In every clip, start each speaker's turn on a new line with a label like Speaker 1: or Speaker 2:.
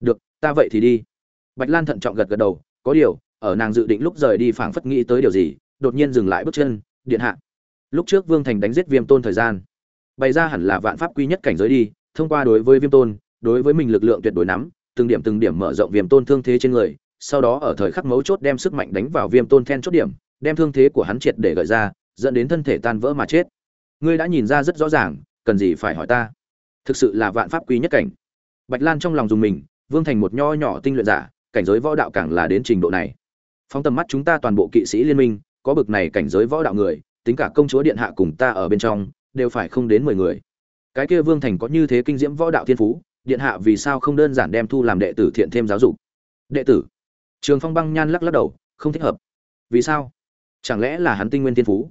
Speaker 1: được, ta vậy thì đi. Bạch lan thận trọng gật gật đầu, có điều, ở nàng dự định lúc rời đi phảng phất nghĩ tới điều gì, đột nhiên dừng lại bước chân, điện hạ. Lúc trước vương thành đánh giết viêm tôn thời gian, bày ra hẳn là vạn pháp quy nhất cảnh giới đi, thông qua đối với viêm tôn, đối với mình lực lượng tuyệt đối nắm, từng điểm từng điểm mở rộng viêm tôn thương thế trên người, sau đó ở thời khắc mấu chốt đem sức mạnh đánh vào viêm tôn then chốt điểm, đem thương thế của hắn triệt để gợi ra, dẫn đến thân thể tan vỡ mà chết. Ngươi đã nhìn ra rất rõ ràng, cần gì phải hỏi ta? Thực sự là vạn pháp quý nhất cảnh. Bạch lan trong lòng dùng mình vương thành một nho nhỏ tinh luyện giả, cảnh giới võ đạo càng là đến trình độ này. Phóng tầm mắt chúng ta toàn bộ kỵ sĩ liên minh, có bực này cảnh giới võ đạo người, tính cả công chúa điện hạ cùng ta ở bên trong, đều phải không đến mười người. Cái kia vương thành có như thế kinh diễm võ đạo thiên phú, điện hạ vì sao không đơn giản đem thu làm đệ tử thiện thêm giáo dục? Đệ tử? Trường phong băng nhan lắc lắc đầu, không thích hợp. Vì sao? Chẳng lẽ là hắn tinh nguyên thiên phú?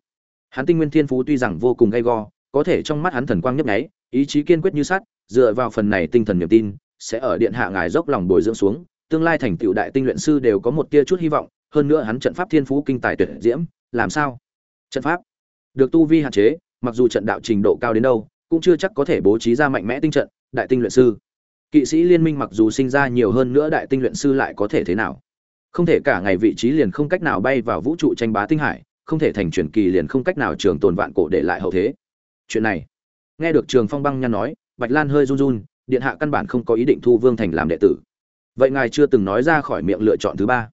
Speaker 1: Hắn tinh nguyên thiên phú tuy rằng vô cùng gay go, có thể trong mắt hắn thần quang nhấp nháy, ý chí kiên quyết như sắt, dựa vào phần này tinh thần niềm tin sẽ ở điện hạ ngài dốc lòng bồi dưỡng xuống, tương lai thành tựu đại tinh luyện sư đều có một tia chút hy vọng, hơn nữa hắn trận pháp thiên phú kinh tài tuyệt diễm, làm sao? Trận pháp được tu vi hạn chế, mặc dù trận đạo trình độ cao đến đâu, cũng chưa chắc có thể bố trí ra mạnh mẽ tinh trận, đại tinh luyện sư. Kỵ sĩ liên minh mặc dù sinh ra nhiều hơn nữa đại tinh luyện sư lại có thể thế nào? Không thể cả ngày vị trí liền không cách nào bay vào vũ trụ tranh bá tinh hải, không thể thành truyền kỳ liền không cách nào trường tồn vạn cổ để lại hậu thế. Chuyện này, nghe được trường phong băng nhăn nói, bạch lan hơi run run điện hạ căn bản không có ý định thu vương thành làm đệ tử. Vậy ngài chưa từng nói ra khỏi miệng lựa chọn thứ ba.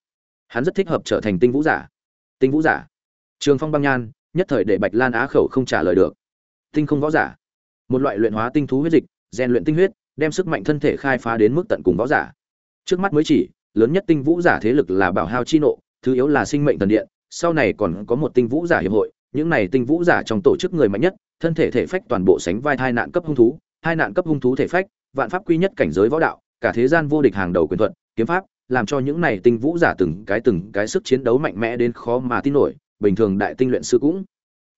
Speaker 1: Hắn rất thích hợp trở thành tinh vũ giả. Tinh vũ giả. Trường phong băng nhan, nhất thời để bạch lan á khẩu không trả lời được. Tinh không võ giả. Một loại luyện hóa tinh thú huyết dịch, rèn luyện tinh huyết, đem sức mạnh thân thể khai phá đến mức tận cùng võ giả. Trước mắt mới chỉ, lớn nhất tinh vũ giả thế lực là bảo hao chi nộ, thứ yếu là sinh mệnh thần điện, sau này còn có một tinh vũ giả hiệp hội. Những này tinh vũ giả trong tổ chức người mạnh nhất, thân thể thể phách toàn bộ sánh vai hai nạn cấp hung thú, hai nạn cấp hung thú thể phách vạn pháp quy nhất cảnh giới võ đạo, cả thế gian vô địch hàng đầu quyền thuật, kiếm pháp, làm cho những này tinh vũ giả từng cái từng cái sức chiến đấu mạnh mẽ đến khó mà tin nổi, bình thường đại tinh luyện sư cũng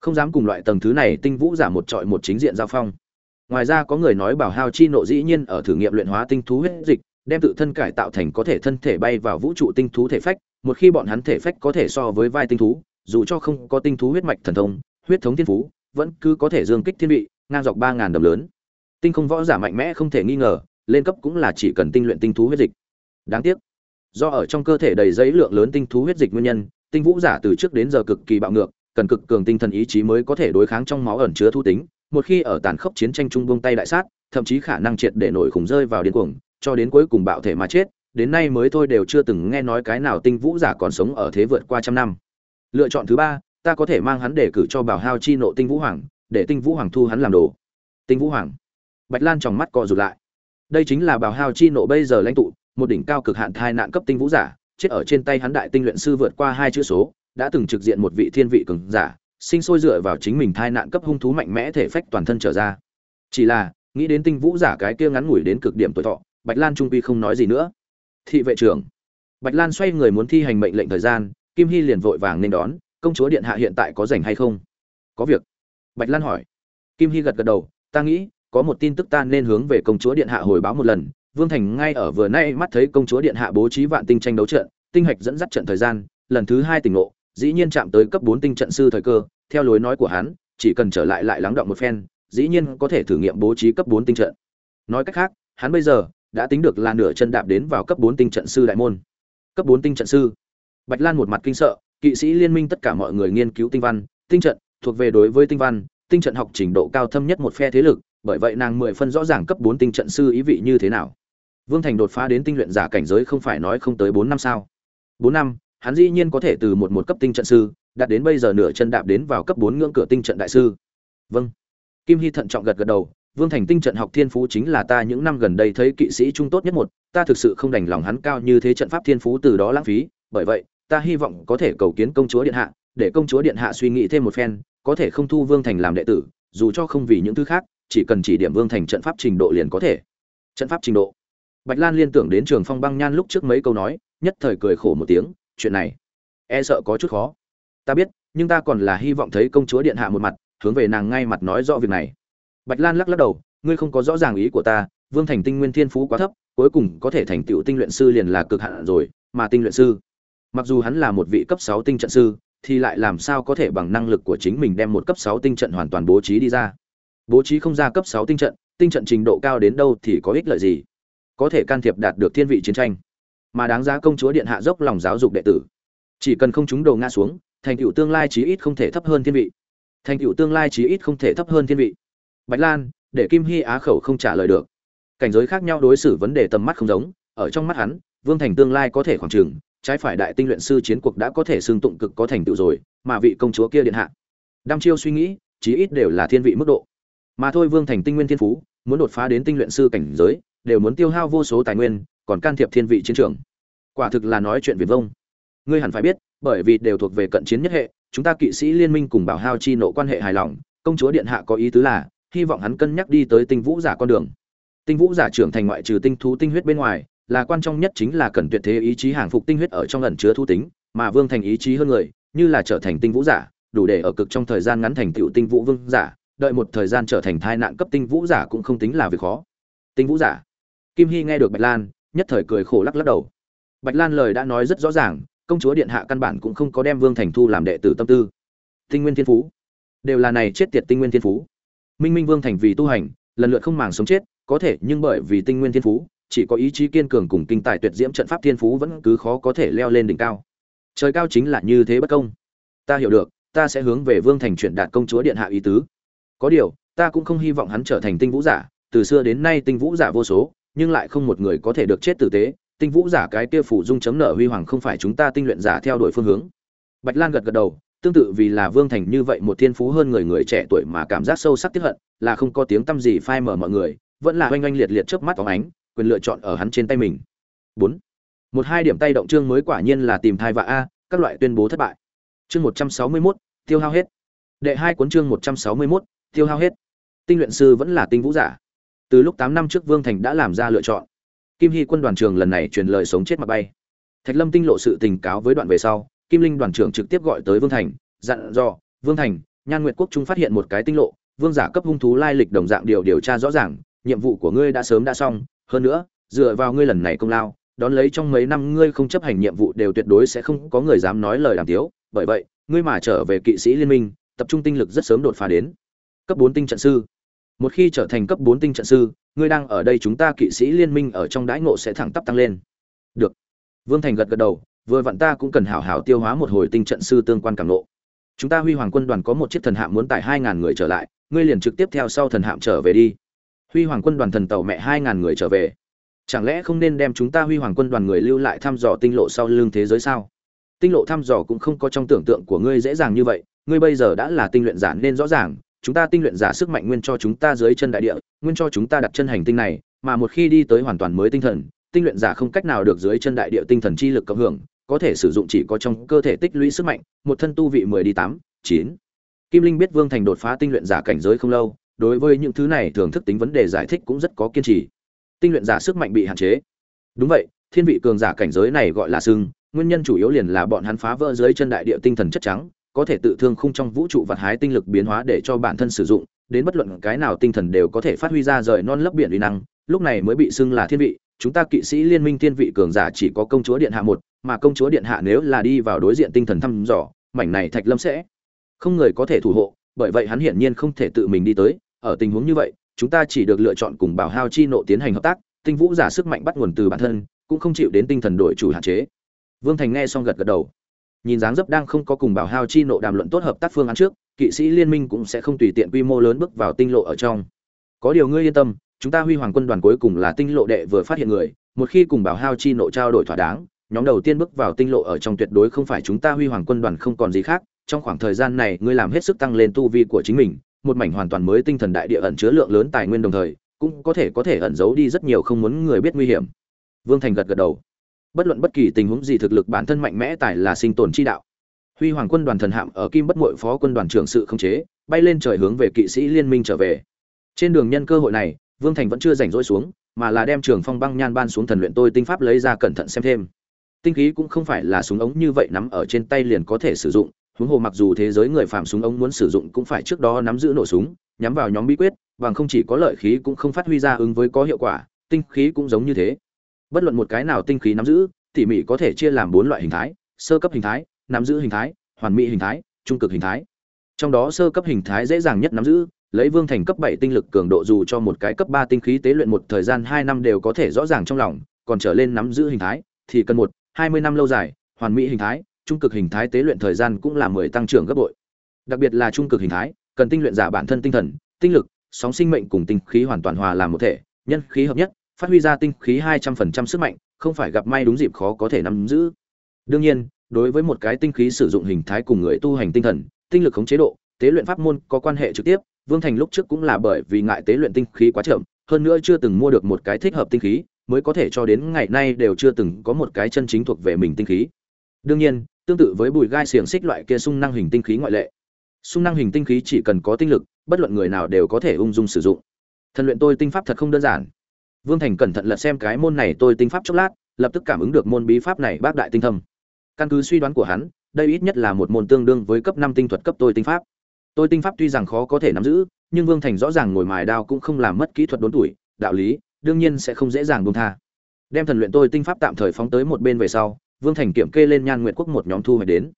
Speaker 1: không dám cùng loại tầng thứ này tinh vũ giả một trọi một chính diện giao phong. Ngoài ra có người nói bảo hao chi nộ dĩ nhiên ở thử nghiệm luyện hóa tinh thú huyết dịch, đem tự thân cải tạo thành có thể thân thể bay vào vũ trụ tinh thú thể phách, một khi bọn hắn thể phách có thể so với vai tinh thú, dù cho không có tinh thú huyết mạch thần thông, huyết thống thiên phú, vẫn cứ có thể dương kích thiên vị, ngang dọc ba ngàn đầm lớn tinh không võ giả mạnh mẽ không thể nghi ngờ, lên cấp cũng là chỉ cần tinh luyện tinh thú huyết dịch. Đáng tiếc, do ở trong cơ thể đầy giấy lượng lớn tinh thú huyết dịch nguyên nhân, tinh vũ giả từ trước đến giờ cực kỳ bạo ngược, cần cực cường tinh thần ý chí mới có thể đối kháng trong máu ẩn chứa thu tính, một khi ở tàn khốc chiến tranh trung buông tay đại sát, thậm chí khả năng triệt để nổi khủng rơi vào điên cuồng, cho đến cuối cùng bạo thể mà chết, đến nay mới thôi đều chưa từng nghe nói cái nào tinh vũ giả còn sống ở thế vượt qua trăm năm. Lựa chọn thứ ba, ta có thể mang hắn để cử cho bảo hao chi nộ tinh vũ hoàng, để tinh vũ hoàng thu hắn làm đồ. Tinh vũ hoàng bạch lan trong mắt co rụt lại. Đây chính là bảo hao chi nộ bây giờ lãnh tụ, một đỉnh cao cực hạn thai nạn cấp tinh vũ giả, chết ở trên tay hắn đại tinh luyện sư vượt qua hai chữ số, đã từng trực diện một vị thiên vị cường giả, sinh sôi dựa vào chính mình thai nạn cấp hung thú mạnh mẽ thể phách toàn thân trở ra. Chỉ là, nghĩ đến tinh vũ giả cái kia ngắn ngủi đến cực điểm tuổi thọ, bạch lan trung quy không nói gì nữa. Thị vệ trưởng, bạch lan xoay người muốn thi hành mệnh lệnh thời gian, kim hy liền vội vàng nên đón, công chúa điện hạ hiện tại có rảnh hay không? Có việc. Bạch lan hỏi. Kim hy gật gật đầu, ta nghĩ có một tin tức ta nên hướng về công chúa điện hạ hồi báo một lần. Vương thành ngay ở vừa nay mắt thấy công chúa điện hạ bố trí vạn tinh tranh đấu trận, tinh hạch dẫn dắt trận thời gian, lần thứ hai tỉnh ngộ, dĩ nhiên chạm tới cấp bốn tinh trận sư thời cơ, theo lối nói của hắn, chỉ cần trở lại lại lắng động một phen, dĩ nhiên có thể thử nghiệm bố trí cấp bốn tinh trận. Nói cách khác, hắn bây giờ đã tính được là nửa chân đạp đến vào cấp bốn tinh trận sư đại môn. Cấp bốn tinh trận sư. Bạch lan một mặt kinh sợ, kỵ sĩ liên minh tất cả mọi người nghiên cứu tinh văn, tinh trận thuộc về đối với tinh văn, tinh trận học trình độ cao thâm nhất một phe thế lực bởi vậy nàng mười phân rõ ràng cấp bốn tinh trận sư ý vị như thế nào. Vương thành đột phá đến tinh luyện giả cảnh giới không phải nói không tới bốn năm sao? Bốn năm, hắn dĩ nhiên có thể từ một một cấp tinh trận sư, đạt đến bây giờ nửa chân đạp đến vào cấp bốn ngưỡng cửa tinh trận đại sư. Vâng. Kim hy thận trọng gật gật đầu, vương thành tinh trận học thiên phú chính là ta những năm gần đây thấy kỵ sĩ trung tốt nhất một, ta thực sự không đành lòng hắn cao như thế trận pháp thiên phú từ đó lãng phí, bởi vậy, ta hy vọng có thể cầu kiến công chúa điện hạ, để công chúa điện hạ suy nghĩ thêm một phen, có thể không thu vương thành làm đệ tử, dù cho không vì những thứ khác chỉ cần chỉ điểm vương thành trận pháp trình độ liền có thể. Trận pháp trình độ. Bạch lan liên tưởng đến trường phong băng nhan lúc trước mấy câu nói, nhất thời cười khổ một tiếng, chuyện này e sợ có chút khó. Ta biết, nhưng ta còn là hy vọng thấy công chúa điện hạ một mặt, hướng về nàng ngay mặt nói rõ việc này. Bạch lan lắc lắc đầu, ngươi không có rõ ràng ý của ta, vương thành tinh nguyên thiên phú quá thấp, cuối cùng có thể thành tựu tinh luyện sư liền là cực hạn rồi, mà tinh luyện sư, mặc dù hắn là một vị cấp sáu tinh trận sư, thì lại làm sao có thể bằng năng lực của chính mình đem một cấp sáu tinh trận hoàn toàn bố trí đi ra bố trí không ra cấp sáu tinh trận tinh trận trình độ cao đến đâu thì có ích lợi gì? Có thể can thiệp đạt được thiên vị chiến tranh. Mà đáng giá công chúa điện hạ dốc lòng giáo dục đệ tử. Chỉ cần không chúng đầu ngã xuống, thành tựu tương lai chí ít không thể thấp hơn thiên vị. Thành tựu tương lai chí ít không thể thấp hơn thiên vị. Bạch lan, để kim hy á khẩu không trả lời được. Cảnh giới khác nhau đối xử vấn đề tầm mắt không giống, ở trong mắt hắn, vương thành tương lai có thể khoảng trừng trái phải đại tinh luyện sư chiến cuộc đã có thể xương tụng cực có thành tựu rồi, mà vị công chúa kia điện hạ. Đăm chiêu suy nghĩ, chí ít đều là thiên vị mức độ mà thôi vương thành tinh nguyên thiên phú, muốn đột phá đến tinh luyện sư cảnh giới, đều muốn tiêu hao vô số tài nguyên, còn can thiệp thiên vị chiến trường. Quả thực là nói chuyện việt vông. Ngươi hẳn phải biết, bởi vì đều thuộc về cận chiến nhất hệ, chúng ta kỵ sĩ liên minh cùng bảo hao chi nộ quan hệ hài lòng, công chúa điện hạ có ý tứ là, hy vọng hắn cân nhắc đi tới tinh vũ giả con đường. Tinh vũ giả trưởng thành ngoại trừ tinh thú tinh huyết bên ngoài, là quan trọng nhất chính là cần tuyệt thế ý chí hàng phục tinh huyết ở trong ẩn chứa thu tính, mà vương thành ý chí hơn người, như là trở thành tinh vũ giả, đủ để ở cực trong thời gian ngắn thành tựu tinh vũ vương giả đợi một thời gian trở thành thai nạn cấp tinh vũ giả cũng không tính là việc khó. Tinh vũ giả. Kim hy nghe được bạch lan, nhất thời cười khổ lắc lắc đầu. Bạch lan lời đã nói rất rõ ràng, công chúa điện hạ căn bản cũng không có đem vương thành thu làm đệ tử tâm tư. Tinh nguyên thiên phú. Đều là này chết tiệt tinh nguyên thiên phú. Minh minh vương thành vì tu hành, lần lượt không màng sống chết, có thể nhưng bởi vì tinh nguyên thiên phú, chỉ có ý chí kiên cường cùng kinh tài tuyệt diễm trận pháp thiên phú vẫn cứ khó có thể leo lên đỉnh cao. Trời cao chính là như thế bất công. Ta hiểu được, ta sẽ hướng về vương thành chuyển đạt công chúa điện hạ ý tứ có điều, ta cũng không hy vọng hắn trở thành tinh vũ giả, từ xưa đến nay tinh vũ giả vô số, nhưng lại không một người có thể được chết tử tế. Tinh vũ giả cái kia phủ dung chấm nợ huy hoàng không phải chúng ta tinh luyện giả theo đuổi phương hướng. Bạch lan gật gật đầu, tương tự vì là vương thành như vậy một thiên phú hơn người người trẻ tuổi mà cảm giác sâu sắc tiếp hận, là không có tiếng tăm gì phai mở mọi người, vẫn là oanh oanh liệt liệt trước mắt phóng ánh, quyền lựa chọn ở hắn trên tay mình. Bốn. Một hai điểm tay động chương mới quả nhiên là tìm thai và a, các loại tuyên bố thất bại. Chương một trăm sáu mươi mốt, tiêu hao hết. Đệ hai cuốn chương một trăm sáu mươi mốt tiêu hao hết. Tinh luyện sư vẫn là tinh vũ giả. Từ lúc tám năm trước vương thành đã làm ra lựa chọn. Kim hy quân đoàn trường lần này truyền lời sống chết mà bay. Thạch lâm tinh lộ sự tình cáo với đoạn về sau, kim linh đoàn trưởng trực tiếp gọi tới vương thành, dặn dò, vương thành, nhan nguyệt quốc chúng phát hiện một cái tinh lộ, vương giả cấp hung thú lai lịch đồng dạng điều điều tra rõ ràng, nhiệm vụ của ngươi đã sớm đã xong, hơn nữa, dựa vào ngươi lần này công lao, đón lấy trong mấy năm ngươi không chấp hành nhiệm vụ đều tuyệt đối sẽ không có người dám nói lời đàm tiếu, bởi vậy, ngươi mà trở về kỵ sĩ liên minh, tập trung tinh lực rất sớm đột phá đến cấp bốn tinh trận sư. Một khi trở thành cấp bốn tinh trận sư, ngươi đang ở đây chúng ta kỵ sĩ liên minh ở trong đãi ngộ sẽ thẳng tắp tăng lên. Được. Vương thành gật gật đầu, vừa vặn ta cũng cần hảo hảo tiêu hóa một hồi tinh trận sư tương quan cảm ngộ. Chúng ta huy hoàng quân đoàn có một chiếc thần hạm muốn tải hai ngàn người trở lại, ngươi liền trực tiếp theo sau thần hạm trở về đi. Huy hoàng quân đoàn thần tàu mẹ hai ngàn người trở về. Chẳng lẽ không nên đem chúng ta huy hoàng quân đoàn người lưu lại thăm dò tinh lộ sau lưng thế giới sao? Tinh lộ thăm dò cũng không có trong tưởng tượng của ngươi dễ dàng như vậy, ngươi bây giờ đã là tinh luyện giả nên rõ ràng chúng ta tinh luyện giả sức mạnh nguyên cho chúng ta dưới chân đại địa, nguyên cho chúng ta đặt chân hành tinh này, mà một khi đi tới hoàn toàn mới tinh thần, tinh luyện giả không cách nào được dưới chân đại địa tinh thần chi lực cộng hưởng, có thể sử dụng chỉ có trong cơ thể tích lũy sức mạnh, một thân tu vị mười đi tám, chín. Kim linh biết vương thành đột phá tinh luyện giả cảnh giới không lâu, đối với những thứ này thường thức tính vấn đề giải thích cũng rất có kiên trì. Tinh luyện giả sức mạnh bị hạn chế. Đúng vậy, thiên vị cường giả cảnh giới này gọi là sưng nguyên nhân chủ yếu liền là bọn hắn phá vỡ dưới chân đại địa tinh thần chất trắng có thể tự thương khung trong vũ trụ vật hái tinh lực biến hóa để cho bản thân sử dụng, đến bất luận cái nào tinh thần đều có thể phát huy ra rời non lấp biển uy năng, lúc này mới bị xưng là thiên vị, chúng ta kỵ sĩ liên minh thiên vị cường giả chỉ có công chúa điện hạ một, mà công chúa điện hạ nếu là đi vào đối diện tinh thần thăm dò, mảnh này thạch lâm sẽ không người có thể thủ hộ, bởi vậy hắn hiển nhiên không thể tự mình đi tới, ở tình huống như vậy, chúng ta chỉ được lựa chọn cùng bảo hao chi nộ tiến hành hợp tác, tinh vũ giả sức mạnh bắt nguồn từ bản thân, cũng không chịu đến tinh thần đổi chủ hạn chế. Vương thành nghe xong gật gật đầu nhìn dáng dấp đang không có cùng bảo hao chi nộ đàm luận tốt hợp tác phương án trước, kỵ sĩ liên minh cũng sẽ không tùy tiện quy mô lớn bước vào tinh lộ ở trong. Có điều ngươi yên tâm, chúng ta huy hoàng quân đoàn cuối cùng là tinh lộ đệ vừa phát hiện người, một khi cùng bảo hao chi nộ trao đổi thỏa đáng, nhóm đầu tiên bước vào tinh lộ ở trong tuyệt đối không phải chúng ta huy hoàng quân đoàn không còn gì khác, trong khoảng thời gian này ngươi làm hết sức tăng lên tu vi của chính mình, một mảnh hoàn toàn mới tinh thần đại địa ẩn chứa lượng lớn tài nguyên đồng thời, cũng có thể có thể ẩn giấu đi rất nhiều không muốn người biết nguy hiểm. Vương thành gật gật đầu bất luận bất kỳ tình huống gì thực lực bản thân mạnh mẽ tài là sinh tồn chi đạo. Huy hoàng quân đoàn thần hạm ở kim bất mội phó quân đoàn trưởng sự không chế, bay lên trời hướng về kỵ sĩ liên minh trở về. Trên đường nhân cơ hội này, vương thành vẫn chưa rảnh rỗi xuống, mà là đem trường phong băng nhan ban xuống thần luyện tôi tinh pháp lấy ra cẩn thận xem thêm. Tinh khí cũng không phải là súng ống như vậy nắm ở trên tay liền có thể sử dụng, huống hồ mặc dù thế giới người phạm súng ống muốn sử dụng cũng phải trước đó nắm giữ nổ súng, nhắm vào nhóm bí quyết, bằng không chỉ có lợi khí cũng không phát huy ra ứng với có hiệu quả, tinh khí cũng giống như thế bất luận một cái nào tinh khí nắm giữ tỉ mỉ có thể chia làm bốn loại hình thái sơ cấp hình thái nắm giữ hình thái hoàn mỹ hình thái trung cực hình thái trong đó sơ cấp hình thái dễ dàng nhất nắm giữ lấy Vương Thành cấp bảy tinh lực cường độ dù cho một cái cấp ba tinh khí tế luyện một thời gian hai năm đều có thể rõ ràng trong lòng, còn trở lên nắm giữ hình thái thì cần một 20 năm lâu dài, hoàn mỹ hình thái, trung cực hình thái tế luyện thời gian cũng là 10 tăng trưởng gấp bội. Đặc biệt là trung cực hình thái, cần tinh luyện giả bản thân tinh thần, tinh lực, sóng sinh mệnh cùng tinh khí hoàn toàn hòa làm một thể, nhân khí hợp nhất, phát huy ra tinh khí 200% sức mạnh, không phải gặp may đúng dịp khó có thể nắm giữ. Đương nhiên, đối với một cái tinh khí sử dụng hình thái cùng người tu hành tinh thần, tinh lực khống chế độ, tế luyện pháp môn có quan hệ trực tiếp, Vương Thành lúc trước cũng là bởi vì ngại tế luyện tinh khí quá chậm, hơn nữa chưa từng mua được một cái thích hợp tinh khí, mới có thể cho đến ngày nay đều chưa từng có một cái chân chính thuộc về mình tinh khí. Đương nhiên, tương tự với bùi gai xiềng xích loại kia sung năng hình tinh khí ngoại lệ. Sung năng hình tinh khí chỉ cần có tinh lực, bất luận người nào đều có thể ung dung sử dụng. Thần luyện tôi tinh pháp thật không đơn giản. Vương Thành cẩn thận lật xem cái môn này tôi tinh pháp chốc lát, lập tức cảm ứng được môn bí pháp này bác đại tinh thâm. Căn cứ suy đoán của hắn, đây ít nhất là một môn tương đương với cấp năm tinh thuật cấp tôi tinh pháp. Tôi tinh pháp tuy rằng khó có thể nắm giữ, nhưng Vương Thành rõ ràng ngồi mài đao cũng không làm mất kỹ thuật đốn tuổi, đạo lý, đương nhiên sẽ không dễ dàng buông tha. Đem thần luyện tôi tinh pháp tạm thời phóng tới một bên về sau, Vương Thành kiểm kê lên Nhan Nguyệt Quốc một nhóm thu hồi đến.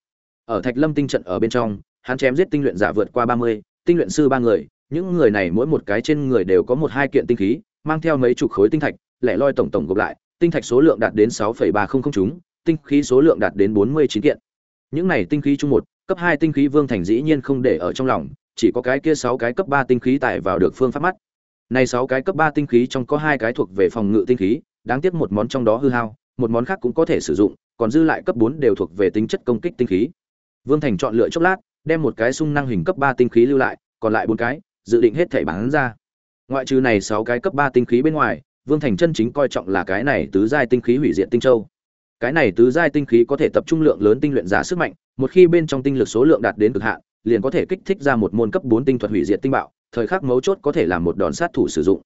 Speaker 1: Ở Thạch Lâm tinh trận ở bên trong, hắn chém giết tinh luyện giả vượt qua ba mươi, tinh luyện sư ba người, những người này mỗi một cái trên người đều có một hai kiện tinh khí, mang theo mấy chục khối tinh thạch, lẻ loi tổng tổng gộp lại, tinh thạch số lượng đạt đến 6.300 chúng, tinh khí số lượng đạt đến 49 kiện. Những này tinh khí chung một, cấp 2 tinh khí Vương Thành dĩ nhiên không để ở trong lòng, chỉ có cái kia 6 cái cấp 3 tinh khí tải vào được phương pháp mắt. Này 6 cái cấp 3 tinh khí trong có hai cái thuộc về phòng ngự tinh khí, đáng tiếc một món trong đó hư hao, một món khác cũng có thể sử dụng, còn dư lại cấp 4 đều thuộc về tính chất công kích tinh khí. Vương Thành chọn lựa chốc lát, đem một cái sung năng hình cấp 3 tinh khí lưu lại, còn lại bốn cái, dự định hết thảy bán ra. Ngoại trừ này 6 cái cấp 3 tinh khí bên ngoài, Vương Thành chân chính coi trọng là cái này tứ giai tinh khí hủy diệt tinh châu. Cái này tứ giai tinh khí có thể tập trung lượng lớn tinh luyện giả sức mạnh, một khi bên trong tinh lực số lượng đạt đến cực hạn, liền có thể kích thích ra một môn cấp 4 tinh thuật hủy diệt tinh bạo, thời khắc mấu chốt có thể làm một đòn sát thủ sử dụng.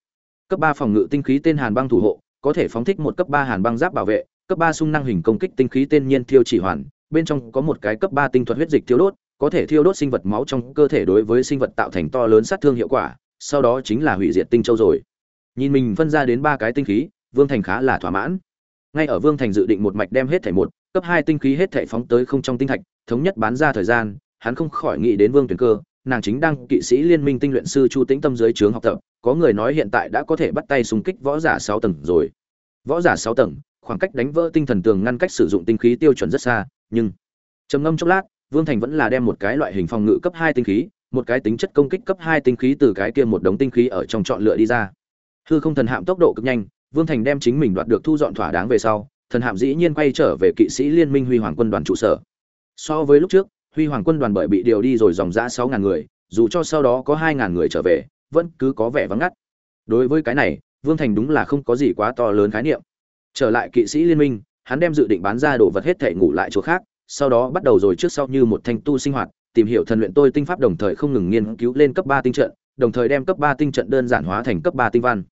Speaker 1: Cấp 3 phòng ngự tinh khí tên Hàn băng thủ hộ, có thể phóng thích một cấp 3 Hàn băng giáp bảo vệ, cấp 3 xung năng hình công kích tinh khí tên nhiên thiêu chỉ hoàn, bên trong có một cái cấp 3 tinh thuật huyết dịch thiêu đốt, có thể thiêu đốt sinh vật máu trong cơ thể đối với sinh vật tạo thành to lớn sát thương hiệu quả, sau đó chính là hủy diệt tinh châu rồi. Nhìn mình phân ra đến ba cái tinh khí, Vương Thành khá là thỏa mãn. Ngay ở Vương Thành dự định một mạch đem hết thảy một, cấp hai tinh khí hết thảy phóng tới không trong tinh thạch, thống nhất bán ra thời gian, hắn không khỏi nghĩ đến Vương Tuyển Cơ, nàng chính đang kỵ sĩ liên minh tinh luyện sư Chu Tĩnh Tâm dưới trướng học tập, có người nói hiện tại đã có thể bắt tay xung kích võ giả 6 tầng rồi. Võ giả 6 tầng, khoảng cách đánh vỡ tinh thần tường ngăn cách sử dụng tinh khí tiêu chuẩn rất xa, nhưng trầm ngâm chốc lát, Vương Thành vẫn là đem một cái loại hình phòng ngự cấp 2 tinh khí, một cái tính chất công kích cấp 2 tinh khí từ cái kia một đống tinh khí ở trong chọn lựa đi ra. Hư không thần hạm tốc độ cực nhanh, Vương Thành đem chính mình đoạt được thu dọn thỏa đáng về sau, thần hạm dĩ nhiên quay trở về kỵ sĩ liên minh Huy Hoàng quân đoàn trụ sở. So với lúc trước, Huy Hoàng quân đoàn bởi bị điều đi rồi dòng dã 6000 người, dù cho sau đó có 2000 người trở về, vẫn cứ có vẻ vắng ngắt. Đối với cái này, Vương Thành đúng là không có gì quá to lớn khái niệm. Trở lại kỵ sĩ liên minh, hắn đem dự định bán ra đồ vật hết thảy ngủ lại chỗ khác, sau đó bắt đầu rồi trước sau như một thanh tu sinh hoạt, tìm hiểu thần luyện tôi tinh pháp đồng thời không ngừng nghiên cứu lên cấp 3 tinh trận, đồng thời đem cấp 3 tinh trận đơn giản hóa thành cấp 3 tinh văn.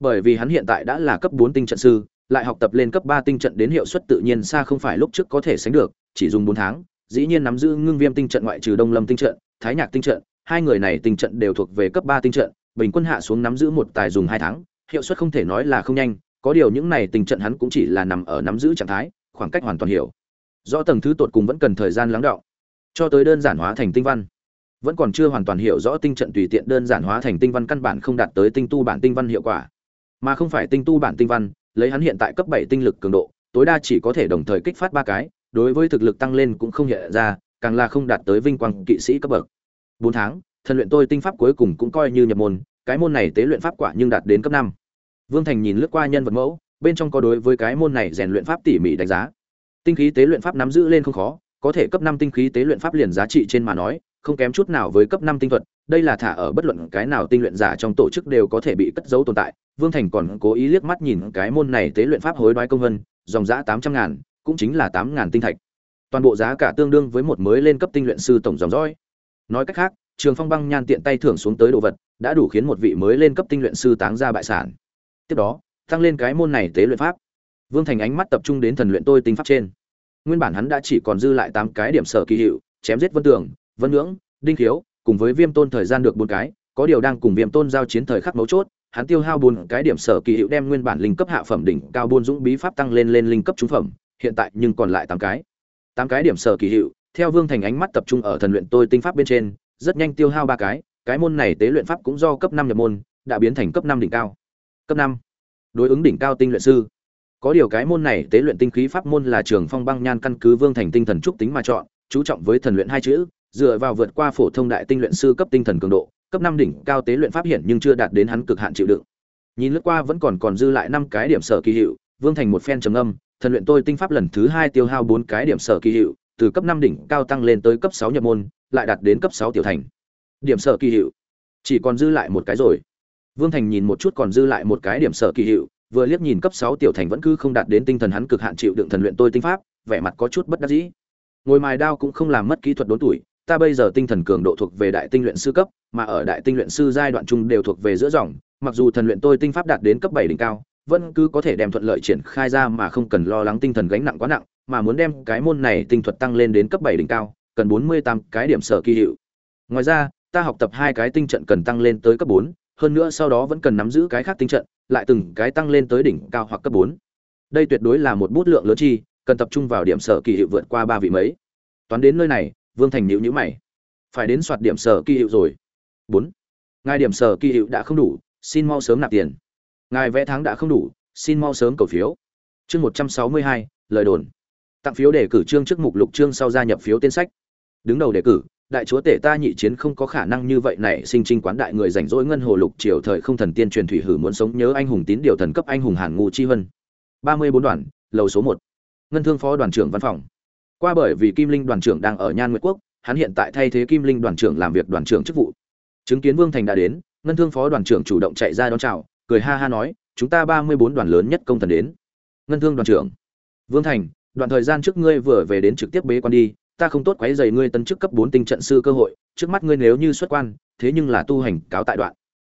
Speaker 1: Bởi vì hắn hiện tại đã là cấp 4 tinh trận sư, lại học tập lên cấp 3 tinh trận đến hiệu suất tự nhiên xa không phải lúc trước có thể sánh được, chỉ dùng 4 tháng, dĩ nhiên nắm giữ ngưng viêm tinh trận ngoại trừ Đông Lâm tinh trận, Thái Nhạc tinh trận, hai người này tinh trận đều thuộc về cấp 3 tinh trận, bình quân hạ xuống nắm giữ một tài dùng 2 tháng, hiệu suất không thể nói là không nhanh, có điều những này tinh trận hắn cũng chỉ là nằm ở nắm giữ trạng thái, khoảng cách hoàn toàn hiểu. Rõ tầng thứ tột cùng vẫn cần thời gian lắng đọng, cho tới đơn giản hóa thành tinh văn. Vẫn còn chưa hoàn toàn hiểu rõ tinh trận tùy tiện đơn giản hóa thành tinh văn căn bản không đạt tới tinh tu bản tinh văn hiệu quả. Mà không phải tinh tu bản tinh văn, lấy hắn hiện tại cấp bảy tinh lực cường độ, tối đa chỉ có thể đồng thời kích phát ba cái, đối với thực lực tăng lên cũng không hiện ra, càng là không đạt tới vinh quang kỵ sĩ cấp bậc. Bốn tháng, thần luyện tôi tinh pháp cuối cùng cũng coi như nhập môn, cái môn này tế luyện pháp quả nhưng đạt đến cấp năm. Vương thành nhìn lướt qua nhân vật mẫu, bên trong có đối với cái môn này rèn luyện pháp tỉ mỉ đánh giá. Tinh khí tế luyện pháp nắm giữ lên không khó có thể cấp năm tinh khí tế luyện pháp liền giá trị trên mà nói không kém chút nào với cấp năm tinh thuật, đây là thả ở bất luận cái nào tinh luyện giả trong tổ chức đều có thể bị cất giấu tồn tại. Vương Thành còn cố ý liếc mắt nhìn cái môn này tế luyện pháp hối đoái công vân, dòng giá tám trăm ngàn, cũng chính là tám ngàn tinh thạch. Toàn bộ giá cả tương đương với một mới lên cấp tinh luyện sư tổng dòng dõi. Nói cách khác, Trường Phong Băng Nhan tiện tay thưởng xuống tới đồ vật, đã đủ khiến một vị mới lên cấp tinh luyện sư táng ra bại sản. Tiếp đó, tăng lên cái môn này tế luyện pháp. Vương Thành ánh mắt tập trung đến thần luyện tôi tinh pháp trên. Nguyên bản hắn đã chỉ còn dư lại tám cái điểm sở kỳ hiệu, chém giết vân tường, vân ngưỡng đinh khiếu cùng với viêm tôn thời gian được bốn cái có điều đang cùng viêm tôn giao chiến thời khắc mấu chốt hắn tiêu hao bốn cái điểm sở kỳ hiệu đem nguyên bản linh cấp hạ phẩm đỉnh cao buôn dũng bí pháp tăng lên lên linh cấp trung phẩm hiện tại nhưng còn lại tám cái. Tám cái điểm sở kỳ hiệu theo vương thành ánh mắt tập trung ở thần luyện tôi tinh pháp bên trên rất nhanh tiêu hao ba cái cái môn này tế luyện pháp cũng do cấp năm nhập môn đã biến thành cấp năm đỉnh cao. Cấp năm. Đối ứng đỉnh cao tinh luyện sư có điều cái môn này tế luyện tinh khí pháp môn là trường phong băng nhan căn cứ vương thành tinh thần trúc tính mà chọn, chú trọng với thần luyện hai chữ, dựa vào vượt qua phổ thông đại tinh luyện sư cấp tinh thần cường độ, cấp năm đỉnh cao tế luyện pháp hiện nhưng chưa đạt đến hắn cực hạn chịu đựng. Nhìn lướt qua vẫn còn còn dư lại năm cái điểm sở kỳ hiệu, vương thành một phen trầm âm thần luyện tôi tinh pháp lần thứ hai tiêu hao bốn cái điểm sở kỳ hiệu, từ cấp năm đỉnh cao tăng lên tới cấp sáu nhập môn, lại đạt đến cấp sáu tiểu thành. Điểm sở kỳ hiệu. Chỉ còn dư lại một cái rồi. Vương thành nhìn một chút còn dư lại một cái điểm sở kỳ hiệu vừa liếc nhìn cấp sáu tiểu thành vẫn cứ không đạt đến tinh thần hắn cực hạn chịu đựng thần luyện tôi tinh pháp, vẻ mặt có chút bất đắc dĩ. Ngồi mài đao cũng không làm mất kỹ thuật đốn tuổi, ta bây giờ tinh thần cường độ thuộc về đại tinh luyện sư cấp, mà ở đại tinh luyện sư giai đoạn trung đều thuộc về giữa dòng, mặc dù thần luyện tôi tinh pháp đạt đến cấp bảy đỉnh cao, vẫn cứ có thể đem thuận lợi triển khai ra mà không cần lo lắng tinh thần gánh nặng quá nặng, mà muốn đem cái môn này tinh thuật tăng lên đến cấp bảy đỉnh cao, cần bốn mươi tám cái điểm sở kỳ hiệu. Ngoài ra, ta học tập hai cái tinh trận cần tăng lên tới cấp bốn hơn nữa sau đó vẫn cần nắm giữ cái khác tinh trận, lại từng cái tăng lên tới đỉnh cao hoặc cấp bốn. Đây tuyệt đối là một bút lượng lớn chi, cần tập trung vào điểm sở kỳ hiệu vượt qua ba vị mấy. Toán đến nơi này, vương thành nhíu nhíu mày. Phải đến soạt điểm sở kỳ hiệu rồi. Bốn. Ngài điểm sở kỳ hiệu đã không đủ, xin mau sớm nạp tiền. Ngài vẽ tháng đã không đủ, xin mau sớm cầu phiếu. Chương một trăm sáu mươi hai, lời đồn. Tặng phiếu đề cử chương trước mục lục chương sau gia nhập phiếu tên sách. Đứng đầu đề cử đại chúa tể ta nhị chiến không có khả năng như vậy này, sinh trinh quán đại người rảnh rỗi ngân hồ lục triều thời không thần tiên truyền thủy hử muốn sống nhớ anh hùng tín điều thần cấp anh hùng hàn ngu chi vân ba mươi bốn đoàn, lầu số một. Ngân thương phó đoàn trưởng văn phòng. Qua bởi vì kim linh đoàn trưởng đang ở nhan nguyệt quốc, hắn hiện tại thay thế kim linh đoàn trưởng làm việc đoàn trưởng chức vụ. Chứng kiến vương thành đã đến, ngân thương phó đoàn trưởng chủ động chạy ra đón chào, cười ha ha nói, chúng ta ba mươi bốn đoàn lớn nhất công thần đến. Ngân thương đoàn trưởng. Vương thành, đoạn thời gian trước ngươi vừa về đến trực tiếp bế quan đi ta không tốt quấy rầy ngươi tấn chức cấp bốn tinh trận sư cơ hội, trước mắt ngươi nếu như xuất quan, thế nhưng là tu hành cáo tại đoạn.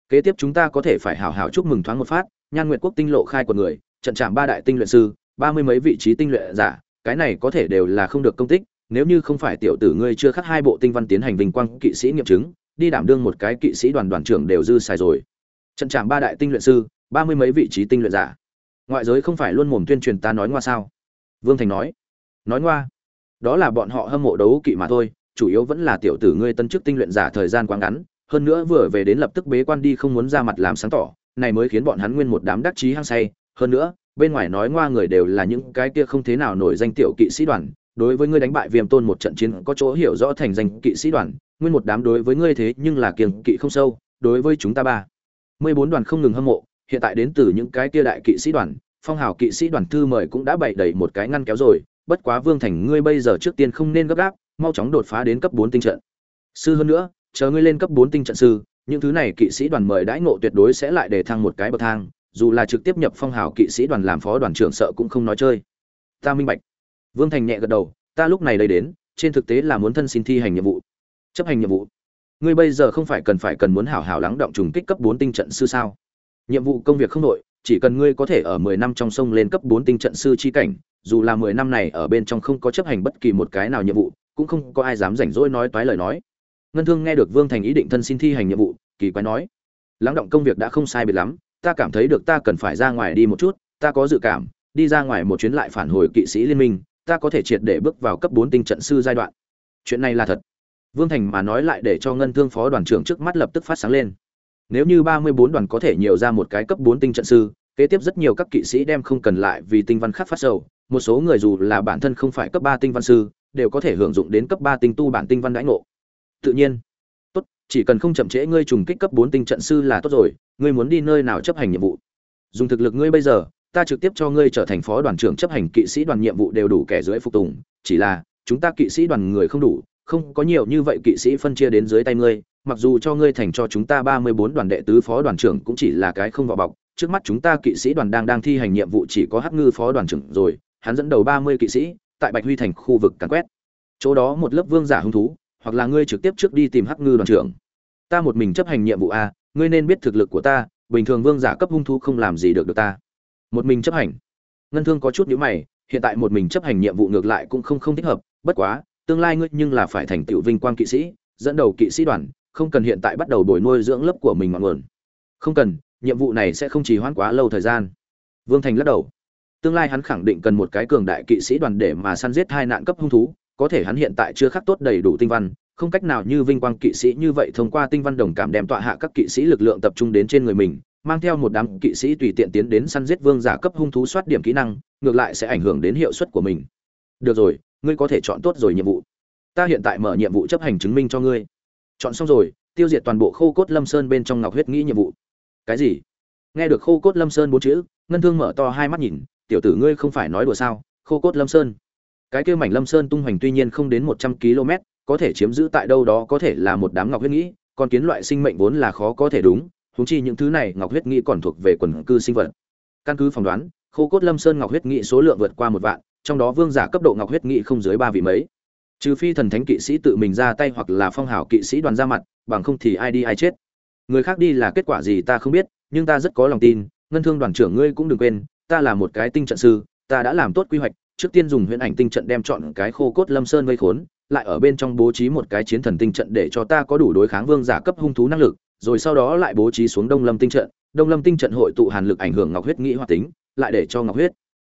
Speaker 1: Kế tiếp chúng ta có thể phải hảo hảo chúc mừng thoáng một phát, nhan nguyệt quốc tinh lộ khai của người, trận trạm ba đại tinh luyện sư, ba mươi mấy vị trí tinh luyện giả, cái này có thể đều là không được công tích, nếu như không phải tiểu tử ngươi chưa khắc hai bộ tinh văn tiến hành vinh quang kỵ sĩ nghiệm chứng, đi đảm đương một cái kỵ sĩ đoàn đoàn trưởng đều dư xài rồi. Trận trạm ba đại tinh luyện sư, ba mươi mấy vị trí tinh luyện giả. Ngoại giới không phải luôn mồm tuyên truyền ta nói ngoa sao? Vương thành nói. Nói ngoa đó là bọn họ hâm mộ đấu kỵ mà thôi, chủ yếu vẫn là tiểu tử ngươi tân chức tinh luyện giả thời gian quá ngắn, hơn nữa vừa về đến lập tức bế quan đi không muốn ra mặt làm sáng tỏ, này mới khiến bọn hắn nguyên một đám đắc chí hăng say. Hơn nữa, bên ngoài nói ngoa người đều là những cái kia không thế nào nổi danh tiểu kỵ sĩ đoàn, đối với ngươi đánh bại viêm tôn một trận chiến có chỗ hiểu rõ thành danh kỵ sĩ đoàn, nguyên một đám đối với ngươi thế nhưng là kiềng kỵ không sâu, đối với chúng ta ba. Mười bốn đoàn không ngừng hâm mộ, hiện tại đến từ những cái kia đại kỵ sĩ đoàn, phong hào kỵ sĩ đoàn thư mời cũng đã bày đầy một cái ngăn kéo rồi bất quá vương thành ngươi bây giờ trước tiên không nên gấp gáp mau chóng đột phá đến cấp bốn tinh trận. Sư hơn nữa chờ ngươi lên cấp bốn tinh trận sư những thứ này kỵ sĩ đoàn mời đãi ngộ tuyệt đối sẽ lại để thăng một cái bậc thang dù là trực tiếp nhập phong hào kỵ sĩ đoàn làm phó đoàn trưởng sợ cũng không nói chơi. Ta minh bạch. Vương thành nhẹ gật đầu ta lúc này đây đến trên thực tế là muốn thân xin thi hành nhiệm vụ. Chấp hành nhiệm vụ. Ngươi bây giờ không phải cần phải cần muốn hảo hảo lắng động trùng kích cấp bốn tinh trận sư sao? Nhiệm vụ công việc không đổi, chỉ cần ngươi có thể ở mười năm trong sông lên cấp bốn tinh trận sư chi cảnh dù là mười năm này ở bên trong không có chấp hành bất kỳ một cái nào nhiệm vụ, cũng không có ai dám rảnh rỗi nói toái lời nói. Ngân thương nghe được vương thành ý định thân xin thi hành nhiệm vụ, kỳ quái nói, lắng động công việc đã không sai biệt lắm, ta cảm thấy được ta cần phải ra ngoài đi một chút, ta có dự cảm, đi ra ngoài một chuyến lại phản hồi kỵ sĩ liên minh, ta có thể triệt để bước vào cấp bốn tinh trận sư giai đoạn. Chuyện này là thật. Vương thành mà nói lại để cho ngân thương phó đoàn trưởng trước mắt lập tức phát sáng lên. Nếu như ba mươi bốn đoàn có thể nhiều ra một cái cấp bốn tinh trận sư, kế tiếp rất nhiều các kỵ sĩ đem không cần lại vì tinh văn khác phát sầu một số người dù là bản thân không phải cấp ba tinh văn sư, đều có thể hưởng dụng đến cấp ba tinh tu bản tinh văn đãi ngộ. Tự nhiên. Tốt, chỉ cần không chậm trễ ngươi trùng kích cấp bốn tinh trận sư là tốt rồi, ngươi muốn đi nơi nào chấp hành nhiệm vụ? Dùng thực lực ngươi bây giờ, ta trực tiếp cho ngươi trở thành phó đoàn trưởng chấp hành kỵ sĩ đoàn nhiệm vụ đều đủ kẻ dưới phục tùng, chỉ là, chúng ta kỵ sĩ đoàn người không đủ, không có nhiều như vậy kỵ sĩ phân chia đến dưới tay ngươi, mặc dù cho ngươi thành cho chúng ta ba mươi bốn đoàn đệ tứ phó đoàn trưởng cũng chỉ là cái không vào bọc, trước mắt chúng ta kỵ sĩ đoàn đang đang thi hành nhiệm vụ chỉ có hắc ngư phó đoàn trưởng rồi hắn dẫn đầu ba mươi kỵ sĩ, tại bạch huy thành khu vực càn quét. Chỗ đó một lớp vương giả hung thú, hoặc là ngươi trực tiếp trước đi tìm hắc ngư đoàn trưởng. Ta một mình chấp hành nhiệm vụ a, ngươi nên biết thực lực của ta, bình thường vương giả cấp hung thú không làm gì được được ta. Một mình chấp hành. Ngân thương có chút nhíu mày, hiện tại một mình chấp hành nhiệm vụ ngược lại cũng không không thích hợp, bất quá, tương lai ngươi nhưng là phải thành tựu vinh quang kỵ sĩ, dẫn đầu kỵ sĩ đoàn, không cần hiện tại bắt đầu bồi nuôi dưỡng lớp của mình ngọn nguồn. Không cần, nhiệm vụ này sẽ không trì hoãn quá lâu thời gian. Vương thành lắc đầu tương lai hắn khẳng định cần một cái cường đại kỵ sĩ đoàn để mà săn giết hai nạn cấp hung thú, có thể hắn hiện tại chưa khắc tốt đầy đủ tinh văn, không cách nào như vinh quang kỵ sĩ như vậy thông qua tinh văn đồng cảm đem tọa hạ các kỵ sĩ lực lượng tập trung đến trên người mình, mang theo một đám kỵ sĩ tùy tiện tiến đến săn giết vương giả cấp hung thú soát điểm kỹ năng, ngược lại sẽ ảnh hưởng đến hiệu suất của mình. Được rồi, ngươi có thể chọn tốt rồi nhiệm vụ. Ta hiện tại mở nhiệm vụ chấp hành chứng minh cho ngươi. Chọn xong rồi, tiêu diệt toàn bộ khô cốt lâm sơn bên trong ngọc huyết nghĩ nhiệm vụ. Cái gì? Nghe được khô cốt lâm sơn bốn chữ, ngân thương mở to hai mắt nhìn tiểu tử ngươi không phải nói đùa sao, khô cốt lâm sơn. Cái kêu mảnh lâm sơn tung hoành tuy nhiên không đến một trăm km, có thể chiếm giữ tại đâu đó có thể là một đám ngọc huyết nghĩ, còn kiến loại sinh mệnh vốn là khó có thể đúng húng chi những thứ này ngọc huyết nghĩ còn thuộc về quần cư sinh vật. Căn cứ phỏng đoán, khô cốt lâm sơn ngọc huyết nghĩ số lượng vượt qua một vạn, trong đó vương giả cấp độ ngọc huyết nghĩ không dưới ba vị mấy. Trừ phi thần thánh kỵ sĩ tự mình ra tay hoặc là phong hào kỵ sĩ đoàn ra mặt, bằng không thì ai đi ai chết. Người khác đi là kết quả gì ta không biết, nhưng ta rất có lòng tin, ngân thương đoàn trưởng ngươi cũng đừng quên ta là một cái tinh trận sư, ta đã làm tốt quy hoạch, trước tiên dùng huyễn ảnh tinh trận đem chọn cái khô cốt lâm sơn vây khốn, lại ở bên trong bố trí một cái chiến thần tinh trận để cho ta có đủ đối kháng vương giả cấp hung thú năng lực, rồi sau đó lại bố trí xuống đông lâm tinh trận. Đông lâm tinh trận hội tụ hàn lực ảnh hưởng ngọc huyết nghĩ hoạt tính, lại để cho ngọc huyết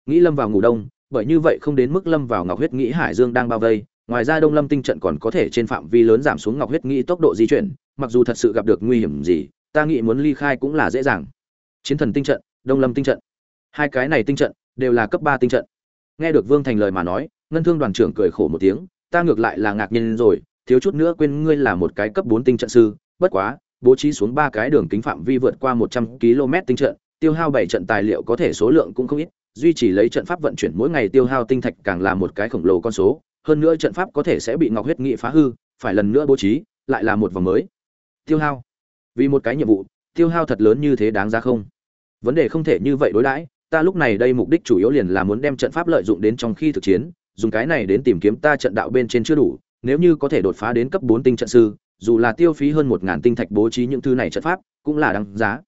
Speaker 1: nghĩ lâm vào ngủ đông, bởi như vậy không đến mức lâm vào ngọc huyết nghĩ hải dương đang bao vây. Ngoài ra đông lâm tinh trận còn có thể trên phạm vi lớn giảm xuống ngọc huyết nghĩ tốc độ di chuyển, mặc dù thật sự gặp được nguy hiểm gì, ta nghĩ muốn ly khai cũng là dễ dàng. Chiến thần tinh trận, đông lâm tinh trận hai cái này tinh trận đều là cấp ba tinh trận. Nghe được vương thành lời mà nói, ngân thương đoàn trưởng cười khổ một tiếng, ta ngược lại là ngạc nhiên rồi, thiếu chút nữa quên ngươi là một cái cấp bốn tinh trận sư, bất quá, bố trí xuống ba cái đường kính phạm vi vượt qua một trăm km tinh trận, tiêu hao bảy trận tài liệu có thể số lượng cũng không ít, duy trì lấy trận pháp vận chuyển mỗi ngày tiêu hao tinh thạch càng là một cái khổng lồ con số, hơn nữa trận pháp có thể sẽ bị ngọc huyết nghị phá hư, phải lần nữa bố trí, lại là một vòng mới. Tiêu hao. Vì một cái nhiệm vụ, tiêu hao thật lớn như thế đáng ra không? Vấn đề không thể như vậy đối đãi ta lúc này đây mục đích chủ yếu liền là muốn đem trận pháp lợi dụng đến trong khi thực chiến dùng cái này đến tìm kiếm ta trận đạo bên trên chưa đủ nếu như có thể đột phá đến cấp bốn tinh trận sư dù là tiêu phí hơn một ngàn tinh thạch bố trí những thứ này trận pháp cũng là đáng giá.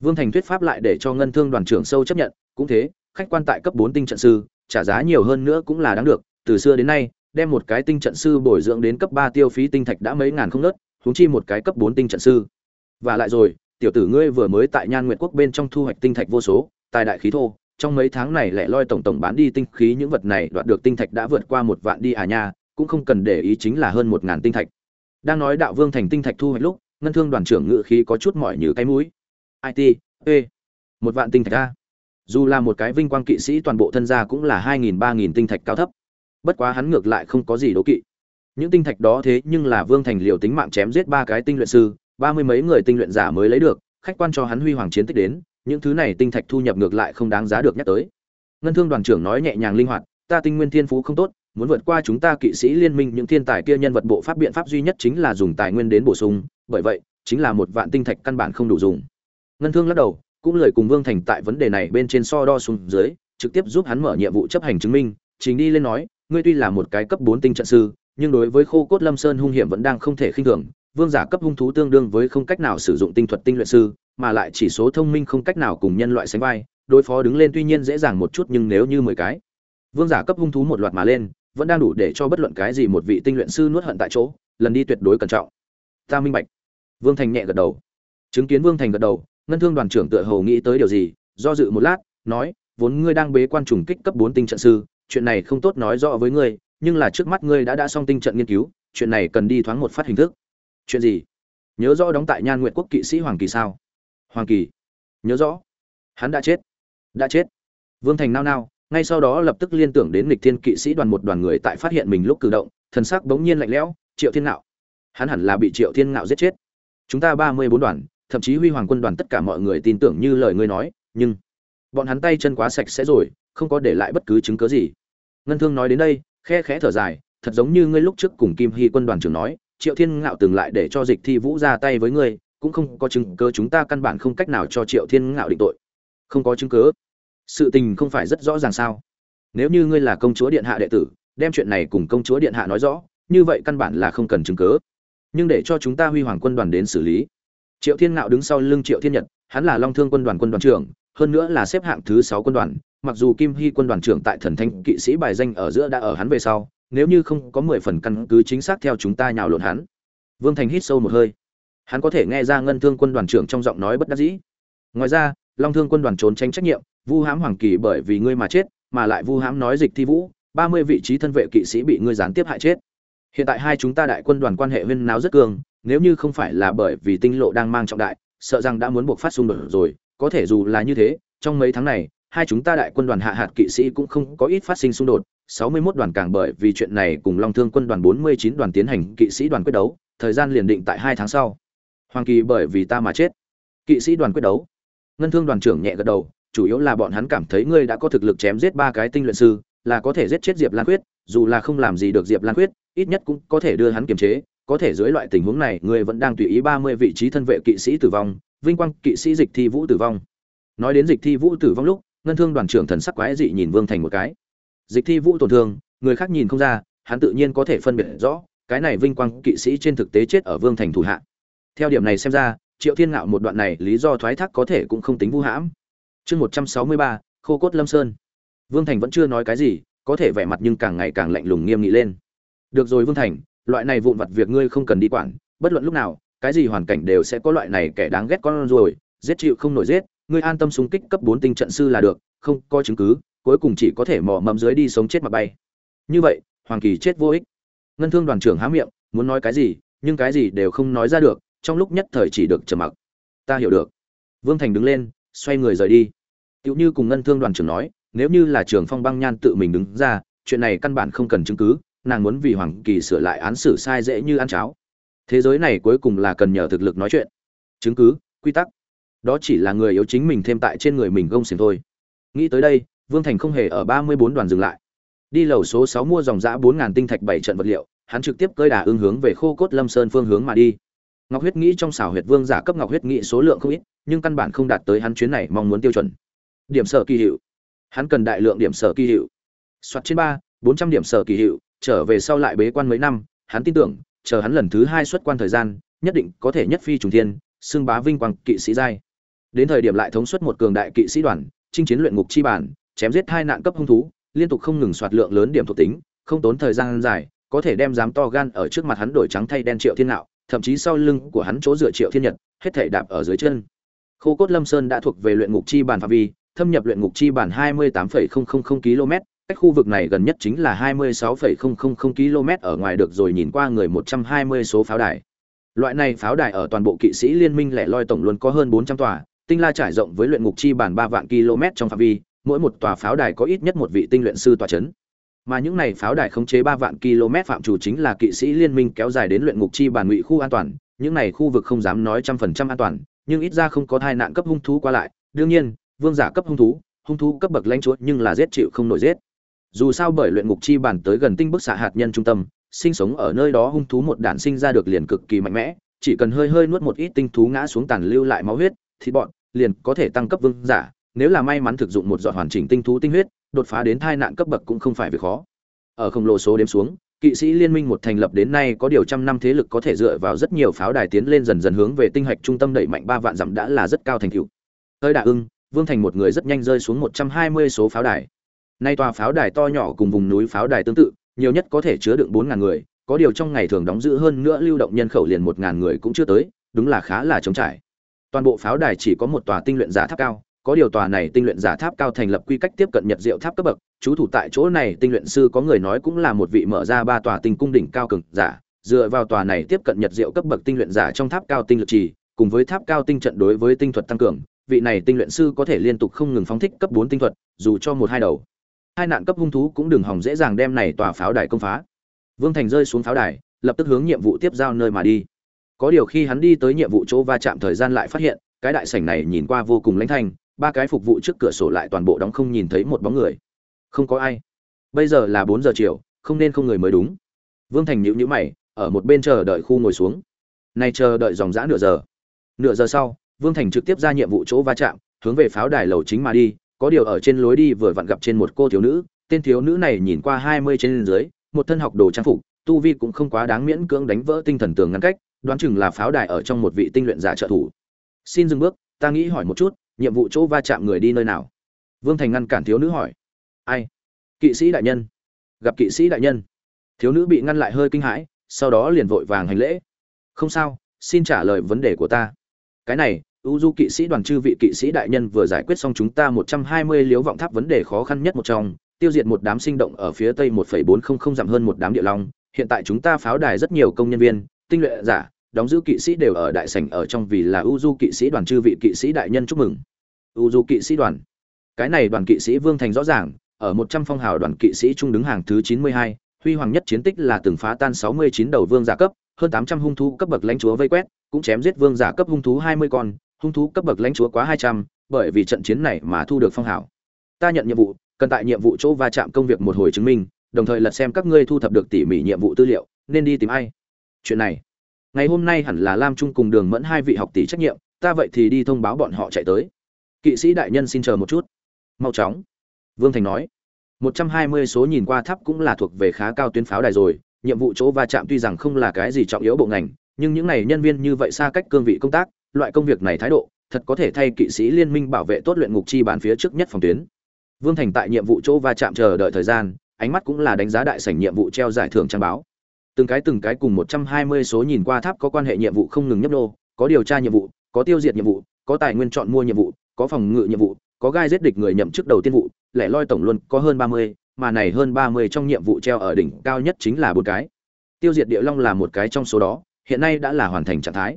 Speaker 1: Vương thành thuyết pháp lại để cho ngân thương đoàn trưởng sâu chấp nhận cũng thế khách quan tại cấp bốn tinh trận sư trả giá nhiều hơn nữa cũng là đáng được từ xưa đến nay đem một cái tinh trận sư bồi dưỡng đến cấp ba tiêu phí tinh thạch đã mấy ngàn không lứt, huống chi một cái cấp bốn tinh trận sư. Và lại rồi tiểu tử ngươi vừa mới tại Nhan Nguyệt quốc bên trong thu hoạch tinh thạch vô số, tài đại khí thô, trong mấy tháng này lẻ loi tổng tổng bán đi tinh khí những vật này đoạt được tinh thạch đã vượt qua một vạn đi à nha, cũng không cần để ý chính là hơn một ngàn tinh thạch. Đang nói đạo vương thành tinh thạch thu hoạch lúc, ngân thương đoàn trưởng ngự khí có chút mỏi như cái mũi. IT, P, một vạn tinh thạch a. Dù là một cái vinh quang kỵ sĩ toàn bộ thân gia cũng là hai nghìn ba nghìn tinh thạch cao thấp. Bất quá hắn ngược lại không có gì đố kỵ. Những tinh thạch đó thế nhưng là vương thành liều tính mạng chém giết ba cái tinh luyện sư, ba mươi mấy người tinh luyện giả mới lấy được khách quan cho hắn huy hoàng chiến tích đến những thứ này tinh thạch thu nhập ngược lại không đáng giá được nhắc tới. Ngân thương đoàn trưởng nói nhẹ nhàng linh hoạt ta tinh nguyên thiên phú không tốt muốn vượt qua chúng ta kỵ sĩ liên minh những thiên tài kia nhân vật bộ pháp biện pháp duy nhất chính là dùng tài nguyên đến bổ sung bởi vậy chính là một vạn tinh thạch căn bản không đủ dùng. Ngân thương lắc đầu cũng lời cùng vương thành tại vấn đề này bên trên so đo xuống dưới trực tiếp giúp hắn mở nhiệm vụ chấp hành chứng minh chính đi lên nói ngươi tuy là một cái cấp bốn tinh trận sư nhưng đối với khô cốt lâm sơn hung hiểm vẫn đang không thể khinh thường vương giả cấp hung thú tương đương với không cách nào sử dụng tinh thuật tinh luyện sư, mà lại chỉ số thông minh không cách nào cùng nhân loại sánh vai, đối phó đứng lên tuy nhiên dễ dàng một chút nhưng nếu như mười cái, vương giả cấp hung thú một loạt mà lên, vẫn đang đủ để cho bất luận cái gì một vị tinh luyện sư nuốt hận tại chỗ, lần đi tuyệt đối cẩn trọng. Ta minh bạch. Vương Thành nhẹ gật đầu. Chứng kiến Vương Thành gật đầu, ngân thương đoàn trưởng tựa hồ nghĩ tới điều gì, do dự một lát, nói, vốn ngươi đang bế quan trùng kích cấp bốn tinh trận sư, chuyện này không tốt nói rõ với ngươi, nhưng là trước mắt ngươi đã đã xong tinh trận nghiên cứu, chuyện này cần đi thoáng một phát hình thức chuyện gì nhớ rõ đóng tại nhan nguyện quốc kỵ sĩ hoàng kỳ sao hoàng kỳ. Nhớ rõ. Hắn đã chết. Đã chết. Vương thành nao nao, ngay sau đó lập tức liên tưởng đến lịch thiên kỵ sĩ đoàn một đoàn người tại phát hiện mình lúc cử động, thần sắc bỗng nhiên lạnh lẽo, triệu thiên ngạo. Hắn hẳn là bị triệu thiên ngạo giết chết. Chúng ta ba mươi bốn đoàn, thậm chí huy hoàng quân đoàn tất cả mọi người tin tưởng như lời ngươi nói, nhưng bọn hắn tay chân quá sạch sẽ rồi, không có để lại bất cứ chứng cớ gì. Ngân thương nói đến đây, khe khẽ thở dài, thật giống như ngươi lúc trước cùng kim hy quân đoàn trưởng nói, triệu thiên ngạo từng lại để cho dịch thi vũ ra tay với ngươi cũng không có chứng cớ chúng ta căn bản không cách nào cho triệu thiên ngạo định tội. Không có chứng cớ sự tình không phải rất rõ ràng sao? Nếu như ngươi là công chúa điện hạ đệ tử, đem chuyện này cùng công chúa điện hạ nói rõ, như vậy căn bản là không cần chứng cớ nhưng để cho chúng ta huy hoàng quân đoàn đến xử lý. Triệu thiên ngạo đứng sau lưng triệu thiên nhật, hắn là long thương quân đoàn quân đoàn trưởng, hơn nữa là xếp hạng thứ sáu quân đoàn. Mặc dù kim hy quân đoàn trưởng tại thần thanh kỵ sĩ bài danh ở giữa đã ở hắn về sau, nếu như không có mười phần căn cứ chính xác theo chúng ta nhào lộn hắn. Vương thành hít sâu một hơi hắn có thể nghe ra ngân thương quân đoàn trưởng trong giọng nói bất đắc dĩ ngoài ra long thương quân đoàn trốn tránh trách nhiệm vu hãm hoàng kỳ bởi vì ngươi mà chết mà lại vu hãm nói dịch thi vũ ba mươi vị trí thân vệ kỵ sĩ bị ngươi gián tiếp hại chết hiện tại hai chúng ta đại quân đoàn quan hệ huyên náo rất cường nếu như không phải là bởi vì tinh lộ đang mang trọng đại sợ rằng đã muốn buộc phát xung đột rồi có thể dù là như thế trong mấy tháng này hai chúng ta đại quân đoàn hạ hạt kỵ sĩ cũng không có ít phát sinh xung đột 61 đoàn càng bởi vì chuyện này cùng Long Thương quân đoàn 49 đoàn tiến hành kỵ sĩ đoàn quyết đấu, thời gian liền định tại hai tháng sau. Hoàng Kỳ bởi vì ta mà chết. Kỵ sĩ đoàn quyết đấu. Ngân Thương đoàn trưởng nhẹ gật đầu, chủ yếu là bọn hắn cảm thấy ngươi đã có thực lực chém giết ba cái tinh luyện sư, là có thể giết chết Diệp Lan Quyết, dù là không làm gì được Diệp Lan Quyết, ít nhất cũng có thể đưa hắn kiềm chế, có thể dưới loại tình huống này, ngươi vẫn đang tùy ý 30 vị trí thân vệ kỵ sĩ tử vong, vinh quang kỵ sĩ Dịch Thi Vũ tử vong. Nói đến Dịch Thi Vũ tử vong lúc, Ngân Thương đoàn trưởng thần sắc quái dị nhìn Vương Thành một cái dịch thi vũ tổn thương người khác nhìn không ra hắn tự nhiên có thể phân biệt rõ cái này vinh quang kỵ sĩ trên thực tế chết ở vương thành thủ hạ theo điểm này xem ra, triệu thiên ngạo một đoạn này lý do thoái thác có thể cũng không tính vu hãm. Chương một trăm sáu mươi ba, khô cốt lâm sơn. Vương thành vẫn chưa nói cái gì, có thể vẻ mặt nhưng càng ngày càng lạnh lùng nghiêm nghị lên. Được rồi vương thành, loại này vụn vặt việc ngươi không cần đi quản, bất luận lúc nào, cái gì hoàn cảnh đều sẽ có loại này kẻ đáng ghét con rồi, giết chịu không nổi giết, ngươi an tâm xung kích cấp bốn tinh trận sư là được, không có chứng cứ, cuối cùng chỉ có thể mò mẫm dưới đi sống chết mà bay. Như vậy, hoàng kỳ chết vô ích. Ngân thương đoàn trưởng há miệng, muốn nói cái gì, nhưng cái gì đều không nói ra được trong lúc nhất thời chỉ được trầm mặc. Ta hiểu được. Vương thành đứng lên xoay người rời đi. Tựu như cùng ngân thương đoàn trưởng nói nếu như là trường phong băng nhan tự mình đứng ra chuyện này căn bản không cần chứng cứ nàng muốn vì hoàng kỳ sửa lại án xử sai dễ như ăn cháo. Thế giới này cuối cùng là cần nhờ thực lực nói chuyện. Chứng cứ quy tắc. Đó chỉ là người yếu chính mình thêm tại trên người mình gông xiềng thôi. Nghĩ tới đây Vương Thành không hề ở 34 đoàn dừng lại. Đi lầu số 6 mua dòng dã 4000 tinh thạch 7 trận vật liệu, hắn trực tiếp cơi đà ương hướng về Khô Cốt Lâm Sơn phương hướng mà đi. Ngọc huyết nghĩ trong xảo huyệt vương giả cấp ngọc huyết nghĩ số lượng không ít, nhưng căn bản không đạt tới hắn chuyến này mong muốn tiêu chuẩn. Điểm sở kỳ hiệu. Hắn cần đại lượng điểm sở kỳ hiệu. Soạt trên 3, 400 điểm sở kỳ hiệu, trở về sau lại bế quan mấy năm, hắn tin tưởng, chờ hắn lần thứ 2 xuất quan thời gian, nhất định có thể nhất phi trùng thiên, xưng bá vinh quang kỵ sĩ giai. Đến thời điểm lại thống suất một cường đại kỵ sĩ đoàn, chinh chiến luyện ngục chi bản, chém giết hai nạn cấp hung thú, liên tục không ngừng soạt lượng lớn điểm thuộc tính, không tốn thời gian dài, có thể đem dám to gan ở trước mặt hắn đổi trắng thay đen Triệu Thiên Nạo, thậm chí sau lưng của hắn chỗ dựa Triệu Thiên Nhật, hết thảy đạp ở dưới chân. Khô cốt Lâm Sơn đã thuộc về luyện ngục chi bản phạm vi, thâm nhập luyện ngục chi bản 28,000 km, cách khu vực này gần nhất chính là 26,000 km ở ngoài được rồi nhìn qua người 120 số pháo đài. Loại này pháo đài ở toàn bộ kỵ sĩ liên minh lẻ loi tổng luôn có hơn 400 tòa, tinh la trải rộng với luyện ngục chi bản 3 vạn km trong phạm vi, mỗi một tòa pháo đài có ít nhất một vị tinh luyện sư tòa chấn. Mà những này pháo đài khống chế 3 vạn km phạm chủ chính là kỵ sĩ liên minh kéo dài đến luyện ngục chi bản ngụy khu an toàn, những này khu vực không dám nói trăm phần trăm an toàn, nhưng ít ra không có tai nạn cấp hung thú qua lại, đương nhiên, vương giả cấp hung thú, hung thú cấp bậc lãnh chúa nhưng là giết chịu không nổi giết. Dù sao bởi luyện ngục chi bản tới gần tinh bức xạ hạt nhân trung tâm, sinh sống ở nơi đó hung thú một đàn sinh ra được liền cực kỳ mạnh mẽ, chỉ cần hơi hơi nuốt một ít tinh thú ngã xuống tàn lưu lại máu huyết, thì bọn liền có thể tăng cấp vương giả, nếu là may mắn thực dụng một giọt hoàn chỉnh tinh thú tinh huyết, đột phá đến thai nạn cấp bậc cũng không phải việc khó. Ở khổng lồ số đếm xuống, kỵ sĩ liên minh một thành lập đến nay có điều trăm năm thế lực có thể dựa vào rất nhiều pháo đài tiến lên dần dần hướng về tinh hạch trung tâm đẩy mạnh ba vạn dặm đã là rất cao thành tựu. Hơi đạ ưng, Vương Thành một người rất nhanh rơi xuống một trăm hai mươi số pháo đài. Nay tòa pháo đài to nhỏ cùng vùng núi pháo đài tương tự, nhiều nhất có thể chứa đựng bốn ngàn người, có điều trong ngày thường đóng giữ hơn nữa lưu động nhân khẩu liền một ngàn người cũng chưa tới, đúng là khá là trống trải. Toàn bộ pháo đài chỉ có một tòa tinh luyện giả tháp cao, có điều tòa này tinh luyện giả tháp cao thành lập quy cách tiếp cận nhật diệu tháp cấp bậc, chú thủ tại chỗ này tinh luyện sư có người nói cũng là một vị mở ra ba tòa tinh cung đỉnh cao cường giả, dựa vào tòa này tiếp cận nhật diệu cấp bậc tinh luyện giả trong tháp cao tinh lực trì, cùng với tháp cao tinh trận đối với tinh thuật tăng cường, vị này tinh luyện sư có thể liên tục không ngừng phóng thích cấp bốn tinh thuật, dù cho một hai đầu. Hai nạn cấp hung thú cũng đừng hỏng dễ dàng đem này tòa pháo đài công phá. Vương thành rơi xuống pháo đài, lập tức hướng nhiệm vụ tiếp giao nơi mà đi. Có điều khi hắn đi tới nhiệm vụ chỗ va chạm thời gian lại phát hiện, cái đại sảnh này nhìn qua vô cùng lãnh thanh ba cái phục vụ trước cửa sổ lại toàn bộ đóng không nhìn thấy một bóng người. Không có ai. Bây giờ là bốn giờ chiều, không nên không người mới đúng. Vương thành nhịu nhữ mày, ở một bên chờ đợi khu ngồi xuống. Nay chờ đợi dòng dã nửa giờ. Nửa giờ sau, vương thành trực tiếp ra nhiệm vụ chỗ va chạm, hướng về pháo đài lầu chính mà đi, có điều ở trên lối đi vừa vặn gặp trên một cô thiếu nữ, tên thiếu nữ này nhìn qua hai mươi trên dưới, một thân học đồ trang phục, tu vi cũng không quá đáng miễn cưỡng đánh vỡ tinh thần tường ngăn cách, đoán chừng là pháo đài ở trong một vị tinh luyện giả trợ thủ. Xin dừng bước, ta nghĩ hỏi một chút nhiệm vụ chỗ va chạm người đi nơi nào? Vương thành ngăn cản thiếu nữ hỏi. Ai? Kỵ sĩ đại nhân. Gặp kỵ sĩ đại nhân. Thiếu nữ bị ngăn lại hơi kinh hãi, sau đó liền vội vàng hành lễ. Không sao, xin trả lời vấn đề của ta. Cái này ưu du kỵ sĩ đoàn chư vị kỵ sĩ đại nhân vừa giải quyết xong chúng ta một trăm hai mươi liếu vọng tháp vấn đề khó khăn nhất một trong, tiêu diệt một đám sinh động ở phía tây một phẩy bốn không không dặm hơn một đám địa long. Hiện tại chúng ta pháo đài rất nhiều công nhân viên, tinh luyện giả đóng giữ kỵ sĩ đều ở đại sảnh ở trong vì là u du kỵ sĩ đoàn chư vị kỵ sĩ đại nhân chúc mừng. U du kỵ sĩ đoàn. Cái này đoàn kỵ sĩ vương thành rõ ràng, ở một trăm phong hào đoàn kỵ sĩ trung đứng hàng thứ chín mươi hai, huy hoàng nhất chiến tích là từng phá tan sáu mươi chín đầu vương giả cấp, hơn tám trăm hung thú cấp bậc lãnh chúa vây quét, cũng chém giết vương giả cấp hung thú hai mươi con, hung thú cấp bậc lãnh chúa quá hai trăm, bởi vì trận chiến này mà thu được phong hào. Ta nhận nhiệm vụ, cần tại nhiệm vụ chỗ va chạm công việc một hồi chứng minh, đồng thời lật xem các ngươi thu thập được tỉ mỉ nhiệm vụ tư liệu, nên đi tìm ai. Chuyện này ngày hôm nay hẳn là lam trung cùng đường mẫn hai vị học tỷ trách nhiệm, ta vậy thì đi thông báo bọn họ chạy tới. Kỵ sĩ đại nhân xin chờ một chút. Mau chóng. Vương thành nói. Một trăm hai mươi số nhìn qua tháp cũng là thuộc về khá cao tuyến pháo đài rồi, nhiệm vụ chỗ va chạm tuy rằng không là cái gì trọng yếu bộ ngành, nhưng những này nhân viên như vậy xa cách cương vị công tác, loại công việc này thái độ, thật có thể thay kỵ sĩ liên minh bảo vệ tốt luyện ngục chi bàn phía trước nhất phòng tuyến. Vương thành tại nhiệm vụ chỗ va chạm chờ đợi thời gian, ánh mắt cũng là đánh giá đại sảnh nhiệm vụ treo giải thưởng trang báo từng cái từng cái cùng một trăm hai mươi số nhìn qua tháp có quan hệ nhiệm vụ không ngừng nhấp nô, có điều tra nhiệm vụ, có tiêu diệt nhiệm vụ, có tài nguyên chọn mua nhiệm vụ, có phòng ngự nhiệm vụ, có gai giết địch người nhậm chức đầu tiên vụ, lẻ loi tổng luôn có hơn ba mươi, mà này hơn ba mươi trong nhiệm vụ treo ở đỉnh cao nhất chính là bốn cái. Tiêu diệt địa long là một cái trong số đó, hiện nay đã là hoàn thành trạng thái.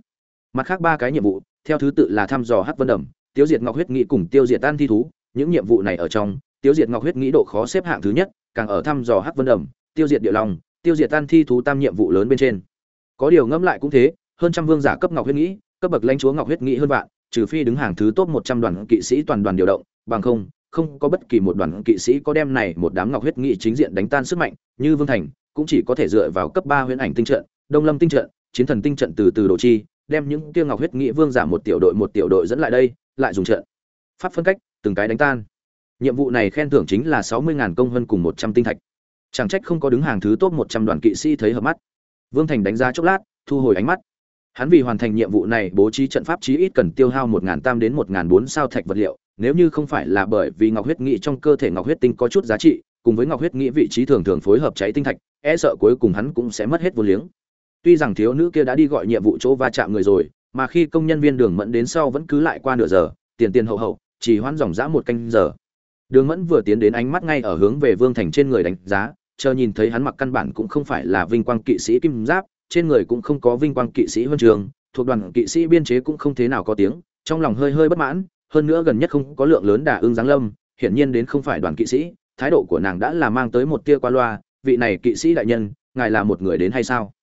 Speaker 1: Mặt khác ba cái nhiệm vụ, theo thứ tự là thăm dò hắc vân đầm, tiêu diệt ngọc huyết nghĩ cùng tiêu diệt tan thi thú, những nhiệm vụ này ở trong, tiêu diệt ngọc huyết nghĩ độ khó xếp hạng thứ nhất, càng ở thăm dò hắc vân đầm, tiêu diệt địa long tiêu diệt tan thi thú tam nhiệm vụ lớn bên trên. Có điều ngẫm lại cũng thế, hơn trăm vương giả cấp ngọc huyết nghĩ, cấp bậc lãnh chúa ngọc huyết nghĩ hơn vạn, trừ phi đứng hàng thứ top một trăm đoàn kỵ sĩ toàn đoàn điều động, bằng không không có bất kỳ một đoàn kỵ sĩ có đem này một đám ngọc huyết nghĩ chính diện đánh tan sức mạnh, như vương thành, cũng chỉ có thể dựa vào cấp ba huyễn ảnh tinh trận, đông lâm tinh trận, chiến thần tinh trận từ từ đồ chi, đem những tiêu ngọc huyết nghĩ vương giả một tiểu đội một tiểu đội dẫn lại đây, lại dùng trận. Pháp phân cách, từng cái đánh tan. Nhiệm vụ này khen thưởng chính là sáu mươi công hơn cùng một trăm tinh thạch chẳng trách không có đứng hàng thứ top một trăm đoàn kỵ sĩ thấy hợp mắt. Vương thành đánh giá chốc lát, thu hồi ánh mắt. Hắn vì hoàn thành nhiệm vụ này bố trí trận pháp chí ít cần tiêu hao một tam đến một bốn sao thạch vật liệu, nếu như không phải là bởi vì ngọc huyết nghị trong cơ thể ngọc huyết tinh có chút giá trị, cùng với ngọc huyết nghị vị trí thường thường phối hợp cháy tinh thạch e sợ cuối cùng hắn cũng sẽ mất hết vô liếng. Tuy rằng thiếu nữ kia đã đi gọi nhiệm vụ chỗ va chạm người rồi, mà khi công nhân viên đường mẫn đến sau vẫn cứ lại qua nửa giờ, tiền tiền hậu hậu, chỉ hoãn dòng dã một canh giờ. Đường mẫn vừa tiến đến ánh mắt ngay ở hướng về vương thành trên người đánh giá chờ nhìn thấy hắn mặc căn bản cũng không phải là vinh quang kỵ sĩ kim giáp, trên người cũng không có vinh quang kỵ sĩ huân trường, thuộc đoàn kỵ sĩ biên chế cũng không thế nào có tiếng, trong lòng hơi hơi bất mãn, hơn nữa gần nhất không có lượng lớn đả ương giáng lâm, hiển nhiên đến không phải đoàn kỵ sĩ, thái độ của nàng đã là mang tới một tia qua loa, vị này kỵ sĩ đại nhân, ngài là một người đến hay sao?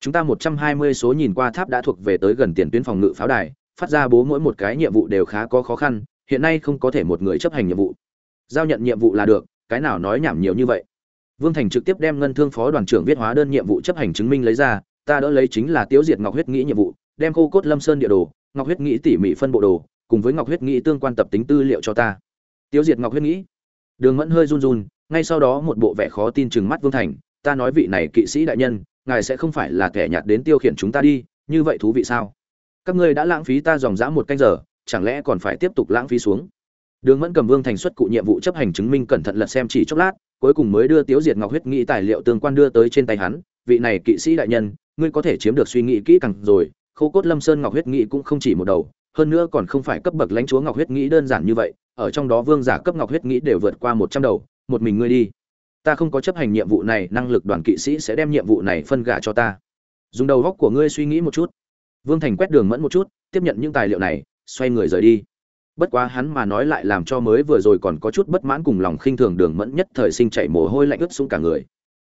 Speaker 1: Chúng ta một trăm hai mươi số nhìn qua tháp đã thuộc về tới gần tiền tuyến phòng ngự pháo đài, phát ra bố mỗi một cái nhiệm vụ đều khá có khó khăn, hiện nay không có thể một người chấp hành nhiệm vụ. Giao nhận nhiệm vụ là được, cái nào nói nhảm nhiều như vậy? Vương thành trực tiếp đem ngân thương phó đoàn trưởng viết hóa đơn nhiệm vụ chấp hành chứng minh lấy ra, ta đỡ lấy chính là tiêu diệt ngọc huyết nghĩ nhiệm vụ, đem khô cốt lâm sơn địa đồ, ngọc huyết nghĩ tỉ mỉ phân bộ đồ, cùng với ngọc huyết nghĩ tương quan tập tính tư liệu cho ta. Tiêu diệt ngọc huyết nghĩ đường mẫn hơi run run, ngay sau đó một bộ vẻ khó tin chừng mắt vương thành, ta nói vị này kỵ sĩ đại nhân, ngài sẽ không phải là kẻ nhạt đến tiêu khiển chúng ta đi, như vậy thú vị sao? Các ngươi đã lãng phí ta dòng dã một canh giờ, chẳng lẽ còn phải tiếp tục lãng phí xuống? Đường mẫn cầm vương thành xuất cụ nhiệm vụ chấp hành chứng minh cẩn thận lật xem chỉ chốc lát cuối cùng mới đưa Tiếu Diệt Ngọc huyết nghĩ tài liệu tương quan đưa tới trên tay hắn, vị này kỵ sĩ đại nhân, ngươi có thể chiếm được suy nghĩ kỹ càng rồi, Khô cốt Lâm Sơn Ngọc huyết nghĩ cũng không chỉ một đầu, hơn nữa còn không phải cấp bậc lãnh chúa Ngọc huyết nghĩ đơn giản như vậy, ở trong đó vương giả cấp Ngọc huyết nghĩ đều vượt qua một trăm đầu, một mình ngươi đi. Ta không có chấp hành nhiệm vụ này, năng lực đoàn kỵ sĩ sẽ đem nhiệm vụ này phân gả cho ta. Dùng đầu góc của ngươi suy nghĩ một chút. Vương Thành quét đường mẫn một chút, tiếp nhận những tài liệu này, xoay người rời đi bất quá hắn mà nói lại làm cho mới vừa rồi còn có chút bất mãn cùng lòng khinh thường đường mẫn nhất thời sinh chảy mồ hôi lạnh ướt xuống cả người.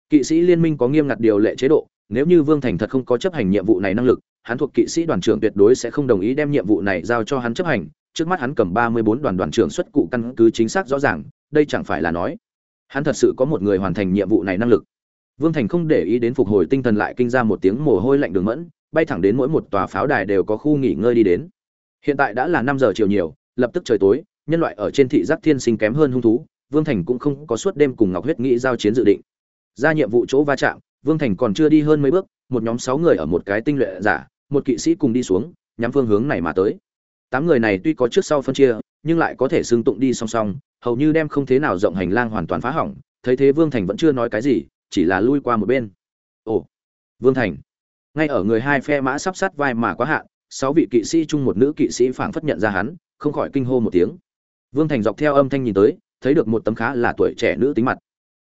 Speaker 1: Kỵ sĩ liên minh có nghiêm ngặt điều lệ chế độ, nếu như vương thành thật không có chấp hành nhiệm vụ này năng lực, hắn thuộc kỵ sĩ đoàn trưởng tuyệt đối sẽ không đồng ý đem nhiệm vụ này giao cho hắn chấp hành. Trước mắt hắn cầm ba mươi bốn đoàn đoàn trưởng xuất cụ căn cứ chính xác rõ ràng, đây chẳng phải là nói hắn thật sự có một người hoàn thành nhiệm vụ này năng lực. Vương thành không để ý đến phục hồi tinh thần lại kinh ra một tiếng mồ hôi lạnh đường mẫn, bay thẳng đến mỗi một tòa pháo đài đều có khu nghỉ ngơi đi đến. Hiện tại đã là năm giờ chiều nhiều lập tức trời tối, nhân loại ở trên thị giác thiên sinh kém hơn hung thú, vương thành cũng không có suốt đêm cùng ngọc huyết nghĩ giao chiến dự định. Ra nhiệm vụ chỗ va chạm, vương thành còn chưa đi hơn mấy bước, một nhóm sáu người ở một cái tinh luyện giả, một kỵ sĩ cùng đi xuống, nhắm phương hướng này mà tới. Tám người này tuy có trước sau phân chia, nhưng lại có thể xương tụng đi song song, hầu như đem không thế nào rộng hành lang hoàn toàn phá hỏng, thấy thế vương thành vẫn chưa nói cái gì, chỉ là lui qua một bên. Ồ, vương thành. Ngay ở người hai phe mã sắp sát vai mà quá hạn, sáu vị kỵ sĩ chung một nữ kỵ sĩ phảng phất nhận ra hắn không khỏi kinh hô một tiếng vương thành dọc theo âm thanh nhìn tới thấy được một tấm khá là tuổi trẻ nữ tính mặt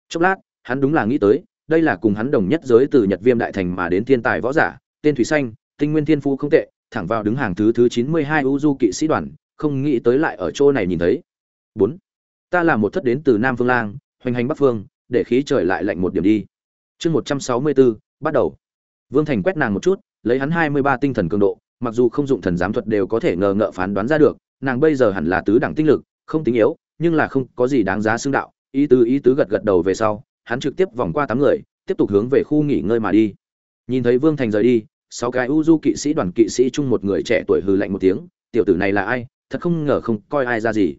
Speaker 1: chốc lát hắn đúng là nghĩ tới đây là cùng hắn đồng nhất giới từ Nhật Viêm đại thành mà đến thiên tài võ giả, tên Thủy Xanh, tinh nguyên thiên phú không tệ, thẳng vào đứng hàng thứ thứ 92 Uju kỵ sĩ đoàn, không nghĩ tới lại ở chỗ này nhìn thấy. 4. Ta là một thất đến từ Nam Phương Lang, hoành hành Bắc Phương, để khí trời lại lạnh một điểm đi. Chương 164, bắt đầu. Vương Thành quét nàng một chút, lấy hắn 23 tinh thần cường độ, mặc dù không dụng thần giám thuật đều có thể ngờ ngợ phán đoán ra được, nàng bây giờ hẳn là tứ đẳng tinh lực, không tính yếu, nhưng là không có gì đáng giá xưng đạo, ý tứ ý tứ gật gật đầu về sau, hắn trực tiếp vòng qua tám người, tiếp tục hướng về khu nghỉ ngơi mà đi. Nhìn thấy Vương Thành rời đi, sáu cái Uzu kỵ sĩ đoàn kỵ sĩ chung một người trẻ tuổi hừ lạnh một tiếng, tiểu tử này là ai, thật không ngờ không coi ai ra gì.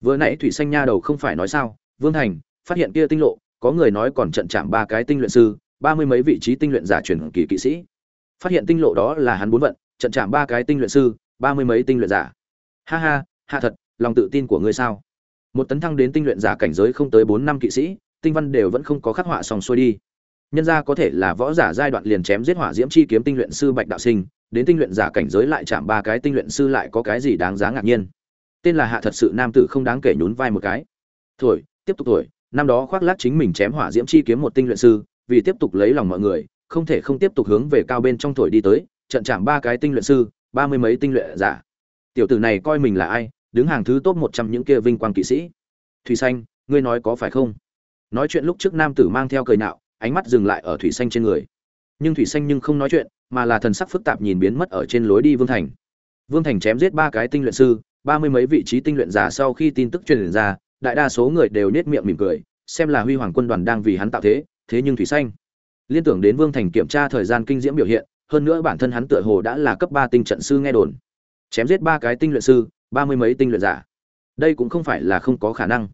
Speaker 1: Vừa nãy thủy xanh nha đầu không phải nói sao, Vương Thành phát hiện kia tinh lộ, có người nói còn trận chạm ba cái tinh luyện sư, ba mươi mấy vị trí tinh luyện giả truyền kỳ kỵ sĩ. Phát hiện tinh lộ đó là hắn bốn vận, trận chạm ba cái tinh luyện sư, ba mươi mấy tinh luyện giả. Ha ha, hạ thật, lòng tự tin của ngươi sao? Một tấn thăng đến tinh luyện giả cảnh giới không tới bốn năm kỵ sĩ, tinh văn đều vẫn không có khắc họa xong xuôi đi. Nhân ra có thể là võ giả giai đoạn liền chém giết hỏa diễm chi kiếm tinh luyện sư bạch đạo sinh đến tinh luyện giả cảnh giới lại chạm ba cái tinh luyện sư lại có cái gì đáng giá ngạc nhiên? Tên là hạ thật sự nam tử không đáng kể nhún vai một cái. Thổi tiếp tục thổi năm đó khoác lác chính mình chém hỏa diễm chi kiếm một tinh luyện sư vì tiếp tục lấy lòng mọi người không thể không tiếp tục hướng về cao bên trong thổi đi tới trận chạm ba cái tinh luyện sư ba mươi mấy tinh luyện giả tiểu tử này coi mình là ai, đứng hàng thứ top một trăm những kia vinh quang kỵ sĩ. Thủy xanh, ngươi nói có phải không? Nói chuyện lúc trước nam tử mang theo cười nạo, ánh mắt dừng lại ở thủy xanh trên người. Nhưng thủy xanh nhưng không nói chuyện, mà là thần sắc phức tạp nhìn biến mất ở trên lối đi vương thành. Vương thành chém giết ba cái tinh luyện sư, ba mươi mấy vị trí tinh luyện giả sau khi tin tức truyền ra, đại đa số người đều nết miệng mỉm cười, xem là huy hoàng quân đoàn đang vì hắn tạo thế thế nhưng thủy xanh, liên tưởng đến vương thành kiểm tra thời gian kinh diễm biểu hiện, hơn nữa bản thân hắn tựa hồ đã là cấp ba tinh trận sư nghe đồn chém giết ba cái tinh luyện sư, ba mươi mấy tinh luyện giả. Đây cũng không phải là không có khả năng.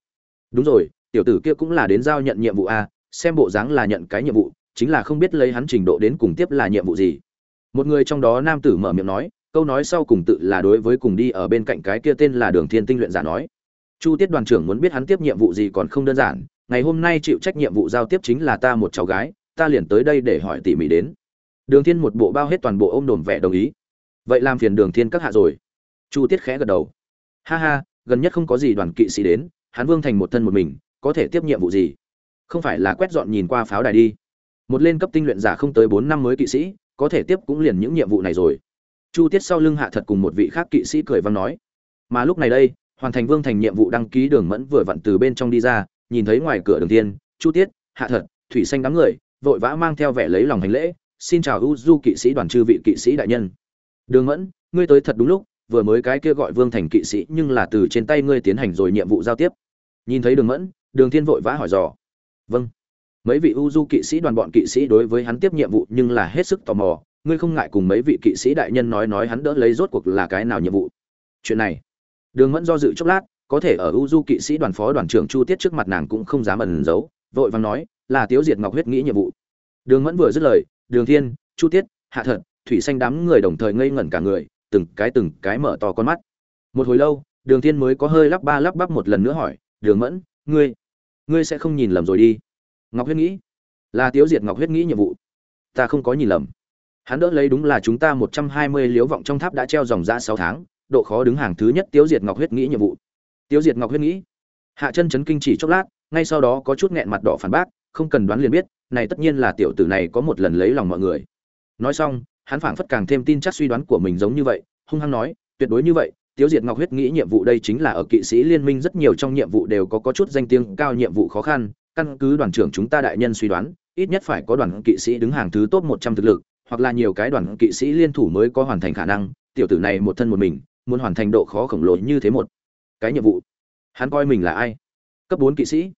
Speaker 1: Đúng rồi, tiểu tử kia cũng là đến giao nhận nhiệm vụ a, xem bộ dáng là nhận cái nhiệm vụ, chính là không biết lấy hắn trình độ đến cùng tiếp là nhiệm vụ gì. Một người trong đó nam tử mở miệng nói, câu nói sau cùng tự là đối với cùng đi ở bên cạnh cái kia tên là đường thiên tinh luyện giả nói. Chu tiết đoàn trưởng muốn biết hắn tiếp nhiệm vụ gì còn không đơn giản, ngày hôm nay chịu trách nhiệm vụ giao tiếp chính là ta một cháu gái, ta liền tới đây để hỏi tỉ mỉ đến. Đường thiên một bộ bao hết toàn bộ ôm đồn vẻ đồng ý vậy làm phiền đường thiên các hạ rồi. Chu tiết khẽ gật đầu. Ha ha, gần nhất không có gì đoàn kỵ sĩ đến, hán vương thành một thân một mình, có thể tiếp nhiệm vụ gì? Không phải là quét dọn nhìn qua pháo đài đi. Một lên cấp tinh luyện giả không tới bốn năm mới kỵ sĩ, có thể tiếp cũng liền những nhiệm vụ này rồi. Chu tiết sau lưng hạ thật cùng một vị khác kỵ sĩ cười văng nói. Mà lúc này đây, hoàn thành vương thành nhiệm vụ đăng ký đường mẫn vừa vặn từ bên trong đi ra, nhìn thấy ngoài cửa đường tiên chu tiết, hạ thật, thủy xanh đám người, vội vã mang theo vẻ lấy lòng hành lễ, xin chào u du kỵ sĩ đoàn chư vị kỵ sĩ đại nhân đường mẫn, ngươi tới thật đúng lúc, vừa mới cái kia gọi vương thành kỵ sĩ nhưng là từ trên tay ngươi tiến hành rồi nhiệm vụ giao tiếp. Nhìn thấy đường mẫn, đường thiên vội vã hỏi dò. Vâng. Mấy vị u du kỵ sĩ đoàn bọn kỵ sĩ đối với hắn tiếp nhiệm vụ nhưng là hết sức tò mò, ngươi không ngại cùng mấy vị kỵ sĩ đại nhân nói nói hắn đỡ lấy rốt cuộc là cái nào nhiệm vụ. Chuyện này, đường mẫn do dự chốc lát, có thể ở u du kỵ sĩ đoàn phó đoàn trưởng chu tiết trước mặt nàng cũng không dám ẩn giấu, vội vàng nói, là tiếu diệt ngọc huyết nghĩ nhiệm vụ. Đường mẫn vừa dứt lời, đường thiên, chu tiết, hạ thật thủy xanh đám người đồng thời ngây ngẩn cả người, từng cái từng cái mở to con mắt. Một hồi lâu, đường thiên mới có hơi lắp ba lắp bắp một lần nữa hỏi, đường mẫn, ngươi ngươi sẽ không nhìn lầm rồi đi. Ngọc huyết nghĩ, là tiêu diệt ngọc huyết nghĩ nhiệm vụ. Ta không có nhìn lầm. Hắn đỡ lấy đúng là chúng ta một trăm hai mươi liếu vọng trong tháp đã treo dòng ra sáu tháng, độ khó đứng hàng thứ nhất tiêu diệt ngọc huyết nghĩ nhiệm vụ. Tiêu diệt ngọc huyết nghĩ, hạ chân chấn kinh chỉ chốc lát, ngay sau đó có chút nghẹn mặt đỏ phản bác, không cần đoán liền biết, này tất nhiên là tiểu tử này có một lần lấy lòng mọi người. Nói xong hắn phảng phất càng thêm tin chắc suy đoán của mình giống như vậy, hung hăng nói, tuyệt đối như vậy tiêu diệt ngọc huyết nghĩ nhiệm vụ đây chính là ở kỵ sĩ liên minh rất nhiều trong nhiệm vụ đều có có chút danh tiếng cao nhiệm vụ khó khăn, căn cứ đoàn trưởng chúng ta đại nhân suy đoán, ít nhất phải có đoàn kỵ sĩ đứng hàng thứ top một trăm thực lực, hoặc là nhiều cái đoàn kỵ sĩ liên thủ mới có hoàn thành khả năng, tiểu tử này một thân một mình, muốn hoàn thành độ khó khổng lồ như thế một cái nhiệm vụ. Hắn coi mình là ai? Cấp bốn kỵ sĩ,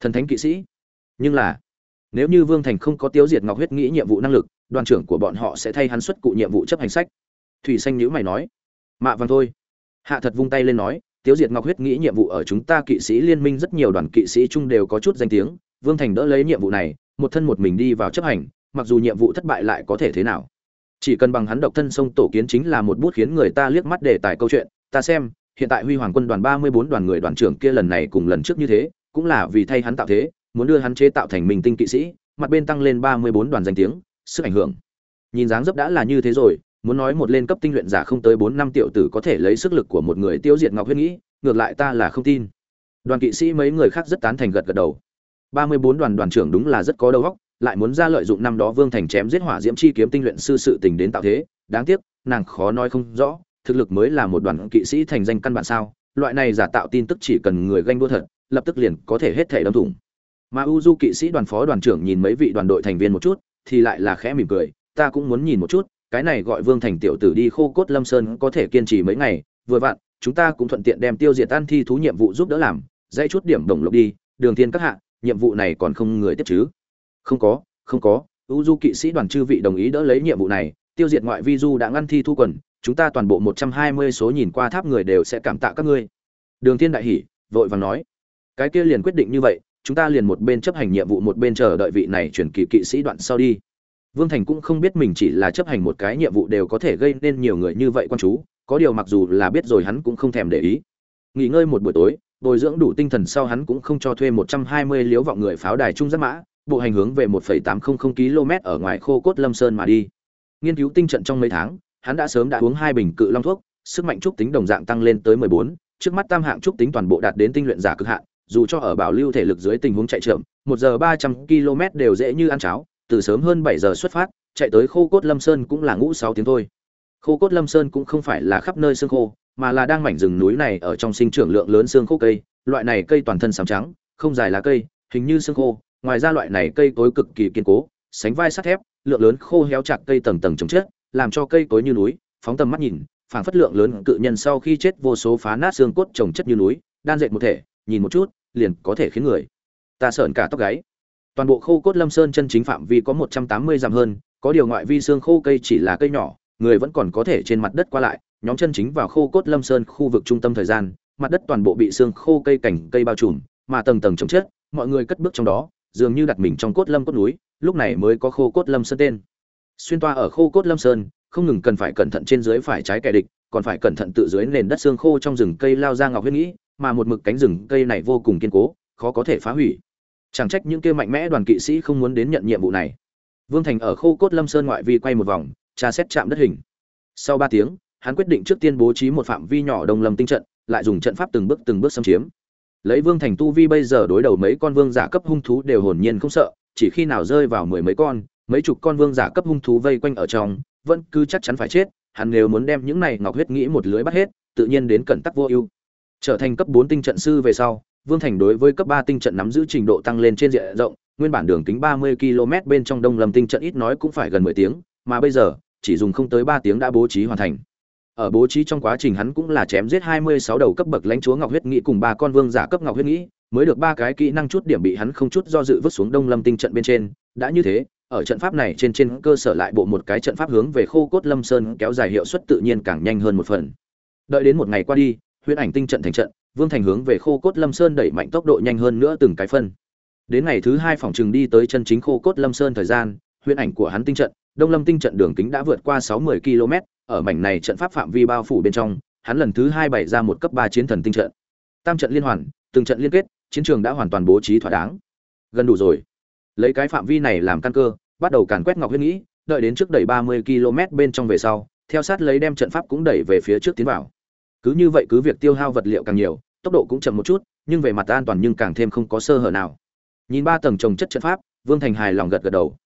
Speaker 1: thần thánh kỵ sĩ. Nhưng là, nếu như vương thành không có tiêu diệt ngọc huyết nghĩ nhiệm vụ năng lực đoàn trưởng của bọn họ sẽ thay hắn xuất cụ nhiệm vụ chấp hành sách. Thủy xanh nhữ mày nói. Mạ vàng thôi. Hạ thật vung tay lên nói, tiếu diệt ngọc huyết nghĩ nhiệm vụ ở chúng ta kỵ sĩ liên minh, rất nhiều đoàn kỵ sĩ chung đều có chút danh tiếng. Vương thành đỡ lấy nhiệm vụ này, một thân một mình đi vào chấp hành, mặc dù nhiệm vụ thất bại lại có thể thế nào. Chỉ cần bằng hắn độc thân sông tổ kiến chính là một bút khiến người ta liếc mắt để tài câu chuyện. Ta xem, hiện tại huy hoàng quân đoàn ba mươi bốn đoàn người đoàn trưởng kia lần này cùng lần trước như thế, cũng là vì thay hắn tạo thế, muốn đưa hắn chế tạo thành mình tinh kỵ sĩ, mặt bên tăng lên ba mươi bốn đoàn danh tiếng sức ảnh hưởng. Nhìn dáng dấp đã là như thế rồi, muốn nói một lên cấp tinh luyện giả không tới bốn năm tiểu tử có thể lấy sức lực của một người tiêu diệt ngọc huyết nghĩ, ngược lại ta là không tin. Đoàn kỵ sĩ mấy người khác rất tán thành gật gật đầu. Ba mươi bốn đoàn đoàn trưởng đúng là rất có đầu óc, lại muốn ra lợi dụng năm đó vương thành chém giết hỏa diễm chi kiếm tinh luyện sư sự tình đến tạo thế, đáng tiếc, nàng khó nói không rõ, thực lực mới là một đoàn kỵ sĩ thành danh căn bản sao, loại này giả tạo tin tức chỉ cần người ganh đua thật, lập tức liền có thể hết thể đâm thủng. Mà u du kỵ sĩ đoàn phó đoàn trưởng nhìn mấy vị đoàn đội thành viên một chút thì lại là khẽ mỉm cười, ta cũng muốn nhìn một chút, cái này gọi vương thành tiểu tử đi khô cốt lâm sơn có thể kiên trì mấy ngày, vừa vặn, chúng ta cũng thuận tiện đem tiêu diệt tan thi thú nhiệm vụ giúp đỡ làm, dãy chút điểm đồng lộc đi, đường Thiên các hạ, nhiệm vụ này còn không người tiếp chứ? Không có không có u du kỵ sĩ đoàn chư vị đồng ý đỡ lấy nhiệm vụ này, tiêu diệt ngoại vi du đã ngăn thi thu quần, chúng ta toàn bộ một trăm hai mươi số nhìn qua tháp người đều sẽ cảm tạ các ngươi. Đường thiên đại hỉ, vội vàng nói. Cái kia liền quyết định như vậy chúng ta liền một bên chấp hành nhiệm vụ, một bên chờ đợi vị này chuyển kỳ kỵ sĩ đoạn sau đi. Vương thành cũng không biết mình chỉ là chấp hành một cái nhiệm vụ đều có thể gây nên nhiều người như vậy quan chú, có điều mặc dù là biết rồi hắn cũng không thèm để ý. Nghỉ ngơi một buổi tối, bồi dưỡng đủ tinh thần sau hắn cũng không cho thuê một trăm hai mươi liếu vọng người pháo đài trung giáp mã, bộ hành hướng về một phẩy tám không không km ở ngoài khô cốt lâm sơn mà đi. Nghiên cứu tinh trận trong mấy tháng, hắn đã sớm đã uống hai bình cự long thuốc, sức mạnh trúc tính đồng dạng tăng lên tới mười bốn, trước mắt tam hạng trúc tính toàn bộ đạt đến tinh luyện giả cực hạn dù cho ở bảo lưu thể lực dưới tình huống chạy chậm, một giờ ba trăm km đều dễ như ăn cháo, từ sớm hơn bảy giờ xuất phát, chạy tới khô cốt lâm sơn cũng là ngũ sáu tiếng thôi. Khô cốt lâm sơn cũng không phải là khắp nơi xương khô, mà là đang mảnh rừng núi này ở trong sinh trưởng lượng lớn xương khô cây, loại này cây toàn thân sám trắng, không dài lá cây, hình như xương khô, ngoài ra loại này cây tối cực kỳ kiên cố, sánh vai sắt thép, lượng lớn khô héo chặt cây tầng tầng chồng chết, làm cho cây tối như núi, phóng tầm mắt nhìn, phảng phất lượng lớn cự nhân sau khi chết vô số phá nát xương cốt trồng chất như núi, đan dệt một thể, nhìn một chút liền có thể khiến người. Ta sợn cả tóc gáy. Toàn bộ khô cốt lâm sơn chân chính phạm vi có một trăm tám mươi dặm hơn, có điều ngoại vi xương khô cây chỉ là cây nhỏ, người vẫn còn có thể trên mặt đất qua lại. Nhóm chân chính vào khô cốt lâm sơn khu vực trung tâm thời gian, mặt đất toàn bộ bị xương khô cây cảnh cây bao trùm, mà tầng tầng chồng chết, mọi người cất bước trong đó, dường như đặt mình trong cốt lâm cốt núi, lúc này mới có khô cốt lâm sơn tên. Xuyên toa ở khô cốt lâm sơn, không ngừng cần phải cẩn thận trên dưới phải trái kẻ địch, còn phải cẩn thận tự dưới nền đất xương khô trong rừng cây lao ra ngọc huyết nghĩ mà một mực cánh rừng cây này vô cùng kiên cố, khó có thể phá hủy. Chẳng trách những kia mạnh mẽ đoàn kỵ sĩ không muốn đến nhận nhiệm vụ này. Vương thành ở khô cốt lâm sơn ngoại vi quay một vòng, tra xét chạm đất hình. Sau ba tiếng, hắn quyết định trước tiên bố trí một phạm vi nhỏ đồng lâm tinh trận, lại dùng trận pháp từng bước từng bước xâm chiếm. Lấy vương thành tu vi bây giờ đối đầu mấy con vương giả cấp hung thú đều hồn nhiên không sợ, chỉ khi nào rơi vào mười mấy con, mấy chục con vương giả cấp hung thú vây quanh ở trong, vẫn cứ chắc chắn phải chết, hắn nếu muốn đem những này ngọc huyết nghĩ một lưới bắt hết, tự nhiên đến cẩn tắc vô ưu trở thành cấp bốn tinh trận sư về sau, vương thành đối với cấp ba tinh trận nắm giữ trình độ tăng lên trên diện rộng, nguyên bản đường kính ba mươi km bên trong đông lâm tinh trận ít nói cũng phải gần mười tiếng, mà bây giờ, chỉ dùng không tới ba tiếng đã bố trí hoàn thành. Ở bố trí trong quá trình hắn cũng là chém giết hai mươi sáu đầu cấp bậc lãnh chúa ngọc huyết nghị cùng ba con vương giả cấp ngọc huyết nghị, mới được ba cái kỹ năng chút điểm bị hắn không chút do dự vứt xuống đông lâm tinh trận bên trên. Đã như thế, ở trận pháp này trên trên cơ sở lại bộ một cái trận pháp hướng về khô cốt lâm sơn kéo dài hiệu suất tự nhiên càng nhanh hơn một phần. Đợi đến một ngày qua đi huyễn ảnh tinh trận thành trận, vương thành hướng về khô cốt lâm sơn đẩy mạnh tốc độ nhanh hơn nữa từng cái phân. Đến ngày thứ hai phòng chừng đi tới chân chính khô cốt lâm sơn thời gian, huyễn ảnh của hắn tinh trận, đông lâm tinh trận đường kính đã vượt qua sáu mươi km, ở mảnh này trận pháp phạm vi bao phủ bên trong, hắn lần thứ hai bày ra một cấp ba chiến thần tinh trận. Tam trận liên hoàn, từng trận liên kết, chiến trường đã hoàn toàn bố trí thỏa đáng. Gần đủ rồi. Lấy cái phạm vi này làm căn cơ, bắt đầu càn quét ngọc huyết nghĩ, đợi đến trước đẩy ba mươi km bên trong về sau, theo sát lấy đem trận pháp cũng đẩy về phía trước tiến vào cứ như vậy cứ việc tiêu hao vật liệu càng nhiều, tốc độ cũng chậm một chút, nhưng về mặt an toàn nhưng càng thêm không có sơ hở nào. Nhìn ba tầng trồng chất trận pháp, vương thành hài lòng gật gật đầu.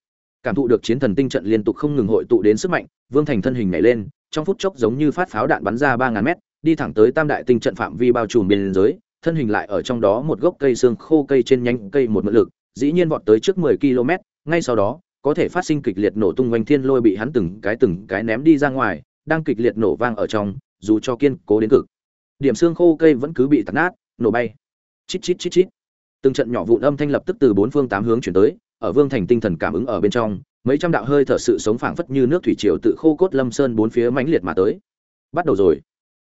Speaker 1: Cảm thụ được chiến thần tinh trận liên tục không ngừng hội tụ đến sức mạnh, vương thành thân hình nhảy lên, trong phút chốc giống như phát pháo đạn bắn ra ba ngàn mét, đi thẳng tới tam đại tinh trận phạm vi bao trùm biên giới, thân hình lại ở trong đó một gốc cây xương khô cây trên nhánh cây một mượn lực, dĩ nhiên vọt tới trước mười km, ngay sau đó, có thể phát sinh kịch liệt nổ tung quanh thiên lôi bị hắn từng cái từng cái ném đi ra ngoài, đang kịch liệt nổ vang ở trong dù cho kiên cố đến cực. Điểm xương khô cây vẫn cứ bị tạt nát, nổ bay. Chít chít chít chít. Từng trận nhỏ vụn âm thanh lập tức từ bốn phương tám hướng chuyển tới, ở vương thành tinh thần cảm ứng ở bên trong, mấy trăm đạo hơi thở sự sống phảng phất như nước thủy triều tự khô cốt lâm sơn bốn phía mãnh liệt mà tới. Bắt đầu rồi.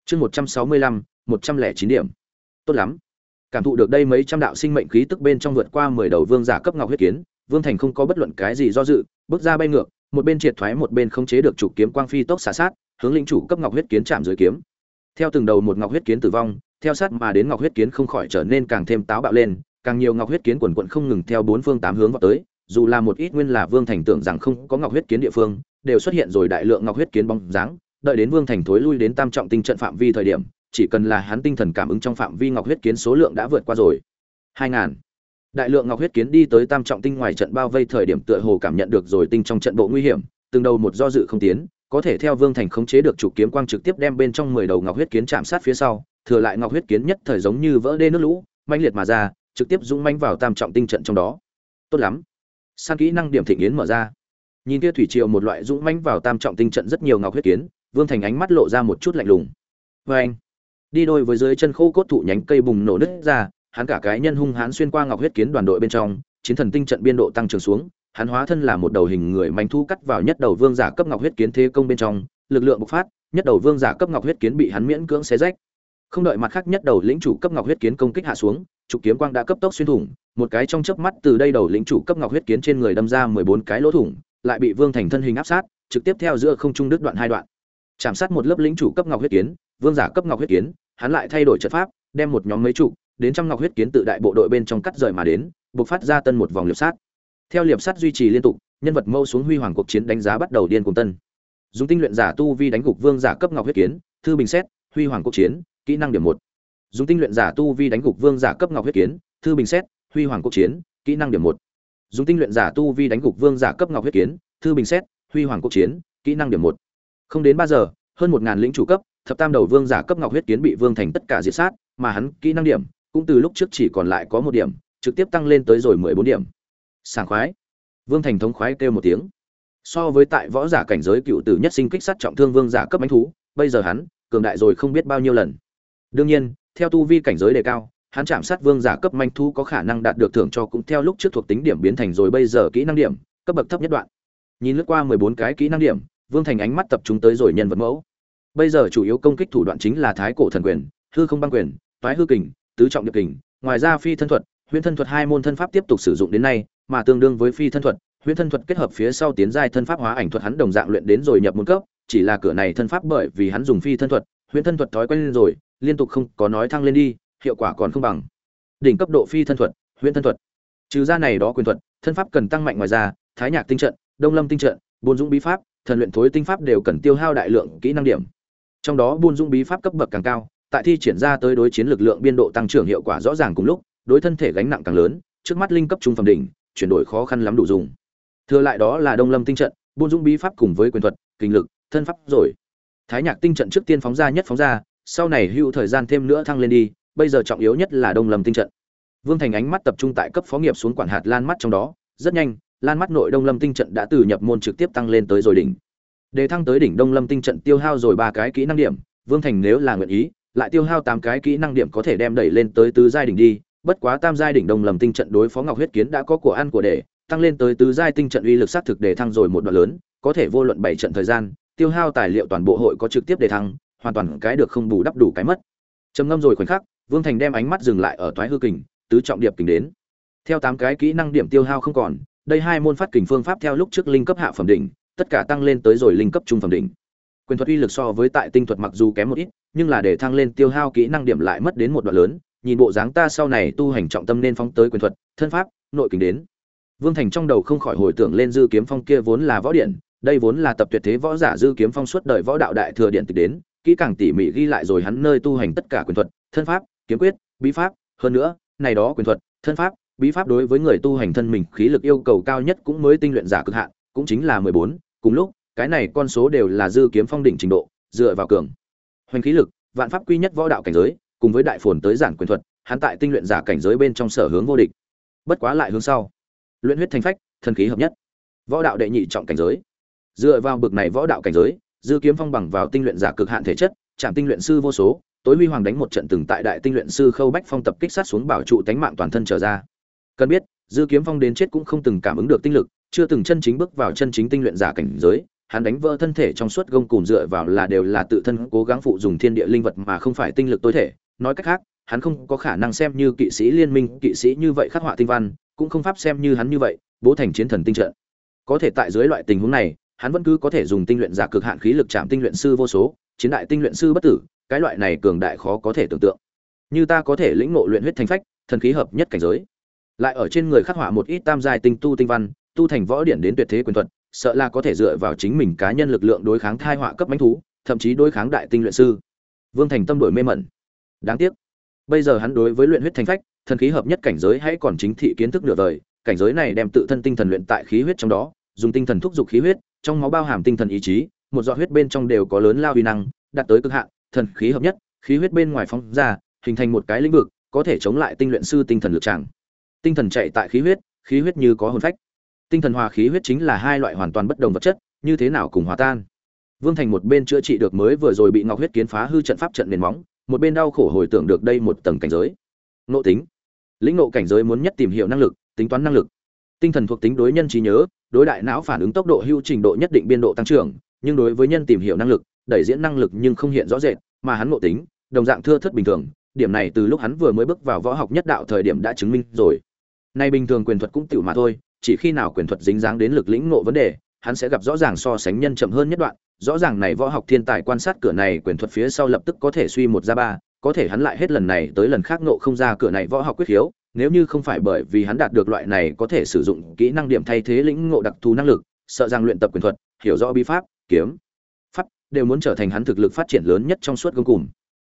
Speaker 1: Chương một trăm sáu mươi lăm, một trăm lẻ chín điểm. Tốt lắm. Cảm thụ được đây mấy trăm đạo sinh mệnh khí tức bên trong vượt qua mười đầu vương giả cấp ngọc huyết kiến, vương thành không có bất luận cái gì do dự, bước ra bay ngược, một bên triệt thoái một bên không chế được chủ kiếm quang phi tốc xả sát hướng lĩnh chủ cấp ngọc huyết kiến chạm dưới kiếm. Theo từng đầu một ngọc huyết kiến tử vong, theo sát mà đến ngọc huyết kiến không khỏi trở nên càng thêm táo bạo lên, càng nhiều ngọc huyết kiến quần quận không ngừng theo bốn phương tám hướng vào tới, dù là một ít nguyên là vương thành tưởng rằng không có ngọc huyết kiến địa phương, đều xuất hiện rồi đại lượng ngọc huyết kiến bóng dáng, đợi đến vương thành thối lui đến tam trọng tinh trận phạm vi thời điểm, chỉ cần là hắn tinh thần cảm ứng trong phạm vi ngọc huyết kiến số lượng đã vượt qua rồi. Hai ngàn. Đại lượng ngọc huyết kiến đi tới tam trọng tinh ngoài trận bao vây thời điểm tựa hồ cảm nhận được rồi tinh trong trận bộ nguy hiểm, từng đầu một do dự không tiến có thể theo vương thành khống chế được chủ kiếm quang trực tiếp đem bên trong mười đầu ngọc huyết kiến chạm sát phía sau, thừa lại ngọc huyết kiến nhất thời giống như vỡ đê nước lũ, mãnh liệt mà ra, trực tiếp dũng mãnh vào tam trọng tinh trận trong đó. Tốt lắm. San kỹ năng điểm thịnh yến mở ra. Nhìn kia thủy triều một loại dũng mãnh vào tam trọng tinh trận rất nhiều ngọc huyết kiến, vương thành ánh mắt lộ ra một chút lạnh lùng. Vê anh, đi đôi với dưới chân khô cốt thụ nhánh cây bùng nổ nứt ra, hắn cả cái nhân hung hãn xuyên qua ngọc huyết kiến đoàn đội bên trong, chiến thần tinh trận biên độ tăng trưởng xuống hắn hóa thân là một đầu hình người manh thu cắt vào nhất đầu vương giả cấp ngọc huyết kiến thế công bên trong, lực lượng bộc phát, nhất đầu vương giả cấp ngọc huyết kiến bị hắn miễn cưỡng xé rách. Không đợi mặt khác nhất đầu lĩnh chủ cấp ngọc huyết kiến công kích hạ xuống, trục kiếm quang đã cấp tốc xuyên thủng, một cái trong chớp mắt từ đây đầu lĩnh chủ cấp ngọc huyết kiến trên người đâm ra mười bốn cái lỗ thủng, lại bị vương thành thân hình áp sát, trực tiếp theo giữa không trung đứt đoạn hai đoạn. Chạm sát một lớp lĩnh chủ cấp ngọc huyết kiến, vương giả cấp ngọc huyết kiến, hắn lại thay đổi trận pháp, đem một nhóm mấy trụ, đến trăm ngọc huyết kiến tự đại bộ đội bên trong cắt rời mà đến buộc phát ra tân một vòng liệp sát theo liệp sát duy trì liên tục, nhân vật mâu xuống huy hoàng cuộc chiến đánh giá bắt đầu điên cùng tân. Dùng tinh luyện giả tu vi đánh gục vương giả cấp ngọc huyết kiến, thư bình xét, huy hoàng cuộc chiến, kỹ năng điểm một. Dùng tinh luyện giả tu vi đánh gục vương giả cấp ngọc huyết kiến, thư bình xét, huy hoàng cuộc chiến, kỹ năng điểm một. Dùng tinh luyện giả tu vi đánh gục vương giả cấp ngọc huyết kiến, thư bình xét, huy hoàng cuộc chiến, kỹ năng điểm một. Không đến ba giờ, hơn một ngàn lĩnh chủ cấp, thập tam đầu vương giả cấp ngọc huyết kiến bị vương thành tất cả diệt sát, mà hắn kỹ năng điểm cũng từ lúc trước chỉ còn lại có một điểm, trực tiếp tăng lên tới rồi mười bốn điểm sảng khoái. Vương thành thống khoái kêu một tiếng. So với tại võ giả cảnh giới cựu tử nhất sinh kích sát trọng thương vương giả cấp bánh thú, bây giờ hắn, cường đại rồi không biết bao nhiêu lần. Đương nhiên, theo tu vi cảnh giới đề cao, hắn chạm sát vương giả cấp manh thú có khả năng đạt được thưởng cho cũng theo lúc trước thuộc tính điểm biến thành rồi bây giờ kỹ năng điểm, cấp bậc thấp nhất đoạn. Nhìn lướt qua mười bốn cái kỹ năng điểm, vương thành ánh mắt tập trung tới rồi nhân vật mẫu. Bây giờ chủ yếu công kích thủ đoạn chính là thái cổ thần quyền, hư không băng quyền, toái hư kình, tứ trọng điệp kình, ngoài ra phi thân thuật huyễn thân thuật hai môn thân pháp tiếp tục sử dụng đến nay mà tương đương với phi thân thuật, huyễn thân thuật kết hợp phía sau tiến giai thân pháp hóa ảnh thuật hắn đồng dạng luyện đến rồi nhập môn cấp, chỉ là cửa này thân pháp bởi vì hắn dùng phi thân thuật, huyễn thân thuật thói quen lên rồi, liên tục không có nói thăng lên đi, hiệu quả còn không bằng. Đỉnh cấp độ phi thân thuật, huyễn thân thuật. Trừ ra này đó quyền thuật, thân pháp cần tăng mạnh ngoài ra thái nhạc tinh trận, đông lâm tinh trận buôn dũng bí pháp, thần luyện thối tinh pháp đều cần tiêu hao đại lượng kỹ năng điểm. Trong đó buôn dũng bí pháp cấp bậc càng cao, tại thi triển ra tới đối chiến lực lượng biên độ tăng trưởng hiệu quả rõ ràng cùng lúc, đối thân thể gánh nặng càng lớn, trước mắt linh cấp trung phẩm đỉnh chuyển đổi khó khăn lắm đủ dùng. Thừa lại đó là đông lâm tinh trận, buôn dũng bí pháp cùng với quyền thuật, kinh lực, thân pháp rồi. Thái nhạc tinh trận trước tiên phóng ra nhất phóng ra, sau này hưu thời gian thêm nữa thăng lên đi, bây giờ trọng yếu nhất là đông lâm tinh trận. Vương thành ánh mắt tập trung tại cấp phó nghiệp xuống quản hạt lan mắt trong đó, rất nhanh, lan mắt nội đông lâm tinh trận đã từ nhập môn trực tiếp tăng lên tới rồi đỉnh. Để thăng tới đỉnh đông lâm tinh trận tiêu hao rồi ba cái kỹ năng điểm, vương thành nếu là nguyện ý, lại tiêu hao tám cái kỹ năng điểm có thể đem đẩy lên tới tứ giai đỉnh đi bất quá tam giai đỉnh đông lầm tinh trận đối phó ngọc huyết kiến đã có của ăn của để, tăng lên tới tứ giai tinh trận uy lực sát thực để thăng rồi một đoạn lớn, có thể vô luận bảy trận thời gian, tiêu hao tài liệu toàn bộ hội có trực tiếp để thăng, hoàn toàn cái được không bù đắp đủ cái mất. Trầm ngâm rồi khoảnh khắc, vương thành đem ánh mắt dừng lại ở thoái hư kình, tứ trọng điệp kình đến. Theo tám cái kỹ năng điểm tiêu hao không còn, đây hai môn phát kình phương pháp theo lúc trước linh cấp hạ phẩm đỉnh, tất cả tăng lên tới rồi linh cấp trung phẩm đỉnh. Quyền thuật uy lực so với tại tinh thuật mặc dù kém một ít, nhưng là để thăng lên tiêu hao kỹ năng điểm lại mất đến một đoạn lớn nhìn bộ dáng ta sau này tu hành trọng tâm nên phóng tới quyền thuật, thân pháp, nội kình đến. Vương thành trong đầu không khỏi hồi tưởng lên dư kiếm phong kia vốn là võ điện, đây vốn là tập tuyệt thế võ giả dư kiếm phong suốt đời võ đạo đại thừa điện tịch đến, kỹ càng tỉ mỉ ghi lại rồi hắn nơi tu hành tất cả quyền thuật, thân pháp, kiếm quyết, bí pháp, hơn nữa, này đó quyền thuật, thân pháp, bí pháp đối với người tu hành thân mình khí lực yêu cầu cao nhất cũng mới tinh luyện giả cực hạn, cũng chính là mười bốn, cùng lúc, cái này con số đều là dư kiếm phong đỉnh trình độ, dựa vào cường, hoành khí lực, vạn pháp quy nhất võ đạo cảnh giới cùng với đại phồn tới giản quyền thuật, hắn tại tinh luyện giả cảnh giới bên trong sở hướng vô địch. Bất quá lại hướng sau. Luyện huyết thành phách, thần khí hợp nhất. Võ đạo đệ nhị trọng cảnh giới. Dựa vào bực này võ đạo cảnh giới, dư kiếm phong bằng vào tinh luyện giả cực hạn thể chất chạm tinh luyện sư vô số, tối huy hoàng đánh một trận từng tại đại tinh luyện sư khâu bách phong tập kích sát xuống bảo trụ tánh mạng toàn thân trở ra. Cần biết, dư kiếm phong đến chết cũng không từng cảm ứng được tinh lực, chưa từng chân chính bước vào chân chính tinh luyện giả cảnh giới, hắn đánh vỡ thân thể trong suốt gông cùm dựa vào là đều là tự thân cố gắng phụ dùng thiên địa linh vật mà không phải tinh lực tối thể nói cách khác, hắn không có khả năng xem như kỵ sĩ liên minh, kỵ sĩ như vậy khắc họa tinh văn, cũng không pháp xem như hắn như vậy, bố thành chiến thần tinh trận. Có thể tại dưới loại tình huống này, hắn vẫn cứ có thể dùng tinh luyện giả cực hạn khí lực chạm tinh luyện sư vô số, chiến đại tinh luyện sư bất tử, cái loại này cường đại khó có thể tưởng tượng. Như ta có thể lĩnh ngộ luyện huyết thành phách, thần khí hợp nhất cảnh giới. Lại ở trên người khắc họa một ít tam giai tinh tu tinh văn, tu thành võ điển đến tuyệt thế quyền thuật, sợ là có thể dựa vào chính mình cá nhân lực lượng đối kháng thai họa cấp bánh thú, thậm chí đối kháng đại tinh luyện sư. Vương thành tâm đổi mê mẩn đáng tiếc. Bây giờ hắn đối với luyện huyết thành phách, thần khí hợp nhất cảnh giới hãy còn chính thị kiến thức nửa vời, cảnh giới này đem tự thân tinh thần luyện tại khí huyết trong đó, dùng tinh thần thúc giục khí huyết, trong máu bao hàm tinh thần ý chí, một giọt huyết bên trong đều có lớn lao uy năng, đạt tới cực hạn, thần khí hợp nhất, khí huyết bên ngoài phóng ra, hình thành một cái lĩnh vực, có thể chống lại tinh luyện sư tinh thần lực tràng. Tinh thần chạy tại khí huyết khí huyết như có hồn phách. Tinh thần hòa khí huyết chính là hai loại hoàn toàn bất đồng vật chất, như thế nào cùng hòa tan. Vương thành một bên chữa trị được mới vừa rồi bị ngọc huyết kiến phá hư trận pháp trận nền móng một bên đau khổ hồi tưởng được đây một tầng cảnh giới. Nộ tính. Lĩnh nộ cảnh giới muốn nhất tìm hiểu năng lực, tính toán năng lực. Tinh thần thuộc tính đối nhân trí nhớ, đối đại não phản ứng tốc độ hưu trình độ nhất định biên độ tăng trưởng, nhưng đối với nhân tìm hiểu năng lực, đẩy diễn năng lực nhưng không hiện rõ rệt, mà hắn ngộ tính, đồng dạng thưa thất bình thường, điểm này từ lúc hắn vừa mới bước vào võ học nhất đạo thời điểm đã chứng minh rồi. Nay bình thường quyền thuật cũng tiểu mà thôi, chỉ khi nào quyền thuật dính dáng đến lực lĩnh ngộ vấn đề, hắn sẽ gặp rõ ràng so sánh nhân chậm hơn nhất đoạn rõ ràng này võ học thiên tài quan sát cửa này quyền thuật phía sau lập tức có thể suy một ra ba, có thể hắn lại hết lần này tới lần khác nộ không ra cửa này võ học quyết hiếu. nếu như không phải bởi vì hắn đạt được loại này có thể sử dụng kỹ năng điểm thay thế lĩnh ngộ đặc thù năng lực, sợ rằng luyện tập quyền thuật, hiểu rõ bi pháp, kiếm, pháp, đều muốn trở thành hắn thực lực phát triển lớn nhất trong suốt gông cùng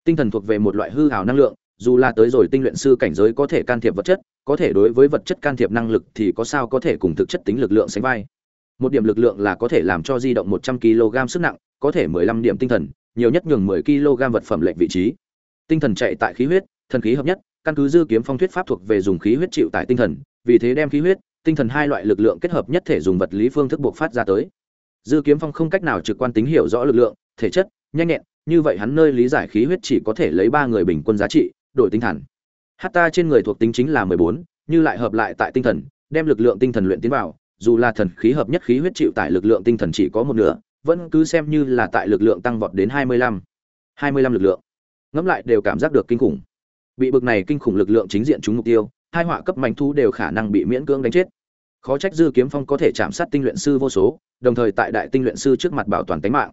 Speaker 1: tinh thần thuộc về một loại hư hào năng lượng, dù là tới rồi tinh luyện sư cảnh giới có thể can thiệp vật chất, có thể đối với vật chất can thiệp năng lực thì có sao có thể cùng thực chất tính lực lượng sánh vai một điểm lực lượng là có thể làm cho di động một trăm kg sức nặng, có thể mười lăm điểm tinh thần, nhiều nhất nhường mười kg vật phẩm lệnh vị trí. Tinh thần chạy tại khí huyết, thần khí hợp nhất, căn cứ dư kiếm phong thuyết pháp thuộc về dùng khí huyết chịu tại tinh thần, vì thế đem khí huyết, tinh thần hai loại lực lượng kết hợp nhất thể dùng vật lý phương thức buộc phát ra tới. Dư kiếm phong không cách nào trực quan tính hiểu rõ lực lượng, thể chất, nhanh nhẹn, như vậy hắn nơi lý giải khí huyết chỉ có thể lấy ba người bình quân giá trị, đổi tinh thần. Hát ta trên người thuộc tính chính là mười bốn, như lại hợp lại tại tinh thần, đem lực lượng tinh thần luyện tiến vào dù là thần khí hợp nhất khí huyết chịu tại lực lượng tinh thần chỉ có một nửa, vẫn cứ xem như là tại lực lượng tăng vọt đến hai mươi lăm, hai mươi lăm lực lượng. Ngẫm lại đều cảm giác được kinh khủng. Bị bực này kinh khủng lực lượng chính diện trúng mục tiêu, hai họa cấp mảnh thú đều khả năng bị miễn cưỡng đánh chết. Khó trách dư kiếm phong có thể chạm sát tinh luyện sư vô số, đồng thời tại đại tinh luyện sư trước mặt bảo toàn tính mạng.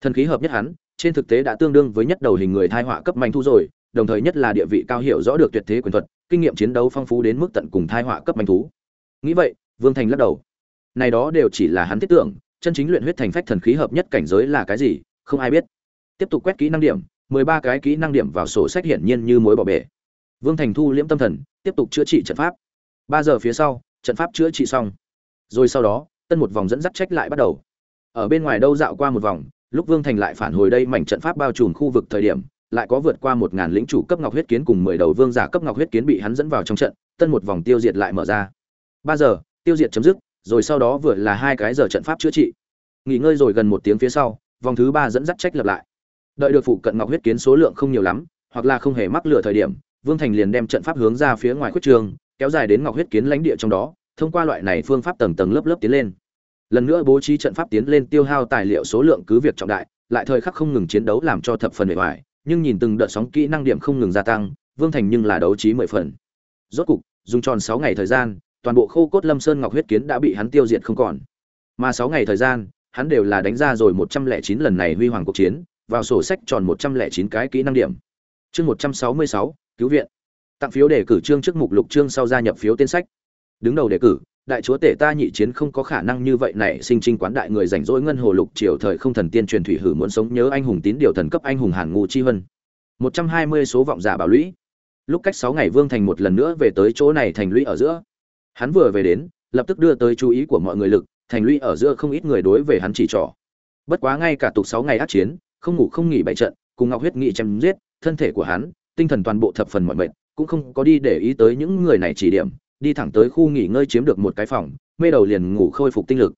Speaker 1: Thần khí hợp nhất hắn, trên thực tế đã tương đương với nhất đầu hình người thai họa cấp manh thú rồi, đồng thời nhất là địa vị cao hiểu rõ được tuyệt thế quyền thuật, kinh nghiệm chiến đấu phong phú đến mức tận cùng thai họa cấp manh thú. Nghĩ vậy vương thành lắc đầu. Này đó đều chỉ là hắn thiết tưởng, chân chính luyện huyết thành phách thần khí hợp nhất cảnh giới là cái gì, không ai biết. Tiếp tục quét kỹ năng điểm, mười ba cái kỹ năng điểm vào sổ sách hiển nhiên như mối bỏ bể. Vương thành thu liễm tâm thần, tiếp tục chữa trị trận pháp. Ba giờ phía sau, trận pháp chữa trị xong. Rồi sau đó, tân một vòng dẫn dắt trách lại bắt đầu. Ở bên ngoài đâu dạo qua một vòng, lúc vương thành lại phản hồi đây mảnh trận pháp bao trùm khu vực thời điểm, lại có vượt qua một ngàn lĩnh chủ cấp ngọc huyết kiến cùng mười đầu vương giả cấp ngọc huyết kiến bị hắn dẫn vào trong trận, tân một vòng tiêu diệt lại mở ra. Ba giờ tiêu diệt chấm dứt, rồi sau đó vừa là hai cái giờ trận pháp chữa trị. Nghỉ ngơi rồi gần một tiếng phía sau, vòng thứ ba dẫn dắt trách lập lại. Đợi được phụ cận ngọc huyết kiến số lượng không nhiều lắm, hoặc là không hề mắc lửa thời điểm, vương thành liền đem trận pháp hướng ra phía ngoài khuất trường, kéo dài đến ngọc huyết kiến lãnh địa trong đó, thông qua loại này phương pháp tầng tầng lớp lớp tiến lên. Lần nữa bố trí trận pháp tiến lên tiêu hao tài liệu số lượng cứ việc trọng đại, lại thời khắc không ngừng chiến đấu làm cho thập phần bề ngoài nhưng nhìn từng đợt sóng kỹ năng điểm không ngừng gia tăng, vương thành nhưng là đấu trí mười phần. Rốt cục, dùng tròn sáu ngày thời gian toàn bộ khô cốt lâm sơn ngọc huyết kiến đã bị hắn tiêu diệt không còn. Mà sáu ngày thời gian, hắn đều là đánh ra rồi một trăm lẻ chín lần này huy hoàng cuộc chiến, vào sổ sách tròn một trăm lẻ chín cái kỹ năng điểm. Chương một trăm sáu mươi sáu, cứu viện. Tặng phiếu đề cử chương trước mục lục chương sau gia nhập phiếu tên sách. Đứng đầu đề cử, đại chúa tể ta nhị chiến không có khả năng như vậy này sinh trinh quán đại người rảnh rỗi ngân hồ lục triều thời không thần tiên truyền thủy hử muốn sống nhớ anh hùng tín điều thần cấp anh hùng hàn ngụ chi vân một trăm hai mươi số vọng giả bảo lũy. Lúc cách sáu ngày vương thành một lần nữa về tới chỗ này thành lũy ở giữa hắn vừa về đến lập tức đưa tới chú ý của mọi người lực thành lũy ở giữa không ít người đối về hắn chỉ trỏ. Bất quá ngay cả tục sáu ngày ác chiến không ngủ không nghỉ bảy trận cùng ngọc huyết nghị chém giết thân thể của hắn tinh thần toàn bộ thập phần mọi mệt, cũng không có đi để ý tới những người này chỉ điểm đi thẳng tới khu nghỉ ngơi chiếm được một cái phòng mê đầu liền ngủ khôi phục tinh lực.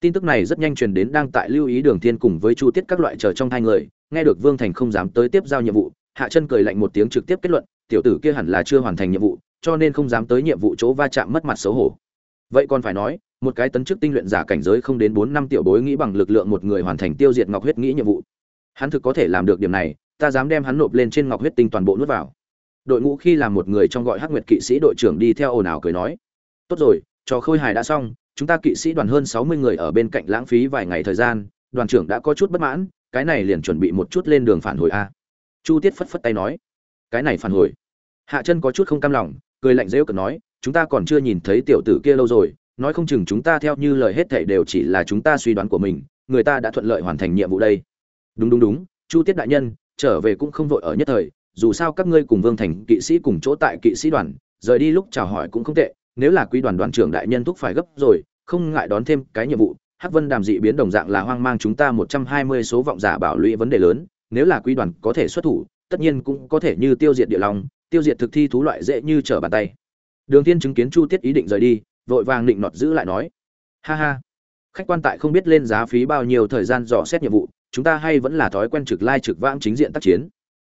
Speaker 1: Tin tức này rất nhanh truyền đến đang tại lưu ý đường thiên cùng với chu tiết các loại chờ trong hai người nghe được vương thành không dám tới tiếp giao nhiệm vụ hạ chân cười lạnh một tiếng trực tiếp kết luận tiểu tử kia hẳn là chưa hoàn thành nhiệm vụ cho nên không dám tới nhiệm vụ chỗ va chạm mất mặt xấu hổ. Vậy còn phải nói, một cái tấn chức tinh luyện giả cảnh giới không đến bốn năm tiểu bối nghĩ bằng lực lượng một người hoàn thành tiêu diệt ngọc huyết nghĩ nhiệm vụ. Hắn thực có thể làm được điểm này, ta dám đem hắn nộp lên trên ngọc huyết tinh toàn bộ nuốt vào. Đội ngũ khi làm một người trong gọi hắc nguyệt kỵ sĩ đội trưởng đi theo ồn ào cười nói, tốt rồi, trò khôi hài đã xong, chúng ta kỵ sĩ đoàn hơn sáu mươi người ở bên cạnh lãng phí vài ngày thời gian, đoàn trưởng đã có chút bất mãn, cái này liền chuẩn bị một chút lên đường phản hồi a. Chu tiết phất phất tay nói, cái này phản hồi. Hạ chân có chút không cam lòng cười lạnh rêu cực nói, chúng ta còn chưa nhìn thấy tiểu tử kia lâu rồi, nói không chừng chúng ta theo như lời hết thảy đều chỉ là chúng ta suy đoán của mình, người ta đã thuận lợi hoàn thành nhiệm vụ đây. Đúng đúng đúng, chu tiết đại nhân, trở về cũng không vội ở nhất thời, dù sao các ngươi cùng vương thành kỵ sĩ cùng chỗ tại kỵ sĩ đoàn, rời đi lúc chào hỏi cũng không tệ, nếu là quý đoàn đoàn trưởng đại nhân thúc phải gấp rồi, không ngại đón thêm cái nhiệm vụ, hắc vân đàm dị biến đồng dạng là hoang mang chúng ta một trăm hai mươi số vọng giả bảo lũy vấn đề lớn, nếu là quý đoàn có thể xuất thủ, tất nhiên cũng có thể như tiêu diệt địa long tiêu diệt thực thi thú loại dễ như trở bàn tay. Đường tiên chứng kiến chu tiết ý định rời đi, vội vàng định nọt giữ lại nói, ha ha, khách quan tại không biết lên giá phí bao nhiêu thời gian dò xét nhiệm vụ, chúng ta hay vẫn là thói quen trực lai trực vãng chính diện tác chiến.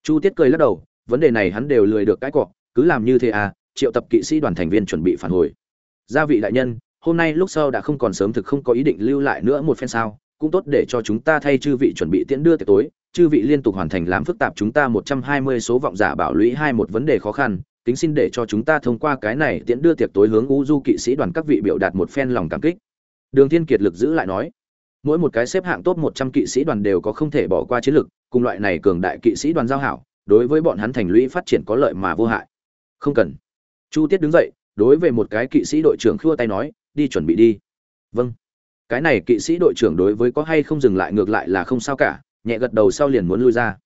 Speaker 1: Chu tiết cười lắc đầu, vấn đề này hắn đều lười được cái cọ, cứ làm như thế à triệu tập kỵ sĩ đoàn thành viên chuẩn bị phản hồi. Gia vị đại nhân, hôm nay lúc sau đã không còn sớm thực không có ý định lưu lại nữa một phen sao, cũng tốt để cho chúng ta thay chư vị chuẩn bị tiễn đưa tiệc tối chư vị liên tục hoàn thành làm phức tạp chúng ta một trăm hai mươi số vọng giả bảo lũy hai một vấn đề khó khăn kính xin để cho chúng ta thông qua cái này tiễn đưa tiệc tối hướng u du kỵ sĩ đoàn các vị biểu đạt một phen lòng cảm kích. Đường thiên kiệt lực giữ lại nói mỗi một cái xếp hạng top một trăm kỵ sĩ đoàn đều có không thể bỏ qua chiến lực, cùng loại này cường đại kỵ sĩ đoàn giao hảo đối với bọn hắn thành lũy phát triển có lợi mà vô hại. Không cần. Chu tiết đứng dậy đối với một cái kỵ sĩ đội trưởng khua tay nói đi chuẩn bị đi. Vâng. Cái này kỵ sĩ đội trưởng đối với có hay không dừng lại ngược lại là không sao cả nhẹ gật đầu sau liền muốn lui ra.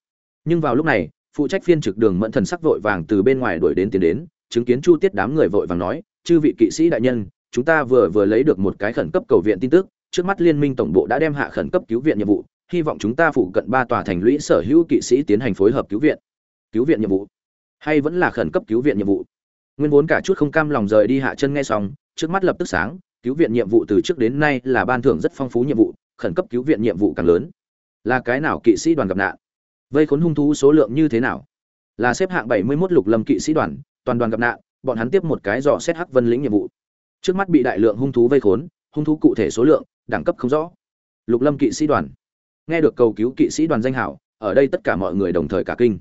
Speaker 1: Nhưng vào lúc này, phụ trách phiên trực đường mẫn thần sắc vội vàng từ bên ngoài đuổi đến tiến đến, chứng kiến chu tiết đám người vội vàng nói, chư vị kỵ sĩ đại nhân, chúng ta vừa vừa lấy được một cái khẩn cấp cầu viện tin tức, trước mắt liên minh tổng bộ đã đem hạ khẩn cấp cứu viện nhiệm vụ, hy vọng chúng ta phụ cận ba tòa thành lũy sở hữu kỵ sĩ tiến hành phối hợp cứu viện. Cứu viện nhiệm vụ? Hay vẫn là khẩn cấp cứu viện nhiệm vụ? Nguyên vốn cả chút không cam lòng rời đi hạ chân nghe xong, trước mắt lập tức sáng, cứu viện nhiệm vụ từ trước đến nay là ban thưởng rất phong phú nhiệm vụ, khẩn cấp cứu viện nhiệm vụ càng lớn là cái nào kỵ sĩ đoàn gặp nạn? Vây khốn hung thú số lượng như thế nào? Là xếp hạng bảy mươi 71 lục lâm kỵ sĩ đoàn, toàn đoàn gặp nạn, bọn hắn tiếp một cái dò xét hắc vân lĩnh nhiệm vụ. Trước mắt bị đại lượng hung thú vây khốn, hung thú cụ thể số lượng, đẳng cấp không rõ. Lục lâm kỵ sĩ đoàn. Nghe được cầu cứu kỵ sĩ đoàn danh hảo, ở đây tất cả mọi người đồng thời cả kinh.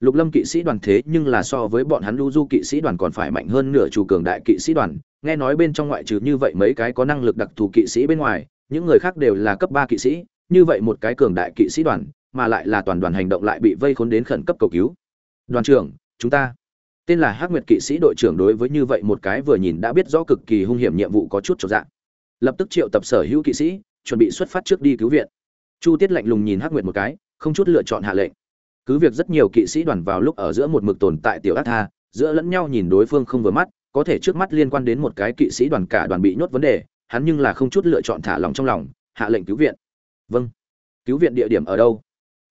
Speaker 1: Lục lâm kỵ sĩ đoàn thế nhưng là so với bọn hắn lưu du kỵ sĩ đoàn còn phải mạnh hơn nửa chủ cường đại kỵ sĩ đoàn. Nghe nói bên trong ngoại trừ như vậy mấy cái có năng lực đặc thù kỵ sĩ bên ngoài, những người khác đều là cấp ba kỵ sĩ như vậy một cái cường đại kỵ sĩ đoàn, mà lại là toàn đoàn hành động lại bị vây khốn đến khẩn cấp cầu cứu. Đoàn trưởng, chúng ta. Tên là hắc nguyệt kỵ sĩ đội trưởng đối với như vậy một cái vừa nhìn đã biết rõ cực kỳ hung hiểm nhiệm vụ có chút trọn dạng. Lập tức triệu tập sở hữu kỵ sĩ, chuẩn bị xuất phát trước đi cứu viện. Chu tiết lạnh lùng nhìn hắc nguyệt một cái, không chút lựa chọn hạ lệnh. Cứ việc rất nhiều kỵ sĩ đoàn vào lúc ở giữa một mực tồn tại tiểu ác tha, giữa lẫn nhau nhìn đối phương không vừa mắt, có thể trước mắt liên quan đến một cái kỵ sĩ đoàn cả đoàn bị nhốt vấn đề, hắn nhưng là không chút lựa chọn thả lòng trong lòng, hạ lệnh cứu viện vâng. Cứu viện địa điểm ở đâu?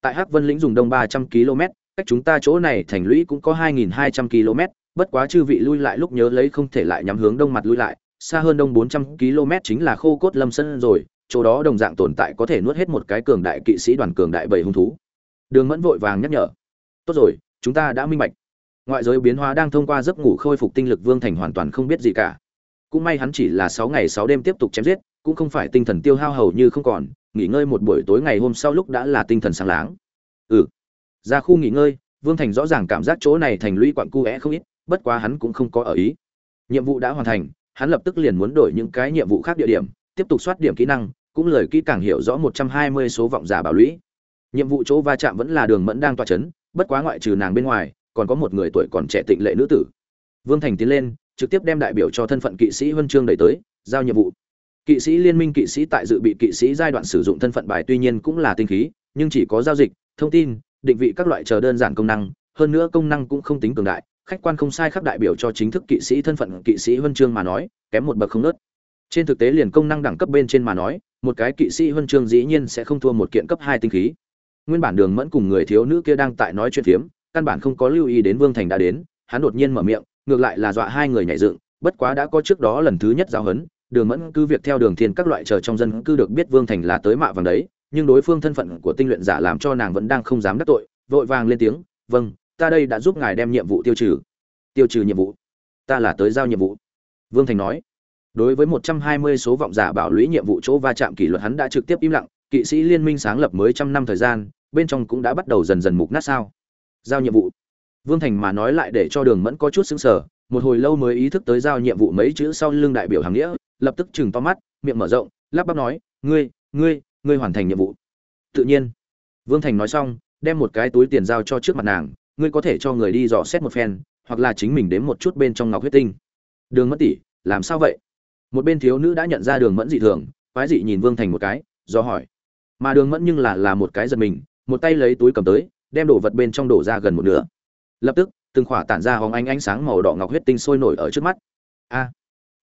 Speaker 1: Tại hắc vân lĩnh dùng đông ba trăm km, cách chúng ta chỗ này thành lũy cũng có hai nghìn hai trăm km, bất quá chư vị lui lại lúc nhớ lấy không thể lại nhắm hướng đông mặt lui lại, xa hơn đông bốn trăm km chính là khô cốt lâm sân rồi, chỗ đó đồng dạng tồn tại có thể nuốt hết một cái cường đại kỵ sĩ đoàn cường đại bảy hung thú. Đường mẫn vội vàng nhắc nhở. Tốt rồi, chúng ta đã minh bạch. Ngoại giới biến hóa đang thông qua giấc ngủ khôi phục tinh lực vương thành hoàn toàn không biết gì cả. Cũng may hắn chỉ là sáu ngày sáu đêm tiếp tục chém giết cũng không phải tinh thần tiêu hao hầu như không còn, nghỉ ngơi một buổi tối ngày hôm sau lúc đã là tinh thần sáng láng. Ừ. Ra khu nghỉ ngơi, vương thành rõ ràng cảm giác chỗ này thành lũy quặng cu é không ít, bất quá hắn cũng không có ở ý. Nhiệm vụ đã hoàn thành, hắn lập tức liền muốn đổi những cái nhiệm vụ khác địa điểm, tiếp tục soát điểm kỹ năng, cũng lời kỹ càng hiểu rõ một trăm hai mươi số vọng giả bảo lũy. Nhiệm vụ chỗ va chạm vẫn là đường mẫn đang toa chấn, bất quá ngoại trừ nàng bên ngoài, còn có một người tuổi còn trẻ tịnh lệ nữ tử. Vương thành tiến lên, trực tiếp đem đại biểu cho thân phận kỵ sĩ huân chương đẩy tới, giao nhiệm vụ kỵ sĩ liên minh kỵ sĩ tại dự bị kỵ sĩ giai đoạn sử dụng thân phận bài tuy nhiên cũng là tinh khí, nhưng chỉ có giao dịch, thông tin, định vị các loại chờ đơn giản công năng. Hơn nữa công năng cũng không tính cường đại, khách quan không sai khắp đại biểu cho chính thức kỵ sĩ thân phận kỵ sĩ huân chương mà nói, kém một bậc không nớt. Trên thực tế liền công năng đẳng cấp bên trên mà nói, một cái kỵ sĩ huân chương dĩ nhiên sẽ không thua một kiện cấp hai tinh khí. Nguyên bản đường mẫn cùng người thiếu nữ kia đang tại nói chuyện phiếm, căn bản không có lưu ý đến vương thành đã đến, hắn đột nhiên mở miệng, ngược lại là dọa hai người nhảy dựng, bất quá đã có trước đó lần thứ nhất giao hấn đường mẫn cứ việc theo đường thiên các loại chờ trong dân cư được biết vương thành là tới mạ vàng đấy, nhưng đối phương thân phận của tinh luyện giả làm cho nàng vẫn đang không dám đắc tội, vội vàng lên tiếng vâng ta đây đã giúp ngài đem nhiệm vụ tiêu trừ. Tiêu trừ nhiệm vụ? Ta là tới giao nhiệm vụ. Vương thành nói. Đối với một trăm hai mươi số vọng giả bảo lũy nhiệm vụ chỗ va chạm kỷ luật hắn đã trực tiếp im lặng, kỵ sĩ liên minh sáng lập mới trăm năm thời gian, bên trong cũng đã bắt đầu dần dần mục nát sao. Giao nhiệm vụ. Vương thành mà nói lại để cho đường mẫn có chút xứng sở một hồi lâu mới ý thức tới giao nhiệm vụ mấy chữ sau lưng đại biểu hàng nghĩa lập tức chừng to mắt, miệng mở rộng, lắp bắp nói, ngươi ngươi ngươi hoàn thành nhiệm vụ. Tự nhiên. Vương thành nói xong, đem một cái túi tiền giao cho trước mặt nàng, ngươi có thể cho người đi dò xét một phen, hoặc là chính mình đếm một chút bên trong ngọc huyết tinh. Đường mất tỷ, làm sao vậy? Một bên thiếu nữ đã nhận ra đường mẫn dị thường, quái dị nhìn vương thành một cái, do hỏi. Mà đường mẫn nhưng là là một cái giật mình, một tay lấy túi cầm tới, đem đồ vật bên trong đổ ra gần một nửa. Lập tức, từng khỏa tản ra hóng ánh ánh sáng màu đỏ ngọc huyết tinh sôi nổi ở trước mắt. A,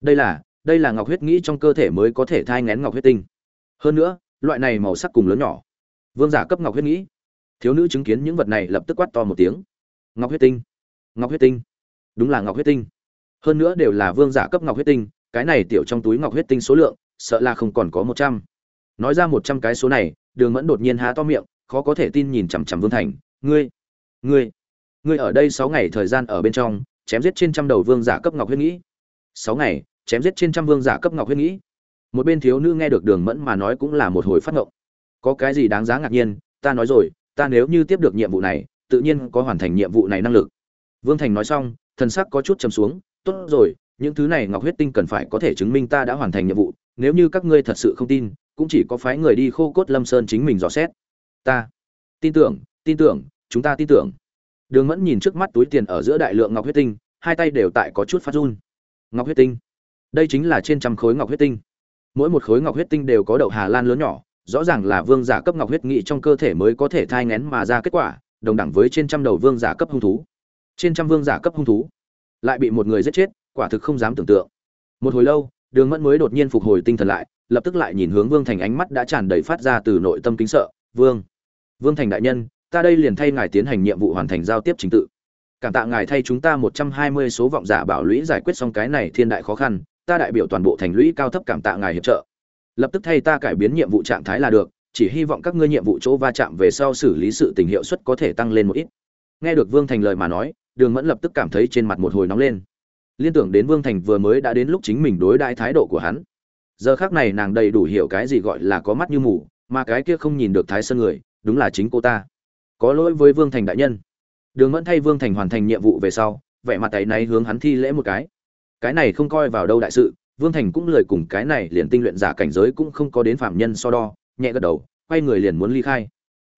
Speaker 1: đây là đây là ngọc huyết nghĩ trong cơ thể mới có thể thai ngén ngọc huyết tinh. Hơn nữa, loại này màu sắc cùng lớn nhỏ. Vương giả cấp ngọc huyết nghĩ. Thiếu nữ chứng kiến những vật này lập tức quát to một tiếng. Ngọc huyết tinh. Ngọc huyết tinh. Đúng là ngọc huyết tinh. Hơn nữa đều là vương giả cấp ngọc huyết tinh, cái này tiểu trong túi ngọc huyết tinh số lượng, sợ là không còn có một trăm. Nói ra một trăm cái số này, đường mẫn đột nhiên há to miệng, khó có thể tin nhìn chằm chằm vương thành. Ngươi ngươi ngươi ở đây sáu ngày thời gian ở bên trong, chém giết trên trăm đầu vương giả cấp ngọc huyết nghĩ. Sáu ngày chém giết trên trăm vương giả cấp ngọc huyết nghĩ. Một bên thiếu nữ nghe được đường mẫn mà nói cũng là một hồi phát ngộng. Có cái gì đáng giá ngạc nhiên, ta nói rồi, ta nếu như tiếp được nhiệm vụ này, tự nhiên có hoàn thành nhiệm vụ này năng lực. Vương thành nói xong, thần sắc có chút chấm xuống, tốt rồi, những thứ này ngọc huyết tinh cần phải có thể chứng minh ta đã hoàn thành nhiệm vụ, nếu như các ngươi thật sự không tin, cũng chỉ có phái người đi khô cốt lâm sơn chính mình dò xét. Ta tin tưởng tin tưởng, chúng ta tin tưởng. Đường mẫn nhìn trước mắt túi tiền ở giữa đại lượng ngọc huyết tinh, hai tay đều tại có chút phát run. Ngọc huyết tinh đây chính là trên trăm khối ngọc huyết tinh. Mỗi một khối ngọc huyết tinh đều có đậu hà lan lớn nhỏ, rõ ràng là vương giả cấp ngọc huyết nghị trong cơ thể mới có thể thai ngén mà ra kết quả, đồng đẳng với trên trăm đầu vương giả cấp hung thú. Trên trăm vương giả cấp hung thú lại bị một người giết chết, quả thực không dám tưởng tượng. Một hồi lâu, đường mẫn mới đột nhiên phục hồi tinh thần lại, lập tức lại nhìn hướng vương thành ánh mắt đã tràn đầy phát ra từ nội tâm kính sợ, vương vương thành đại nhân, ta đây liền thay ngài tiến hành nhiệm vụ hoàn thành giao tiếp chính tự. Cảm tạ ngài thay chúng ta một trăm hai mươi số vọng giả bảo lũy giải quyết xong cái này thiên đại khó khăn ta đại biểu toàn bộ thành lũy cao thấp cảm tạ ngài hiệp trợ. Lập tức thay ta cải biến nhiệm vụ trạng thái là được, chỉ hy vọng các ngươi nhiệm vụ chỗ va chạm về sau xử lý sự tình hiệu suất có thể tăng lên một ít. Nghe được vương thành lời mà nói, đường mẫn lập tức cảm thấy trên mặt một hồi nóng lên. Liên tưởng đến vương thành vừa mới đã đến lúc chính mình đối đãi thái độ của hắn. Giờ khác này nàng đầy đủ hiểu cái gì gọi là có mắt như mù, mà cái kia không nhìn được thái sơn người, đúng là chính cô ta. Có lỗi với vương thành đại nhân. Đường mẫn thay vương thành hoàn thành nhiệm vụ về sau, vẻ mặt tay náy hướng hắn thi lễ một cái cái này không coi vào đâu đại sự, vương thành cũng lời cùng cái này liền tinh luyện giả cảnh giới cũng không có đến phạm nhân so đo, nhẹ gật đầu, quay người liền muốn ly khai.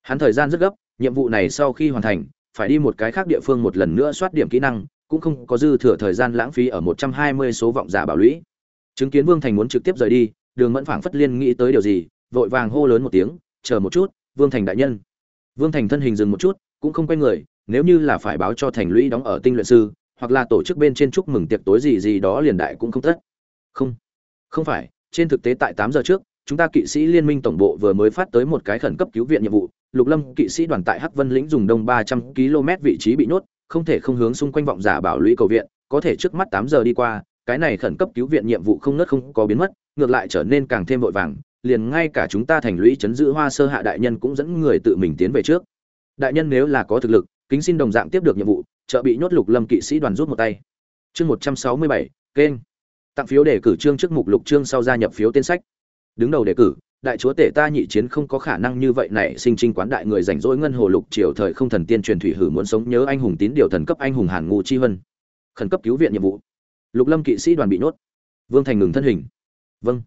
Speaker 1: Hắn thời gian rất gấp, nhiệm vụ này sau khi hoàn thành, phải đi một cái khác địa phương một lần nữa soát điểm kỹ năng, cũng không có dư thừa thời gian lãng phí ở một trăm hai mươi số vọng giả bảo lũy. Chứng kiến vương thành muốn trực tiếp rời đi, đường mẫn phảng phất liên nghĩ tới điều gì, vội vàng hô lớn một tiếng, chờ một chút, vương thành đại nhân. Vương thành thân hình dừng một chút, cũng không quay người, nếu như là phải báo cho thành lũy đóng ở tinh luyện sư hoặc là tổ chức bên trên chúc mừng tiệc tối gì gì đó liền đại cũng không tất. Không không phải, trên thực tế tại tám giờ trước, chúng ta kỵ sĩ liên minh tổng bộ vừa mới phát tới một cái khẩn cấp cứu viện nhiệm vụ, lục lâm kỵ sĩ đoàn tại hắc vân lĩnh dùng đông ba trăm km vị trí bị nhốt, không thể không hướng xung quanh vọng giả bảo lũy cầu viện, có thể trước mắt tám giờ đi qua, cái này khẩn cấp cứu viện nhiệm vụ không nớt không có biến mất, ngược lại trở nên càng thêm vội vàng, liền ngay cả chúng ta thành lũy chấn giữ hoa sơ hạ đại nhân cũng dẫn người tự mình tiến về trước. Đại nhân nếu là có thực lực, kính xin đồng dạng tiếp được nhiệm vụ trợ bị nhốt lục lâm kỵ sĩ đoàn rút một tay. Chương một trăm sáu mươi bảy, kênh. Tặng phiếu đề cử chương trước mục lục chương sau gia nhập phiếu tên sách. Đứng đầu đề cử, đại chúa tể ta nhị chiến không có khả năng như vậy này, sinh trinh quán đại người rảnh rỗi ngân hồ lục triều thời không thần tiên truyền thủy hử muốn sống nhớ anh hùng tín điều thần cấp anh hùng hàn ngụ chi vân khẩn cấp cứu viện nhiệm vụ. Lục lâm kỵ sĩ đoàn bị nhốt. Vương thành ngừng thân hình. Vâng.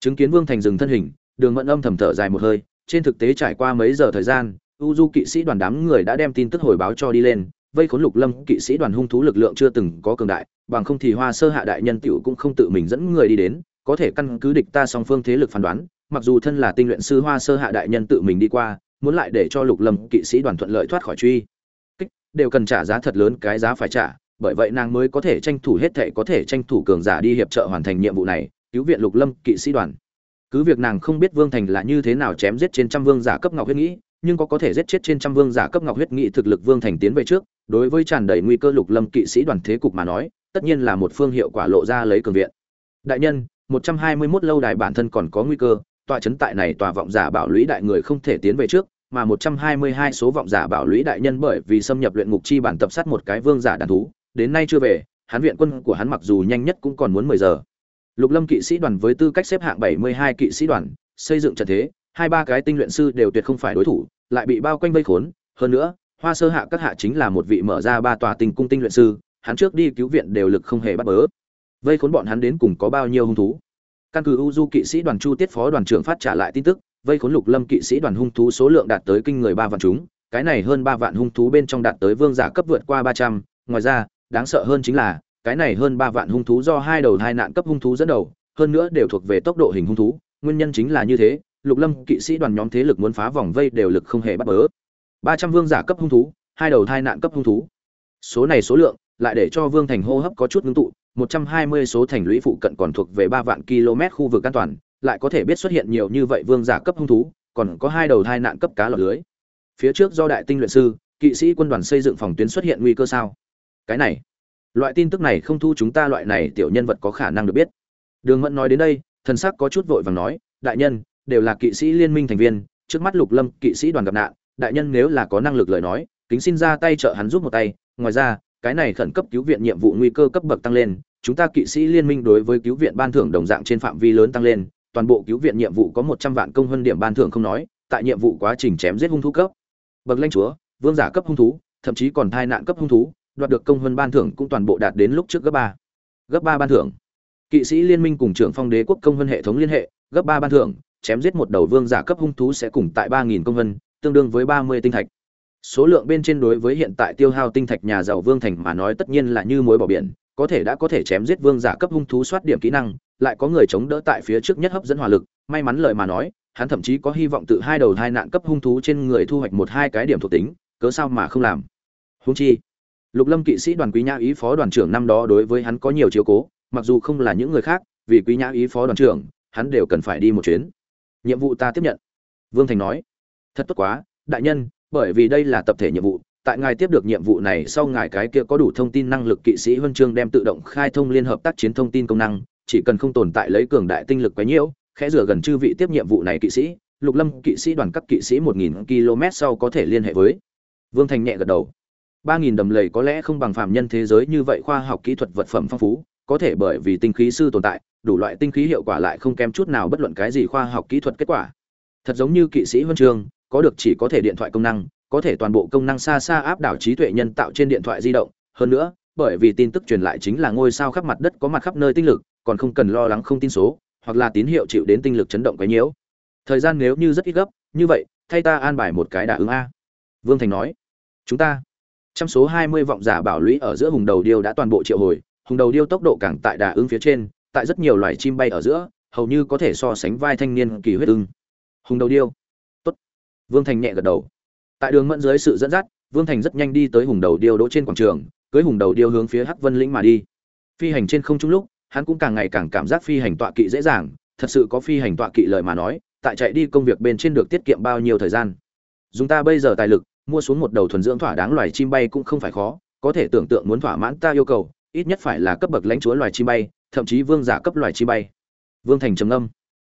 Speaker 1: Chứng kiến vương thành dừng thân hình, đường mẫn âm thầm thở dài một hơi, trên thực tế trải qua mấy giờ thời gian u du kỵ sĩ đoàn đám người đã đem tin tức hồi báo cho đi lên vây khốn lục lâm kỵ sĩ đoàn hung thú lực lượng chưa từng có cường đại, bằng không thì hoa sơ hạ đại nhân tiểu cũng không tự mình dẫn người đi đến, có thể căn cứ địch ta song phương thế lực phán đoán, mặc dù thân là tinh luyện sư hoa sơ hạ đại nhân tự mình đi qua, muốn lại để cho lục lâm kỵ sĩ đoàn thuận lợi thoát khỏi truy. Kích, đều cần trả giá thật lớn, cái giá phải trả, bởi vậy nàng mới có thể tranh thủ hết thệ, có thể tranh thủ cường giả đi hiệp trợ hoàn thành nhiệm vụ này, cứu viện lục lâm kỵ sĩ đoàn. Cứ việc nàng không biết vương thành là như thế nào chém giết trên trăm vương giả cấp ngọc huyết nghĩ nhưng có có thể giết chết trên trăm vương giả cấp ngọc huyết nghị thực lực vương thành tiến về trước, đối với tràn đầy nguy cơ lục lâm kỵ sĩ đoàn thế cục mà nói, tất nhiên là một phương hiệu quả lộ ra lấy cường viện. Đại nhân, một trăm hai mươi 121 lâu đài bản thân còn có nguy cơ, tọa chấn tại này tòa vọng giả bảo lũy đại người không thể tiến về trước, mà một trăm hai mươi hai số vọng giả bảo lũy đại nhân bởi vì xâm nhập luyện ngục chi bản tập sát một cái vương giả đàn thú, đến nay chưa về, hắn viện quân của hắn mặc dù nhanh nhất cũng còn muốn mười giờ. Lục lâm kỵ sĩ đoàn với tư cách xếp hạng bảy mươi hai kỵ sĩ đoàn, xây dựng trận thế hai ba cái tinh luyện sư đều tuyệt không phải đối thủ, lại bị bao quanh vây khốn. Hơn nữa, hoa sơ hạ các hạ chính là một vị mở ra ba tòa tinh cung tinh luyện sư, hắn trước đi cứu viện đều lực không hề bắt bớ. Vây khốn bọn hắn đến cùng có bao nhiêu hung thú? Căn cứ u du kỵ sĩ đoàn chu tiết phó đoàn trưởng phát trả lại tin tức, vây khốn lục lâm kỵ sĩ đoàn hung thú số lượng đạt tới kinh người ba vạn chúng, cái này hơn ba vạn hung thú bên trong đạt tới vương giả cấp vượt qua ba trăm. Ngoài ra, đáng sợ hơn chính là, cái này hơn ba vạn hung thú do hai đầu hai nạn cấp hung thú dẫn đầu, hơn nữa đều thuộc về tốc độ hình hung thú, nguyên nhân chính là như thế lục lâm kỵ sĩ đoàn nhóm thế lực muốn phá vòng vây đều lực không hề bắt bớ. Ba trăm vương giả cấp hung thú, hai đầu thai nạn cấp hung thú. Số này số lượng, lại để cho vương thành hô hấp có chút ngưng tụ 120 số thành lũy phụ cận còn thuộc về ba vạn km khu vực an toàn, lại có thể biết xuất hiện nhiều như vậy vương giả cấp hung thú, còn có hai đầu thai nạn cấp cá lọc lưới. Phía trước do đại tinh luyện sư, kỵ sĩ quân đoàn xây dựng phòng tuyến xuất hiện nguy cơ sao? Cái này, loại tin tức này không thu chúng ta loại này tiểu nhân vật có khả năng được biết. Đường mẫn nói đến đây, thần sắc có chút vội vàng nói, đại nhân đều là kỵ sĩ liên minh thành viên, trước mắt lục lâm kỵ sĩ đoàn gặp nạn, đại nhân nếu là có năng lực lời nói, kính xin ra tay trợ hắn giúp một tay. Ngoài ra, cái này khẩn cấp cứu viện nhiệm vụ nguy cơ cấp bậc tăng lên, chúng ta kỵ sĩ liên minh đối với cứu viện ban thưởng đồng dạng trên phạm vi lớn tăng lên, toàn bộ cứu viện nhiệm vụ có một trăm vạn công hơn điểm ban thưởng không nói, tại nhiệm vụ quá trình chém giết hung thú cấp, bậc lãnh chúa, vương giả cấp hung thú, thậm chí còn thai nạn cấp hung thú, đoạt được công hơn ban thưởng cũng toàn bộ đạt đến lúc trước gấp ba. Gấp ba ban thưởng. Kỵ sĩ liên minh cùng trưởng phong đế quốc công hơn hệ thống liên hệ, gấp ba ban thưởng chém giết một đầu vương giả cấp hung thú sẽ cùng tại ba nghìn công vân, tương đương với ba mươi tinh thạch. Số lượng bên trên đối với hiện tại tiêu hao tinh thạch nhà giàu vương thành mà nói tất nhiên là như muối bỏ biển, có thể đã có thể chém giết vương giả cấp hung thú soát điểm kỹ năng, lại có người chống đỡ tại phía trước nhất hấp dẫn hỏa lực, may mắn lời mà nói, hắn thậm chí có hy vọng tự hai đầu hai nạn cấp hung thú trên người thu hoạch một hai cái điểm thuộc tính, cớ sao mà không làm? Hung chi, lục lâm kỵ sĩ đoàn quý nhã ý phó đoàn trưởng năm đó đối với hắn có nhiều chiếu cố, mặc dù không là những người khác, vì quý nhã ý phó đoàn trưởng, hắn đều cần phải đi một chuyến nhiệm vụ ta tiếp nhận. Vương thành nói, thật tốt quá, đại nhân, bởi vì đây là tập thể nhiệm vụ, tại ngài tiếp được nhiệm vụ này sau ngài cái kia có đủ thông tin năng lực kỵ sĩ huân chương đem tự động khai thông liên hợp tác chiến thông tin công năng, chỉ cần không tồn tại lấy cường đại tinh lực quấy nhiễu khẽ rửa gần chư vị tiếp nhiệm vụ này kỵ sĩ, lục lâm kỵ sĩ đoàn các kỵ sĩ một nghìn km sau có thể liên hệ với. Vương thành nhẹ gật đầu. Ba nghìn đầm lầy có lẽ không bằng phạm nhân thế giới như vậy khoa học kỹ thuật vật phẩm phong phú, có thể bởi vì tinh khí sư tồn tại đủ loại tinh khí hiệu quả lại không kém chút nào bất luận cái gì khoa học kỹ thuật kết quả. Thật giống như kỵ sĩ huân chương có được chỉ có thể điện thoại công năng, có thể toàn bộ công năng xa xa áp đảo trí tuệ nhân tạo trên điện thoại di động. Hơn nữa, bởi vì tin tức truyền lại chính là ngôi sao khắp mặt đất có mặt khắp nơi tinh lực, còn không cần lo lắng không tin số, hoặc là tín hiệu chịu đến tinh lực chấn động quấy nhiễu thời gian nếu như rất ít gấp, như vậy, thay ta an bài một cái đả ứng a. Vương thành nói, chúng ta trong số hai mươi vọng giả bảo lũy ở giữa hùng đầu điêu đã toàn bộ triệu hồi, hùng đầu điêu tốc độ càng tại đà ứng phía trên tại rất nhiều loài chim bay ở giữa, hầu như có thể so sánh vai thanh niên kỳ huyết ưng. Hùng đầu điêu. Tốt. Vương thành nhẹ gật đầu. Tại đường mẫn dưới sự dẫn dắt, vương thành rất nhanh đi tới hùng đầu điêu đỗ trên quảng trường, cưới hùng đầu điêu hướng phía hắc vân lĩnh mà đi. Phi hành trên không trung lúc, hắn cũng càng ngày càng cảm giác phi hành tọa kỵ dễ dàng, thật sự có phi hành tọa kỵ lợi mà nói, tại chạy đi công việc bên trên được tiết kiệm bao nhiêu thời gian. Dùng ta bây giờ tài lực, mua xuống một đầu thuần dưỡng thỏa đáng loài chim bay cũng không phải khó, có thể tưởng tượng muốn thỏa mãn ta yêu cầu, ít nhất phải là cấp bậc lãnh chúa loài chim bay thậm chí vương giả cấp loài chim bay. Vương thành trầm âm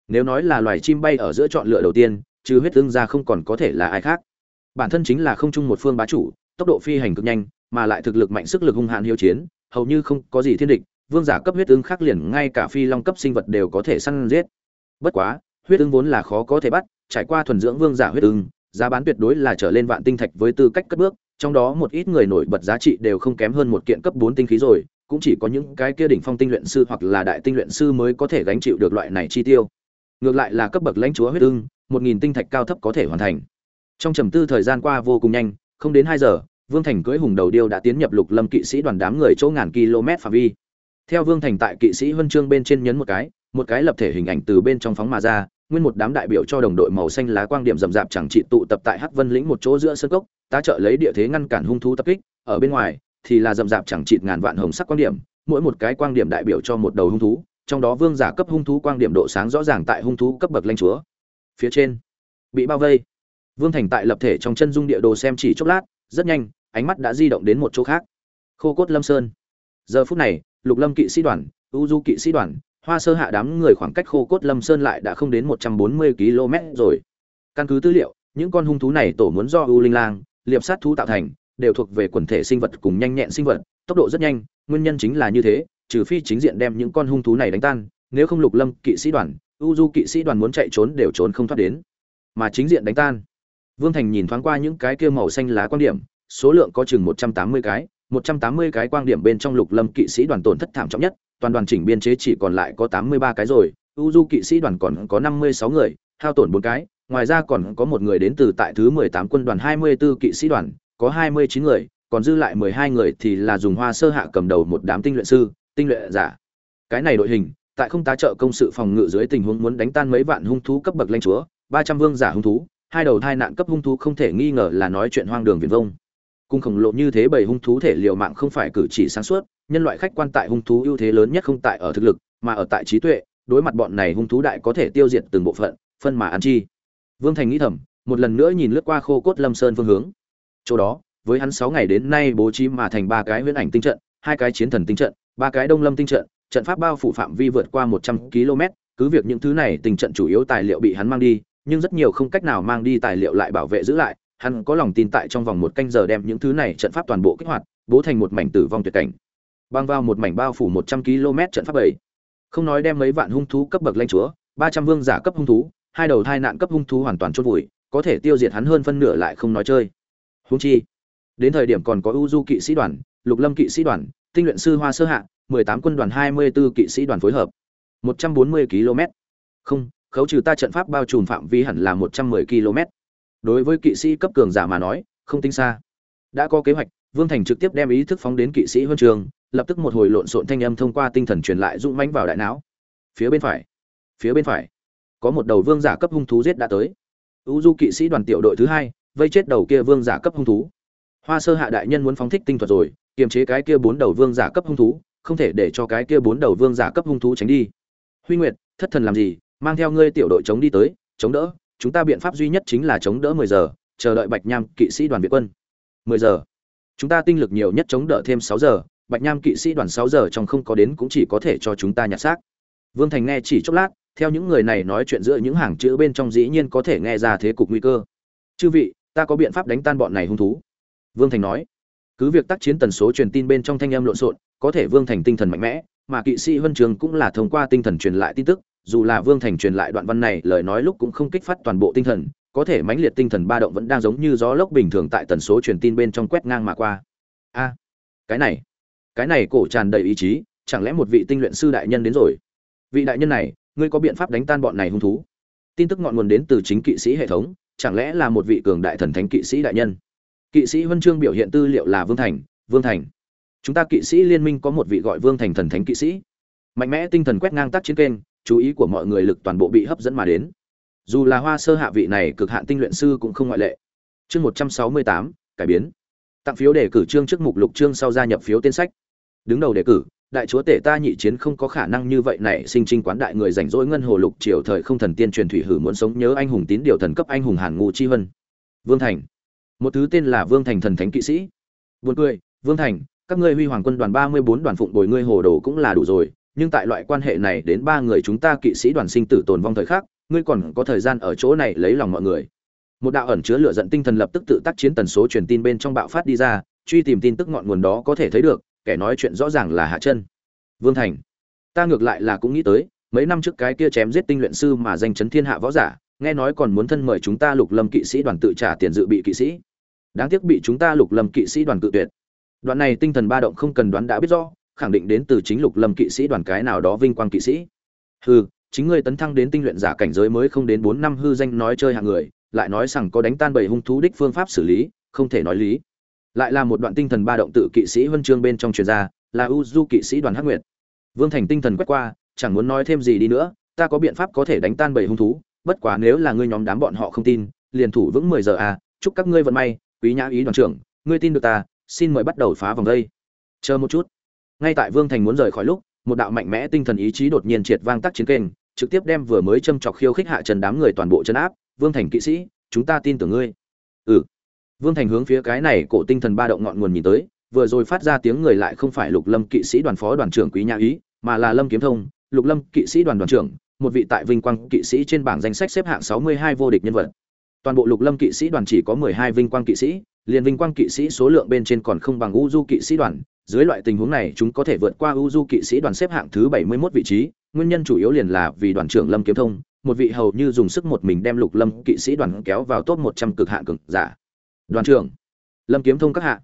Speaker 1: nếu nói là loài chim bay ở giữa chọn lựa đầu tiên, trừ huyết tương ra không còn có thể là ai khác. Bản thân chính là không chung một phương bá chủ, tốc độ phi hành cực nhanh, mà lại thực lực mạnh, sức lực hung hạn hiếu chiến, hầu như không có gì thiên địch, vương giả cấp huyết tương khác liền ngay cả phi long cấp sinh vật đều có thể săn giết. Bất quá, huyết tương vốn là khó có thể bắt, trải qua thuần dưỡng vương giả huyết tương, giá bán tuyệt đối là trở lên vạn tinh thạch với tư cách cất bước, trong đó một ít người nổi bật giá trị đều không kém hơn một kiện cấp bốn tinh khí rồi cũng chỉ có những cái kia đỉnh phong tinh luyện sư hoặc là đại tinh luyện sư mới có thể gánh chịu được loại này chi tiêu. Ngược lại là cấp bậc lãnh chúa huyết ưng, một nghìn tinh thạch cao thấp có thể hoàn thành. Trong trầm tư thời gian qua vô cùng nhanh, không đến hai giờ, vương thành cưỡi hùng đầu điêu đã tiến nhập lục lâm kỵ sĩ đoàn đám người chỗ ngàn km phạm vi. Theo vương thành tại kỵ sĩ huân chương bên trên nhấn một cái một cái lập thể hình ảnh từ bên trong phóng mà ra, nguyên một đám đại biểu cho đồng đội màu xanh lá quang điểm rậm rạp chẳng trị tụ tập tại hắc vân lĩnh một chỗ giữa sân cốc, tá trợ lấy địa thế ngăn cản hung thú tập kích, ở bên ngoài thì là rậm rạp chẳng chịt ngàn vạn hồng sắc quang điểm, mỗi một cái quang điểm đại biểu cho một đầu hung thú, trong đó vương giả cấp hung thú quang điểm độ sáng rõ ràng tại hung thú cấp bậc lãnh chúa. Phía trên, bị bao vây. Vương thành tại lập thể trong chân dung địa đồ xem chỉ chốc lát, rất nhanh, ánh mắt đã di động đến một chỗ khác. Khô cốt lâm sơn. Giờ phút này, lục lâm kỵ sĩ đoàn, u du kỵ sĩ đoàn, hoa sơ hạ đám người khoảng cách khô cốt lâm sơn lại đã không đến một trăm bốn mươi km rồi. Căn cứ tư liệu, những con hung thú này tổ muốn do u linh lang, liệp sát thú tạo thành đều thuộc về quần thể sinh vật cùng nhanh nhẹn sinh vật, tốc độ rất nhanh, nguyên nhân chính là như thế, trừ phi chính diện đem những con hung thú này đánh tan, nếu không lục lâm kỵ sĩ đoàn u du kỵ sĩ đoàn muốn chạy trốn đều trốn không thoát đến. Mà chính diện đánh tan. Vương thành nhìn thoáng qua những cái kia màu xanh lá quan điểm, số lượng có chừng một trăm tám mươi cái, một trăm tám mươi cái quang điểm bên trong lục lâm kỵ sĩ đoàn tổn thất thảm trọng nhất, toàn đoàn chỉnh biên chế chỉ còn lại có tám mươi ba cái rồi u du kỵ sĩ đoàn còn có năm mươi sáu người, hao tổn bốn cái, ngoài ra còn có một người đến từ tại thứ mười tám quân đoàn hai mươi 24 kỵ sĩ đoàn có hai mươi chín người còn dư lại mười hai người thì là dùng hoa sơ hạ cầm đầu một đám tinh luyện sư tinh luyện giả cái này đội hình tại không tá trợ công sự phòng ngự dưới tình huống muốn đánh tan mấy vạn hung thú cấp bậc lãnh chúa ba trăm vương giả hung thú hai đầu thai nạn cấp hung thú không thể nghi ngờ là nói chuyện hoang đường viển vông Cung khổng lồ như thế bảy hung thú thể liều mạng không phải cử chỉ sáng suốt, nhân loại khách quan tại hung thú ưu thế lớn nhất không tại ở thực lực, mà ở tại trí tuệ, đối mặt bọn này hung thú đại có thể tiêu diệt từng bộ phận, phân mà ăn chi. Vương Thành nghĩ thầm, một lần nữa nhìn lướt qua khô cốt Lâm Sơn phương hướng. Chỗ đó, với hắn sáu ngày đến nay bố trí mà thành ba cái huyễn ảnh tinh trận, hai cái chiến thần tinh trận, ba cái đông lâm tinh trận, trận pháp bao phủ phạm vi vượt qua 100 km, cứ việc những thứ này tình trận chủ yếu tài liệu bị hắn mang đi, nhưng rất nhiều không cách nào mang đi tài liệu lại bảo vệ giữ lại, hắn có lòng tin tại trong vòng một canh giờ đem những thứ này trận pháp toàn bộ kích hoạt, bố thành một mảnh tử vong tuyệt cảnh. Băng vào một mảnh bao phủ 100 km trận pháp bảy. Không nói đem mấy vạn hung thú cấp bậc lanh chúa, 300 vương giả cấp hung thú, hai đầu thai nạn cấp hung thú hoàn toàn chôn vùi, có thể tiêu diệt hắn hơn phân nửa lại không nói chơi. Huống chi, đến thời điểm còn có U Du kỵ sĩ đoàn, Lục Lâm kỵ sĩ đoàn, tinh luyện sư Hoa Sơ Hạ, 18 quân đoàn 24 kỵ sĩ đoàn phối hợp. 140 km. Không, khấu trừ ta trận pháp bao trùm phạm vi hẳn là 110 km. Đối với kỵ sĩ cấp cường giả mà nói, không tính xa. Đã có kế hoạch, Vương Thành trực tiếp đem ý thức phóng đến kỵ sĩ huân trường, lập tức một hồi lộn xộn thanh âm thông qua tinh thần truyền lại dũng mãnh vào đại não. Phía bên phải, phía bên phải, có một đầu vương giả cấp hung thú giết đã tới. Vũ Du kỵ sĩ đoàn tiểu đội thứ hai, vây chết đầu kia vương giả cấp hung thú. Hoa Sơ hạ đại nhân muốn phóng thích tinh thuật rồi, kiềm chế cái kia bốn đầu vương giả cấp hung thú, không thể để cho cái kia bốn đầu vương giả cấp hung thú tránh đi. Huy Nguyệt, thất thần làm gì, mang theo ngươi tiểu đội chống đi tới, chống đỡ, chúng ta biện pháp duy nhất chính là chống đỡ 10 giờ, chờ đợi Bạch Nham kỵ sĩ đoàn viện quân. 10 giờ. Chúng ta tinh lực nhiều nhất chống đỡ thêm 6 giờ, Bạch Nham kỵ sĩ đoàn 6 giờ trong không có đến cũng chỉ có thể cho chúng ta nhặt xác. Vương Thành nghe chỉ chốc lát, theo những người này nói chuyện giữa những hàng chữ bên trong dĩ nhiên có thể nghe ra thế cục nguy cơ. Chư vị, ta có biện pháp đánh tan bọn này hung thú. Vương Thành nói. Cứ việc tác chiến tần số truyền tin bên trong thanh âm lộn xộn, có thể Vương Thành tinh thần mạnh mẽ, mà kỵ sĩ huân Trường cũng là thông qua tinh thần truyền lại tin tức, dù là Vương Thành truyền lại đoạn văn này, lời nói lúc cũng không kích phát toàn bộ tinh thần, có thể mãnh liệt tinh thần ba động vẫn đang giống như gió lốc bình thường tại tần số truyền tin bên trong quét ngang mà qua. A, cái này, cái này cổ tràn đầy ý chí, chẳng lẽ một vị tinh luyện sư đại nhân đến rồi? Vị đại nhân này, ngươi có biện pháp đánh tan bọn này hung thú? Tin tức ngọn nguồn đến từ chính kỵ sĩ hệ thống, chẳng lẽ là một vị cường đại thần thánh kỵ sĩ đại nhân? Kỵ sĩ huân chương biểu hiện tư liệu là Vương Thành, Vương Thành. Chúng ta kỵ sĩ liên minh có một vị gọi Vương Thành thần thánh kỵ sĩ. Mạnh mẽ tinh thần quét ngang tác chiến kênh, chú ý của mọi người lực toàn bộ bị hấp dẫn mà đến dù là hoa sơ hạ vị này cực hạn tinh luyện sư cũng không ngoại lệ chương một trăm sáu mươi tám cải biến tặng phiếu đề cử chương trước mục lục chương sau gia nhập phiếu tên sách đứng đầu đề cử đại chúa tể ta nhị chiến không có khả năng như vậy này, sinh trinh quán đại người rảnh rỗi ngân hồ lục triều thời không thần tiên truyền thủy hử muốn sống nhớ anh hùng tín điều thần cấp anh hùng hàn ngụ chi vân vương thành. Một thứ tên là vương thành thần thánh kỵ sĩ. Buồn cười, vương thành, các ngươi huy hoàng quân đoàn ba mươi bốn đoàn phụng bồi ngươi hồ đồ cũng là đủ rồi, nhưng tại loại quan hệ này đến ba người chúng ta kỵ sĩ đoàn sinh tử tồn vong thời khắc, ngươi còn có thời gian ở chỗ này lấy lòng mọi người. Một đạo ẩn chứa lửa giận tinh thần lập tức tự tác chiến tần số truyền tin bên trong bạo phát đi ra, truy tìm tin tức ngọn nguồn đó có thể thấy được kẻ nói chuyện rõ ràng là hạ chân vương thành, ta ngược lại là cũng nghĩ tới, mấy năm trước cái kia chém giết tinh luyện sư mà danh chấn thiên hạ võ giả, nghe nói còn muốn thân mời chúng ta lục lâm kỵ sĩ đoàn tự trả tiền dự bị kỵ sĩ. Đáng tiếc bị chúng ta lục lâm kỵ sĩ đoàn tự tuyệt. Đoạn này tinh thần ba động không cần đoán đã biết rõ, khẳng định đến từ chính lục lâm kỵ sĩ đoàn cái nào đó vinh quang kỵ sĩ. Hư chính ngươi tấn thăng đến tinh luyện giả cảnh giới mới không đến bốn năm hư danh nói chơi hạng người, lại nói rằng có đánh tan bảy hung thú đích phương pháp xử lý, không thể nói lý lại là một đoạn tinh thần ba động tự kỵ sĩ huân chương bên trong truyền ra là u du kỵ sĩ đoàn hắc nguyệt. Vương thành tinh thần quét qua, chẳng muốn nói thêm gì đi nữa, ta có biện pháp có thể đánh tan bảy hung thú, bất quá nếu là ngươi nhóm đám bọn họ không tin, liền thủ vững mười giờ à chúc các ngươi vận may, quý nhã ý đoàn trưởng, ngươi tin được ta, xin mời bắt đầu phá vòng đây. Chờ một chút. Ngay tại vương thành muốn rời khỏi lúc, một đạo mạnh mẽ tinh thần ý chí đột nhiên triệt vang tắc chiến kênh, trực tiếp đem vừa mới châm chọc khiêu khích hạ trần đám người toàn bộ chân áp. Vương thành kỵ sĩ, chúng ta tin tưởng ngươi. Ừ vương thành hướng phía cái này cổ tinh thần ba động ngọn nguồn nhìn tới, vừa rồi phát ra tiếng người lại không phải lục lâm kỵ sĩ đoàn phó đoàn trưởng quý nhã ý, mà là lâm kiếm thông, lục lâm kỵ sĩ đoàn đoàn trưởng, một vị tại vinh quang kỵ sĩ trên bảng danh sách xếp hạng sáu mươi hai vô địch nhân vật. Toàn bộ lục lâm kỵ sĩ đoàn chỉ có mười hai vinh quang kỵ sĩ, liền vinh quang kỵ sĩ số lượng bên trên còn không bằng u du kỵ sĩ đoàn. Dưới loại tình huống này, chúng có thể vượt qua u du kỵ sĩ đoàn xếp hạng thứ bảy mươi 71 vị trí, nguyên nhân chủ yếu liền là vì đoàn trưởng lâm kiếm thông, một vị hầu như dùng sức một mình đem lục lâm kỵ sĩ đoàn kéo vào top một trăm cực hạn cường giả đoàn trưởng. Lâm kiếm thông các hạ.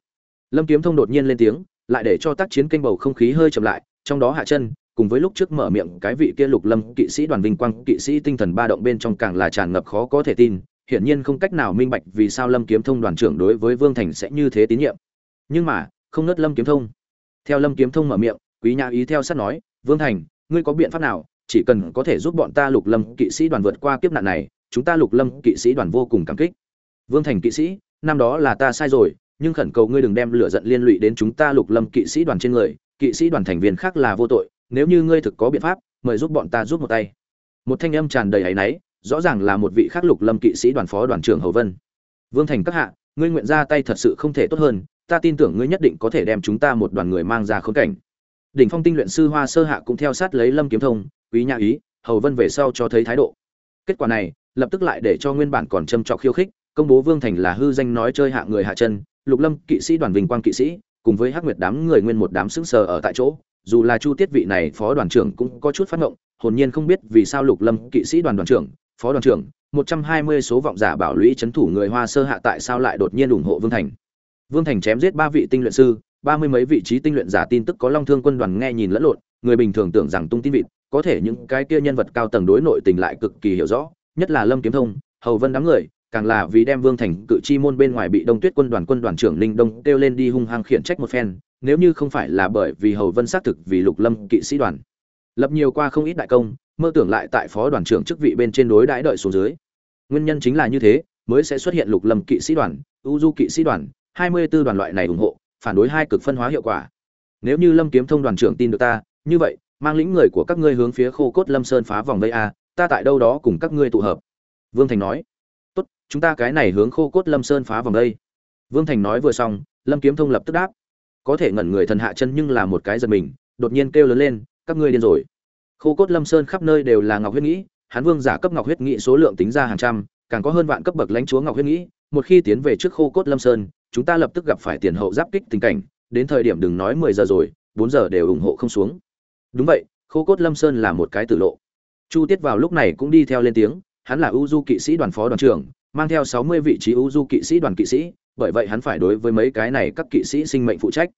Speaker 1: Lâm kiếm thông đột nhiên lên tiếng, lại để cho tác chiến kênh bầu không khí hơi chậm lại, trong đó hạ chân, cùng với lúc trước mở miệng cái vị kia lục lâm kỵ sĩ đoàn vinh quang, kỵ sĩ tinh thần ba động bên trong càng là tràn ngập khó có thể tin, hiển nhiên không cách nào minh bạch vì sao lâm kiếm thông đoàn trưởng đối với vương thành sẽ như thế tín nhiệm. Nhưng mà, không nớt lâm kiếm thông. Theo lâm kiếm thông mở miệng, quý nhã ý theo sát nói, vương thành, ngươi có biện pháp nào? Chỉ cần có thể giúp bọn ta lục lâm kỵ sĩ đoàn vượt qua kiếp nạn này, chúng ta lục lâm kỵ sĩ đoàn vô cùng cảm kích. Vương thành kỵ sĩ năm đó là ta sai rồi, nhưng khẩn cầu ngươi đừng đem lửa giận liên lụy đến chúng ta lục lâm kỵ sĩ đoàn trên người, kỵ sĩ đoàn thành viên khác là vô tội, nếu như ngươi thực có biện pháp, mời giúp bọn ta giúp một tay. Một thanh âm tràn đầy áy náy, rõ ràng là một vị khắc lục lâm kỵ sĩ đoàn phó đoàn trưởng hầu vân. Vương thành các hạ, ngươi nguyện ra tay thật sự không thể tốt hơn, ta tin tưởng ngươi nhất định có thể đem chúng ta một đoàn người mang ra khốn cảnh. Đỉnh phong tinh luyện sư hoa sơ hạ cũng theo sát lấy lâm kiếm thông, quý nhã ý, hầu vân về sau cho thấy thái độ. Kết quả này, lập tức lại để cho nguyên bản còn châm trọc khiêu khích công bố vương thành là hư danh nói chơi hạ người hạ chân, lục lâm, kỵ sĩ đoàn vinh quang kỵ sĩ, cùng với hắc nguyệt đám người nguyên một đám sững sờ ở tại chỗ, dù là chu tiết vị này phó đoàn trưởng cũng có chút phát ngộng, hồn nhiên không biết vì sao lục lâm, kỵ sĩ đoàn đoàn trưởng, phó đoàn trưởng, một trăm hai mươi số vọng giả bảo lũy c thủ người hoa sơ hạ tại sao lại đột nhiên ủng hộ vương thành? Vương thành chém giết ba vị tinh luyện sư, ba mươi mấy vị trí tinh luyện giả tin tức có long thương quân đoàn nghe nhìn lẫn lộn, người bình thường tưởng rằng tung tin vịt, có thể những cái kia nhân vật cao tầng đối nội tình lại cực kỳ hiểu rõ, nhất là lâm kiếm thông, hầu vân đám người càng là vì đem vương thành cự chi môn bên ngoài bị đông tuyết quân đoàn quân đoàn trưởng ninh đông kêu lên đi hung hăng khiển trách một phen, nếu như không phải là bởi vì hầu vân xác thực vì lục lâm kỵ sĩ đoàn. Lập nhiều qua không ít đại công, mơ tưởng lại tại phó đoàn trưởng chức vị bên trên đối đãi đợi xuống dưới. Nguyên nhân chính là như thế, mới sẽ xuất hiện lục lâm kỵ sĩ đoàn, u du kỵ sĩ đoàn, hai mươi 24 đoàn loại này ủng hộ, phản đối hai cực phân hóa hiệu quả. Nếu như lâm kiếm thông đoàn trưởng tin được ta, như vậy, mang lĩnh người của các ngươi hướng phía khô cốt lâm sơn phá vòng vây a à, ta tại đâu đó cùng các ngươi tụ hợp. Vương thành nói chúng ta cái này hướng khô cốt lâm sơn phá vòng đây. vương thành nói vừa xong, lâm kiếm thông lập tức đáp. Có thể ngẩn người thần hạ chân nhưng là một cái giật mình, đột nhiên kêu lớn lên, các ngươi điên rồi. Khô cốt lâm sơn khắp nơi đều là ngọc huyết nghĩ, hán vương giả cấp ngọc huyết nghĩ số lượng tính ra hàng trăm, càng có hơn vạn cấp bậc lãnh chúa ngọc huyết nghĩ, một khi tiến về trước khô cốt lâm sơn, chúng ta lập tức gặp phải tiền hậu giáp kích tình cảnh, đến thời điểm đừng nói mười giờ rồi, bốn giờ đều ủng hộ không xuống. Đúng vậy, khô cốt lâm sơn là một cái tử lộ. Chu tiết vào lúc này cũng đi theo lên tiếng, hắn là ưu du kỵ sĩ đoàn phó đoàn trưởng mang theo sáu mươi vị trí ưu du kỵ sĩ đoàn kỵ sĩ, bởi vậy hắn phải đối với mấy cái này các kỵ sĩ sinh mệnh phụ trách.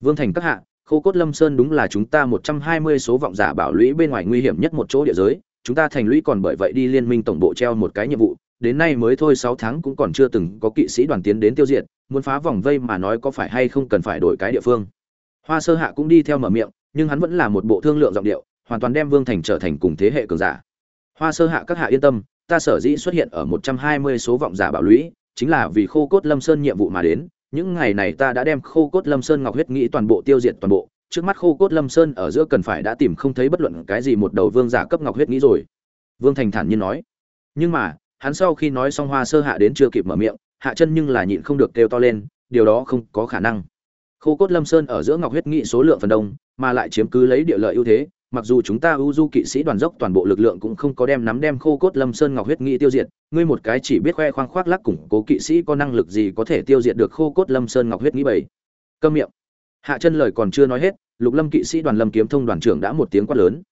Speaker 1: Vương thành các hạ, khô cốt lâm sơn đúng là chúng ta một trăm hai mươi số vọng giả bảo lũy bên ngoài nguy hiểm nhất một chỗ địa giới, chúng ta thành lũy còn bởi vậy đi liên minh tổng bộ treo một cái nhiệm vụ, đến nay mới thôi sáu tháng cũng còn chưa từng có kỵ sĩ đoàn tiến đến tiêu diệt, muốn phá vòng vây mà nói có phải hay không cần phải đổi cái địa phương. Hoa sơ hạ cũng đi theo mở miệng, nhưng hắn vẫn là một bộ thương lượng giọng điệu, hoàn toàn đem vương thành trở thành cùng thế hệ cường giả. Hoa sơ hạ các hạ yên tâm ta sở dĩ xuất hiện ở một trăm hai mươi số vọng giả bảo lũy, chính là vì khô cốt lâm sơn nhiệm vụ mà đến. Những ngày này ta đã đem khô cốt lâm sơn ngọc huyết nghĩ toàn bộ tiêu diệt toàn bộ. Trước mắt khô cốt lâm sơn ở giữa cần phải đã tìm không thấy bất luận cái gì một đầu vương giả cấp ngọc huyết nghĩ rồi. Vương thành thản nhiên nói. Nhưng mà, hắn sau khi nói xong hoa sơ hạ đến chưa kịp mở miệng, hạ chân nhưng là nhịn không được kêu to lên, điều đó không có khả năng. Khô cốt lâm sơn ở giữa ngọc huyết nghị số lượng phần đông, mà lại chiếm cứ lấy địa lợi ưu thế mặc dù chúng ta ưu du kỵ sĩ đoàn dốc toàn bộ lực lượng cũng không có đem nắm đem khô cốt lâm sơn ngọc huyết nghị tiêu diệt ngươi một cái chỉ biết khoe khoang khoác lắc củng cố kỵ sĩ có năng lực gì có thể tiêu diệt được khô cốt lâm sơn ngọc huyết nghĩ bảy câm miệng. Hạ chân lời còn chưa nói hết lục lâm kỵ sĩ đoàn lâm kiếm thông đoàn trưởng đã một tiếng quát lớn.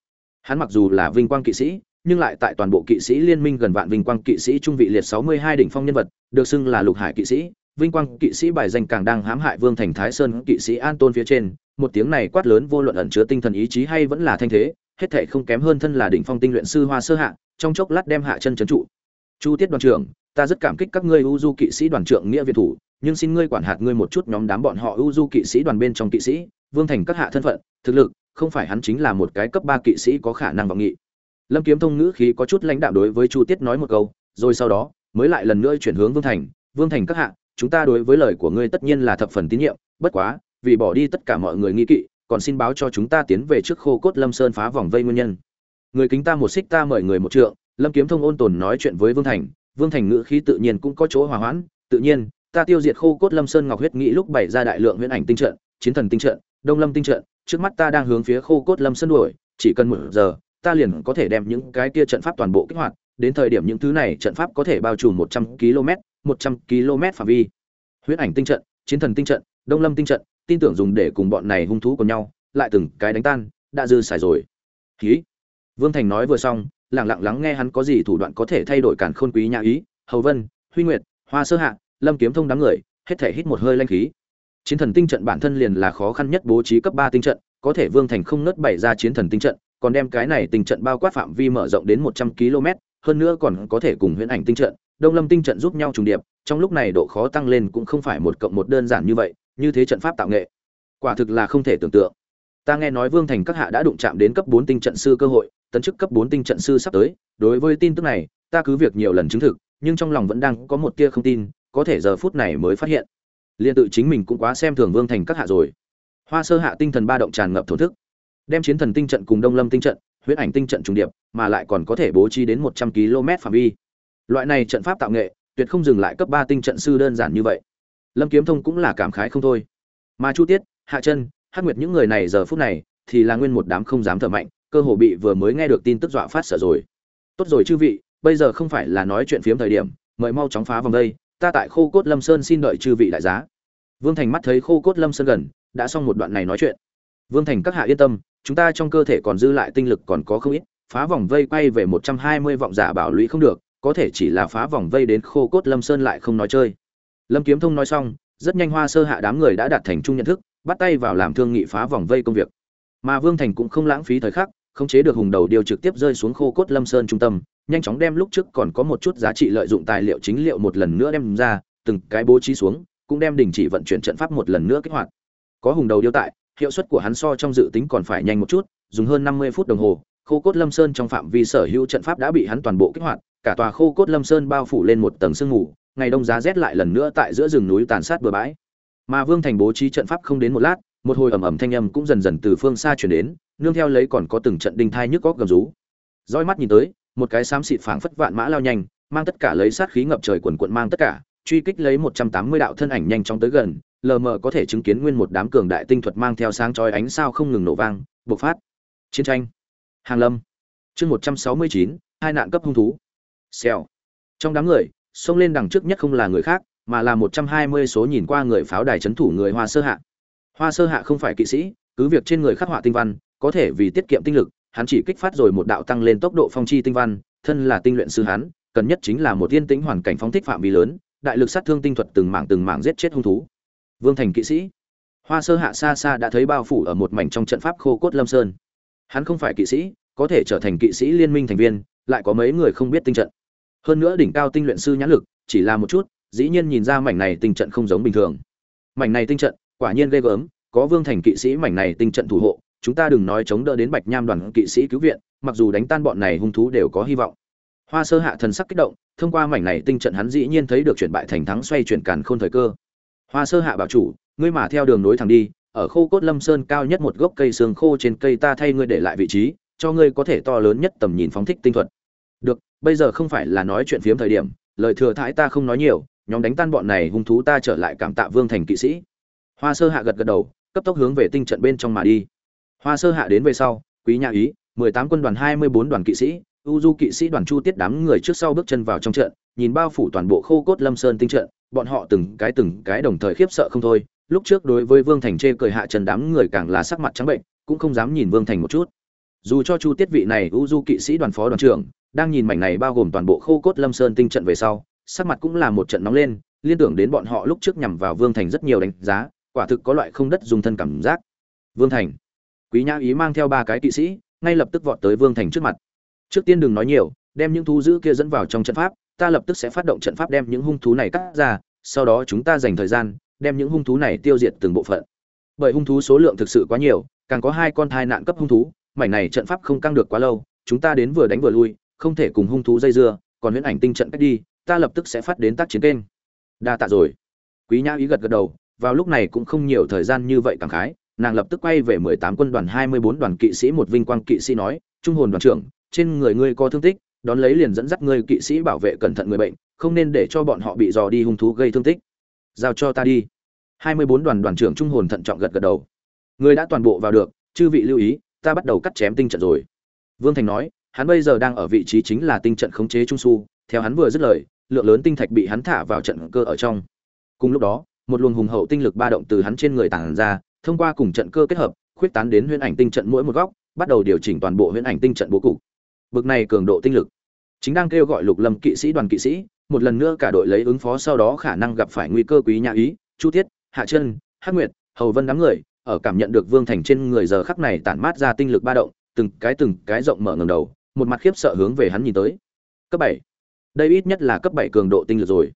Speaker 1: Hắn mặc dù là vinh quang kỵ sĩ nhưng lại tại toàn bộ kỵ sĩ liên minh gần vạn vinh quang kỵ sĩ trung vị liệt 62 đỉnh phong nhân vật, được xưng là lục hải kỵ sĩ, vinh quang kỵ sĩ bài danh càng đang hãm hại Vương Thành Thái Sơn kỵ sĩ An Tôn phía trên, một tiếng này quát lớn vô luận ẩn chứa tinh thần ý chí hay vẫn là thanh thế, hết thệ không kém hơn thân là đỉnh phong tinh luyện sư Hoa Sơ Hạ, trong chốc lát đem hạ chân trấn trụ. Chu Tiết đoàn trưởng, ta rất cảm kích các ngươi U Du kỵ sĩ đoàn trưởng nghĩa việt thủ, nhưng xin ngươi quản hạt ngươi một chút nhóm đám bọn họ U Du kỵ sĩ đoàn bên trong kỵ sĩ, Vương Thành các hạ thân phận, thực lực, không phải hắn chính là một cái cấp ba kỵ sĩ có khả năng vọng nghị lâm kiếm thông ngữ khí có chút lãnh đạo đối với chu tiết nói một câu rồi sau đó mới lại lần nữa chuyển hướng vương thành vương thành các hạ chúng ta đối với lời của ngươi tất nhiên là thập phần tín nhiệm bất quá vì bỏ đi tất cả mọi người nghi kỵ còn xin báo cho chúng ta tiến về trước khô cốt lâm sơn phá vòng vây nguyên nhân. Người kính ta một xích ta mời người một trượng lâm kiếm thông ôn tồn nói chuyện với vương thành vương thành ngữ khí tự nhiên cũng có chỗ hòa hoãn tự nhiên ta tiêu diệt khô cốt lâm sơn ngọc huyết nghĩ lúc bày ra đại lượng huyễn ảnh tinh trận chiến thần tinh trận đông lâm tinh trận trước mắt ta đang hướng phía khô cốt lâm sơn đuổi chỉ cần một giờ ta liền có thể đem những cái kia trận pháp toàn bộ kích hoạt, đến thời điểm những thứ này trận pháp có thể bao trùm 100 km, 100 km phạm vi. huyễn ảnh tinh trận, chiến thần tinh trận, đông lâm tinh trận, tin tưởng dùng để cùng bọn này hung thú cùng nhau, lại từng cái đánh tan, đã dư xài rồi. Hí. Vương Thành nói vừa xong, lặng lặng lắng nghe hắn có gì thủ đoạn có thể thay đổi cản khôn quý nhà ý, Hầu Vân, Huy Nguyệt, Hoa Sơ Hạ, Lâm Kiếm Thông đám người, hết thể hít một hơi linh khí. Chiến thần tinh trận bản thân liền là khó khăn nhất bố trí cấp 3 tinh trận, có thể Vương Thành không nứt bày ra chiến thần tinh trận, còn đem cái này tinh trận bao quát phạm vi mở rộng đến 100 km, hơn nữa còn có thể cùng huyễn ảnh tinh trận, Đông Lâm tinh trận giúp nhau trùng điệp, trong lúc này độ khó tăng lên cũng không phải một cộng một đơn giản như vậy, như thế trận pháp tạo nghệ, quả thực là không thể tưởng tượng. Ta nghe nói Vương Thành các hạ đã đụng chạm đến cấp bốn tinh trận sư cơ hội, tấn chức cấp bốn tinh trận sư sắp tới, đối với tin tức này, ta cứ việc nhiều lần chứng thực, nhưng trong lòng vẫn đang có một tia không tin, có thể giờ phút này mới phát hiện. Liên tự chính mình cũng quá xem thường Vương Thành các hạ rồi. Hoa Sơ hạ tinh thần ba động tràn ngập thổ thức, đem chiến thần tinh trận cùng Đông Lâm tinh trận, huyết ảnh tinh trận trùng điệp, mà lại còn có thể bố trí đến 100 km phạm vi. Loại này trận pháp tạo nghệ, tuyệt không dừng lại cấp ba tinh trận sư đơn giản như vậy. Lâm Kiếm Thông cũng là cảm khái không thôi. Mà Chu Tiết, Hạ Chân, Hát Nguyệt những người này giờ phút này thì là nguyên một đám không dám thở mạnh, cơ hồ bị vừa mới nghe được tin tức dọa phát sợ rồi. Tốt rồi chư vị, bây giờ không phải là nói chuyện phiếm thời điểm, mời mau chóng phá vòng đây, ta tại Khô Cốt Lâm Sơn xin đợi chư vị đại giá. Vương Thành mắt thấy Khô Cốt Lâm Sơn gần, đã xong một đoạn này nói chuyện. Vương Thành các hạ yên tâm, chúng ta trong cơ thể còn dư lại tinh lực còn có không ít, phá vòng vây quay về 120 vọng giả bảo lũy không được, có thể chỉ là phá vòng vây đến Khô Cốt Lâm Sơn lại không nói chơi. Lâm Kiếm Thông nói xong, rất nhanh Hoa Sơ hạ đám người đã đạt thành chung nhận thức, bắt tay vào làm thương nghị phá vòng vây công việc. Mà Vương Thành cũng không lãng phí thời khắc, khống chế được hùng đầu điều trực tiếp rơi xuống Khô Cốt Lâm Sơn trung tâm, nhanh chóng đem lúc trước còn có một chút giá trị lợi dụng tài liệu chính liệu một lần nữa đem ra, từng cái bố trí xuống, cũng đem đình chỉ vận chuyển trận pháp một lần nữa kích hoạt. Có hùng đầu điêu tại, hiệu suất của hắn so trong dự tính còn phải nhanh một chút, dùng hơn 50 phút đồng hồ, Khô Cốt Lâm Sơn trong phạm vi sở hữu trận pháp đã bị hắn toàn bộ kích hoạt, cả tòa Khô Cốt Lâm Sơn bao phủ lên một tầng sương mù, ngày đông giá rét lại lần nữa tại giữa rừng núi tàn sát bừa bãi. Mà Vương Thành bố trí trận pháp không đến một lát, một hồi ầm ầm thanh âm cũng dần dần từ phương xa truyền đến, nương theo lấy còn có từng trận đinh thai nhức góc gầm rú. Dõi mắt nhìn tới, một cái xám xịt phảng phất vạn mã lao nhanh, mang tất cả lấy sát khí ngập trời quần quận mang tất cả, truy kích lấy 180 đạo thân ảnh nhanh chóng tới gần, lờ mờ có thể chứng kiến nguyên một đám cường đại tinh thuật mang theo sáng chói ánh sao không ngừng nổ vang, bộc phát. Chiến tranh. Hàng Lâm. Chương 169, hai nạn cấp hung thú. Xèo. Trong đám người, xông lên đằng trước nhất không là người khác, mà là 120 số nhìn qua người pháo đài trấn thủ người Hoa Sơ Hạ. Hoa Sơ Hạ không phải kỵ sĩ, cứ việc trên người khắc họa tinh văn, có thể vì tiết kiệm tinh lực, hắn chỉ kích phát rồi một đạo tăng lên tốc độ phong chi tinh văn, thân là tinh luyện sư hắn, cần nhất chính là một tiên tĩnh hoàn cảnh phóng thích phạm vi lớn, đại lực sát thương tinh thuật từng mảng từng mảng giết chết hung thú. Vương Thành kỵ sĩ, Hoa Sơ Hạ xa xa đã thấy bao phủ ở một mảnh trong trận pháp khô cốt lâm sơn. Hắn không phải kỵ sĩ, có thể trở thành kỵ sĩ liên minh thành viên, lại có mấy người không biết tinh trận. Hơn nữa đỉnh cao tinh luyện sư nhãn lực, chỉ là một chút, dĩ nhiên nhìn ra mảnh này tinh trận không giống bình thường. Mảnh này tinh trận, quả nhiên ghê gớm, có Vương Thành kỵ sĩ mảnh này tinh trận thủ hộ, chúng ta đừng nói chống đỡ đến Bạch Nham đoàn kỵ sĩ cứu viện, mặc dù đánh tan bọn này hung thú đều có hy vọng. Hoa Sơ Hạ thần sắc kích động, thông qua mảnh này tinh trận hắn dĩ nhiên thấy được chuyển bại thành thắng xoay chuyển càn khôn thời cơ. Hoa Sơ Hạ bảo chủ, ngươi mà theo đường nối thẳng đi, ở khô cốt lâm sơn cao nhất một gốc cây xương khô trên cây ta thay ngươi để lại vị trí, cho ngươi có thể to lớn nhất tầm nhìn phóng thích tinh thuật. Bây giờ không phải là nói chuyện phiếm thời điểm, lời thừa thãi ta không nói nhiều, nhóm đánh tan bọn này hung thú ta trở lại cảm tạ Vương thành kỵ sĩ. Hoa Sơ Hạ gật gật đầu, cấp tốc hướng về tinh trận bên trong mà đi. Hoa Sơ Hạ đến về sau, Quý nhà Ý, 18 quân đoàn 24 đoàn kỵ sĩ, U Du kỵ sĩ đoàn Chu Tiết đám người trước sau bước chân vào trong trận, nhìn bao phủ toàn bộ khô cốt Lâm Sơn tinh trận, bọn họ từng cái từng cái đồng thời khiếp sợ không thôi. Lúc trước đối với Vương Thành chê cười hạ trần đám người càng là sắc mặt trắng bệnh, cũng không dám nhìn Vương Thành một chút. Dù cho Chu Tiết vị này U Du kỵ sĩ đoàn phó đoàn trưởng, đang nhìn mảnh này bao gồm toàn bộ khô cốt Lâm Sơn tinh trận về sau, sắc mặt cũng là một trận nóng lên, liên tưởng đến bọn họ lúc trước nhằm vào Vương Thành rất nhiều đánh giá, quả thực có loại không đất dùng thân cảm giác. Vương Thành, Quý Nhã Ý mang theo ba cái kỵ sĩ, ngay lập tức vọt tới Vương Thành trước mặt. Trước tiên đừng nói nhiều, đem những thú dữ kia dẫn vào trong trận pháp, ta lập tức sẽ phát động trận pháp đem những hung thú này cắt ra, sau đó chúng ta dành thời gian, đem những hung thú này tiêu diệt từng bộ phận. Bởi hung thú số lượng thực sự quá nhiều, càng có hai con thai nạn cấp hung thú, mảnh này trận pháp không căng được quá lâu, chúng ta đến vừa đánh vừa lui, không thể cùng hung thú dây dưa, còn huyễn ảnh tinh trận cách đi, ta lập tức sẽ phát đến tác chiến kênh. Đa tạ rồi. Quý Nhã ý gật gật đầu, vào lúc này cũng không nhiều thời gian như vậy cảm khái, nàng lập tức quay về 18 quân đoàn 24 đoàn kỵ sĩ một vinh quang kỵ sĩ nói, "Trung hồn đoàn trưởng, trên người ngươi có thương tích, đón lấy liền dẫn dắt ngươi kỵ sĩ bảo vệ cẩn thận người bệnh, không nên để cho bọn họ bị dò đi hung thú gây thương tích. Giao cho ta đi." 24 đoàn đoàn trưởng Trung hồn thận trọng gật gật đầu. Ngươi đã toàn bộ vào được, chư vị lưu ý, ta bắt đầu cắt chém tinh trận rồi. Vương Thành nói, hắn bây giờ đang ở vị trí chính là tinh trận khống chế trung su, theo hắn vừa dứt lời, lượng lớn tinh thạch bị hắn thả vào trận cơ ở trong. Cùng lúc đó, một luồng hùng hậu tinh lực ba động từ hắn trên người tản ra, thông qua cùng trận cơ kết hợp, khuyết tán đến huyễn ảnh tinh trận mỗi một góc, bắt đầu điều chỉnh toàn bộ huyễn ảnh tinh trận bố cục. Bực này cường độ tinh lực, chính đang kêu gọi Lục Lâm kỵ sĩ đoàn kỵ sĩ, một lần nữa cả đội lấy ứng phó sau đó khả năng gặp phải nguy cơ quý nhà ý, Chu Tiết, Hạ Chân, Hắc Nguyệt, Hầu Vân đám người, ở cảm nhận được Vương Thành trên người giờ khắc này tản mát ra tinh lực ba động, từng cái từng cái rộng mở ngẩng đầu, một mặt khiếp sợ hướng về hắn nhìn tới. Cấp 7. Đây ít nhất là cấp 7 cường độ tinh lực rồi.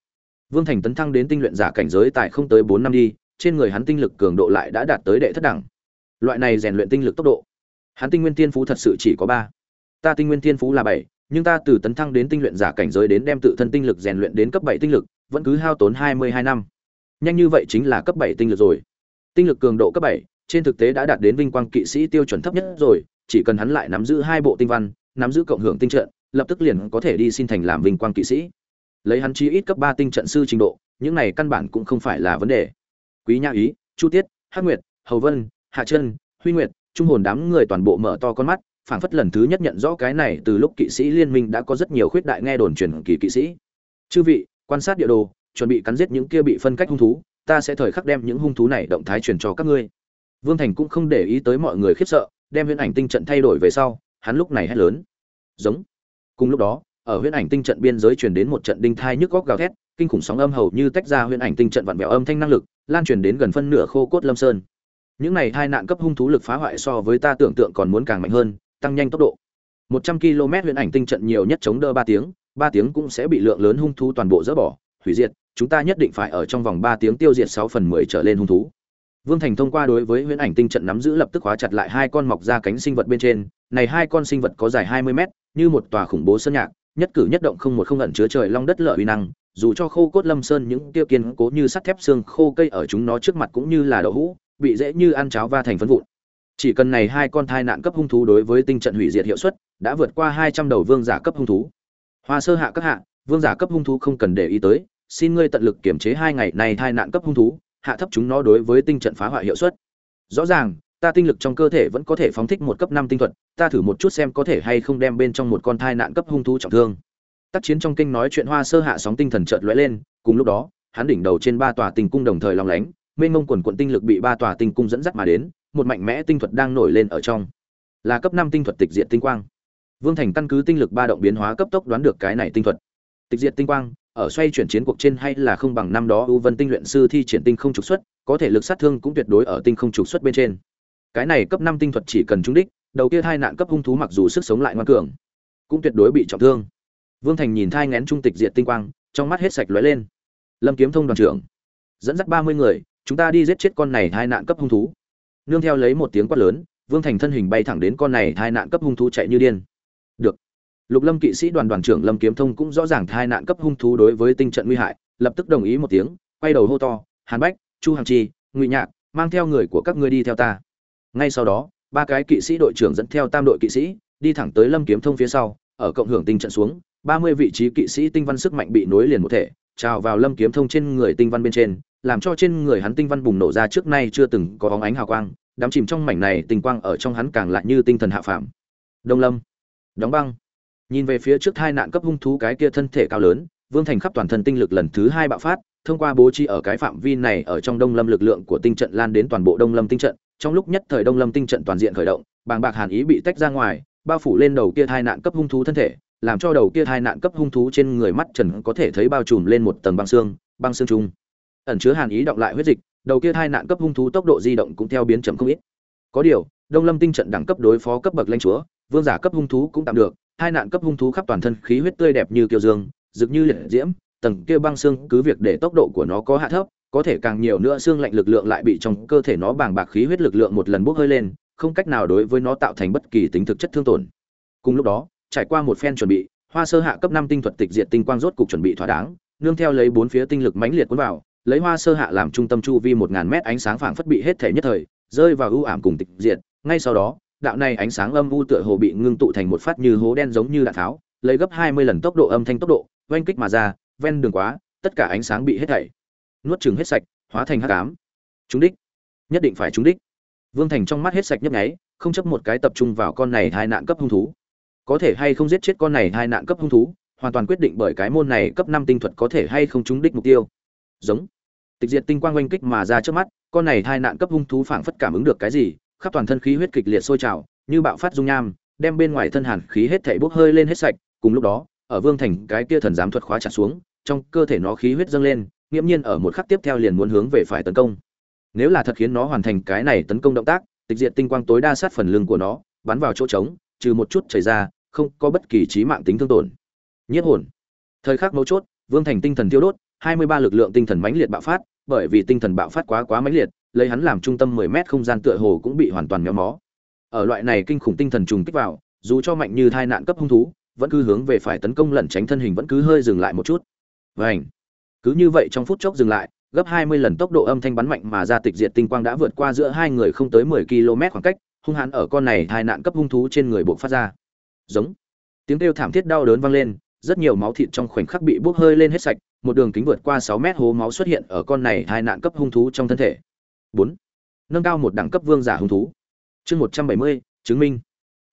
Speaker 1: Vương Thành tấn thăng đến tinh luyện giả cảnh giới tại không tới 4 năm đi, trên người hắn tinh lực cường độ lại đã đạt tới đệ thất đẳng. Loại này rèn luyện tinh lực tốc độ, hắn tinh nguyên tiên phú thật sự chỉ có 3. Ta tinh nguyên tiên phú là 7, nhưng ta từ tấn thăng đến tinh luyện giả cảnh giới đến đem tự thân tinh lực rèn luyện đến cấp 7 tinh lực, vẫn cứ hao tốn 22 năm. nhanh như vậy chính là cấp bảy tinh lực rồi tinh lực cường độ cấp bảy trên thực tế đã đạt đến vinh quang kỵ sĩ tiêu chuẩn thấp nhất rồi chỉ cần hắn lại nắm giữ hai bộ tinh văn nắm giữ cộng hưởng tinh trận, lập tức liền có thể đi xin thành làm vinh quang kỵ sĩ. Lấy hắn chí ít cấp ba tinh trận sư trình độ, những này căn bản cũng không phải là vấn đề. Quý nha ý, chu tiết, hắc nguyệt, hầu vân, hạ chân, huy nguyệt, trung hồn đám người toàn bộ mở to con mắt, phảng phất lần thứ nhất nhận rõ cái này từ lúc kỵ sĩ liên minh đã có rất nhiều khuyết đại nghe đồn truyền kỳ kỵ sĩ. Chư vị, quan sát địa đồ, chuẩn bị cắn giết những kia bị phân cách hung thú, ta sẽ thời khắc đem những hung thú này động thái truyền cho các ngươi. Vương thành cũng không để ý tới mọi người khiếp sợ, đem huyễn ảnh tinh trận thay đổi về sau hắn lúc này hét lớn. Giống. Cùng lúc đó, ở huyễn ảnh tinh trận biên giới truyền đến một trận đinh thai nhức góc gào thét, kinh khủng sóng âm hầu như tách ra huyễn ảnh tinh trận vặn vẹo âm thanh năng lực, lan truyền đến gần phân nửa khô cốt lâm sơn. Những này hai nạn cấp hung thú lực phá hoại so với ta tưởng tượng còn muốn càng mạnh hơn, tăng nhanh tốc độ. 100 km huyễn ảnh tinh trận nhiều nhất chống đỡ 3 tiếng 3 tiếng cũng sẽ bị lượng lớn hung thú toàn bộ dỡ bỏ. Hủy diệt, chúng ta nhất định phải ở trong vòng 3 tiếng tiêu diệt 6 phần 10 trở lên hung thú. Vương Thành thông qua đối với huyễn ảnh tinh trận nắm giữ lập tức khóa chặt lại hai con mọc ra cánh sinh vật bên trên, này hai con sinh vật có dài 20 mét, như một tòa khủng bố sơn nhạc, nhất cử nhất động không một không ẩn chứa trời long đất lợi uy năng, dù cho khô cốt lâm sơn những tiêu kiên cố như sắt thép xương khô cây ở chúng nó trước mặt cũng như là đậu hũ, bị dễ như ăn cháo va thành phấn vụn. Chỉ cần này hai con thai nạn cấp hung thú đối với tinh trận hủy diệt hiệu suất, đã vượt qua 200 đầu vương giả cấp hung thú. Hoa sơ hạ các hạ, vương giả cấp hung thú không cần để ý tới, xin ngươi tận lực kiểm chế hai ngày này thai nạn cấp hung thú, hạ thấp chúng nó đối với tinh trận phá hoại hiệu suất. Rõ ràng, ta tinh lực trong cơ thể vẫn có thể phóng thích một cấp 5 tinh thuật, ta thử một chút xem có thể hay không đem bên trong một con thai nạn cấp hung thú trọng thương. Tác chiến trong kinh nói chuyện Hoa Sơ hạ sóng tinh thần chợt lóe lên, cùng lúc đó, hắn đỉnh đầu trên ba tòa tinh cung đồng thời long lánh, mênh mông quần quần tinh lực bị ba tòa tinh cung dẫn dắt mà đến, một mạnh mẽ tinh thuật đang nổi lên ở trong. Là cấp 5 tinh thuật tịch diệt tinh quang. Vương Thành căn cứ tinh lực ba động biến hóa cấp tốc đoán được cái này tinh thuật. Tịch diệt tinh quang, ở xoay chuyển chiến cuộc trên hay là không bằng năm đó U Vân tinh luyện sư thi triển tinh không trục xuất, có thể lực sát thương cũng tuyệt đối ở tinh không trục xuất bên trên. Cái này cấp 5 tinh thuật chỉ cần trúng đích, đầu kia hai nạn cấp hung thú mặc dù sức sống lại ngoan cường, cũng tuyệt đối bị trọng thương. Vương Thành nhìn thai ngén trung tịch diệt tinh quang, trong mắt hết sạch lóe lên. Lâm Kiếm Thông đoàn trưởng, dẫn dắt 30 người, chúng ta đi giết chết con này hai nạn cấp hung thú. Nương theo lấy một tiếng quát lớn, Vương Thành thân hình bay thẳng đến con này hai nạn cấp hung thú chạy như điên. Lục Lâm kỵ sĩ đoàn đoàn trưởng Lâm Kiếm Thông cũng rõ ràng thai nạn cấp hung thú đối với tinh trận nguy hại, lập tức đồng ý một tiếng, quay đầu hô to, "Hàn Bách, Chu Hằng Chi, Ngụy Nhạc, mang theo người của các ngươi đi theo ta." Ngay sau đó, ba cái kỵ sĩ đội trưởng dẫn theo tam đội kỵ sĩ, đi thẳng tới Lâm Kiếm Thông phía sau, ở cộng hưởng tinh trận xuống, 30 vị trí kỵ sĩ tinh văn sức mạnh bị nối liền một thể, trào vào Lâm Kiếm Thông trên người tinh văn bên trên, làm cho trên người hắn tinh văn bùng nổ ra trước nay chưa từng có bóng ánh hào quang, đắm chìm trong mảnh này tinh quang ở trong hắn càng lại như tinh thần hạ phàm. Đông Lâm, đóng băng nhìn về phía trước hai nạn cấp hung thú cái kia thân thể cao lớn, vương thành khắp toàn thân tinh lực lần thứ hai bạo phát, thông qua bố trí ở cái phạm vi này ở trong đông lâm lực lượng của tinh trận lan đến toàn bộ đông lâm tinh trận. Trong lúc nhất thời đông lâm tinh trận toàn diện khởi động, bàng bạc hàn ý bị tách ra ngoài, bao phủ lên đầu kia hai nạn cấp hung thú thân thể, làm cho đầu kia hai nạn cấp hung thú trên người mắt trần có thể thấy bao trùm lên một tầng băng xương băng xương trung ẩn chứa hàn ý động lại huyết dịch, đầu kia hai nạn cấp hung thú tốc độ di động cũng theo biến chậm không ít. Có điều, đông lâm tinh trận đẳng cấp đối phó cấp bậc lãnh chúa, vương giả cấp hung thú cũng tạm được hai nạn cấp hung thú khắp toàn thân khí huyết tươi đẹp như kiêu dương, rực như liệt diễm, tầng kia băng xương cứ việc để tốc độ của nó có hạ thấp, có thể càng nhiều nữa xương lạnh lực lượng lại bị trong cơ thể nó bàng bạc khí huyết lực lượng một lần bốc hơi lên, không cách nào đối với nó tạo thành bất kỳ tính thực chất thương tổn. Cùng lúc đó, trải qua một phen chuẩn bị, hoa sơ hạ cấp năm tinh thuật tịch diệt tinh quang rốt cục chuẩn bị thỏa đáng, nương theo lấy bốn phía tinh lực mãnh liệt cuốn vào, lấy hoa sơ hạ làm trung tâm chu vi một ngàn mét ánh sáng phảng phất bị hết thể nhất thời, rơi vào ưu ảm cùng tịch diệt, ngay sau đó đạo này ánh sáng âm u tựa hồ bị ngưng tụ thành một phát như hố đen giống như đạn tháo, lấy gấp 20 lần tốc độ âm thanh tốc độ, oanh kích mà ra, ven đường quá, tất cả ánh sáng bị hết thảy nuốt chửng hết sạch, hóa thành hắc ám. Trúng đích, nhất định phải trúng đích. Vương Thành trong mắt hết sạch nhấp nháy, không chấp một cái tập trung vào con này hai nạn cấp hung thú. Có thể hay không giết chết con này hai nạn cấp hung thú, hoàn toàn quyết định bởi cái môn này cấp 5 tinh thuật có thể hay không trúng đích mục tiêu. Giống. Tịch diệt tinh quang oanh kích mà ra trước mắt, con này hai nạn cấp hung thú phảng phất cảm ứng được cái gì, khắp toàn thân khí huyết kịch liệt sôi trào, như bạo phát dung nham, đem bên ngoài thân hàn khí hết thảy bốc hơi lên hết sạch, cùng lúc đó, ở Vương Thành cái kia thần giám thuật khóa chặt xuống, trong cơ thể nó khí huyết dâng lên, nghiêm nhiên ở một khắc tiếp theo liền muốn hướng về phải tấn công. Nếu là thật khiến nó hoàn thành cái này tấn công động tác, tịch diệt tinh quang tối đa sát phần lưng của nó, bắn vào chỗ trống, trừ một chút chảy ra, không có bất kỳ chí mạng tính thương tổn. Nhiếp hồn. Thời khắc mấu chốt, Vương Thành tinh thần tiêu đốt, 23 lực lượng tinh thần mãnh liệt bạo phát, bởi vì tinh thần bạo phát quá quá mãnh liệt, lấy hắn làm trung tâm 10 mét không gian tựa hồ cũng bị hoàn toàn méo mó. Ở loại này kinh khủng tinh thần trùng kích vào, dù cho mạnh như thai nạn cấp hung thú, vẫn cứ hướng về phải tấn công lẩn tránh thân hình vẫn cứ hơi dừng lại một chút. Vành. Cứ như vậy trong phút chốc dừng lại, gấp 20 lần tốc độ âm thanh bắn mạnh mà ra tịch diệt tinh quang đã vượt qua giữa hai người không tới 10 km khoảng cách, hung hãn ở con này thai nạn cấp hung thú trên người buộc phát ra. Giống. Tiếng kêu thảm thiết đau đớn vang lên, rất nhiều máu thịt trong khoảnh khắc bị bốc hơi lên hết sạch, một đường kính vượt qua 6 mét hố máu xuất hiện ở con này thai nạn cấp hung thú trong thân thể. 4. Nâng cao một đẳng cấp vương giả hung thú. Chương 170, chứng minh.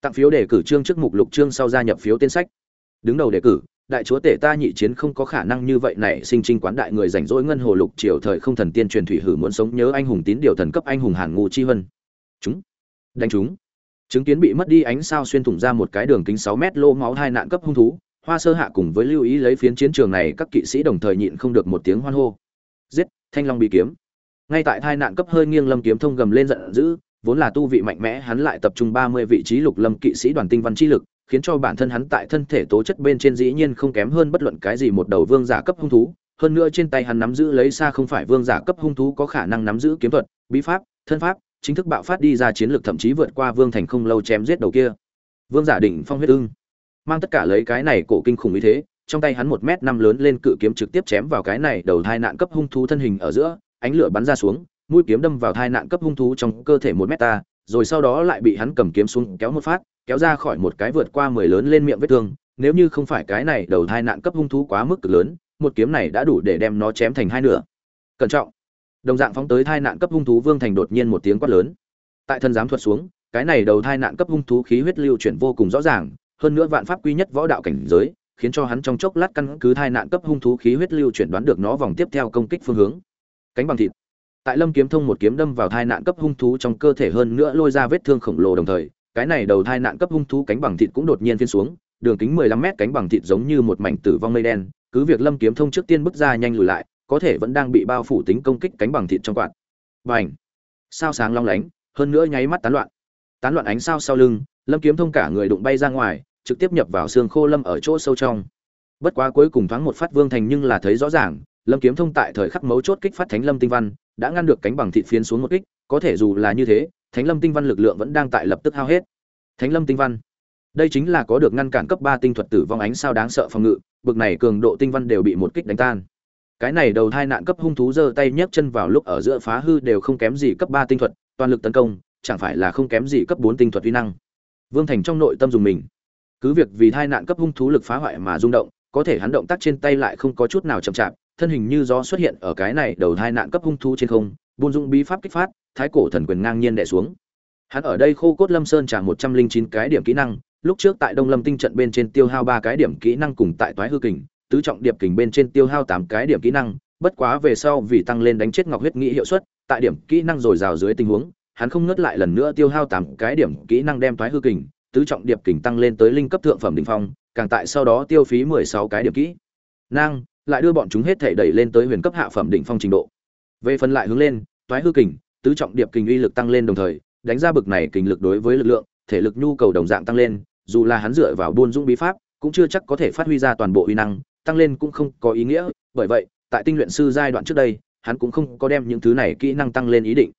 Speaker 1: Tặng phiếu đề cử chương trước mục lục chương sau gia nhập phiếu tên sách. Đứng đầu đề cử, đại chúa tể ta nhị chiến không có khả năng như vậy này sinh trinh quán đại người rảnh rỗi ngân hồ lục triều thời không thần tiên truyền thủy hử muốn sống nhớ anh hùng tín điều thần cấp anh hùng hàn ngu chi hân chúng đánh chúng chứng kiến bị mất đi ánh sao xuyên thủng ra một cái đường kính 6 mét lô máu hai nạn cấp hung thú hoa sơ hạ cùng với lưu ý lấy phiến chiến trường này các kỵ sĩ đồng thời nhịn không được một tiếng hoan hô giết thanh long bị kiếm ngay tại thai nạn cấp hơi nghiêng lâm kiếm thông gầm lên giận dữ vốn là tu vị mạnh mẽ hắn lại tập trung 30 vị trí lục lâm kỵ sĩ đoàn tinh văn chi lực khiến cho bản thân hắn tại thân thể tố chất bên trên dĩ nhiên không kém hơn bất luận cái gì một đầu vương giả cấp hung thú, hơn nữa trên tay hắn nắm giữ lấy xa không phải vương giả cấp hung thú có khả năng nắm giữ kiếm thuật, bí pháp, thân pháp, chính thức bạo phát đi ra chiến lược thậm chí vượt qua vương thành không lâu chém giết đầu kia. Vương giả đỉnh phong huyết ưng, mang tất cả lấy cái này cổ kinh khủng như thế, trong tay hắn một mét năm lớn lên cự kiếm trực tiếp chém vào cái này đầu thai nạn cấp hung thú thân hình ở giữa, ánh lửa bắn ra xuống, mũi kiếm đâm vào thai nạn cấp hung thú trong cơ thể một mét ta, rồi sau đó lại bị hắn cầm kiếm xuống kéo một phát, kéo ra khỏi một cái vượt qua mười lớn lên miệng vết thương, nếu như không phải cái này đầu thai nạn cấp hung thú quá mức cực lớn, một kiếm này đã đủ để đem nó chém thành hai nửa. Cẩn trọng. Đồng dạng phóng tới thai nạn cấp hung thú Vương Thành đột nhiên một tiếng quát lớn. Tại thân giám thuật xuống, cái này đầu thai nạn cấp hung thú khí huyết lưu chuyển vô cùng rõ ràng, hơn nữa vạn pháp quy nhất võ đạo cảnh giới, khiến cho hắn trong chốc lát căn cứ thai nạn cấp hung thú khí huyết lưu chuyển đoán được nó vòng tiếp theo công kích phương hướng. Cánh bằng thịt. Tại Lâm kiếm thông một kiếm đâm vào thai nạn cấp hung thú trong cơ thể hơn nữa lôi ra vết thương khổng lồ đồng thời, cái này đầu thai nạn cấp hung thú cánh bằng thịt cũng đột nhiên phiên xuống, đường kính 15 mét cánh bằng thịt giống như một mảnh tử vong mây đen, cứ việc Lâm Kiếm Thông trước tiên bước ra nhanh lùi lại, có thể vẫn đang bị bao phủ tính công kích cánh bằng thịt trong quạt. Bành! Sao sáng long lánh, hơn nữa nháy mắt tán loạn. Tán loạn ánh sao sau lưng, Lâm Kiếm Thông cả người đụng bay ra ngoài, trực tiếp nhập vào xương khô Lâm ở chỗ sâu trong. Bất quá cuối cùng thoáng một phát Vương Thành nhưng là thấy rõ ràng, Lâm Kiếm Thông tại thời khắc mấu chốt kích phát Thánh Lâm tinh văn, đã ngăn được cánh bằng thịt phiến xuống một kích, có thể dù là như thế, Thánh Lâm tinh văn lực lượng vẫn đang tại lập tức hao hết. Thánh Lâm tinh văn. Đây chính là có được ngăn cản cấp ba tinh thuật tử vong ánh sao đáng sợ phòng ngự, bực này cường độ tinh văn đều bị một kích đánh tan. Cái này đầu thai nạn cấp hung thú giơ tay nhấc chân vào lúc ở giữa phá hư đều không kém gì cấp ba tinh thuật, toàn lực tấn công, chẳng phải là không kém gì cấp bốn tinh thuật uy năng. Vương Thành trong nội tâm dùng mình. Cứ việc vì thai nạn cấp hung thú lực phá hoại mà rung động, có thể hắn động tác trên tay lại không có chút nào chậm chạp, thân hình như gió xuất hiện ở cái này đầu thai nạn cấp hung thú trên không, buôn dụng bí pháp kích phát, thái cổ thần quyền ngang nhiên đè xuống. Hắn ở đây khô cốt Lâm Sơn trả một trăm linh chín cái điểm kỹ năng, lúc trước tại Đông Lâm tinh trận bên trên tiêu hao ba cái điểm kỹ năng cùng tại Toái hư kình, tứ trọng điệp kình bên trên tiêu hao tám cái điểm kỹ năng, bất quá về sau vì tăng lên đánh chết Ngọc huyết nghĩ hiệu suất, tại điểm kỹ năng rồi rào dưới tình huống, hắn không ngớt lại lần nữa tiêu hao tám cái điểm kỹ năng đem Toái hư kình, tứ trọng điệp kình tăng lên tới linh cấp thượng phẩm đỉnh phong, càng tại sau đó tiêu phí mười sáu cái điểm kỹ năng, lại đưa bọn chúng hết thể đẩy lên tới huyền cấp hạ phẩm đỉnh phong trình độ. Về phần lại hướng lên, Toái hư kình, tứ trọng điệp kình uy lực tăng lên đồng thời, đánh ra bực này kình lực đối với lực lượng, thể lực nhu cầu đồng dạng tăng lên, dù là hắn dựa vào buôn dũng bí pháp, cũng chưa chắc có thể phát huy ra toàn bộ uy năng, tăng lên cũng không có ý nghĩa, bởi vậy, tại tinh luyện sư giai đoạn trước đây, hắn cũng không có đem những thứ này kỹ năng tăng lên ý định.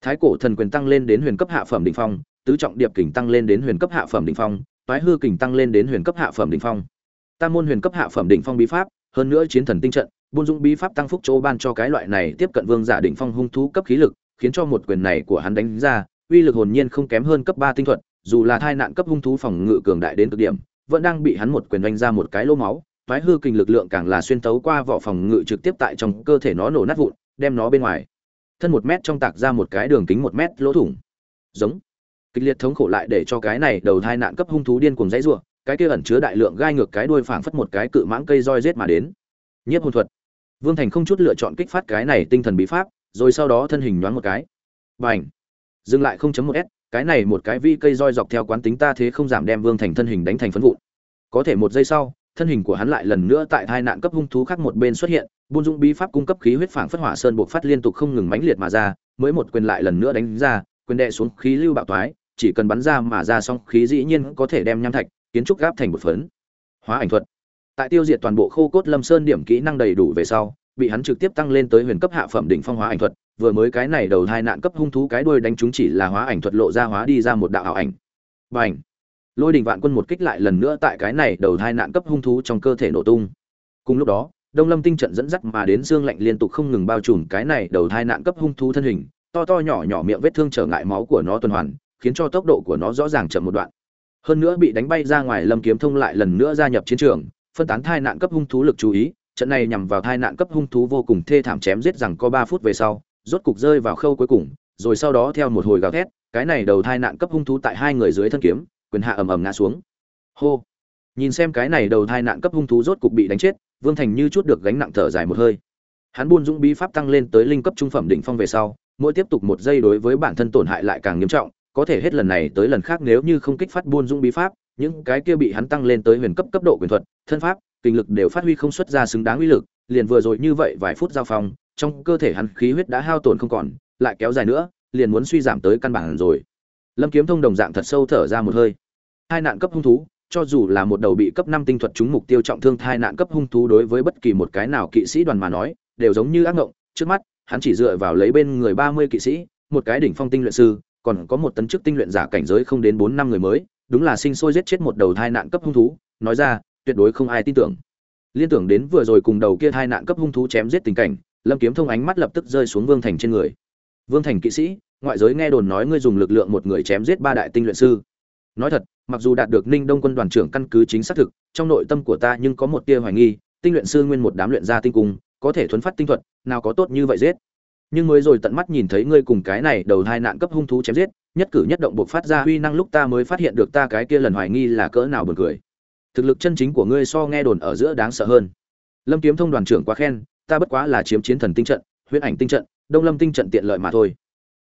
Speaker 1: Thái cổ thần quyền tăng lên đến huyền cấp hạ phẩm đỉnh phong, tứ trọng điệp kình tăng lên đến huyền cấp hạ phẩm đỉnh phong, toái hư kình tăng lên đến huyền cấp hạ phẩm đỉnh phong. Tam môn huyền cấp hạ phẩm đỉnh phong bí pháp, hơn nữa chiến thần tinh trận, buôn dũng bí pháp tăng phúc chỗ ban cho cái loại này tiếp cận vương giả đỉnh phong hung thú cấp khí lực, khiến cho một quyền này của hắn đánh ra, uy lực hồn nhiên không kém hơn cấp ba tinh thuật, dù là thai nạn cấp hung thú phòng ngự cường đại đến cực điểm, vẫn đang bị hắn một quyền đánh ra một cái lỗ máu, thoái hư kình lực lượng càng là xuyên tấu qua vỏ phòng ngự trực tiếp tại trong cơ thể nó nổ nát vụn, đem nó bên ngoài. Thân một mét trong tạc ra một cái đường kính một mét lỗ thủng. Giống. Kịch liệt thống khổ lại để cho cái này đầu thai nạn cấp hung thú điên cuồng dãy rủa, cái kia ẩn chứa đại lượng gai ngược cái đuôi phảng phất một cái cự mãng cây roi rết mà đến. Nhiếp hồn thuật. Vương Thành không chút lựa chọn kích phát cái này tinh thần bí pháp, rồi sau đó thân hình nhoáng một cái. Bành dừng lại 0.1 s cái này một cái vi cây roi dọc theo quán tính ta thế không giảm đem vương thành thân hình đánh thành phấn vụn có thể một giây sau thân hình của hắn lại lần nữa tại hai nạn cấp hung thú khác một bên xuất hiện buôn dũng bí pháp cung cấp khí huyết phảng phất hỏa sơn buộc phát liên tục không ngừng mãnh liệt mà ra mới một quyền lại lần nữa đánh ra quyền đệ xuống khí lưu bạo toái chỉ cần bắn ra mà ra xong khí dĩ nhiên có thể đem nham thạch kiến trúc gáp thành một phấn hóa ảnh thuật tại tiêu diệt toàn bộ khô cốt lâm sơn điểm kỹ năng đầy đủ về sau bị hắn trực tiếp tăng lên tới huyền cấp hạ phẩm đỉnh phong hóa ảnh thuật vừa mới cái này đầu hai nạn cấp hung thú cái đuôi đánh chúng chỉ là hóa ảnh thuật lộ ra hóa đi ra một đạo ảo ảnh. ảnh Lôi đình vạn quân một kích lại lần nữa tại cái này đầu hai nạn cấp hung thú trong cơ thể nổ tung. Cùng lúc đó, đông lâm tinh trận dẫn dắt mà đến dương lạnh liên tục không ngừng bao trùm cái này đầu thai nạn cấp hung thú thân hình to to nhỏ nhỏ miệng vết thương trở ngại máu của nó tuần hoàn khiến cho tốc độ của nó rõ ràng chậm một đoạn hơn nữa bị đánh bay ra ngoài lâm kiếm thông lại lần nữa gia nhập chiến trường, phân tán thai nạn cấp hung thú lực chú ý, trận này nhằm vào thai nạn cấp hung thú vô cùng thê thảm chém giết rằng có ba phút về sau, rốt cục rơi vào khâu cuối cùng, rồi sau đó theo một hồi gào thét, cái này đầu thai nạn cấp hung thú tại hai người dưới thân kiếm, quyền hạ ầm ầm ngã xuống. Hô! Nhìn xem cái này đầu thai nạn cấp hung thú rốt cục bị đánh chết, vương thành như chút được gánh nặng thở dài một hơi. Hắn buôn dũng bí pháp tăng lên tới linh cấp trung phẩm đỉnh phong về sau, mỗi tiếp tục một giây đối với bản thân tổn hại lại càng nghiêm trọng có thể hết lần này tới lần khác nếu như không kích phát buôn dũng bí pháp những cái kia bị hắn tăng lên tới huyền cấp cấp độ quyền thuật thân pháp kinh lực đều phát huy không xuất ra xứng đáng uy lực liền vừa rồi như vậy vài phút giao phong trong cơ thể hắn khí huyết đã hao tổn không còn lại kéo dài nữa liền muốn suy giảm tới căn bản rồi. Lâm kiếm thông đồng dạng thật sâu thở ra một hơi. Hai nạn cấp hung thú cho dù là một đầu bị cấp năm tinh thuật trúng mục tiêu trọng thương thai nạn cấp hung thú đối với bất kỳ một cái nào kỵ sĩ đoàn mà nói, đều giống như ác ngộng, trước mắt, hắn chỉ dựa vào lấy bên người ba mươi kỵ sĩ, một cái đỉnh phong tinh luyện sư, còn có một tấn chức tinh luyện giả cảnh giới không đến bốn năm người mới, đúng là sinh sôi giết chết một đầu thai nạn cấp hung thú, nói ra, tuyệt đối không ai tin tưởng. Liên tưởng đến vừa rồi cùng đầu kia thai nạn cấp hung thú chém giết tình cảnh, Lâm Kiếm Thông ánh mắt lập tức rơi xuống Vương Thành trên người. Vương Thành kỵ sĩ, ngoại giới nghe đồn nói ngươi dùng lực lượng một người chém giết ba đại tinh luyện sư. Nói thật, mặc dù đạt được ninh đông quân đoàn trưởng căn cứ chính xác thực trong nội tâm của ta nhưng có một tia hoài nghi tinh luyện sư nguyên một đám luyện gia tinh cung có thể thuấn phát tinh thuật nào có tốt như vậy giết nhưng mới rồi tận mắt nhìn thấy ngươi cùng cái này đầu hai nạn cấp hung thú chém giết, nhất cử nhất động buộc phát ra huy năng lúc ta mới phát hiện được ta cái kia lần hoài nghi là cỡ nào buồn cười. Thực lực chân chính của ngươi so nghe đồn ở giữa đáng sợ hơn. Lâm kiếm thông đoàn trưởng quá khen, ta bất quá là chiếm chiến thần tinh trận, huyễn ảnh tinh trận, đông lâm tinh trận tiện lợi mà thôi.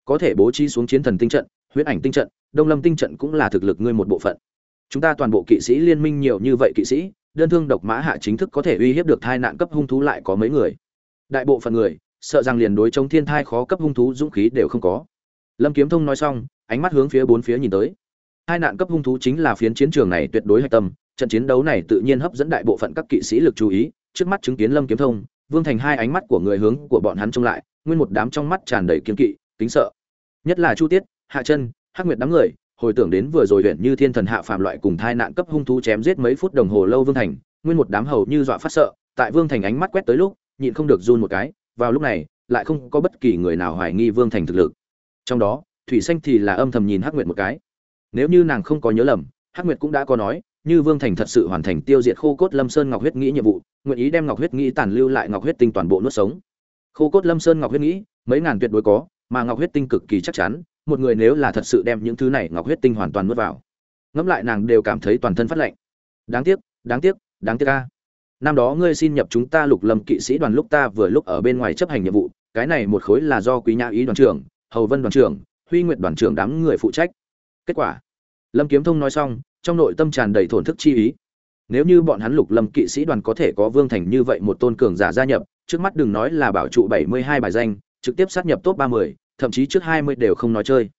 Speaker 1: Có thể bố trí xuống chiến thần tinh trận, huyễn ảnh tinh trận, đông lâm tinh trận cũng là thực lực ngươi một bộ phận. Chúng ta toàn bộ kỵ sĩ liên minh nhiều như vậy kỵ sĩ, đơn thương độc mã hạ chính thức có thể uy hiếp được thai nạn cấp hung thú lại có mấy người? Đại bộ phận người sợ rằng liền đối chống thiên thai khó cấp hung thú dũng khí đều không có. Lâm kiếm thông nói xong, ánh mắt hướng phía bốn phía nhìn tới. Hai nạn cấp hung thú chính là phiến chiến trường này tuyệt đối hạch tâm, trận chiến đấu này tự nhiên hấp dẫn đại bộ phận các kỵ sĩ lực chú ý, trước mắt chứng kiến lâm kiếm thông, vương thành hai ánh mắt của người hướng của bọn hắn trông lại, nguyên một đám trong mắt tràn đầy kiên kỵ, kính sợ. Nhất là chu tiết, hạ chân, hắc nguyệt đám người, hồi tưởng đến vừa rồi huyện như thiên thần hạ phàm loại cùng thai nạn cấp hung thú chém giết mấy phút đồng hồ lâu vương thành, nguyên một đám hầu như dọa phát sợ, tại vương thành ánh mắt quét tới lúc, nhịn không được run một cái vào lúc này, lại không có bất kỳ người nào hoài nghi vương thành thực lực. Trong đó, thủy xanh thì là âm thầm nhìn hắc nguyệt một cái. Nếu như nàng không có nhớ lầm, hắc nguyệt cũng đã có nói, như vương thành thật sự hoàn thành tiêu diệt khô cốt lâm sơn ngọc huyết nghĩ nhiệm vụ, nguyện ý đem ngọc huyết nghĩ tàn lưu lại ngọc huyết tinh toàn bộ nuốt sống. Khô cốt lâm sơn ngọc huyết nghĩ, mấy ngàn tuyệt đối có, mà ngọc huyết tinh cực kỳ chắc chắn, một người nếu là thật sự đem những thứ này ngọc huyết tinh hoàn toàn nuốt vào. Ngẫm lại nàng đều cảm thấy toàn thân phát lạnh. Đáng tiếc đáng tiếc đáng tiếc ca năm đó ngươi xin nhập chúng ta lục lâm kỵ sĩ đoàn lúc ta vừa lúc ở bên ngoài chấp hành nhiệm vụ cái này một khối là do quý nhã ý đoàn trưởng hầu vân đoàn trưởng huy nguyện đoàn trưởng đám người phụ trách kết quả lâm kiếm thông nói xong trong nội tâm tràn đầy thổn thức chi ý nếu như bọn hắn lục lâm kỵ sĩ đoàn có thể có vương thành như vậy một tôn cường giả gia nhập trước mắt đừng nói là bảo trụ bảy mươi hai bài danh trực tiếp sát nhập top ba mươi thậm chí trước hai mươi đều không nói chơi.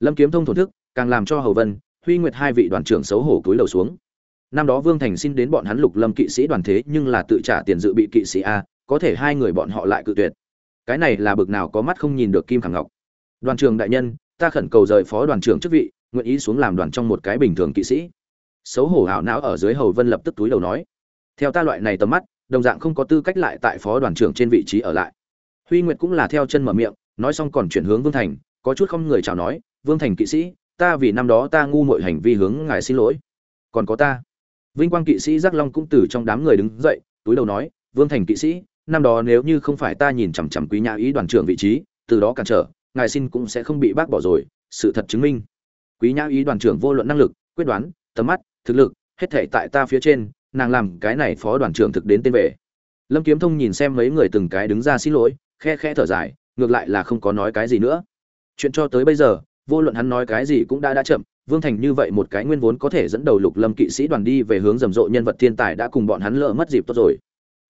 Speaker 1: Lâm Kiếm Thông thổn thức, càng làm cho Hầu Vân, Huy Nguyệt hai vị đoàn trưởng xấu hổ cúi đầu xuống. Năm đó Vương Thành xin đến bọn hắn Lục Lâm kỵ sĩ đoàn thế nhưng là tự trả tiền dự bị kỵ sĩ a, có thể hai người bọn họ lại cự tuyệt. Cái này là bực nào có mắt không nhìn được kim khẳng ngọc. Đoàn trưởng đại nhân, ta khẩn cầu rời phó đoàn trưởng chức vị, nguyện ý xuống làm đoàn trong một cái bình thường kỵ sĩ. Xấu hổ hảo não ở dưới Hầu Vân lập tức túi đầu nói, theo ta loại này tầm mắt, đồng dạng không có tư cách lại tại phó đoàn trưởng trên vị trí ở lại. Huy Nguyệt cũng là theo chân mở miệng, nói xong còn chuyển hướng vương thành có chút không người chào nói vương thành kỵ sĩ ta vì năm đó ta ngu mọi hành vi hướng ngài xin lỗi còn có ta vinh quang kỵ sĩ giác long cũng từ trong đám người đứng dậy, túi đầu nói, vương thành kỵ sĩ, năm đó nếu như không phải ta nhìn chằm chằm quý nhã ý đoàn trưởng vị trí, từ đó cản trở, ngài xin cũng sẽ không bị bác bỏ rồi, sự thật chứng minh. Quý nhã ý đoàn trưởng vô luận năng lực, quyết đoán, tầm mắt, thực lực, hết thể tại ta phía trên, nàng làm cái này phó đoàn trưởng thực đến tên về lâm kiếm thông nhìn xem mấy người từng cái đứng ra xin lỗi, khe khe thở dài, ngược lại là không có nói cái gì nữa. Chuyện cho tới bây giờ, vô luận hắn nói cái gì cũng đã đã chậm vương thành như vậy một cái nguyên vốn có thể dẫn đầu lục lâm kỵ sĩ đoàn đi về hướng rầm rộ nhân vật thiên tài đã cùng bọn hắn lỡ mất dịp tốt rồi.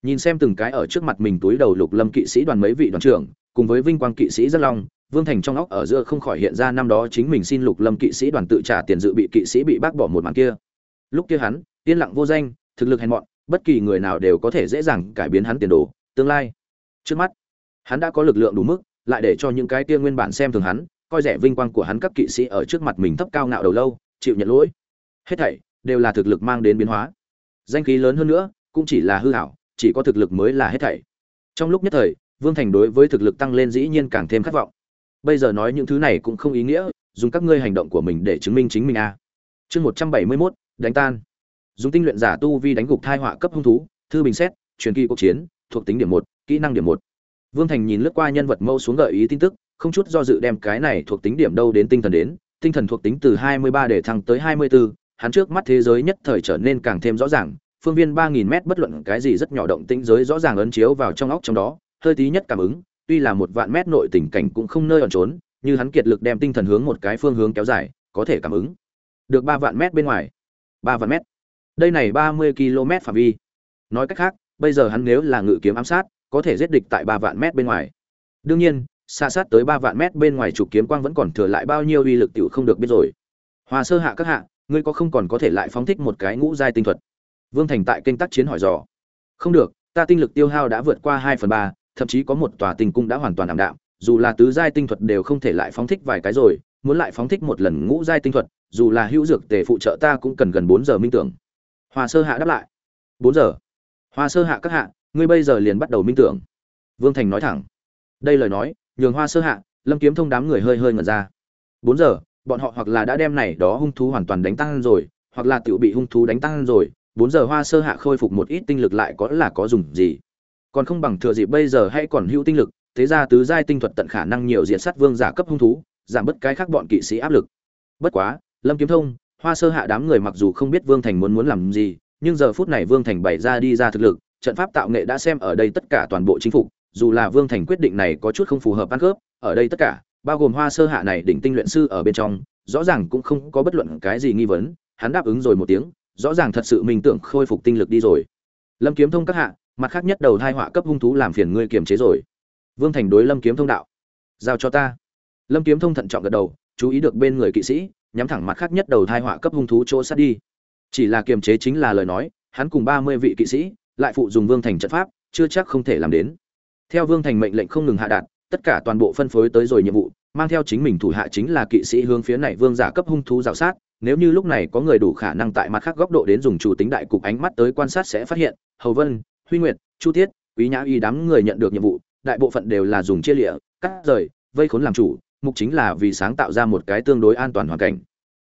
Speaker 1: Nhìn xem từng cái ở trước mặt mình túi đầu lục lâm kỵ sĩ đoàn mấy vị đoàn trưởng, cùng với vinh quang kỵ sĩ rất long, vương thành trong óc ở giữa không khỏi hiện ra năm đó chính mình xin lục lâm kỵ sĩ đoàn tự trả tiền dự bị kỵ sĩ bị bác bỏ một màn kia. Lúc kia hắn, yên lặng vô danh, thực lực hèn mọn, bất kỳ người nào đều có thể dễ dàng cải biến hắn tiền đồ, tương lai. Trước mắt, hắn đã có lực lượng đủ mức, lại để cho những cái kia nguyên bản xem thường hắn coi rẻ vinh quang của hắn các kỵ sĩ ở trước mặt mình thấp cao ngạo đầu lâu, chịu nhận lỗi. Hết thảy đều là thực lực mang đến biến hóa. Danh khí lớn hơn nữa cũng chỉ là hư hảo chỉ có thực lực mới là hết thảy. Trong lúc nhất thời, vương thành đối với thực lực tăng lên dĩ nhiên càng thêm khát vọng. Bây giờ nói những thứ này cũng không ý nghĩa dùng các ngươi hành động của mình để chứng minh chính mình a chương một trăm bảy mươi mốt, đánh tan. Dùng tinh luyện giả tu vi đánh gục thai họa cấp hung thú, thư bình xét, truyền kỳ cuộc chiến, thuộc tính điểm một, kỹ năng điểm một. Vương thành nhìn lướt qua nhân vật mâu xuống gợi ý tin tức không chút do dự đem cái này thuộc tính điểm đâu đến tinh thần đến tinh thần thuộc tính từ 23 để thăng tới 24, hắn trước mắt thế giới nhất thời trở nên càng thêm rõ ràng, phương viên 3000 mét bất luận cái gì rất nhỏ động tĩnh giới rõ ràng ấn chiếu vào trong óc trong đó, hơi tí nhất cảm ứng, tuy là một vạn mét nội tình cảnh cũng không nơi ẩn trốn, như hắn kiệt lực đem tinh thần hướng một cái phương hướng kéo dài, có thể cảm ứng được 3 vạn mét bên ngoài. 3 vạn mét. Đây này 30 km phạm vi. Nói cách khác, bây giờ hắn nếu là ngự kiếm ám sát, có thể giết địch tại 3 vạn mét bên ngoài. Đương nhiên, xa sát tới ba vạn mét bên ngoài trục kiếm quang vẫn còn thừa lại bao nhiêu uy lực tiểu không được biết rồi. Hoa sơ hạ các hạ, ngươi có không còn có thể lại phóng thích một cái ngũ giai tinh thuật? Vương Thành tại kênh tác chiến hỏi dò. Không được, ta tinh lực tiêu hao đã vượt qua hai phần ba, thậm chí có một tòa tinh cung đã hoàn toàn ảm đạm, dù là tứ giai tinh thuật đều không thể lại phóng thích vài cái rồi, muốn lại phóng thích một lần ngũ giai tinh thuật, dù là hữu dược tề phụ trợ ta cũng cần gần bốn giờ minh tưởng. Hoa sơ hạ đáp lại. bốn giờ. Hoa sơ hạ các hạ, ngươi bây giờ liền bắt đầu minh tưởng. Vương Thành nói thẳng. Đây lời nói, nhường hoa sơ hạ, lâm kiếm thông đám người hơi hơi ngẩn ra. Bốn giờ, bọn họ hoặc là đã đem này đó hung thú hoàn toàn đánh tăng rồi, hoặc là tự bị hung thú đánh tăng rồi, bốn giờ hoa sơ hạ khôi phục một ít tinh lực lại có là có dùng gì. Còn không bằng thừa dịp bây giờ hay còn hữu tinh lực, thế ra tứ giai tinh thuật tận khả năng nhiều diện sát vương giả cấp hung thú, giảm bớt cái khác bọn kỵ sĩ áp lực. Bất quá, lâm kiếm thông, hoa sơ hạ đám người mặc dù không biết vương thành muốn muốn làm gì, nhưng giờ phút này vương thành bày ra đi ra thực lực, trận pháp tạo nghệ đã xem ở đây tất cả toàn bộ chính phủ dù là Vương Thành quyết định này có chút không phù hợp ăn khớp, ở đây tất cả, bao gồm Hoa Sơ Hạ này đỉnh tinh luyện sư ở bên trong, rõ ràng cũng không có bất luận cái gì nghi vấn, hắn đáp ứng rồi một tiếng, rõ ràng thật sự mình tưởng khôi phục tinh lực đi rồi. Lâm Kiếm Thông các hạ, mặt khác nhất đầu thai họa cấp hung thú làm phiền ngươi kiềm chế rồi. Vương Thành đối Lâm Kiếm Thông đạo, giao cho ta. Lâm Kiếm Thông thận trọng gật đầu, chú ý được bên người kỵ sĩ, nhắm thẳng mặt khác nhất đầu thai họa cấp hung thú chỗ sát đi. Chỉ là kiềm chế chính là lời nói, hắn cùng 30 vị kỵ sĩ, lại phụ dùng Vương Thành trận pháp, chưa chắc không thể làm đến theo vương thành mệnh lệnh không ngừng hạ đạt tất cả toàn bộ phân phối tới rồi nhiệm vụ mang theo chính mình thủ hạ chính là kỵ sĩ hướng phía này vương giả cấp hung thú rào sát. Nếu như lúc này có người đủ khả năng tại mặt khác góc độ đến dùng chủ tính đại cục ánh mắt tới quan sát sẽ phát hiện hầu vân huy nguyệt chu Thiết, quý nhã y đám người nhận được nhiệm vụ đại bộ phận đều là dùng chia lịa cắt rời vây khốn làm chủ mục chính là vì sáng tạo ra một cái tương đối an toàn hoàn cảnh.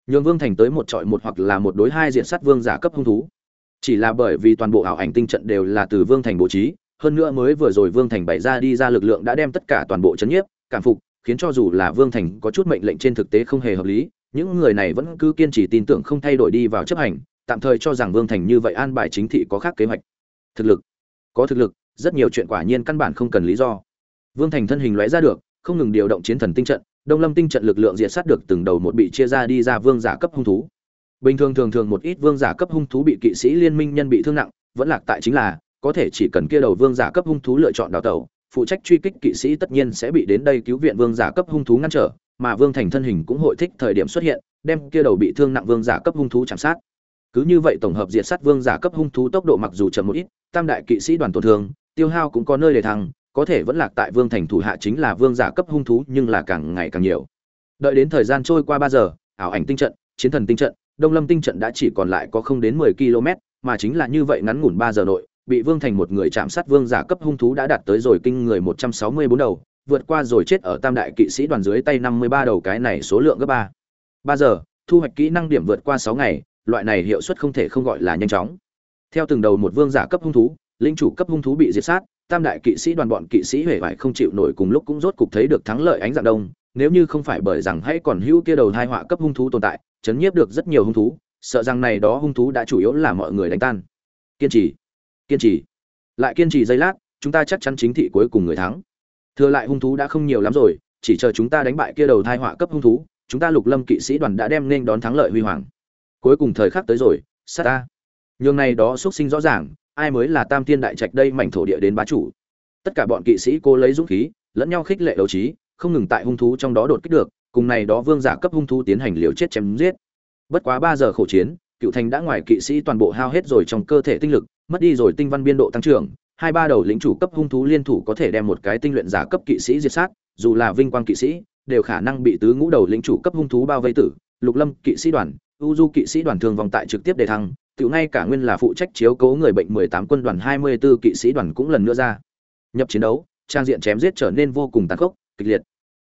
Speaker 1: Nhường vương thành tới một trọi một hoặc là một đối hai diện sát vương giả cấp hung thú. Chỉ là bởi vì toàn bộ ảo ảnh tinh trận đều là từ vương thành bố trí hơn nữa mới vừa rồi Vương Thành bày ra đi ra lực lượng đã đem tất cả toàn bộ chấn nhiếp, cảm phục, khiến cho dù là Vương Thành có chút mệnh lệnh trên thực tế không hề hợp lý, những người này vẫn cứ kiên trì tin tưởng không thay đổi đi vào chấp hành, tạm thời cho rằng Vương Thành như vậy an bài chính thị có khác kế hoạch. Thực lực, có thực lực, rất nhiều chuyện quả nhiên căn bản không cần lý do. Vương Thành thân hình lóe ra được, không ngừng điều động chiến thần tinh trận, Đông Lâm tinh trận lực lượng diệt sát được từng đầu một bị chia ra đi ra vương giả cấp hung thú. Bình thường thường thường một ít vương giả cấp hung thú bị kỵ sĩ liên minh nhân bị thương nặng, vẫn lạc tại chính là có thể chỉ cần kia đầu vương giả cấp hung thú lựa chọn đào tẩu, phụ trách truy kích kỵ sĩ tất nhiên sẽ bị đến đây cứu viện vương giả cấp hung thú ngăn trở, mà vương thành thân hình cũng hội thích thời điểm xuất hiện, đem kia đầu bị thương nặng vương giả cấp hung thú chạm sát. Cứ như vậy tổng hợp diệt sát vương giả cấp hung thú tốc độ mặc dù chậm một ít, tam đại kỵ sĩ đoàn tổn thương, tiêu hao cũng có nơi để thăng, có thể vẫn lạc tại vương thành thủ hạ chính là vương giả cấp hung thú nhưng là càng ngày càng nhiều. Đợi đến thời gian trôi qua ba giờ, ảo ảnh tinh trận, chiến thần tinh trận, đông lâm tinh trận đã chỉ còn lại có không đến mười km mà chính là như vậy ngắn ngủn ba giờ nội bị Vương Thành một người chạm sát vương giả cấp hung thú đã đạt tới rồi kinh người 164 đầu, vượt qua rồi chết ở Tam đại kỵ sĩ đoàn dưới tay 53 đầu cái này số lượng gấp 3. 3 giờ, thu hoạch kỹ năng điểm vượt qua 6 ngày, loại này hiệu suất không thể không gọi là nhanh chóng. Theo từng đầu một vương giả cấp hung thú, linh chủ cấp hung thú bị diệt sát, Tam đại kỵ sĩ đoàn bọn kỵ sĩ hề bại không chịu nổi cùng lúc cũng rốt cục thấy được thắng lợi ánh dạng đông, nếu như không phải bởi rằng hãy còn hữu kia đầu thai họa cấp hung thú tồn tại, chấn nhiếp được rất nhiều hung thú, sợ rằng này đó hung thú đã chủ yếu là mọi người đánh tan. Kiên trì kiên trì. Lại kiên trì giây lát, chúng ta chắc chắn chính thị cuối cùng người thắng. Thừa lại hung thú đã không nhiều lắm rồi, chỉ chờ chúng ta đánh bại kia đầu thai họa cấp hung thú, chúng ta lục lâm kỵ sĩ đoàn đã đem nên đón thắng lợi huy hoàng. Cuối cùng thời khắc tới rồi, sát ta. Nhường này đó xuất sinh rõ ràng, ai mới là tam thiên đại trạch đây mảnh thổ địa đến bá chủ. Tất cả bọn kỵ sĩ cố lấy dũng khí, lẫn nhau khích lệ đấu trí, không ngừng tại hung thú trong đó đột kích được, cùng này đó vương giả cấp hung thú tiến hành liều chết chém giết. Bất quá ba giờ khổ chiến, cựu thành đã ngoài kỵ sĩ toàn bộ hao hết rồi trong cơ thể tinh lực mất đi rồi tinh văn biên độ tăng trưởng, hai ba đầu lĩnh chủ cấp hung thú liên thủ có thể đem một cái tinh luyện giả cấp kỵ sĩ diệt sát, dù là vinh quang kỵ sĩ, đều khả năng bị tứ ngũ đầu lĩnh chủ cấp hung thú bao vây tử. Lục lâm kỵ sĩ đoàn u du kỵ sĩ đoàn thường vòng tại trực tiếp đề thăng tự ngay cả nguyên là phụ trách chiếu cố người bệnh 18 quân đoàn 24 kỵ sĩ đoàn cũng lần nữa ra. Nhập chiến đấu, trang diện chém giết trở nên vô cùng tàn khốc, kịch liệt.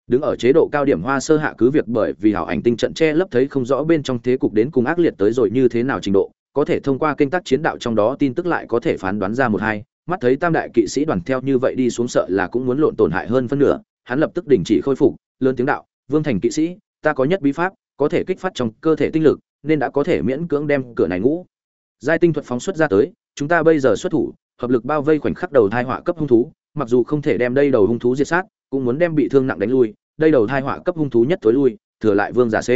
Speaker 1: Đứng ở chế độ cao điểm hoa sơ hạ cứ việc bởi vì hảo ảnh tinh trận che lấp thấy không rõ bên trong thế cục đến cùng ác liệt tới rồi như thế nào trình độ có thể thông qua kênh tác chiến đạo trong đó tin tức lại có thể phán đoán ra một hai. Mắt thấy tam đại kỵ sĩ đoàn theo như vậy đi xuống sợ là cũng muốn lộn tổn hại hơn phân nửa, hắn lập tức đình chỉ khôi phục, lớn tiếng đạo, vương thành kỵ sĩ, ta có nhất bí pháp, có thể kích phát trong cơ thể tinh lực, nên đã có thể miễn cưỡng đem cửa này ngũ. Giai tinh thuật phóng xuất ra tới, chúng ta bây giờ xuất thủ, hợp lực bao vây khoảnh khắc đầu thai họa cấp hung thú, mặc dù không thể đem đây đầu hung thú diệt sát, cũng muốn đem bị thương nặng đánh lui, đây đầu thai họa cấp hung thú nhất tối lui, thừa lại vương giả c.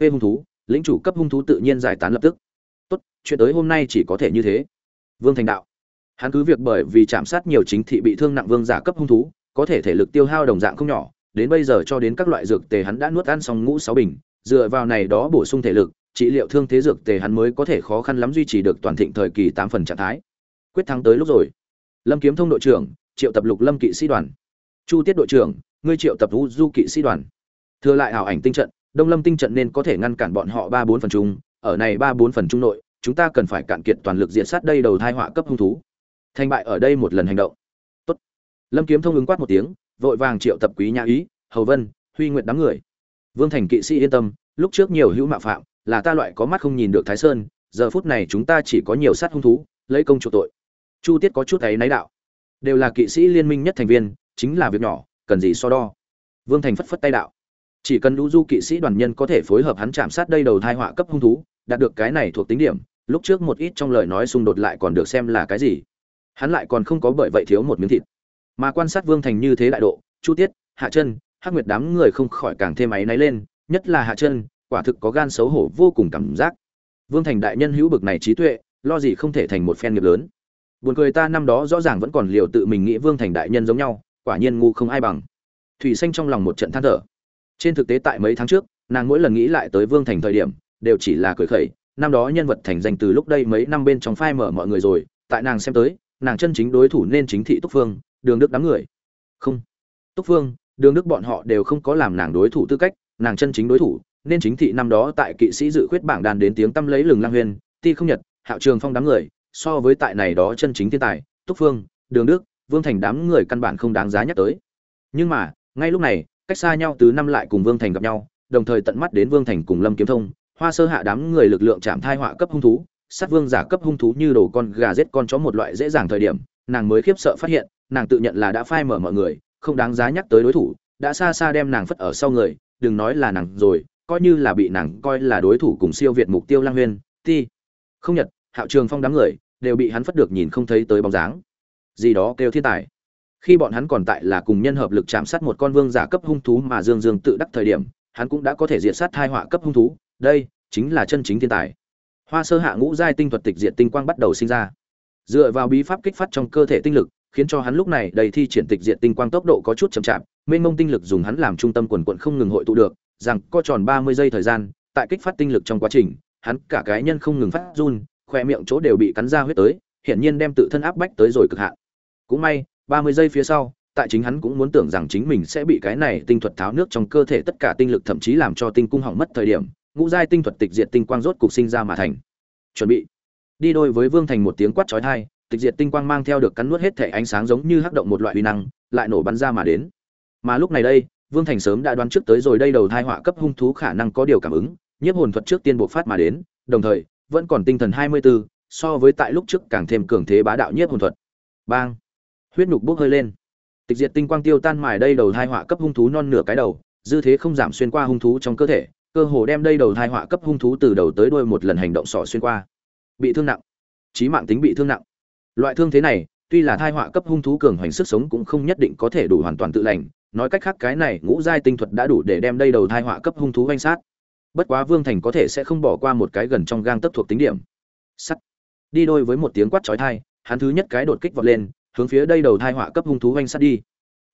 Speaker 1: P hung thú, lĩnh chủ cấp hung thú tự nhiên giải tán lập tức chuyện tới hôm nay chỉ có thể như thế. Vương thành đạo. Hắn cứ việc bởi vì chạm sát nhiều chính thị bị thương nặng vương giả cấp hung thú, có thể thể lực tiêu hao đồng dạng không nhỏ, đến bây giờ cho đến các loại dược tề hắn đã nuốt ăn xong ngũ sáu bình, dựa vào này đó bổ sung thể lực, trị liệu thương thế dược tề hắn mới có thể khó khăn lắm duy trì được toàn thịnh thời kỳ tám phần trạng thái. Quyết thắng tới lúc rồi. Lâm kiếm thông đội trưởng, triệu tập lục lâm kỵ sĩ đoàn. Chu tiết đội trưởng, ngươi triệu tập vũ du kỵ sĩ đoàn. Thừa lại ảo ảnh tinh trận, đông lâm tinh trận nên có thể ngăn cản bọn họ ba bốn phần chung, ở này ba bốn phần trung nội chúng ta cần phải cạn kiệt toàn lực diện sát đây đầu thai họa cấp hung thú. Thành bại ở đây một lần hành động. Tốt. lâm kiếm thông ứng quát một tiếng, vội vàng triệu tập quý nhã ý, hầu vân, huy nguyện đám người. Vương thành kỵ sĩ yên tâm, lúc trước nhiều hữu mạo phạm, là ta loại có mắt không nhìn được thái sơn, giờ phút này chúng ta chỉ có nhiều sát hung thú, lấy công chủ tội. Chu tiết có chút ấy náy đạo. Đều là kỵ sĩ liên minh nhất thành viên, chính là việc nhỏ, cần gì so đo. Vương thành phất phất tay đạo. Chỉ cần lũ du kỵ sĩ đoàn nhân có thể phối hợp hắn chạm sát đây đầu thai họa cấp hung thú, đạt được cái này thuộc tính điểm lúc trước một ít trong lời nói xung đột lại còn được xem là cái gì. Hắn lại còn không có bởi vậy thiếu một miếng thịt. Mà quan sát vương thành như thế đại độ, chu tiết, hạ chân hắc nguyệt đám người không khỏi càng thêm áy náy lên, nhất là hạ chân quả thực có gan xấu hổ vô cùng cảm giác. Vương thành đại nhân hữu bực này trí tuệ, lo gì không thể thành một phen nghiệp lớn. Buồn cười ta năm đó rõ ràng vẫn còn liều tự mình nghĩ vương thành đại nhân giống nhau, quả nhiên ngu không ai bằng. Thủy xanh trong lòng một trận than thở. Trên thực tế tại mấy tháng trước, nàng mỗi lần nghĩ lại tới vương thành thời điểm, đều chỉ là cười khẩy năm đó nhân vật thành danh từ lúc đây mấy năm bên trong phai mở mọi người rồi, tại nàng xem tới, nàng chân chính đối thủ nên chính thị túc phương, đường đức đám người. Không. Túc phương, đường đức bọn họ đều không có làm nàng đối thủ tư cách, nàng chân chính đối thủ, nên chính thị năm đó tại kỵ sĩ dự khuyết bảng đàn đến tiếng tâm lấy lừng lang huyên, ti không nhật, hạo trường phong đám người, so với tại này đó chân chính thiên tài, túc phương, đường đức, vương thành đám người căn bản không đáng giá nhắc tới. Nhưng mà, ngay lúc này, cách xa nhau từ năm lại cùng vương thành gặp nhau, đồng thời tận mắt đến vương thành cùng lâm kiếm thông hoa sơ hạ đám người lực lượng chạm thai họa cấp hung thú, sát vương giả cấp hung thú như đồ con gà giết con chó một loại dễ dàng thời điểm, nàng mới khiếp sợ phát hiện, nàng tự nhận là đã phai mở mọi người, không đáng giá nhắc tới đối thủ, đã xa xa đem nàng phất ở sau người, đừng nói là nàng rồi, coi như là bị nàng coi là đối thủ cùng siêu việt mục tiêu lang huyên, ti, không nhật, hạo trường phong đám người, đều bị hắn phất được nhìn không thấy tới bóng dáng. Gì đó kêu thiên tài. Khi bọn hắn còn tại là cùng nhân hợp lực chạm sát một con vương giả cấp hung thú mà dương dương tự đắc thời điểm, hắn cũng đã có thể diệt sát thai họa cấp hung thú đây chính là chân chính thiên tài. Hoa sơ hạ ngũ giai tinh thuật tịch diện tinh quang bắt đầu sinh ra. Dựa vào bí pháp kích phát trong cơ thể tinh lực, khiến cho hắn lúc này đầy thi triển tịch diện tinh quang tốc độ có chút chậm chạp, mênh mông tinh lực dùng hắn làm trung tâm quần quận không ngừng hội tụ được, rằng co tròn ba mươi giây thời gian, tại kích phát tinh lực trong quá trình, hắn cả cái nhân không ngừng phát run, khoe miệng chỗ đều bị cắn ra huyết tới, hiển nhiên đem tự thân áp bách tới rồi cực hạn. Cũng may, ba mươi giây phía sau, tại chính hắn cũng muốn tưởng rằng chính mình sẽ bị cái này tinh thuật tháo nước trong cơ thể tất cả tinh lực thậm chí làm cho tinh cung hỏng mất thời điểm ngũ giai tinh thuật tịch diệt tinh quang rốt cục sinh ra mà thành. Chuẩn bị. Đi đôi với vương thành một tiếng quát chói tai tịch diệt tinh quang mang theo được cắn nuốt hết thể ánh sáng giống như hắc động một loại uy năng lại nổ bắn ra mà đến. Mà lúc này đây vương thành sớm đã đoán trước tới rồi đây đầu thai họa cấp hung thú khả năng có điều cảm ứng nhiếp hồn thuật trước tiên bộ phát mà đến đồng thời vẫn còn tinh thần hai mươi 24, so với tại lúc trước càng thêm cường thế bá đạo nhiếp hồn thuật. Bang. Huyết nục bốc hơi lên. Tịch diệt tinh quang tiêu tan mài đây đầu thai họa cấp hung thú non nửa cái đầu dư thế không giảm xuyên qua hung thú trong cơ thể cơ hồ đem đây đầu thai họa cấp hung thú từ đầu tới đuôi một lần hành động sỏ xuyên qua. Bị thương nặng. Trí mạng tính bị thương nặng. Loại thương thế này, tuy là thai họa cấp hung thú cường hoành sức sống cũng không nhất định có thể đủ hoàn toàn tự lành, nói cách khác cái này ngũ giai tinh thuật đã đủ để đem đây đầu thai họa cấp hung thú oanh sát. Bất quá vương thành có thể sẽ không bỏ qua một cái gần trong gang tấc thuộc tính điểm. Sắt. Đi đôi với một tiếng quát chói thai hắn thứ nhất cái đột kích vọt lên, hướng phía đây đầu thai họa cấp hung thú oanh sát đi.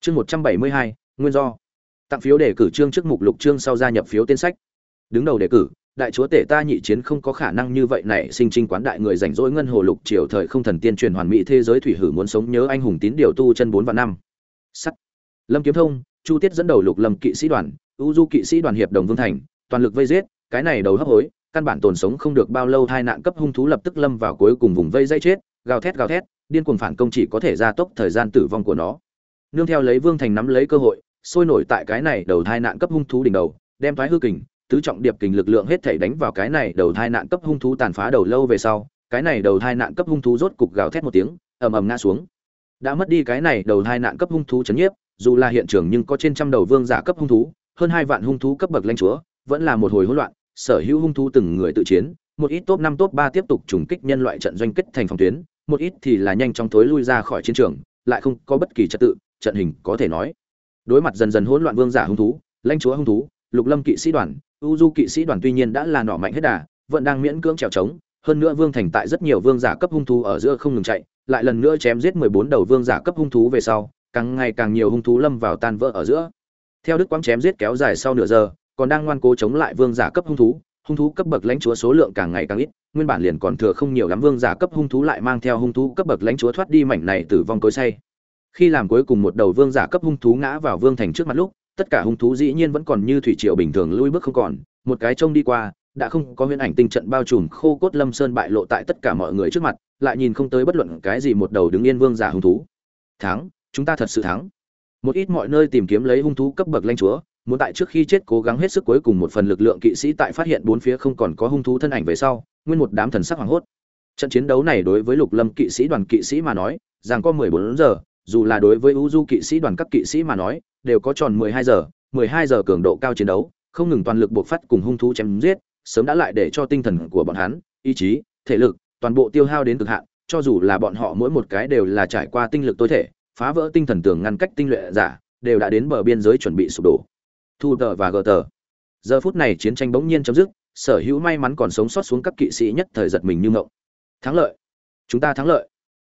Speaker 1: Chương một trăm bảy mươi hai, nguyên do. Tặng phiếu để cử trương trước mục lục trương sau gia nhập phiếu tên sách đứng đầu đề cử, đại chúa tể ta nhị chiến không có khả năng như vậy này, sinh trinh quán đại người rảnh rỗi ngân hồ lục triều thời không thần tiên truyền hoàn mỹ thế giới thủy hử muốn sống nhớ anh hùng tín điều tu chân bốn và năm. Sắt. Lâm kiếm thông, chu tiết dẫn đầu lục lâm kỵ sĩ đoàn, u du kỵ sĩ đoàn hiệp đồng vương thành, toàn lực vây giết, cái này đầu hấp hối, căn bản tồn sống không được bao lâu, hai nạn cấp hung thú lập tức lâm vào cuối cùng vùng vây dây chết, gào thét gào thét, điên cuồng phản công chỉ có thể gia tốc thời gian tử vong của nó. Nương theo lấy vương thành nắm lấy cơ hội, sôi nổi tại cái này đầu hai nạn cấp hung thú đỉnh đầu, đem thoái hư kình tứ trọng điệp kình lực lượng hết thảy đánh vào cái này đầu thai nạn cấp hung thú tàn phá đầu lâu về sau, cái này đầu thai nạn cấp hung thú rốt cục gào thét một tiếng, ầm ầm ngã xuống. Đã mất đi cái này đầu thai nạn cấp hung thú chấn nhiếp, dù là hiện trường nhưng có trên trăm đầu vương giả cấp hung thú, hơn hai vạn hung thú cấp bậc lãnh chúa, vẫn là một hồi hỗn loạn, sở hữu hung thú từng người tự chiến, một ít top năm, top ba tiếp tục trùng kích nhân loại trận doanh kết thành phòng tuyến, một ít thì là nhanh chóng thối lui ra khỏi chiến trường, lại không có bất kỳ trật tự, trận hình có thể nói. Đối mặt dần dần hỗn loạn vương giả hung thú, lãnh chúa hung thú, lục lâm kỵ sĩ đoàn u du kỵ sĩ đoàn tuy nhiên đã là nỏ mạnh hết đà, vẫn đang miễn cưỡng trèo trống, hơn nữa vương thành tại rất nhiều vương giả cấp hung thú ở giữa không ngừng chạy, lại lần nữa chém giết mười bốn đầu vương giả cấp hung thú về sau, càng ngày càng nhiều hung thú lâm vào tan vỡ ở giữa. Theo đức quang chém giết kéo dài sau nửa giờ, còn đang ngoan cố chống lại vương giả cấp hung thú hung thú cấp bậc lãnh chúa số lượng càng ngày càng ít, nguyên bản liền còn thừa không nhiều lắm vương giả cấp hung thú lại mang theo hung thú cấp bậc lãnh chúa thoát đi mảnh này tử vong cối say. Khi làm cuối cùng một đầu vương giả cấp hung thú ngã vào vương thành trước mặt lúc tất cả hung thú dĩ nhiên vẫn còn như thủy triều bình thường lui bước không còn, một cái trông đi qua, đã không có huyễn ảnh tinh trận bao trùm, khô cốt lâm sơn bại lộ tại tất cả mọi người trước mặt, lại nhìn không tới bất luận cái gì một đầu đứng yên vương giả hung thú. Thắng, chúng ta thật sự thắng. Một ít mọi nơi tìm kiếm lấy hung thú cấp bậc lãnh chúa, muốn tại trước khi chết cố gắng hết sức cuối cùng một phần lực lượng kỵ sĩ tại phát hiện bốn phía không còn có hung thú thân ảnh về sau, nguyên một đám thần sắc hoảng hốt. Trận chiến đấu này đối với lục lâm kỵ sĩ đoàn kỵ sĩ mà nói, rằng có mười bốn giờ, dù là đối với u du kỵ sĩ đoàn các kỵ sĩ mà nói đều có tròn mười hai giờ, mười hai giờ cường độ cao chiến đấu, không ngừng toàn lực buộc phát cùng hung thú chém giết, sớm đã lại để cho tinh thần của bọn hắn, ý chí, thể lực, toàn bộ tiêu hao đến cực hạn, cho dù là bọn họ mỗi một cái đều là trải qua tinh lực tối thể, phá vỡ tinh thần tường ngăn cách tinh luyện giả, đều đã đến bờ biên giới chuẩn bị sụp đổ. Thu tờ và gờ tờ. Giờ phút này chiến tranh bỗng nhiên chấm dứt, sở hữu may mắn còn sống sót xuống các kỵ sĩ nhất thời giật mình như ngộng. Thắng lợi. Chúng ta thắng lợi.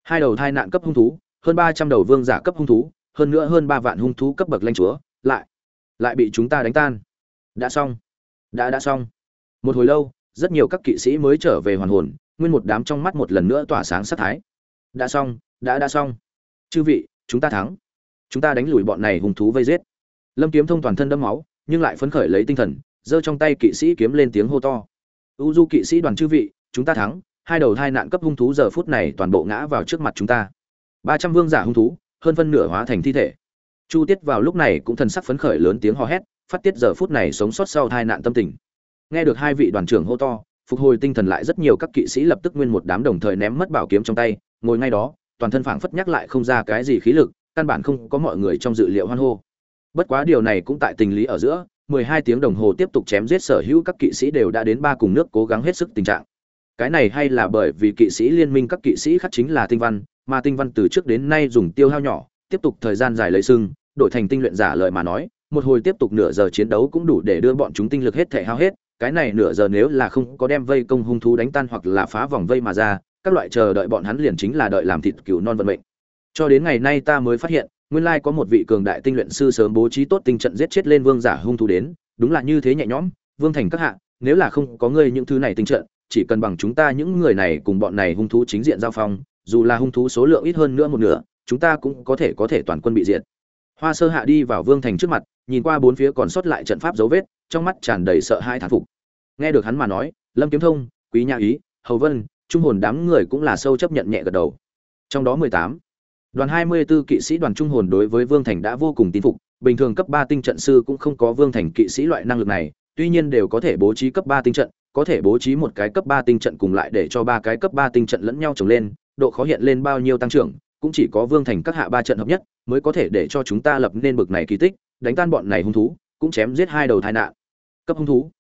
Speaker 1: Hai đầu thai nạn cấp hung thú, hơn ba trăm đầu vương giả cấp hung thú hơn nữa hơn ba vạn hung thú cấp bậc lãnh chúa, lại lại bị chúng ta đánh tan. Đã xong. Đã đã xong. Một hồi lâu, rất nhiều các kỵ sĩ mới trở về hoàn hồn, nguyên một đám trong mắt một lần nữa tỏa sáng sát thái. Đã xong, đã đã xong. Chư vị, chúng ta thắng. Chúng ta đánh lùi bọn này hung thú vây giết. Lâm kiếm thông toàn thân đẫm máu, nhưng lại phấn khởi lấy tinh thần, giơ trong tay kỵ sĩ kiếm lên tiếng hô to. U du kỵ sĩ đoàn chư vị, chúng ta thắng. Hai đầu hai nạn cấp hung thú giờ phút này toàn bộ ngã vào trước mặt chúng ta. Ba trăm vương giả hung thú hơn phân nửa hóa thành thi thể. Chu tiết vào lúc này cũng thần sắc phấn khởi lớn tiếng hò hét, phát tiết giờ phút này sống sót sau tai nạn tâm tình. Nghe được hai vị đoàn trưởng hô to, phục hồi tinh thần lại rất nhiều các kỵ sĩ lập tức nguyên một đám đồng thời ném mất bảo kiếm trong tay, ngồi ngay đó, toàn thân phảng phất nhắc lại không ra cái gì khí lực, căn bản không có mọi người trong dự liệu hoan hô. Bất quá điều này cũng tại tình lý ở giữa 12 tiếng đồng hồ tiếp tục chém giết sở hữu các kỵ sĩ đều đã đến ba cùng nước cố gắng hết sức tình trạng. Cái này hay là bởi vì kỵ sĩ liên minh các kỵ sĩ khác chính là tinh văn mà tinh văn từ trước đến nay dùng tiêu hao nhỏ, tiếp tục thời gian dài lấy sưng, đổi thành tinh luyện giả lợi mà nói, một hồi tiếp tục nửa giờ chiến đấu cũng đủ để đưa bọn chúng tinh lực hết thể hao hết, cái này nửa giờ nếu là không có đem vây công hung thú đánh tan hoặc là phá vòng vây mà ra, các loại chờ đợi bọn hắn liền chính là đợi làm thịt cừu non vận mệnh. Cho đến ngày nay ta mới phát hiện, nguyên lai có một vị cường đại tinh luyện sư sớm bố trí tốt tinh trận giết chết lên vương giả hung thú đến, đúng là như thế nhẹ nhõm, vương thành các hạ, nếu là không có ngươi những thứ này tinh trận, chỉ cần bằng chúng ta những người này cùng bọn này hung thú chính diện giao phong dù là hung thú số lượng ít hơn nữa một nửa, chúng ta cũng có thể có thể toàn quân bị diệt. Hoa sơ hạ đi vào vương thành trước mặt, nhìn qua bốn phía còn sót lại trận pháp dấu vết, trong mắt tràn đầy sợ hãi thán phục. Nghe được hắn mà nói, lâm kiếm thông, quý nha ý, hầu vân, trung hồn đám người cũng là sâu chấp nhận nhẹ gật đầu. Trong đó mười tám, đoàn hai mươi 24 kỵ sĩ đoàn trung hồn đối với vương thành đã vô cùng tín phục, bình thường cấp ba tinh trận sư cũng không có vương thành kỵ sĩ loại năng lực này, tuy nhiên đều có thể bố trí cấp ba tinh trận, có thể bố trí một cái cấp ba tinh trận cùng lại để cho ba cái cấp ba tinh trận lẫn nhau trồng lên độ khó hiện lên bao nhiêu tăng trưởng, cũng chỉ có vương thành các hạ ba trận hợp nhất mới có thể để cho chúng ta lập nên bực này kỳ tích, đánh tan bọn này hung thú, cũng chém giết hai đầu tai nạn. Cấp hung thú.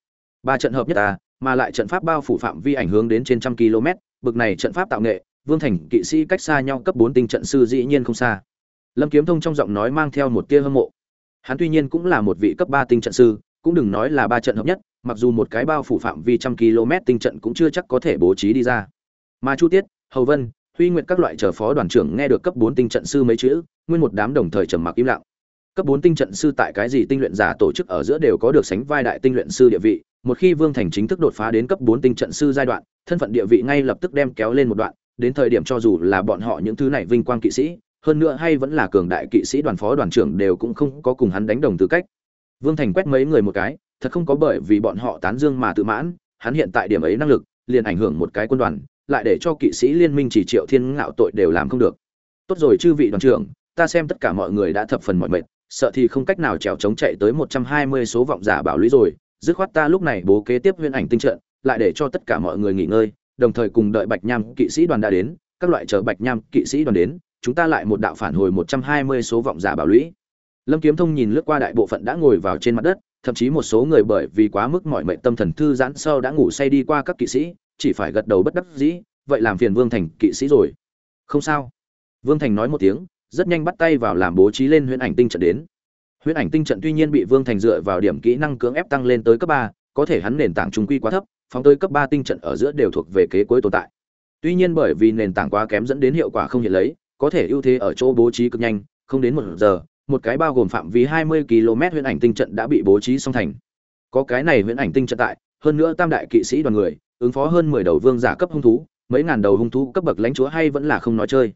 Speaker 1: Ba trận hợp nhất ta mà lại trận pháp bao phủ phạm vi ảnh hướng đến trên trăm km, bực này trận pháp tạo nghệ, vương thành kỵ sĩ cách xa nhau cấp bốn tinh trận sư dĩ nhiên không xa. Lâm kiếm thông trong giọng nói mang theo một tia hâm mộ. Hắn tuy nhiên cũng là một vị cấp ba tinh trận sư, cũng đừng nói là ba trận hợp nhất, mặc dù một cái bao phủ phạm vi trăm km tinh trận cũng chưa chắc có thể bố trí đi ra. Mà chu tiết, hầu vân huy nguyệt các loại chờ phó đoàn trưởng nghe được cấp bốn tinh trận sư mấy chữ, nguyên một đám đồng thời trầm mặc im lặng. Cấp bốn tinh trận sư tại cái gì tinh luyện giả tổ chức ở giữa đều có được sánh vai đại tinh luyện sư địa vị, một khi vương thành chính thức đột phá đến cấp bốn tinh trận sư giai đoạn, thân phận địa vị ngay lập tức đem kéo lên một đoạn, đến thời điểm cho dù là bọn họ những thứ này vinh quang kỵ sĩ, hơn nữa hay vẫn là cường đại kỵ sĩ đoàn phó đoàn trưởng đều cũng không có cùng hắn đánh đồng tư cách. Vương thành quét mấy người một cái, thật không có bởi vì bọn họ tán dương mà tự mãn, hắn hiện tại điểm ấy năng lực, liền ảnh hưởng một cái quân đoàn lại để cho kỵ sĩ liên minh chỉ triệu thiên ngạo tội đều làm không được. Tốt rồi chư vị đoàn trưởng, ta xem tất cả mọi người đã thập phần mọi mệt, sợ thì không cách nào trèo chống chạy tới một trăm hai mươi số vọng giả bảo lũy rồi, dứt khoát ta lúc này bố kế tiếp huyễn ảnh tinh trận, lại để cho tất cả mọi người nghỉ ngơi, đồng thời cùng đợi bạch nham kỵ sĩ đoàn đã đến, các loại chờ bạch nham kỵ sĩ đoàn đến, chúng ta lại một đạo phản hồi một trăm hai mươi số vọng giả bảo lũy. Lâm kiếm thông nhìn lướt qua đại bộ phận đã ngồi vào trên mặt đất, thậm chí một số người bởi vì quá mức mọi mệnh tâm thần thư giãn sâu đã ngủ say đi qua các kỵ sĩ chỉ phải gật đầu bất đắc dĩ vậy làm phiền vương thành kỵ sĩ rồi. Không sao. Vương thành nói một tiếng rất nhanh bắt tay vào làm bố trí lên huyễn ảnh tinh trận đến. Huyễn ảnh tinh trận tuy nhiên bị vương thành dựa vào điểm kỹ năng cưỡng ép tăng lên tới cấp ba có thể hắn nền tảng trung quy quá thấp phóng tới cấp ba tinh trận ở giữa đều thuộc về kế cuối tồn tại. Tuy nhiên bởi vì nền tảng quá kém dẫn đến hiệu quả không hiện lấy có thể ưu thế ở chỗ bố trí cực nhanh không đến một giờ một cái bao gồm phạm vi 20 km huyễn ảnh tinh trận đã bị bố trí xong thành. Có cái này huyễn ảnh tinh trận tại, hơn nữa tam đại kỵ sĩ đoàn người, ứng phó hơn 10 đầu vương giả cấp hung thú, mấy ngàn đầu hung thú cấp bậc lãnh chúa hay vẫn là không nói chơi.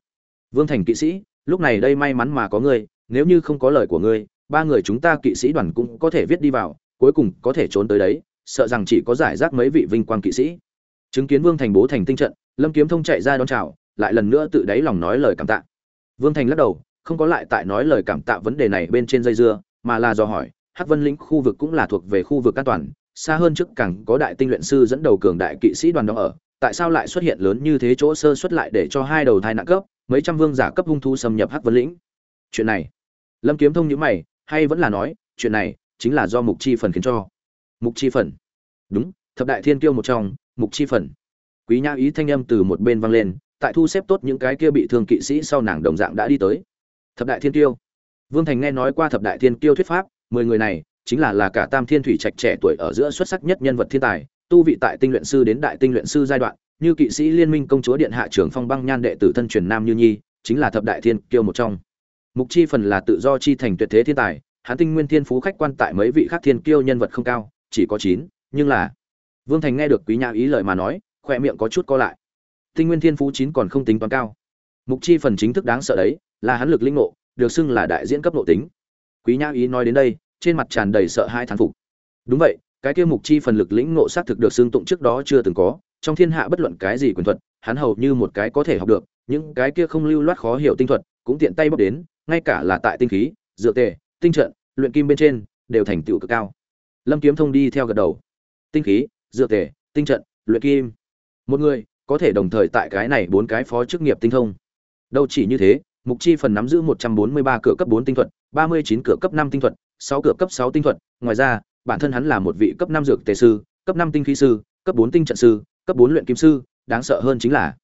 Speaker 1: Vương thành kỵ sĩ, lúc này đây may mắn mà có ngươi, nếu như không có lời của ngươi, ba người chúng ta kỵ sĩ đoàn cũng có thể viết đi vào, cuối cùng có thể trốn tới đấy, sợ rằng chỉ có giải rác mấy vị vinh quang kỵ sĩ. Chứng kiến Vương Thành bố thành tinh trận, Lâm Kiếm Thông chạy ra đón chào, lại lần nữa tự đáy lòng nói lời cảm tạ. Vương Thành lắc đầu, không có lại tại nói lời cảm tạ vấn đề này bên trên dây dưa mà là do hỏi hắc vân lĩnh khu vực cũng là thuộc về khu vực an toàn xa hơn trước càng có đại tinh luyện sư dẫn đầu cường đại kỵ sĩ đoàn đó ở, tại sao lại xuất hiện lớn như thế chỗ sơ xuất lại để cho hai đầu thai nặng cấp, mấy trăm vương giả cấp hung thu xâm nhập hắc vân lĩnh? Chuyện này, lâm kiếm thông nhữ mày, hay vẫn là nói, chuyện này chính là do mục chi phần khiến cho. Mục chi phần? Đúng, thập đại thiên kiêu một trong, mục chi phần. Quý nhã ý thanh âm từ một bên vang lên, tại thu xếp tốt những cái kia bị thương kỵ sĩ sau nàng đồng dạng đã đi tới. Thập đại thiên tiêu vương thành nghe nói qua thập đại thiên tiêu thuyết pháp, mười người này chính là là cả tam thiên thủy trạch trẻ tuổi ở giữa xuất sắc nhất nhân vật thiên tài tu vị tại tinh luyện sư đến đại tinh luyện sư giai đoạn như kỵ sĩ liên minh công chúa điện hạ trưởng phong băng nhan đệ tử thân truyền nam như nhi chính là thập đại thiên kiêu một trong. Mục chi phần là tự do chi thành tuyệt thế thiên tài hán tinh nguyên thiên phú khách quan tại mấy vị khác thiên kiêu nhân vật không cao chỉ có chín nhưng là vương thành nghe được quý nhã ý lời mà nói khoe miệng có chút co lại. Tinh nguyên thiên phú chín còn không tính toán cao. Mục chi phần chính thức đáng sợ đấy là hắn lực linh ngộ, được xưng là đại diễn cấp nội tính. Quý Nhã ý nói đến đây, trên mặt tràn đầy sợ hãi thán phục. Đúng vậy, cái kia mục chi phần lực lĩnh ngộ xác thực được xương tụng trước đó chưa từng có, trong thiên hạ bất luận cái gì quyền thuật, hắn hầu như một cái có thể học được, những cái kia không lưu loát khó hiểu tinh thuật, cũng tiện tay bóc đến, ngay cả là tại tinh khí, dược tề, tinh trận, luyện kim bên trên, đều thành tựu cực cao. Lâm Kiếm Thông đi theo gật đầu. Tinh khí, dược tề, tinh trận, luyện kim. Một người có thể đồng thời tại cái này bốn cái phó chức nghiệp tinh thông. Đâu chỉ như thế, Mục Chi phần nắm giữ 143 cửa cấp 4 tinh thuật, 39 cửa cấp 5 tinh thuật, 6 cửa cấp 6 tinh thuật, ngoài ra, bản thân hắn là một vị cấp 5 dược tề sư, cấp 5 tinh khí sư, cấp 4 tinh trận sư, cấp 4 luyện kim sư, đáng sợ hơn chính là,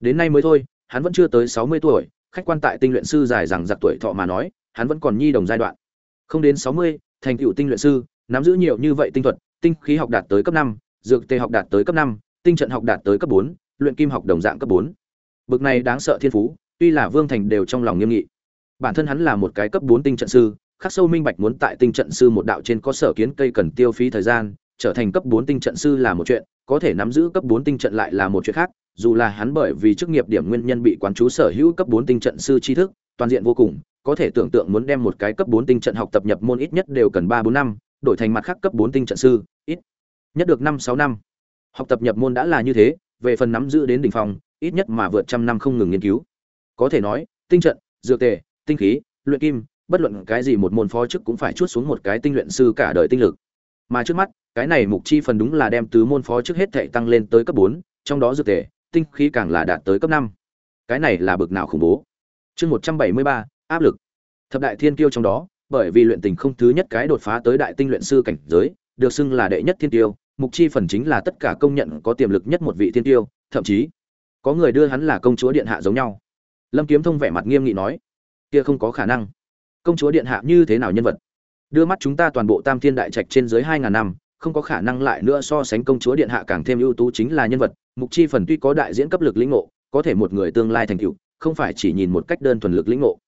Speaker 1: đến nay mới thôi, hắn vẫn chưa tới 60 tuổi, khách quan tại tinh luyện sư dài rằng giặc tuổi thọ mà nói, hắn vẫn còn nhi đồng giai đoạn. Không đến 60, thành tựu tinh luyện sư, nắm giữ nhiều như vậy tinh thuật, tinh khí học đạt tới cấp 5, dược tề học đạt tới cấp 5, tinh trận học đạt tới cấp 4, luyện kim học đồng dạng cấp 4. Bực này đáng sợ thiên phú, tuy là Vương Thành đều trong lòng nghiêm nghị. Bản thân hắn là một cái cấp 4 tinh trận sư, khắc sâu minh bạch muốn tại tinh trận sư một đạo trên có sở kiến cây cần tiêu phí thời gian, trở thành cấp 4 tinh trận sư là một chuyện, có thể nắm giữ cấp 4 tinh trận lại là một chuyện khác, dù là hắn bởi vì chức nghiệp điểm nguyên nhân bị quán chú sở hữu cấp 4 tinh trận sư tri thức, toàn diện vô cùng, có thể tưởng tượng muốn đem một cái cấp 4 tinh trận học tập nhập môn ít nhất đều cần 3 4 năm, đổi thành mặt khác cấp 4 tinh trận sư, ít nhất được 5 6 năm. Học tập nhập môn đã là như thế, về phần nắm giữ đến đỉnh phong, ít nhất mà vượt trăm năm không ngừng nghiên cứu có thể nói tinh trận dược tề tinh khí, luyện kim, bất luận cái gì một môn phó chức cũng phải chút xuống một cái tinh luyện sư cả đời tinh lực. Mà trước mắt, cái này mục chi phần đúng là đem tứ môn phó chức hết thệ tăng lên tới cấp bốn, trong đó dược tề, tinh khí càng là đạt tới cấp năm. Cái này là bực nào khủng bố. Chương một trăm bảy mươi ba, áp lực. Thập đại thiên kiêu trong đó, bởi vì luyện tình không thứ nhất cái đột phá tới đại tinh luyện sư cảnh giới, được xưng là đệ nhất thiên tiêu mục chi phần chính là tất cả công nhận có tiềm lực nhất một vị thiên tiêu thậm chí, có người đưa hắn là công chúa điện hạ giống nhau. Lâm kiếm thông vẻ mặt nghiêm nghị nói kia không có khả năng. Công chúa điện hạ như thế nào nhân vật? Đưa mắt chúng ta toàn bộ tam thiên đại trạch trên dưới hai ngàn năm, không có khả năng lại nữa so sánh công chúa điện hạ càng thêm ưu tú chính là nhân vật. Mục chi phần tuy có đại diễn cấp lực lĩnh ngộ, có thể một người tương lai thành tựu, không phải chỉ nhìn một cách đơn thuần lực lĩnh ngộ.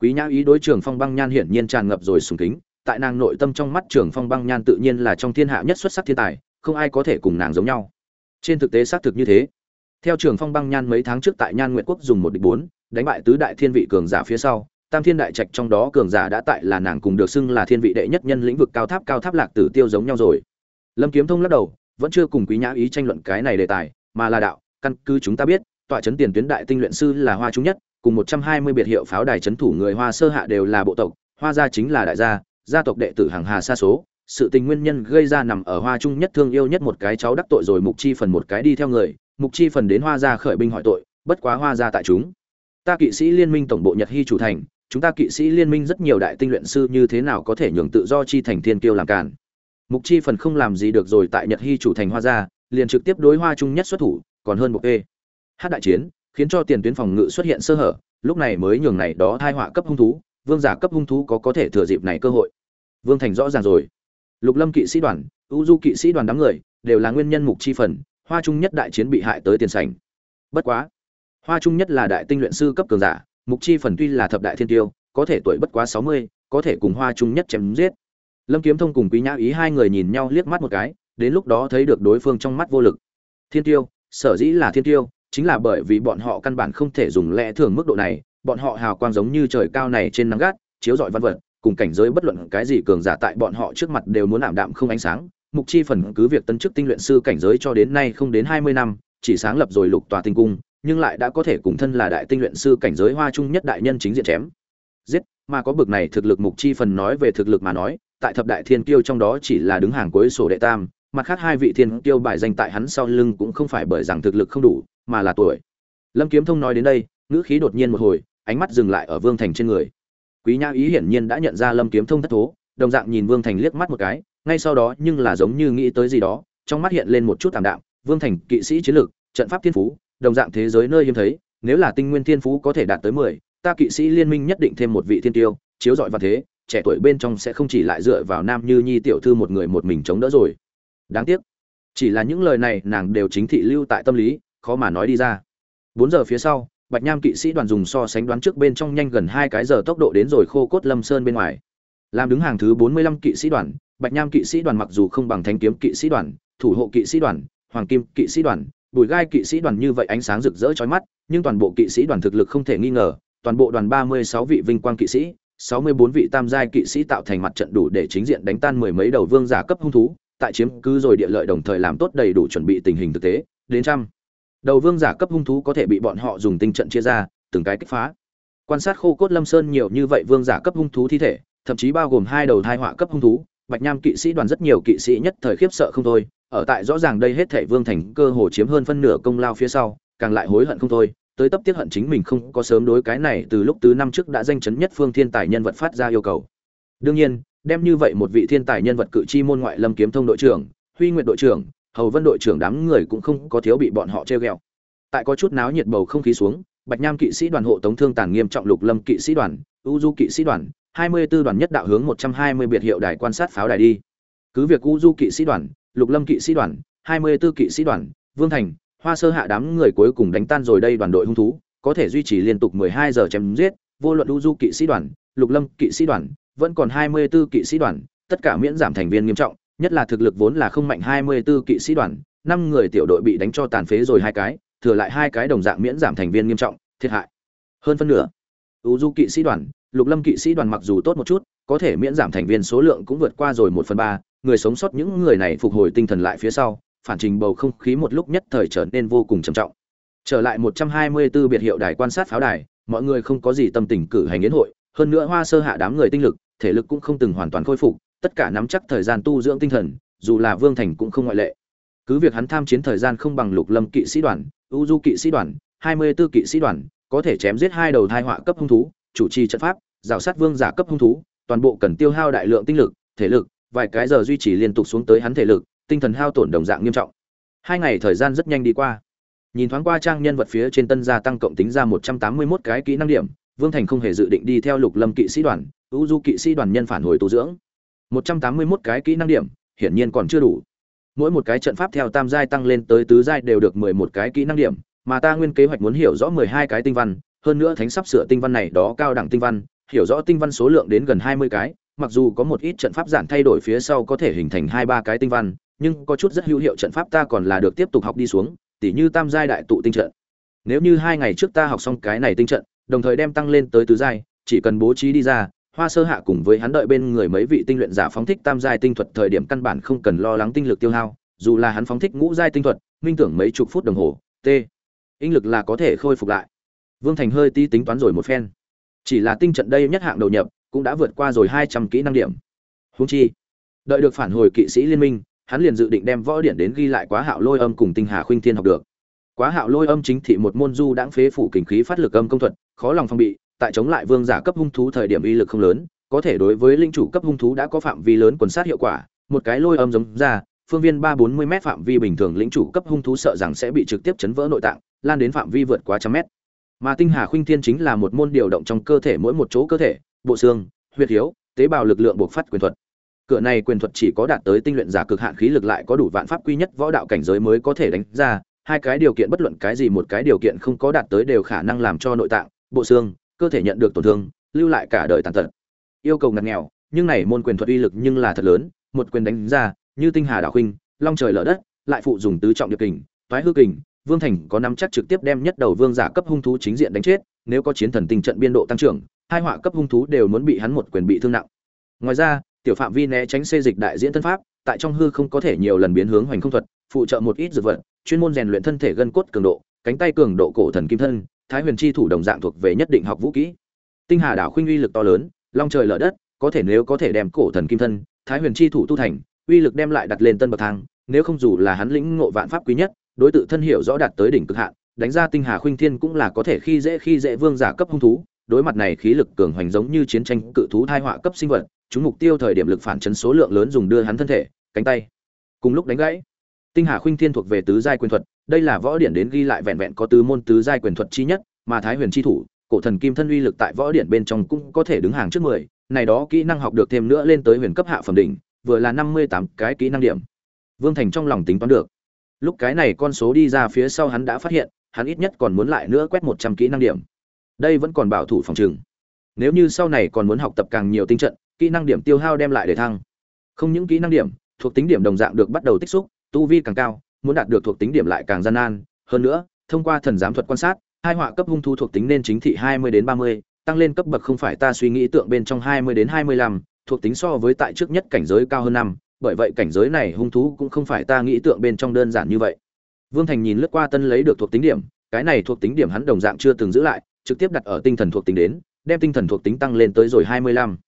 Speaker 1: Quý nhã ý đối trường phong băng nhan hiển nhiên tràn ngập rồi sùng kính, tại nàng nội tâm trong mắt trường phong băng nhan tự nhiên là trong thiên hạ nhất xuất sắc thiên tài, không ai có thể cùng nàng giống nhau. Trên thực tế xác thực như thế. Theo trường phong băng nhan mấy tháng trước tại nhan nguyện quốc dùng một địch bốn đánh bại tứ đại thiên vị cường giả phía sau, tam thiên đại trạch trong đó cường giả đã tại là nàng cùng được xưng là thiên vị đệ nhất nhân lĩnh vực cao tháp cao tháp lạc tử tiêu giống nhau rồi. Lâm kiếm thông lắc đầu, vẫn chưa cùng quý nhã ý tranh luận cái này đề tài, mà là đạo, căn cứ chúng ta biết, tọa chấn tiền tuyến đại tinh luyện sư là hoa trung nhất, cùng một trăm hai mươi biệt hiệu pháo đài chấn thủ người hoa sơ hạ đều là bộ tộc, hoa gia chính là đại gia gia tộc đệ tử hàng hà xa số. Sự tình nguyên nhân gây ra nằm ở hoa trung nhất thương yêu nhất một cái cháu đắc tội rồi mục chi phần một cái đi theo người, mục chi phần đến hoa gia khởi binh hỏi tội, bất quá hoa gia tại chúng ta kỵ sĩ liên minh tổng bộ nhật hy chủ thành, chúng ta kỵ sĩ liên minh rất nhiều đại tinh luyện sư như thế nào có thể nhường tự do chi thành thiên kiêu làm cản mục chi phần không làm gì được rồi tại nhật hy chủ thành hoa gia liền trực tiếp đối hoa trung nhất xuất thủ, còn hơn một e hát đại chiến, khiến cho tiền tuyến phòng ngự xuất hiện sơ hở, lúc này mới nhường này đó thai họa cấp hung thú, vương giả cấp hung thú có có thể thừa dịp này cơ hội. Vương thành rõ ràng rồi. Lục lâm kỵ sĩ đoàn ưu du kỵ sĩ đoàn đám người, đều là nguyên nhân mục chi phần, hoa trung nhất đại chiến bị hại tới tiền sảnh bất quá hoa trung nhất là đại tinh luyện sư cấp cường giả, mục chi phần tuy là thập đại thiên tiêu, có thể tuổi bất quá sáu mươi, có thể cùng hoa trung nhất chém giết. Lâm kiếm thông cùng quý nhã ý hai người nhìn nhau liếc mắt một cái, đến lúc đó thấy được đối phương trong mắt vô lực. Thiên tiêu, sở dĩ là thiên tiêu, chính là bởi vì bọn họ căn bản không thể dùng lẽ thường mức độ này, bọn họ hào quang giống như trời cao này trên nắng gắt, chiếu rọi văn vật, cùng cảnh giới bất luận cái gì cường giả tại bọn họ trước mặt đều muốn ảm đạm không ánh sáng. Mục chi phần cứ việc tân chức tinh luyện sư cảnh giới cho đến nay không đến hai mươi năm, chỉ sáng lập rồi lục tòa tinh cung nhưng lại đã có thể cùng thân là đại tinh luyện sư cảnh giới hoa trung nhất đại nhân chính diện chém. Giết, mà có bực này thực lực mục chi phần nói về thực lực mà nói, tại thập đại thiên kiêu trong đó chỉ là đứng hàng cuối sổ đệ tam, mặt khác hai vị thiên kiêu bài danh tại hắn sau lưng cũng không phải bởi rằng thực lực không đủ, mà là tuổi. Lâm kiếm thông nói đến đây, ngữ khí đột nhiên một hồi, ánh mắt dừng lại ở vương thành trên người. Quý nhã ý hiển nhiên đã nhận ra lâm kiếm thông thất thố, đồng dạng nhìn vương thành liếc mắt một cái, ngay sau đó nhưng là giống như nghĩ tới gì đó, trong mắt hiện lên một chút tạm đạm, vương thành, kỵ sĩ chiến lược, trận pháp thiên phú đồng dạng thế giới nơi hiếm thấy, nếu là tinh nguyên thiên phú có thể đạt tới mười, ta kỵ sĩ liên minh nhất định thêm một vị thiên tiêu, chiếu rọi và thế, trẻ tuổi bên trong sẽ không chỉ lại dựa vào nam như nhi tiểu thư một người một mình chống đỡ rồi. Đáng tiếc. Chỉ là những lời này nàng đều chính thị lưu tại tâm lý, khó mà nói đi ra. Bốn giờ phía sau, bạch nham kỵ sĩ đoàn dùng so sánh đoán trước bên trong nhanh gần hai cái giờ tốc độ đến rồi khô cốt lâm sơn bên ngoài. Làm đứng hàng thứ bốn mươi lăm kỵ sĩ đoàn, bạch nham kỵ sĩ đoàn mặc dù không bằng thánh kiếm kỵ sĩ đoàn, thủ hộ kỵ sĩ đoàn, hoàng kim kỵ sĩ đoàn bùi gai kỵ sĩ đoàn như vậy ánh sáng rực rỡ chói mắt, nhưng toàn bộ kỵ sĩ đoàn thực lực không thể nghi ngờ, toàn bộ đoàn ba mươi sáu vị vinh quang kỵ sĩ, sáu mươi bốn vị tam giai kỵ sĩ tạo thành mặt trận đủ để chính diện đánh tan mười mấy đầu vương giả cấp hung thú, tại chiếm cứ rồi địa lợi đồng thời làm tốt đầy đủ chuẩn bị tình hình thực tế, đến trăm. Đầu vương giả cấp hung thú có thể bị bọn họ dùng tinh trận chia ra, từng cái kích phá. Quan sát khô cốt lâm sơn nhiều như vậy vương giả cấp hung thú thi thể, thậm chí bao gồm hai đầu thai họa cấp hung thú, bạch nham kỵ sĩ đoàn rất nhiều kỵ sĩ nhất thời khiếp sợ không thôi ở tại rõ ràng đây hết thể vương thành cơ hồ chiếm hơn phân nửa công lao phía sau, càng lại hối hận không thôi, tới tấp tiếc hận chính mình không có sớm đối cái này từ lúc tứ năm trước đã danh chấn nhất phương thiên tài nhân vật phát ra yêu cầu. Đương nhiên, đem như vậy một vị thiên tài nhân vật cự chi môn ngoại lâm kiếm thông đội trưởng, huy nguyện đội trưởng, hầu vân đội trưởng đám người cũng không có thiếu bị bọn họ treo ghẹo. Tại có chút náo nhiệt bầu không khí xuống, bạch nham kỵ sĩ đoàn hộ tống thương tàn nghiêm trọng lục lâm kỵ sĩ đoàn, u du kỵ sĩ đoàn, hai mươi 24 đoàn nhất đạo hướng một trăm hai mươi biệt hiệu đài quan sát pháo đài đi. Cứ việc u du kỵ sĩ đoàn lục lâm kỵ sĩ đoàn hai mươi 24 kỵ sĩ đoàn vương thành hoa sơ hạ đám người cuối cùng đánh tan rồi đây đoàn đội hung thú có thể duy trì liên tục mười hai giờ chém giết vô luận u du kỵ sĩ đoàn lục lâm kỵ sĩ đoàn vẫn còn hai mươi 24 kỵ sĩ đoàn tất cả miễn giảm thành viên nghiêm trọng nhất là thực lực vốn là không mạnh 24 kỵ sĩ đoàn, năm người tiểu đội bị đánh cho tàn phế rồi hai cái, thừa lại hai cái đồng dạng miễn giảm thành viên nghiêm trọng, thiệt hại hơn phân nửa. U du kỵ sĩ đoàn, Lục Lâm kỵ sĩ đoàn mặc dù tốt một chút, có thể miễn giảm thành viên số lượng cũng vượt qua rồi 1 phần 3, người sống sót những người này phục hồi tinh thần lại phía sau, phản trình bầu không khí một lúc nhất thời trở nên vô cùng trầm trọng. Trở lại 124 biệt hiệu đài quan sát pháo đài, mọi người không có gì tâm tình cử hành yến hội, hơn nữa Hoa Sơ hạ đám người tinh lực, thể lực cũng không từng hoàn toàn khôi phục, tất cả nắm chắc thời gian tu dưỡng tinh thần, dù là Vương Thành cũng không ngoại lệ. Cứ việc hắn tham chiến thời gian không bằng Lục Lâm kỵ sĩ đoàn, U Du kỵ sĩ đoàn, 24 kỵ sĩ đoàn, có thể chém giết hai đầu thai họa cấp hung thú, chủ trì trận pháp, rào sát vương giả cấp hung thú, toàn bộ cần tiêu hao đại lượng tinh lực, thể lực, vài cái giờ duy trì liên tục xuống tới hắn thể lực, tinh thần hao tổn đồng dạng nghiêm trọng. Hai ngày thời gian rất nhanh đi qua. Nhìn thoáng qua trang nhân vật phía trên tân gia tăng cộng tính ra 181 cái kỹ năng điểm, Vương Thành không hề dự định đi theo Lục Lâm kỵ sĩ đoàn, U Du kỵ sĩ đoàn nhân phản hồi tu dưỡng. 181 cái kỹ năng điểm, hiển nhiên còn chưa đủ. Mỗi một cái trận pháp theo tam giai tăng lên tới tứ giai đều được 11 cái kỹ năng điểm, mà ta nguyên kế hoạch muốn hiểu rõ 12 cái tinh văn, hơn nữa thánh sắp sửa tinh văn này đó cao đẳng tinh văn, hiểu rõ tinh văn số lượng đến gần 20 cái, mặc dù có một ít trận pháp giản thay đổi phía sau có thể hình thành 2 3 cái tinh văn, nhưng có chút rất hữu hiệu trận pháp ta còn là được tiếp tục học đi xuống, tỉ như tam giai đại tụ tinh trận. Nếu như hai ngày trước ta học xong cái này tinh trận, đồng thời đem tăng lên tới tứ giai, chỉ cần bố trí đi ra, Hoa Sơ Hạ cùng với hắn đợi bên người mấy vị tinh luyện giả phóng thích tam giai tinh thuật thời điểm căn bản không cần lo lắng tinh lực tiêu hao, dù là hắn phóng thích ngũ giai tinh thuật minh tưởng mấy chục phút đồng hồ t. Linh lực là có thể khôi phục lại. Vương thành hơi ti tính toán rồi một phen. Chỉ là tinh trận đây nhất hạng đầu nhập cũng đã vượt qua rồi hai trăm kỹ năng điểm. Húng chi, đợi được phản hồi kỵ sĩ liên minh, hắn liền dự định đem võ điển đến ghi lại quá hạo lôi âm cùng tinh hà khuynh thiên học được. Quá hạo lôi âm chính thị một môn du đãng phế phủ kình khí phát lực âm công thuật, khó lòng phong bị, tại chống lại vương giả cấp hung thú thời điểm uy lực không lớn, có thể đối với linh chủ cấp hung thú đã có phạm vi lớn quần sát hiệu quả, một cái lôi âm giống ra, phương viên ba bốn mươi m phạm vi bình thường lĩnh chủ cấp hung thú sợ rằng sẽ bị trực tiếp chấn vỡ nội tạng, lan đến phạm vi vượt quá trăm mét. Mà tinh hà khuynh thiên chính là một môn điều động trong cơ thể mỗi một chỗ cơ thể bộ xương huyết hiếu tế bào lực lượng buộc phát quyền thuật. Cửa này quyền thuật chỉ có đạt tới tinh luyện giả cực hạn khí lực lại có đủ vạn pháp quy nhất võ đạo cảnh giới mới có thể đánh ra hai cái điều kiện bất luận cái gì một cái điều kiện không có đạt tới đều khả năng làm cho nội tạng bộ xương cơ thể nhận được tổn thương lưu lại cả đời tàn tật. Yêu cầu ngặt nghèo nhưng này môn quyền thuật uy lực nhưng là thật lớn một quyền đánh ra như tinh hà đảo huynh, long trời lở đất lại phụ dùng tứ trọng điệp kình toái hư kình vương thành có nắm chắc trực tiếp đem nhất đầu vương giả cấp hung thú chính diện đánh chết nếu có chiến thần tình trận biên độ tăng trưởng hai họa cấp hung thú đều muốn bị hắn một quyền bị thương nặng. Ngoài ra, tiểu phạm vi né tránh xê dịch đại diễn thân pháp, tại trong hư không có thể nhiều lần biến hướng hoành không thuật, phụ trợ một ít dược vật, chuyên môn rèn luyện thân thể gân cốt cường độ, cánh tay cường độ cổ thần kim thân, thái huyền chi thủ đồng dạng thuộc về nhất định học vũ kỹ. Tinh hà đảo khuynh uy lực to lớn, long trời lở đất, có thể nếu có thể đem cổ thần kim thân, thái huyền chi thủ tu thành, uy lực đem lại đặt lên tân bậc thang, nếu không dù là hắn lĩnh ngộ vạn pháp quý nhất, đối tự thân hiểu rõ đạt tới đỉnh cực hạn, đánh ra tinh hà khuynh thiên cũng là có thể khi dễ khi dễ vương giả cấp hung thú đối mặt này khí lực cường hoành giống như chiến tranh cự thú thai họa cấp sinh vật, chúng mục tiêu thời điểm lực phản chấn số lượng lớn dùng đưa hắn thân thể, cánh tay. Cùng lúc đánh gãy, tinh hà khuynh thiên thuộc về tứ giai quyền thuật, đây là võ điển đến ghi lại vẹn vẹn có tứ môn tứ giai quyền thuật chi nhất, mà thái huyền chi thủ, cổ thần kim thân uy lực tại võ điển bên trong cũng có thể đứng hàng trước mười, này đó kỹ năng học được thêm nữa lên tới huyền cấp hạ phẩm đỉnh, vừa là năm mươi tám cái kỹ năng điểm. Vương thành trong lòng tính toán được. Lúc cái này con số đi ra phía sau hắn đã phát hiện, hắn ít nhất còn muốn lại nữa quét một trăm kỹ năng điểm đây vẫn còn bảo thủ phòng trừng nếu như sau này còn muốn học tập càng nhiều tinh trận kỹ năng điểm tiêu hao đem lại để thăng. Không những kỹ năng điểm thuộc tính điểm đồng dạng được bắt đầu tích xúc tu vi càng cao muốn đạt được thuộc tính điểm lại càng gian nan. Hơn nữa thông qua thần giám thuật quan sát hai họa cấp hung thu thuộc tính nên chính thị 20 đến 30, tăng lên cấp bậc không phải ta suy nghĩ tượng bên trong 20 đến 25, thuộc tính so với tại trước nhất cảnh giới cao hơn năm, bởi vậy cảnh giới này hung thú cũng không phải ta nghĩ tượng bên trong đơn giản như vậy. Vương Thành nhìn lướt qua tân lấy được thuộc tính điểm, cái này thuộc tính điểm hắn đồng dạng chưa từng giữ lại, trực tiếp đặt ở tinh thần thuộc tính đến, đem tinh thần thuộc tính tăng lên tới rồi 25.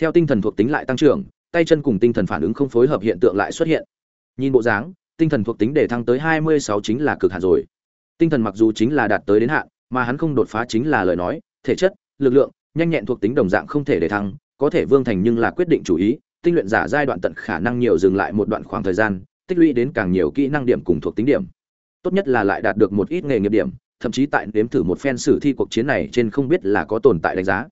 Speaker 1: Theo tinh thần thuộc tính lại tăng trưởng, tay chân cùng tinh thần phản ứng không phối hợp hiện tượng lại xuất hiện. Nhìn bộ dáng, tinh thần thuộc tính để thăng tới 26 chính là cực hạn rồi. Tinh thần mặc dù chính là đạt tới đến hạn, mà hắn không đột phá chính là lời nói, thể chất, lực lượng, nhanh nhẹn thuộc tính đồng dạng không thể để thăng, có thể Vương Thành nhưng là quyết định chủ ý, tinh luyện giả giai đoạn tận khả năng nhiều dừng lại một đoạn khoảng thời gian, tích lũy đến càng nhiều kỹ năng điểm cùng thuộc tính điểm. Tốt nhất là lại đạt được một ít nghề nghiệp điểm, thậm chí tại nếm thử một phen sử thi cuộc chiến này trên không biết là có tồn tại đánh giá.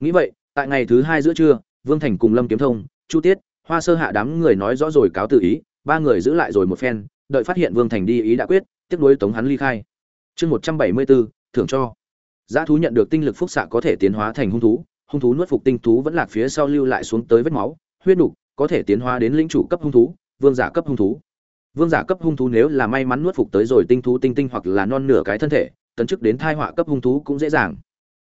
Speaker 1: Nghĩ vậy, tại ngày thứ hai giữa trưa, Vương Thành cùng Lâm Kiếm Thông, Chu Tiết, Hoa Sơ hạ đám người nói rõ rồi cáo từ ý, ba người giữ lại rồi một phen, đợi phát hiện Vương Thành đi ý đã quyết, tiếp nối tống hắn ly khai. Chương 174, thưởng cho. Giá thú nhận được tinh lực phúc xạ có thể tiến hóa thành hung thú, hung thú nuốt phục tinh thú vẫn lạc phía sau lưu lại xuống tới vết máu, huyết nục, có thể tiến hóa đến lĩnh chủ cấp hung thú, vương giả cấp hung thú. Vương giả cấp hung thú nếu là may mắn nuốt phục tới rồi tinh thú tinh tinh hoặc là non nửa cái thân thể, tấn chức đến thai họa cấp hung thú cũng dễ dàng.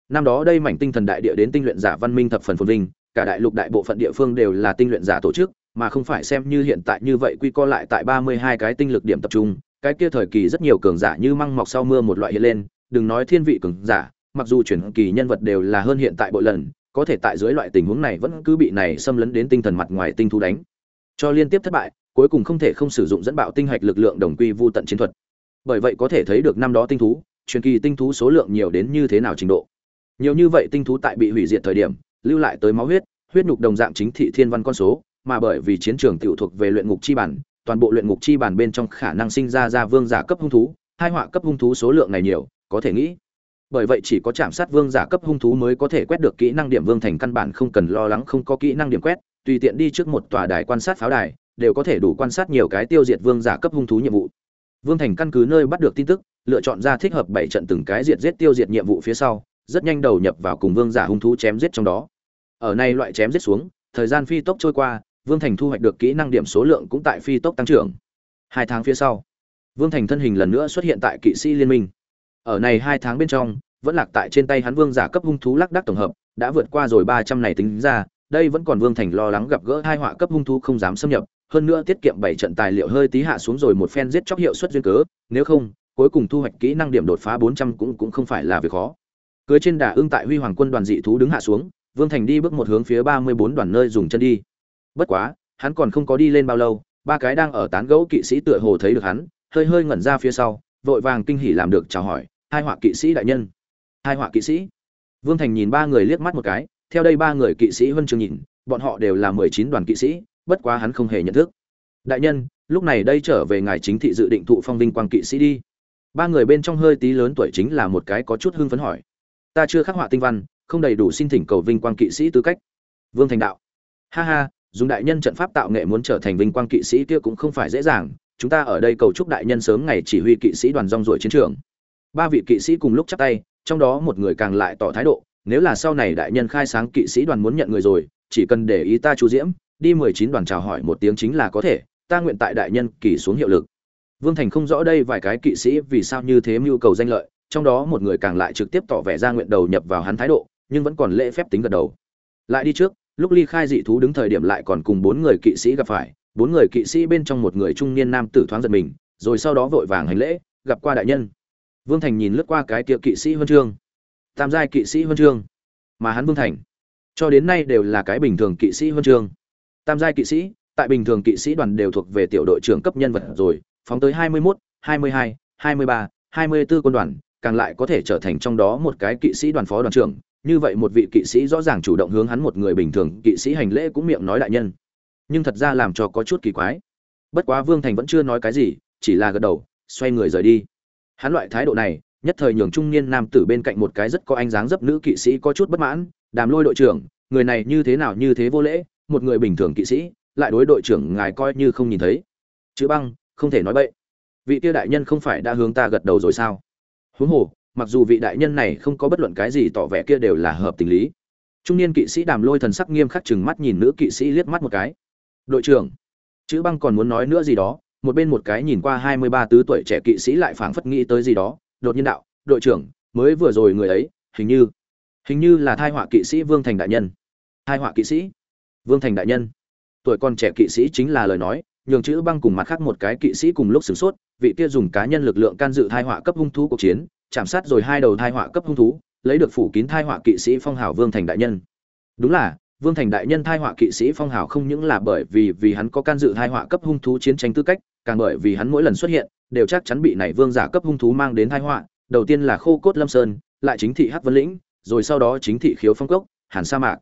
Speaker 1: Năm đó đây mảnh tinh thần đại địa đến tinh luyện giả văn minh thập phần phồn vinh, cả đại lục đại bộ phận địa phương đều là tinh luyện giả tổ chức, mà không phải xem như hiện tại như vậy quy co lại tại 32 cái tinh lực điểm tập trung, cái kia thời kỳ rất nhiều cường giả như măng mọc sau mưa một loại hiện lên, đừng nói thiên vị cường giả, mặc dù chuyển kỳ nhân vật đều là hơn hiện tại bội lần, có thể tại dưới loại tình huống này vẫn cứ bị này xâm lấn đến tinh thần mặt ngoài tinh thú đánh, cho liên tiếp thất bại, cuối cùng không thể không sử dụng dẫn bạo tinh hạch lực lượng đồng quy vu tận chiến thuật. Bởi vậy có thể thấy được năm đó tinh thú, truyền kỳ tinh thú số lượng nhiều đến như thế nào trình độ. Nhiều như vậy tinh thú tại bị hủy diệt thời điểm, lưu lại tới máu huyết, huyết nhục đồng dạng chính thị thiên văn con số, mà bởi vì chiến trường tiểu thuộc về luyện ngục chi bản, toàn bộ luyện ngục chi bản bên trong khả năng sinh ra ra vương giả cấp hung thú, hai họa cấp hung thú số lượng này nhiều, có thể nghĩ. Bởi vậy chỉ có chạm sát vương giả cấp hung thú mới có thể quét được kỹ năng điểm vương thành căn bản không cần lo lắng không có kỹ năng điểm quét, tùy tiện đi trước một tòa đài quan sát pháo đài, đều có thể đủ quan sát nhiều cái tiêu diệt vương giả cấp hung thú nhiệm vụ. Vương Thành căn cứ nơi bắt được tin tức, lựa chọn ra thích hợp bảy trận từng cái diệt giết tiêu diệt nhiệm vụ phía sau, rất nhanh đầu nhập vào cùng vương giả hung thú chém giết trong đó. Ở này loại chém giết xuống, thời gian phi tốc trôi qua, Vương Thành thu hoạch được kỹ năng điểm số lượng cũng tại phi tốc tăng trưởng. Hai tháng phía sau, Vương Thành thân hình lần nữa xuất hiện tại kỵ sĩ liên minh. Ở này hai tháng bên trong, vẫn lạc tại trên tay hắn vương giả cấp hung thú lắc đắc tổng hợp, đã vượt qua rồi ba trăm này tính ra, đây vẫn còn Vương Thành lo lắng gặp gỡ hai họa cấp hung thú không dám xâm nhập, hơn nữa tiết kiệm bảy trận tài liệu hơi tí hạ xuống rồi một phen giết chóc hiệu suất duyên cớ, nếu không, cuối cùng thu hoạch kỹ năng điểm đột phá bốn trăm cũng cũng không phải là việc khó. Cưới trên đà ương tại huy hoàng quân đoàn dị thú đứng hạ xuống, vương thành đi bước một hướng phía ba mươi bốn đoàn nơi dùng chân đi. Bất quá, hắn còn không có đi lên bao lâu, ba cái đang ở tán gẫu kỵ sĩ tựa hồ thấy được hắn, hơi hơi ngẩn ra phía sau, vội vàng kinh hỉ làm được chào hỏi, hai họa kỵ sĩ đại nhân. Hai họa kỵ sĩ? Vương thành nhìn ba người liếc mắt một cái, theo đây ba người kỵ sĩ huân chương nhìn, bọn họ đều là mười chín đoàn kỵ sĩ bất quá hắn không hề nhận thức. Đại nhân, lúc này đây trở về ngài chính thị dự định thụ phong vinh quang kỵ sĩ đi. Ba người bên trong hơi tí lớn tuổi chính là một cái có chút hưng phấn hỏi. Ta chưa khắc họa tinh văn, không đầy đủ xin thỉnh cầu vinh quang kỵ sĩ tư cách. Vương thành đạo. Ha ha, dùng đại nhân trận pháp tạo nghệ muốn trở thành vinh quang kỵ sĩ kia cũng không phải dễ dàng. Chúng ta ở đây cầu chúc đại nhân sớm ngày chỉ huy kỵ sĩ đoàn rong ruổi chiến trường. Ba vị kỵ sĩ cùng lúc chắp tay, trong đó một người càng lại tỏ thái độ, nếu là sau này đại nhân khai sáng kỵ sĩ đoàn muốn nhận người rồi, chỉ cần để ý ta chú diễm đi mười chín đoàn chào hỏi một tiếng chính là có thể, ta nguyện tại đại nhân kỳ xuống hiệu lực. Vương thành không rõ đây vài cái kỵ sĩ vì sao như thế mưu cầu danh lợi, trong đó một người càng lại trực tiếp tỏ vẻ ra nguyện đầu nhập vào hắn thái độ, nhưng vẫn còn lễ phép tính gật đầu. Lại đi trước, lúc ly khai dị thú đứng thời điểm lại còn cùng bốn người kỵ sĩ gặp phải, bốn người kỵ sĩ bên trong một người trung niên nam tử thoáng giật mình, rồi sau đó vội vàng hành lễ, gặp qua đại nhân. Vương thành nhìn lướt qua cái kia kỵ sĩ huân chương. Tam giai kỵ sĩ huân chương. Mà hắn vương thành, cho đến nay đều là cái bình thường kỵ sĩ huân chương tam giai kỵ sĩ tại bình thường kỵ sĩ đoàn đều thuộc về tiểu đội trưởng cấp nhân vật rồi phóng tới 21, 22, 23, 24 quân đoàn càng lại có thể trở thành trong đó một cái kỵ sĩ đoàn phó đoàn trưởng. Như vậy một vị kỵ sĩ rõ ràng chủ động hướng hắn một người bình thường kỵ sĩ hành lễ cũng miệng nói đại nhân. Nhưng thật ra làm cho có chút kỳ quái. Bất quá vương thành vẫn chưa nói cái gì chỉ là gật đầu xoay người rời đi. Hắn loại thái độ này nhất thời nhường trung niên nam tử bên cạnh một cái rất có ánh dáng dấp nữ kỵ sĩ có chút bất mãn. Đàm lôi đội trưởng người này như thế nào như thế vô lễ một người bình thường kỵ sĩ, lại đối đội trưởng ngài coi như không nhìn thấy. Chữ băng, không thể nói bậy. Vị tiêu đại nhân không phải đã hướng ta gật đầu rồi sao? Huống hồ, mặc dù vị đại nhân này không có bất luận cái gì tỏ vẻ kia đều là hợp tình lý. Trung niên kỵ sĩ đàm lôi thần sắc nghiêm khắc chừng mắt nhìn nữ kỵ sĩ liếc mắt một cái. Đội trưởng, chữ băng còn muốn nói nữa gì đó? Một bên một cái nhìn qua hai mươi ba tứ tuổi trẻ kỵ sĩ lại phảng phất nghĩ tới gì đó. Đột nhiên đạo, đội trưởng, mới vừa rồi người ấy, hình như hình như là thai họa kỵ sĩ vương thành đại nhân. Thai họa kỵ sĩ? Vương thành đại nhân. Tuổi còn trẻ kỵ sĩ chính là lời nói, nhường chữ băng cùng mặt khác một cái kỵ sĩ cùng lúc sửng sốt, vị kia dùng cá nhân lực lượng can dự thai họa cấp hung thú cuộc chiến, chạm sát rồi hai đầu thai họa cấp hung thú, lấy được phủ kín thai họa kỵ sĩ phong hào vương thành đại nhân. Đúng là, vương thành đại nhân thai họa kỵ sĩ phong hào không những là bởi vì vì hắn có can dự thai họa cấp hung thú chiến tranh tư cách, càng bởi vì hắn mỗi lần xuất hiện, đều chắc chắn bị này vương giả cấp hung thú mang đến thai họa, đầu tiên là khô cốt lâm sơn, lại chính thị hắc vân lĩnh, rồi sau đó chính thị khiếu phong cốc, hàn sa mạc.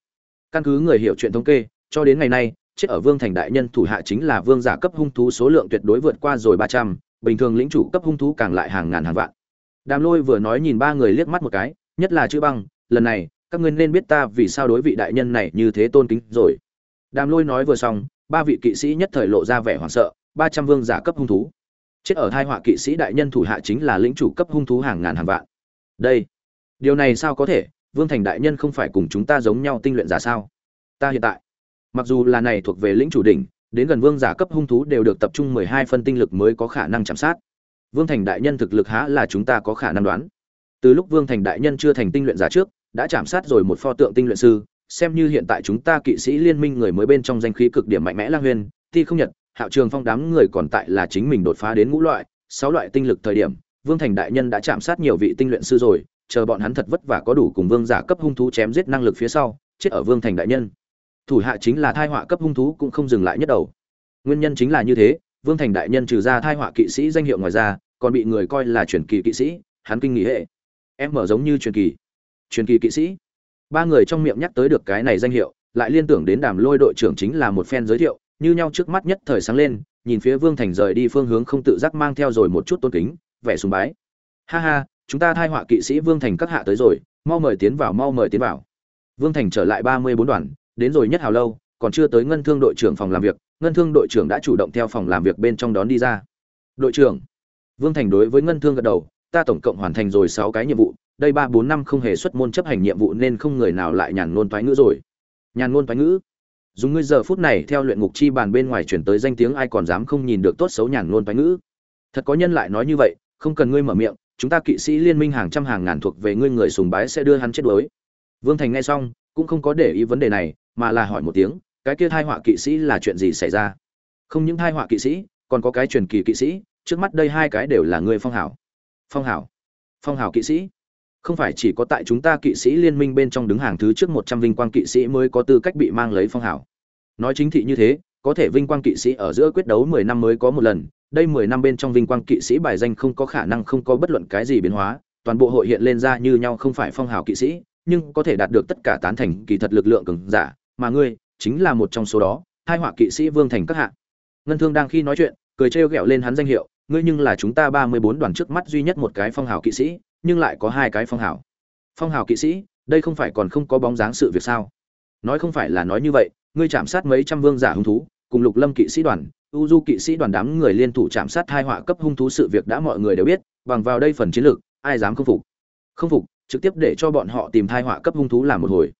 Speaker 1: Căn cứ người hiểu chuyện thống kê cho đến ngày nay, chết ở vương thành đại nhân thủ hạ chính là vương giả cấp hung thú số lượng tuyệt đối vượt qua rồi ba trăm, bình thường lĩnh chủ cấp hung thú càng lại hàng ngàn hàng vạn. Đàm lôi vừa nói nhìn ba người liếc mắt một cái, nhất là chữ băng, lần này, các ngươi nên biết ta vì sao đối vị đại nhân này như thế tôn kính rồi. Đàm lôi nói vừa xong, ba vị kỵ sĩ nhất thời lộ ra vẻ hoảng sợ, ba trăm vương giả cấp hung thú. Chết ở hai họa kỵ sĩ đại nhân thủ hạ chính là lĩnh chủ cấp hung thú hàng ngàn hàng vạn. Đây, điều này sao có thể? Vương thành đại nhân không phải cùng chúng ta giống nhau tinh luyện giả sao? Ta hiện tại mặc dù là này thuộc về lĩnh chủ đỉnh, đến gần vương giả cấp hung thú đều được tập trung mười hai phân tinh lực mới có khả năng chạm sát. Vương thành đại nhân thực lực há là chúng ta có khả năng đoán. Từ lúc vương thành đại nhân chưa thành tinh luyện giả trước, đã chạm sát rồi một pho tượng tinh luyện sư, xem như hiện tại chúng ta kỵ sĩ liên minh người mới bên trong danh khí cực điểm mạnh mẽ lang huyên thi không nhật, hạo trường phong đám người còn tại là chính mình đột phá đến ngũ loại, sáu loại tinh lực thời điểm, vương thành đại nhân đã chạm sát nhiều vị tinh luyện sư rồi, chờ bọn hắn thật vất vả có đủ cùng vương giả cấp hung thú chém giết năng lực phía sau, chết ở vương thành đại nhân thủ hạ chính là thai họa cấp hung thú cũng không dừng lại nhất đầu. Nguyên nhân chính là như thế, vương thành đại nhân trừ ra thai họa kỵ sĩ danh hiệu ngoài ra, còn bị người coi là truyền kỳ kỵ sĩ, hắn kinh nghỉ hệ. Em mở giống như truyền kỳ. Truyền kỳ kỵ sĩ. Ba người trong miệng nhắc tới được cái này danh hiệu, lại liên tưởng đến đàm lôi đội trưởng chính là một phen giới thiệu, như nhau trước mắt nhất thời sáng lên, nhìn phía vương thành rời đi phương hướng không tự giác mang theo rồi một chút tôn kính, vẻ sùng bái. Ha ha, chúng ta thai họa kỵ sĩ vương thành các hạ tới rồi, mau mời tiến vào, mau mời tiến vào. Vương thành trở lại ba mươi bốn đoàn đến rồi nhất hào lâu, còn chưa tới ngân thương đội trưởng phòng làm việc, ngân thương đội trưởng đã chủ động theo phòng làm việc bên trong đón đi ra. Đội trưởng, vương thành đối với ngân thương gật đầu, ta tổng cộng hoàn thành rồi sáu cái nhiệm vụ, đây ba bốn năm không hề xuất môn chấp hành nhiệm vụ nên không người nào lại nhàn ngôn toái ngữ rồi. Nhàn ngôn toái ngữ? Dùng ngươi giờ phút này theo luyện ngục chi bàn bên ngoài chuyển tới danh tiếng ai còn dám không nhìn được tốt xấu nhàn ngôn toái ngữ? Thật có nhân lại nói như vậy, không cần ngươi mở miệng, chúng ta kỵ sĩ liên minh hàng trăm hàng ngàn thuộc về ngươi người sùng bái sẽ đưa hắn chết đuối. Vương thành nghe xong, cũng không có để ý vấn đề này mà là hỏi một tiếng, cái kia thai họa kỵ sĩ là chuyện gì xảy ra? Không những thai họa kỵ sĩ, còn có cái truyền kỳ kỵ sĩ, trước mắt đây hai cái đều là người phong hảo phong hảo phong hảo kỵ sĩ? Không phải chỉ có tại chúng ta kỵ sĩ liên minh bên trong đứng hàng thứ trước một trăm vinh quang kỵ sĩ mới có tư cách bị mang lấy phong hảo nói chính thị như thế, có thể vinh quang kỵ sĩ ở giữa quyết đấu mười năm mới có một lần, đây mười năm bên trong vinh quang kỵ sĩ bài danh không có khả năng không có bất luận cái gì biến hóa, toàn bộ hội hiện lên ra như nhau không phải phong hào kỵ sĩ, nhưng có thể đạt được tất cả tán thành kỳ thật lực lượng cường giả mà ngươi chính là một trong số đó, hai họa kỵ sĩ vương thành các hạ. Ngân thương đang khi nói chuyện, cười trêu ghẹo lên hắn danh hiệu, ngươi nhưng là chúng ta ba mươi bốn đoàn trước mắt duy nhất một cái phong hào kỵ sĩ, nhưng lại có hai cái phong hào. Phong hào kỵ sĩ, đây không phải còn không có bóng dáng sự việc sao? Nói không phải là nói như vậy, ngươi chạm sát mấy trăm vương giả hung thú, cùng lục lâm kỵ sĩ đoàn u du kỵ sĩ đoàn đám người liên thủ chạm sát hai họa cấp hung thú sự việc đã mọi người đều biết, bằng vào đây phần chiến lược, ai dám không phục? Không phục, trực tiếp để cho bọn họ tìm thai họa cấp hung thú làm một hồi.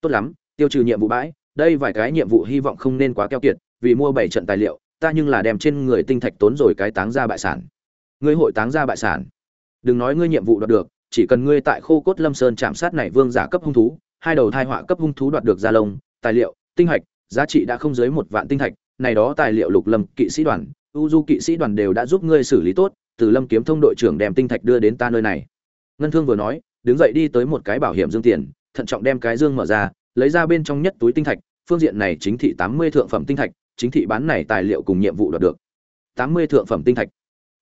Speaker 1: Tốt lắm tiêu trừ nhiệm vụ bãi, đây vài cái nhiệm vụ hy vọng không nên quá keo kiệt, vì mua bảy trận tài liệu, ta nhưng là đem trên người tinh thạch tốn rồi cái táng ra bại sản. Ngươi hội táng ra bại sản. Đừng nói ngươi nhiệm vụ đoạt được, chỉ cần ngươi tại khô cốt lâm sơn chạm sát này vương giả cấp hung thú, hai đầu thai họa cấp hung thú đoạt được gia lông, tài liệu, tinh hạch, giá trị đã không dưới một vạn tinh thạch, này đó tài liệu lục lâm, kỵ sĩ đoàn, u du kỵ sĩ đoàn đều đã giúp ngươi xử lý tốt, từ lâm kiếm thông đội trưởng đem tinh thạch đưa đến ta nơi này. Ngân thương vừa nói, đứng dậy đi tới một cái bảo hiểm dương tiền, thận trọng đem cái dương mở ra lấy ra bên trong nhất túi tinh thạch, phương diện này chính thị tám mươi thượng phẩm tinh thạch, chính thị bán này tài liệu cùng nhiệm vụ đoạt được. tám mươi thượng phẩm tinh thạch.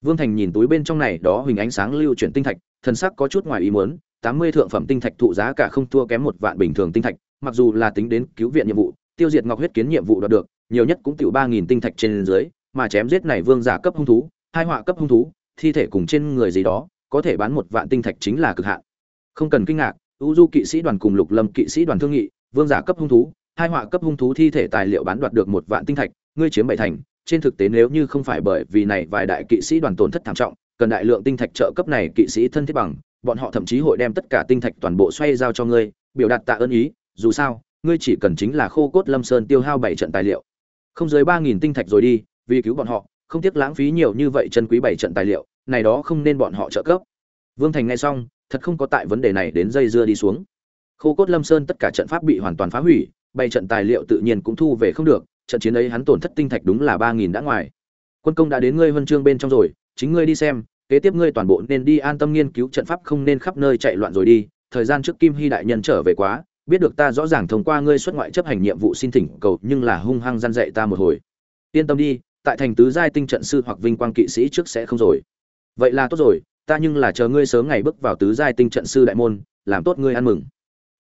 Speaker 1: Vương thành nhìn túi bên trong này, đó hình ánh sáng lưu chuyển tinh thạch, thần sắc có chút ngoài ý muốn, tám mươi thượng phẩm tinh thạch thụ giá cả không thua kém một vạn bình thường tinh thạch, mặc dù là tính đến cứu viện nhiệm vụ, tiêu diệt ngọc huyết kiến nhiệm vụ đoạt được, nhiều nhất cũng tiểu ba nghìn tinh thạch trên dưới, mà chém giết này vương giả cấp hung thú, hai họa cấp hung thú, thi thể cùng trên người gì đó, có thể bán một vạn tinh thạch chính là cực hạn. Không cần kinh ngạc u du kỵ sĩ đoàn cùng lục lâm kỵ sĩ đoàn thương nghị vương giả cấp hung thú, hai họa cấp hung thú thi thể tài liệu bán đoạt được một vạn tinh thạch, ngươi chiếm bảy thành. Trên thực tế nếu như không phải bởi vì này vài đại kỵ sĩ đoàn tổn thất thảm trọng, cần đại lượng tinh thạch trợ cấp này kỵ sĩ thân thiết bằng, bọn họ thậm chí hội đem tất cả tinh thạch toàn bộ xoay giao cho ngươi, biểu đạt tạ ơn ý. Dù sao, ngươi chỉ cần chính là khô cốt lâm sơn tiêu hao bảy trận tài liệu, không dưới ba nghìn tinh thạch rồi đi, vì cứu bọn họ, không tiếc lãng phí nhiều như vậy chân quý bảy trận tài liệu, này đó không nên bọn họ trợ cấp. Vương thành nghe xong, thật không có tại vấn đề này đến dây dưa đi xuống khô cốt lâm sơn tất cả trận pháp bị hoàn toàn phá hủy, bay trận tài liệu tự nhiên cũng thu về không được, trận chiến ấy hắn tổn thất tinh thạch đúng là ba nghìn đã ngoài. Quân công đã đến ngươi huân chương bên trong rồi, chính ngươi đi xem, kế tiếp ngươi toàn bộ nên đi an tâm nghiên cứu trận pháp không nên khắp nơi chạy loạn rồi đi, thời gian trước kim hy đại nhân trở về quá, biết được ta rõ ràng thông qua ngươi xuất ngoại chấp hành nhiệm vụ xin thỉnh cầu, nhưng là hung hăng gian dạy ta một hồi. Yên tâm đi, tại thành tứ giai tinh trận sư hoặc vinh quang kỵ sĩ trước sẽ không rồi. Vậy là tốt rồi, ta nhưng là chờ ngươi sớm ngày bước vào tứ giai tinh trận sư đại môn, làm tốt ngươi ăn mừng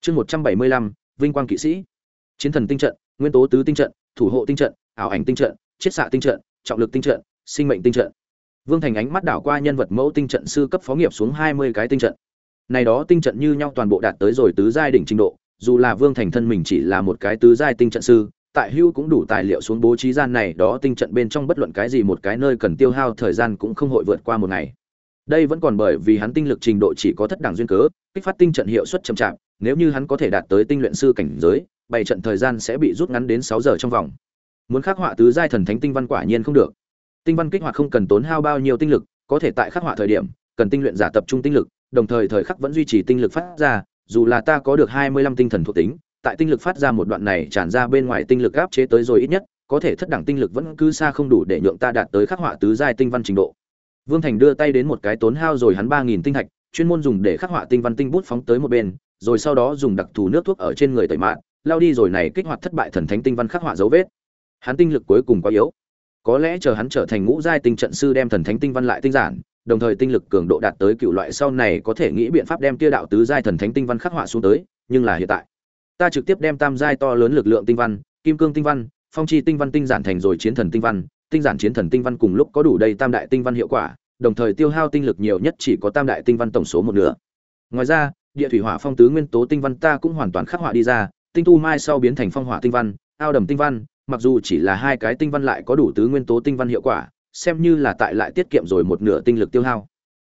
Speaker 1: chương một trăm bảy mươi lăm, vinh quang kỵ sĩ. Chiến thần tinh trận, nguyên tố tứ tinh trận, thủ hộ tinh trận, ảo ảnh tinh trận, chiết xạ tinh trận, trọng lực tinh trận, sinh mệnh tinh trận. Vương thành ánh mắt đảo qua nhân vật mẫu tinh trận sư cấp phó nghiệp xuống hai mươi cái tinh trận. Này đó tinh trận như nhau toàn bộ đạt tới rồi tứ giai đỉnh trình độ, dù là vương thành thân mình chỉ là một cái tứ giai tinh trận sư, tại hưu cũng đủ tài liệu xuống bố trí gian này đó tinh trận bên trong bất luận cái gì một cái nơi cần tiêu hao thời gian cũng không hội vượt qua một ngày đây vẫn còn bởi vì hắn tinh lực trình độ chỉ có thất đẳng duyên cớ, kích phát tinh trận hiệu suất chậm chạp, nếu như hắn có thể đạt tới tinh luyện sư cảnh giới, bảy trận thời gian sẽ bị rút ngắn đến sáu giờ trong vòng. Muốn khắc họa tứ giai thần thánh tinh văn quả nhiên không được. Tinh văn kích hoạt không cần tốn hao bao nhiêu tinh lực, có thể tại khắc họa thời điểm, cần tinh luyện giả tập trung tinh lực, đồng thời thời khắc vẫn duy trì tinh lực phát ra, dù là ta có được hai mươi lăm tinh thần thuộc tính, tại tinh lực phát ra một đoạn này tràn ra bên ngoài tinh lực áp chế tới rồi ít nhất, có thể thất đẳng tinh lực vẫn cứ xa không đủ để nhượng ta đạt tới khắc họa tứ giai tinh văn trình độ vương thành đưa tay đến một cái tốn hao rồi hắn ba nghìn tinh thạch, chuyên môn dùng để khắc họa tinh văn tinh bút phóng tới một bên, rồi sau đó dùng đặc thù nước thuốc ở trên người tẩy mạn, lao đi rồi này kích hoạt thất bại thần thánh tinh văn khắc họa dấu vết. Hắn tinh lực cuối cùng quá yếu. Có lẽ chờ hắn trở thành ngũ giai tinh trận sư đem thần thánh tinh văn lại tinh giản, đồng thời tinh lực cường độ đạt tới cựu loại sau này có thể nghĩ biện pháp đem kia đạo tứ giai thần thánh tinh văn khắc họa xuống tới, nhưng là hiện tại, ta trực tiếp đem tam giai to lớn lực lượng tinh văn, kim cương tinh văn, phong chi tinh văn tinh giản thành rồi chiến thần tinh văn tinh giản chiến thần tinh văn cùng lúc có đủ đầy tam đại tinh văn hiệu quả, đồng thời tiêu hao tinh lực nhiều nhất chỉ có tam đại tinh văn tổng số một nửa. Ngoài ra, địa thủy hỏa phong tứ nguyên tố tinh văn ta cũng hoàn toàn khắc họa đi ra, tinh tu mai sau biến thành phong hỏa tinh văn, ao đầm tinh văn, mặc dù chỉ là hai cái tinh văn lại có đủ tứ nguyên tố tinh văn hiệu quả, xem như là tại lại tiết kiệm rồi một nửa tinh lực tiêu hao.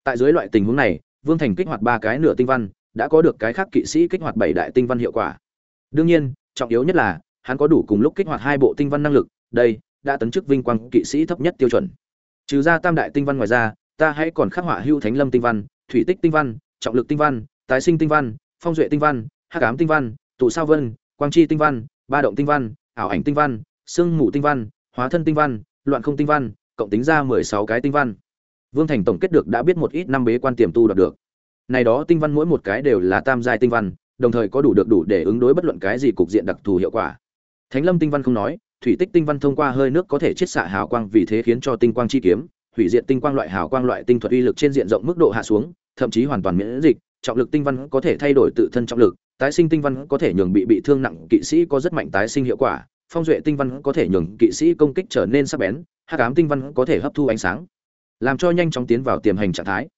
Speaker 1: Tại dưới loại tình huống này, vương thành kích hoạt ba cái nửa tinh văn, đã có được cái khác kỵ sĩ kích hoạt bảy đại tinh văn hiệu quả. Đương nhiên, trọng yếu nhất là, hắn có đủ cùng lúc kích hoạt hai bộ tinh văn năng lực, đây đã tấn chức vinh quang kỵ sĩ thấp nhất tiêu chuẩn trừ ra tam đại tinh văn ngoài ra ta hãy còn khắc họa hưu thánh lâm tinh văn thủy tích tinh văn trọng lực tinh văn tái sinh tinh văn phong duệ tinh văn hắc ám tinh văn tụ sao vân quang chi tinh văn ba động tinh văn ảo ảnh tinh văn sương mù tinh văn hóa thân tinh văn loạn không tinh văn cộng tính ra mười sáu cái tinh văn vương thành tổng kết được đã biết một ít năm bế quan tiềm tu đạt được này đó tinh văn mỗi một cái đều là tam giai tinh văn đồng thời có đủ được đủ để ứng đối bất luận cái gì cục diện đặc thù hiệu quả thánh lâm tinh văn không nói thủy tích tinh văn thông qua hơi nước có thể chiết xạ hào quang vì thế khiến cho tinh quang chi kiếm, hủy diệt tinh quang loại hào quang loại tinh thuật uy lực trên diện rộng mức độ hạ xuống, thậm chí hoàn toàn miễn dịch, trọng lực tinh văn có thể thay đổi tự thân trọng lực, tái sinh tinh văn có thể nhường bị bị thương nặng, kỵ sĩ có rất mạnh tái sinh hiệu quả, phong duệ tinh văn có thể nhường kỵ sĩ công kích trở nên sắc bén, hắc ám tinh văn có thể hấp thu ánh sáng, làm cho nhanh chóng tiến vào tiềm hành trạng thái.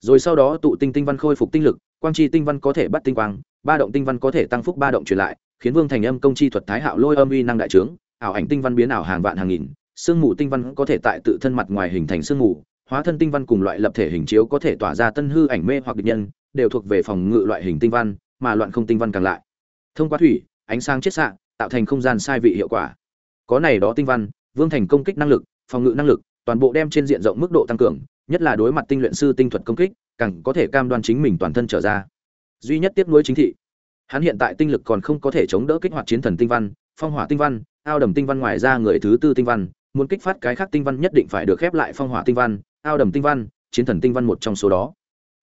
Speaker 1: Rồi sau đó tụ tinh tinh văn khôi phục tinh lực, quang chi tinh văn có thể bắt tinh quang, ba động tinh văn có thể tăng phúc ba động truyền lại, khiến vương thành âm công chi thuật thái hạo lôi âm uy năng đại trướng ảo ảnh tinh văn biến ảo hàng vạn hàng nghìn, sương mù tinh văn có thể tại tự thân mặt ngoài hình thành sương mù, hóa thân tinh văn cùng loại lập thể hình chiếu có thể tỏa ra tân hư ảnh mê hoặc địch nhân, đều thuộc về phòng ngự loại hình tinh văn, mà loạn không tinh văn càng lại. Thông qua thủy, ánh sáng chiết xạ, tạo thành không gian sai vị hiệu quả. Có này đó tinh văn, vương thành công kích năng lực, phòng ngự năng lực, toàn bộ đem trên diện rộng mức độ tăng cường, nhất là đối mặt tinh luyện sư tinh thuật công kích, càng có thể cam đoan chính mình toàn thân trở ra. Duy nhất tiếp nối chính thị. Hắn hiện tại tinh lực còn không có thể chống đỡ kích hoạt chiến thần tinh văn, phong hỏa tinh văn ao đầm tinh văn ngoài ra người thứ tư tinh văn, muốn kích phát cái khác tinh văn nhất định phải được khép lại phong hỏa tinh văn, ao đầm tinh văn, chiến thần tinh văn một trong số đó.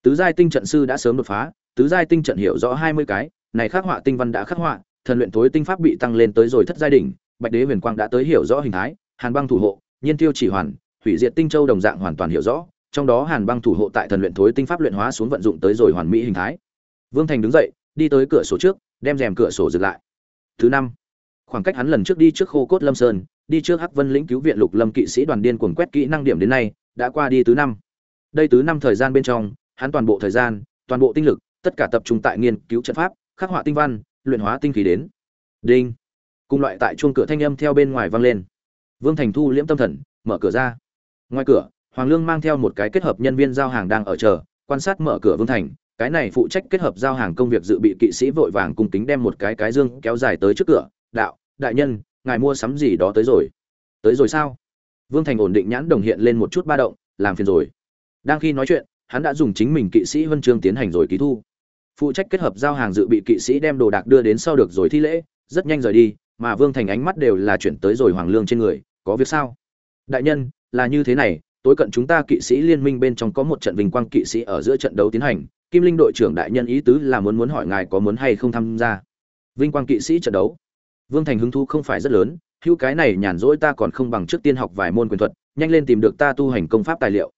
Speaker 1: Tứ giai tinh trận sư đã sớm đột phá, tứ giai tinh trận hiểu rõ hai mươi cái, này khắc họa tinh văn đã khắc họa, thần luyện thối tinh pháp bị tăng lên tới rồi thất giai đỉnh, bạch đế huyền quang đã tới hiểu rõ hình thái, hàn băng thủ hộ, nhiên tiêu chỉ hoàn, hủy diệt tinh châu đồng dạng hoàn toàn hiểu rõ, trong đó hàn băng thủ hộ tại thần luyện thối tinh pháp luyện hóa xuống vận dụng tới rồi hoàn mỹ hình thái. Vương thành đứng dậy, đi tới cửa sổ trước, đem rèm cửa sổ dừng lại. Thứ năm khoảng cách hắn lần trước đi trước khô cốt lâm sơn, đi trước hắc vân lĩnh cứu viện lục lâm kỵ sĩ đoàn điên cuồng quét kỹ năng điểm đến nay, đã qua đi thứ năm. Đây tứ năm thời gian bên trong, hắn toàn bộ thời gian, toàn bộ tinh lực, tất cả tập trung tại nghiên cứu trận pháp, khắc họa tinh văn, luyện hóa tinh khí đến. Đinh. Cùng loại tại chuông cửa thanh âm theo bên ngoài vang lên. Vương thành thu liễm tâm thần, mở cửa ra. Ngoài cửa, hoàng lương mang theo một cái kết hợp nhân viên giao hàng đang ở chờ, quan sát mở cửa vương thành. Cái này phụ trách kết hợp giao hàng công việc dự bị kỵ sĩ vội vàng cùng kính đem một cái cái dương kéo dài tới trước cửa, đạo đại nhân, ngài mua sắm gì đó tới rồi. Tới rồi sao? Vương thành ổn định nhãn đồng hiện lên một chút ba động, làm phiền rồi. Đang khi nói chuyện, hắn đã dùng chính mình kỵ sĩ huân chương tiến hành rồi ký thu. Phụ trách kết hợp giao hàng dự bị kỵ sĩ đem đồ đạc đưa đến sau được rồi thi lễ, rất nhanh rời đi, mà vương thành ánh mắt đều là chuyển tới rồi hoàng lương trên người, có việc sao? Đại nhân, là như thế này, tối cận chúng ta kỵ sĩ liên minh bên trong có một trận vinh quang kỵ sĩ ở giữa trận đấu tiến hành, kim linh đội trưởng đại nhân ý tứ là muốn muốn hỏi ngài có muốn hay không tham gia vinh quang kỵ sĩ trận đấu vương thành hứng thú không phải rất lớn, hữu cái này nhàn rỗi ta còn không bằng trước tiên học vài môn quyền thuật, nhanh lên tìm được ta tu hành công pháp tài liệu.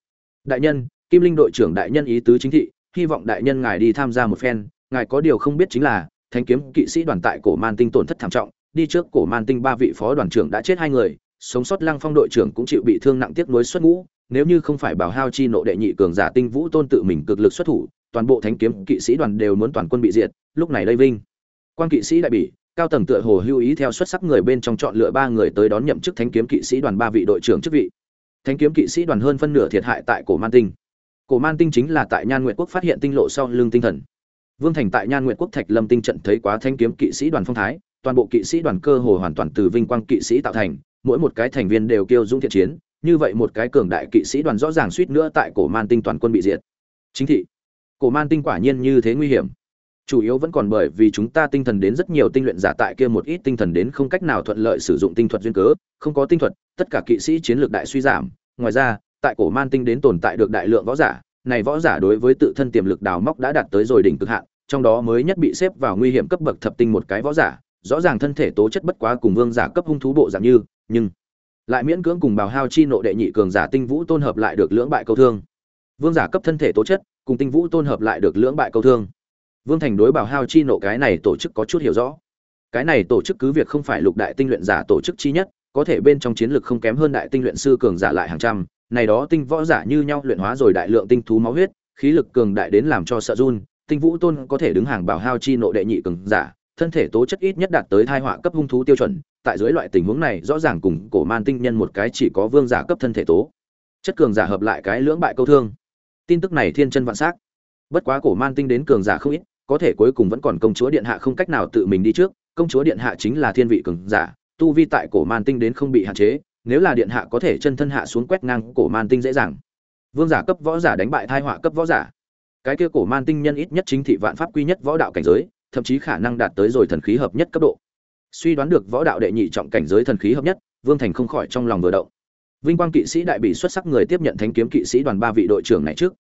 Speaker 1: Đại nhân, kim linh đội trưởng đại nhân ý tứ chính thị, hy vọng đại nhân ngài đi tham gia một phen, ngài có điều không biết chính là thanh kiếm kỵ sĩ đoàn tại cổ man tinh tổn thất thảm trọng, đi trước cổ man tinh ba vị phó đoàn trưởng đã chết hai người, sống sót lăng phong đội trưởng cũng chịu bị thương nặng tiếc nuối xuất ngũ, nếu như không phải bảo hao chi nộ đệ nhị cường giả tinh vũ tôn tự mình cực lực xuất thủ, toàn bộ thánh kiếm kỵ sĩ đoàn đều muốn toàn quân bị diệt, lúc này đây vinh. Quan kỵ sĩ đại bỉ cao tầng tựa hồ hưu ý theo xuất sắc người bên trong chọn lựa ba người tới đón nhậm chức thánh kiếm kỵ sĩ đoàn ba vị đội trưởng chức vị. Thánh kiếm kỵ sĩ đoàn hơn phân nửa thiệt hại tại cổ man tinh. Cổ man tinh chính là tại nhan nguyện quốc phát hiện tinh lộ sau lưng tinh thần. Vương thành tại nhan nguyện quốc thạch lâm tinh trận thấy quá thanh kiếm kỵ sĩ đoàn phong thái, toàn bộ kỵ sĩ đoàn cơ hồ hoàn toàn từ vinh quang kỵ sĩ tạo thành, mỗi một cái thành viên đều kêu dũng thiện chiến, như vậy một cái cường đại kỵ sĩ đoàn rõ ràng suýt nữa tại cổ man tinh toàn quân bị diệt. Chính thị, cổ man tinh quả nhiên như thế nguy hiểm chủ yếu vẫn còn bởi vì chúng ta tinh thần đến rất nhiều tinh luyện giả tại kia một ít tinh thần đến không cách nào thuận lợi sử dụng tinh thuật duyên cớ, không có tinh thuật, tất cả kỵ sĩ chiến lược đại suy giảm. Ngoài ra, tại cổ man tinh đến tồn tại được đại lượng võ giả, này võ giả đối với tự thân tiềm lực đào móc đã đạt tới rồi đỉnh cực hạn, trong đó mới nhất bị xếp vào nguy hiểm cấp bậc thập tinh một cái võ giả, rõ ràng thân thể tố chất bất quá cùng vương giả cấp hung thú bộ dạng như, nhưng lại miễn cưỡng cùng bào hao chi nộ đệ nhị cường giả tinh vũ tôn hợp lại được lưỡng bại câu thương. Vương giả cấp thân thể tố chất, cùng tinh vũ tôn hợp lại được lưỡng bại câu thương vương thành đối bảo hao chi nộ cái này tổ chức có chút hiểu rõ. Cái này tổ chức cứ việc không phải lục đại tinh luyện giả tổ chức chi nhất, có thể bên trong chiến lược không kém hơn đại tinh luyện sư cường giả lại hàng trăm. Này đó tinh võ giả như nhau luyện hóa rồi đại lượng tinh thú máu huyết, khí lực cường đại đến làm cho sợ run. Tinh vũ tôn có thể đứng hàng bảo hao chi nộ đệ nhị cường giả, thân thể tố chất ít nhất đạt tới thai họa cấp hung thú tiêu chuẩn. Tại dưới loại tình huống này, rõ ràng cùng cổ man tinh nhân một cái chỉ có vương giả cấp thân thể tố. Chất cường giả hợp lại cái lưỡng bại câu thương. Tin tức này thiên chân vạn s á c bất quá cổ man tinh đến cường giả không ít có thể cuối cùng vẫn còn công chúa điện hạ không cách nào tự mình đi trước, công chúa điện hạ chính là thiên vị cường giả, tu vi tại cổ man tinh đến không bị hạn chế, nếu là điện hạ có thể chân thân hạ xuống quét ngang cổ man tinh dễ dàng. Vương giả cấp võ giả đánh bại thai họa cấp võ giả. Cái kia cổ man tinh nhân ít nhất chính thị vạn pháp quy nhất võ đạo cảnh giới, thậm chí khả năng đạt tới rồi thần khí hợp nhất cấp độ. Suy đoán được võ đạo đệ nhị trọng cảnh giới thần khí hợp nhất, vương thành không khỏi trong lòng vừa động. Vinh quang kỵ sĩ đại bị xuất sắc người tiếp nhận thánh kiếm kỵ sĩ đoàn ba vị đội trưởng này trước.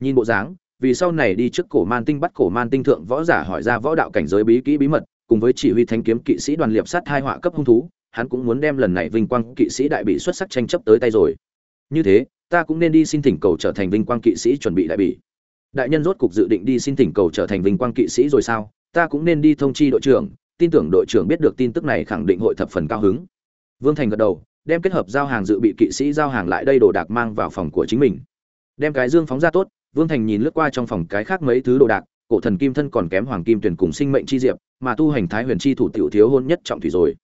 Speaker 1: Nhìn bộ dáng vì sau này đi trước cổ man tinh bắt cổ man tinh thượng võ giả hỏi ra võ đạo cảnh giới bí kỹ bí mật, cùng với chỉ huy thánh kiếm kỵ sĩ đoàn liệp sát hai họa cấp hung thú, hắn cũng muốn đem lần này vinh quang kỵ sĩ đại bị xuất sắc tranh chấp tới tay rồi. Như thế, ta cũng nên đi xin thỉnh cầu trở thành vinh quang kỵ sĩ chuẩn bị đại bị đại nhân rốt cục dự định đi xin thỉnh cầu trở thành vinh quang kỵ sĩ rồi sao? Ta cũng nên đi thông chi đội trưởng, tin tưởng đội trưởng biết được tin tức này khẳng định hội thập phần cao hứng. Vương thành gật đầu, đem kết hợp giao hàng dự bị kỵ sĩ giao hàng lại đây đồ đạc mang vào phòng của chính mình. Đem cái dương phóng ra tốt vương thành nhìn lướt qua trong phòng cái khác mấy thứ đồ đạc, cổ thần kim thân còn kém hoàng kim tuyển cùng sinh mệnh chi diệp, mà tu hành thái huyền chi thủ tiểu thiếu hôn nhất trọng thủy rồi.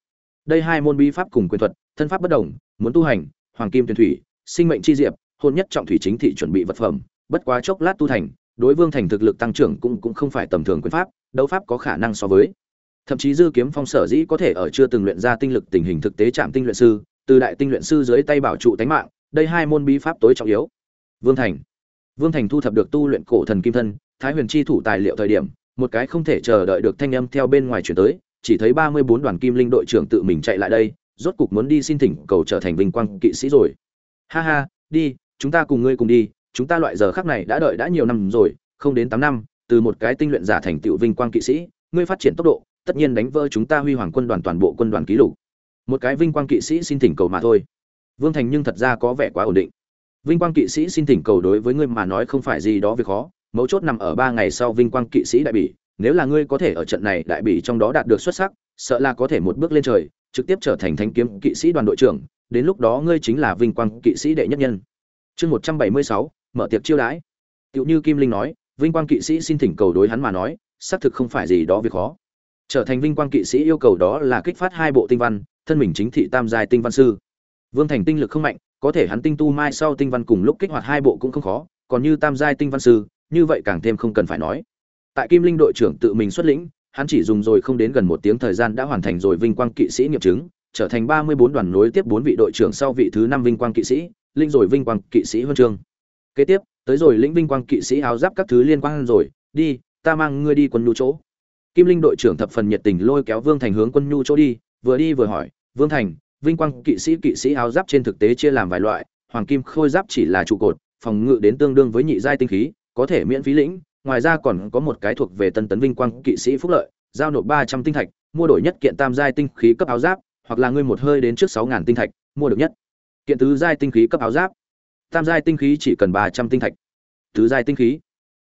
Speaker 1: Đây hai môn bí pháp cùng quyền thuật, thân pháp bất đồng, muốn tu hành, hoàng kim tuyển thủy, sinh mệnh chi diệp, hôn nhất trọng thủy chính thị chuẩn bị vật phẩm, bất quá chốc lát tu thành, đối vương thành thực lực tăng trưởng cũng cũng không phải tầm thường quyền pháp, đấu pháp có khả năng so với. Thậm chí dư kiếm phong sở dĩ có thể ở chưa từng luyện ra tinh lực tình hình thực tế chạm tinh luyện sư, từ đại tinh luyện sư dưới tay bảo trụ tánh mạng, đây hai môn bí pháp tối trọng yếu. Vương thành vương thành thu thập được tu luyện cổ thần kim thân, thái huyền chi thủ tài liệu thời điểm, một cái không thể chờ đợi được thanh âm theo bên ngoài chuyển tới, chỉ thấy ba mươi bốn đoàn kim linh đội trưởng tự mình chạy lại đây, rốt cục muốn đi xin thỉnh cầu trở thành vinh quang kỵ sĩ rồi. Ha ha, đi, chúng ta cùng ngươi cùng đi, chúng ta loại giờ khắc này đã đợi đã nhiều năm rồi, không đến tám năm, từ một cái tinh luyện giả thành tựu vinh quang kỵ sĩ, ngươi phát triển tốc độ, tất nhiên đánh vỡ chúng ta huy hoàng quân đoàn toàn bộ quân đoàn ký lục. Một cái vinh quang kỵ sĩ xin thỉnh cầu mà thôi. Vương thành nhưng thật ra có vẻ quá ổn định vinh quang kỵ sĩ xin thỉnh cầu đối với ngươi mà nói không phải gì đó việc khó. Mấu chốt nằm ở ba ngày sau vinh quang kỵ sĩ đại bỉ. Nếu là ngươi có thể ở trận này đại bỉ trong đó đạt được xuất sắc, sợ là có thể một bước lên trời, trực tiếp trở thành thánh kiếm kỵ sĩ đoàn đội trưởng. Đến lúc đó ngươi chính là vinh quang kỵ sĩ đệ nhất nhân. Chương một trăm bảy mươi sáu, mở tiệc chiêu đãi. Tựu như kim linh nói, vinh quang kỵ sĩ xin thỉnh cầu đối hắn mà nói, xác thực không phải gì đó việc khó. Trở thành vinh quang kỵ sĩ yêu cầu đó là kích phát hai bộ tinh văn, thân mình chính thị tam giai tinh văn sư. Vương thành tinh lực không mạnh có thể hắn tinh tu mai sau tinh văn cùng lúc kích hoạt hai bộ cũng không khó, còn như tam giai tinh văn sư, như vậy càng thêm không cần phải nói. Tại kim linh đội trưởng tự mình xuất lĩnh, hắn chỉ dùng rồi không đến gần một tiếng thời gian đã hoàn thành rồi vinh quang kỵ sĩ nghiệp chứng, trở thành ba mươi bốn đoàn nối tiếp bốn vị đội trưởng sau vị thứ năm vinh quang kỵ sĩ, linh rồi vinh quang kỵ sĩ huân chương. Kế tiếp, tới rồi lĩnh vinh quang kỵ sĩ áo giáp các thứ liên quan rồi, đi, ta mang ngươi đi quân nhu chỗ. Kim linh đội trưởng thập phần nhiệt tình lôi kéo vương thành hướng quân nhu chỗ đi, vừa đi vừa hỏi, vương thành vinh quang kỵ sĩ kỵ sĩ áo giáp trên thực tế chia làm vài loại, hoàng kim khôi giáp chỉ là trụ cột, phòng ngự đến tương đương với nhị giai tinh khí, có thể miễn phí lĩnh, ngoài ra còn có một cái thuộc về tân tấn vinh quang kỵ sĩ phúc lợi, giao nộp ba trăm tinh thạch, mua đổi nhất kiện tam giai tinh khí cấp áo giáp, hoặc là ngươi một hơi đến trước sáu ngàn tinh thạch, mua được nhất kiện tứ giai tinh khí cấp áo giáp. Tam giai tinh khí chỉ cần ba trăm tinh thạch. Tứ giai tinh khí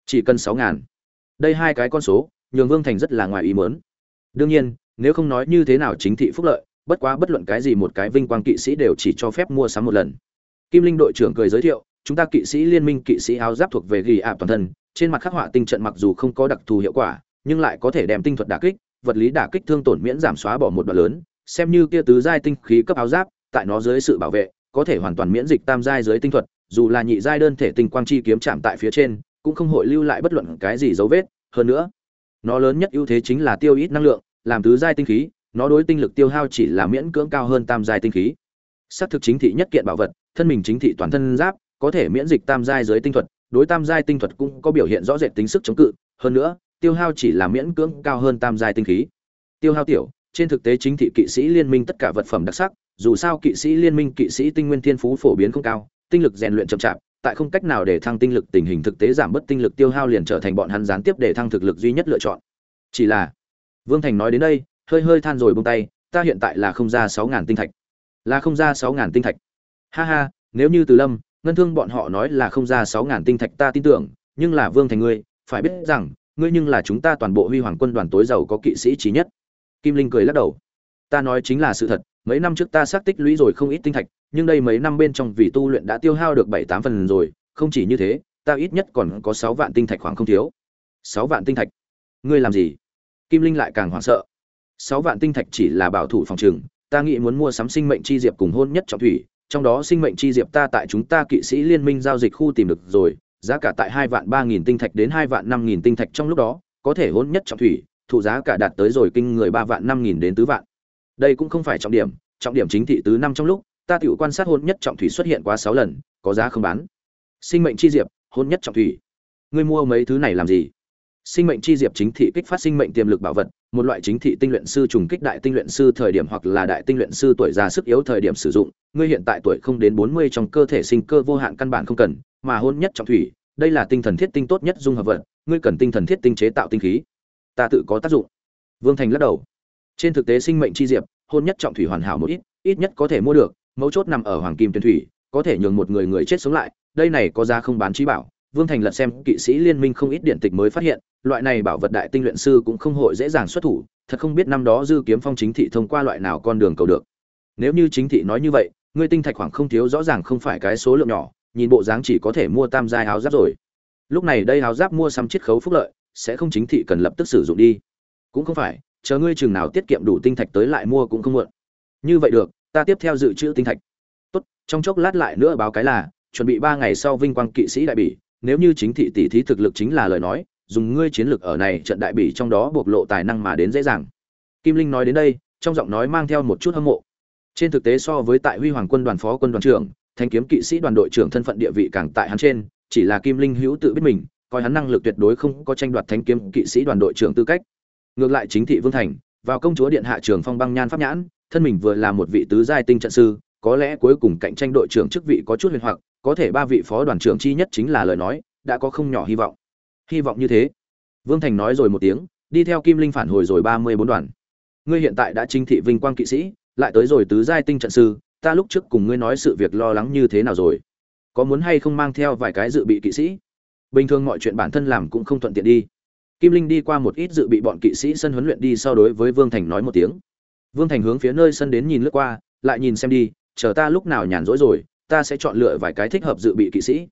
Speaker 1: chỉ cần sáu ngàn. Đây hai cái con số, nhường vương thành rất là ngoài ý mớn đương nhiên, nếu không nói như thế nào chính thị phúc lợi bất quá bất luận cái gì một cái vinh quang kỵ sĩ đều chỉ cho phép mua sắm một lần. Kim linh đội trưởng cười giới thiệu, chúng ta kỵ sĩ liên minh kỵ sĩ áo giáp thuộc về ghi ạp toàn thân, trên mặt khắc họa tinh trận mặc dù không có đặc thù hiệu quả, nhưng lại có thể đem tinh thuật đả kích, vật lý đả kích thương tổn miễn giảm xóa bỏ một đoạn lớn, xem như kia tứ giai tinh khí cấp áo giáp, tại nó dưới sự bảo vệ, có thể hoàn toàn miễn dịch tam giai dưới tinh thuật, dù là nhị giai đơn thể tinh quang chi kiếm chạm tại phía trên, cũng không hội lưu lại bất luận cái gì dấu vết, hơn nữa, nó lớn nhất ưu thế chính là tiêu ít năng lượng, làm tứ giai tinh khí nó đối tinh lực tiêu hao chỉ là miễn cưỡng cao hơn tam giai tinh khí. Xác thực chính thị nhất kiện bảo vật, thân mình chính thị toàn thân giáp, có thể miễn dịch tam giai dưới tinh thuật, đối tam giai tinh thuật cũng có biểu hiện rõ rệt tính sức chống cự. Hơn nữa, tiêu hao chỉ là miễn cưỡng cao hơn tam giai tinh khí. Tiêu hao tiểu, trên thực tế chính thị kỵ sĩ liên minh tất cả vật phẩm đặc sắc, dù sao kỵ sĩ liên minh kỵ sĩ tinh nguyên thiên phú phổ biến không cao, tinh lực rèn luyện chậm chạp, tại không cách nào để thăng tinh lực, tình hình thực tế giảm bớt tinh lực tiêu hao liền trở thành bọn hắn gián tiếp để thăng thực lực duy nhất lựa chọn. Chỉ là, vương thành nói đến đây hơi hơi than rồi buông tay, ta hiện tại là không ra sáu ngàn tinh thạch. Là không ra sáu ngàn tinh thạch. Ha ha, nếu như từ lâm, ngân thương bọn họ nói là không ra sáu ngàn tinh thạch ta tin tưởng, nhưng là vương thành ngươi, phải biết rằng, ngươi nhưng là chúng ta toàn bộ huy hoàng quân đoàn tối giàu có kỵ sĩ trí nhất. Kim linh cười lắc đầu. Ta nói chính là sự thật, mấy năm trước ta xác tích lũy rồi không ít tinh thạch, nhưng đây mấy năm bên trong vì tu luyện đã tiêu hao được bảy tám phần rồi, không chỉ như thế, ta ít nhất còn có sáu vạn tinh thạch khoảng không thiếu. Sáu vạn tinh thạch. Ngươi làm gì? Kim linh lại càng hoảng sợ sáu vạn tinh thạch chỉ là bảo thủ phòng trường, ta nghĩ muốn mua sắm sinh mệnh chi diệp cùng hôn nhất trọng thủy, trong đó sinh mệnh chi diệp ta tại chúng ta kỵ sĩ liên minh giao dịch khu tìm được rồi, giá cả tại hai vạn ba nghìn tinh thạch đến hai vạn năm nghìn tinh thạch trong lúc đó, có thể hôn nhất trọng thủy, thụ giá cả đạt tới rồi kinh người ba vạn năm nghìn đến tứ vạn. Đây cũng không phải trọng điểm trọng điểm chính thị tứ năm trong lúc, ta tự quan sát hôn nhất trọng thủy xuất hiện quá sáu lần, có giá không bán. Sinh mệnh chi diệp, hôn nhất trọng thủy. Ngươi mua mấy thứ này làm gì? Sinh mệnh chi diệp chính thị kích phát sinh mệnh tiềm lực bảo vật một loại chính thị tinh luyện sư trùng kích đại tinh luyện sư thời điểm hoặc là đại tinh luyện sư tuổi già sức yếu thời điểm sử dụng ngươi hiện tại tuổi không đến bốn mươi trong cơ thể sinh cơ vô hạn căn bản không cần, mà hôn nhất trọng thủy, đây là tinh thần thiết tinh tốt nhất dung hợp vật, ngươi cần tinh thần thiết tinh chế tạo tinh khí. Ta tự có tác dụng. Vương Thành lắc đầu. Trên thực tế sinh mệnh chi diệp, hôn nhất trọng thủy hoàn hảo một ít, ít nhất có thể mua được, mấu chốt nằm ở hoàng kim tuyển thủy, có thể nhường một người người chết sống lại, đây này có giá không bán trí bảo. Vương Thành lật xem kỵ sĩ liên minh không ít điện tịch mới phát hiện, loại này bảo vật đại tinh luyện sư cũng không hội dễ dàng xuất thủ, thật không biết năm đó dư kiếm phong chính thị thông qua loại nào con đường cầu được. Nếu như chính thị nói như vậy, ngươi tinh thạch khoảng không thiếu rõ ràng không phải cái số lượng nhỏ, nhìn bộ dáng chỉ có thể mua tam giai áo giáp rồi. Lúc này đây áo giáp mua sắm chiết khấu phúc lợi, sẽ không chính thị cần lập tức sử dụng đi. Cũng không phải, chờ ngươi chừng nào tiết kiệm đủ tinh thạch tới lại mua cũng không muộn. Như vậy được, ta tiếp theo dự trữ tinh thạch. Tốt, trong chốc lát lại nữa báo cái là, chuẩn bị 3 ngày sau vinh quang kỵ sĩ đại bỉ, nếu như chính thị tỷ thí thực lực chính là lời nói, dùng ngươi chiến lược ở này trận đại bỉ trong đó bộc lộ tài năng mà đến dễ dàng. Kim Linh nói đến đây, trong giọng nói mang theo một chút hâm mộ. Trên thực tế so với tại Huy Hoàng quân đoàn phó quân đoàn trưởng, thanh kiếm kỵ sĩ đoàn đội trưởng thân phận địa vị càng tại hắn trên, chỉ là Kim Linh hữu tự biết mình, coi hắn năng lực tuyệt đối không có tranh đoạt thanh kiếm kỵ sĩ đoàn đội trưởng tư cách. Ngược lại chính thị Vương Thành, vào công chúa điện hạ trưởng phong băng nhan pháp nhãn, thân mình vừa là một vị tứ giai tinh trận sư, có lẽ cuối cùng cạnh tranh đội trưởng chức vị có chút huyền hoặc, có thể ba vị phó đoàn trưởng chi nhất chính là lời nói, đã có không nhỏ hy vọng. Hy vọng như thế. Vương Thành nói rồi một tiếng, đi theo Kim Linh phản hồi rồi ba mươi bốn đoàn. Ngươi hiện tại đã chính thị vinh quang kỵ sĩ, lại tới rồi tứ giai tinh trận sư, ta lúc trước cùng ngươi nói sự việc lo lắng như thế nào rồi? Có muốn hay không mang theo vài cái dự bị kỵ sĩ? Bình thường mọi chuyện bản thân làm cũng không thuận tiện đi. Kim Linh đi qua một ít dự bị bọn kỵ sĩ sân huấn luyện đi so đối với Vương Thành nói một tiếng. Vương Thành hướng phía nơi sân đến nhìn lướt qua, lại nhìn xem đi, chờ ta lúc nào nhàn rỗi rồi, ta sẽ chọn lựa vài cái thích hợp dự bị kỵ sĩ.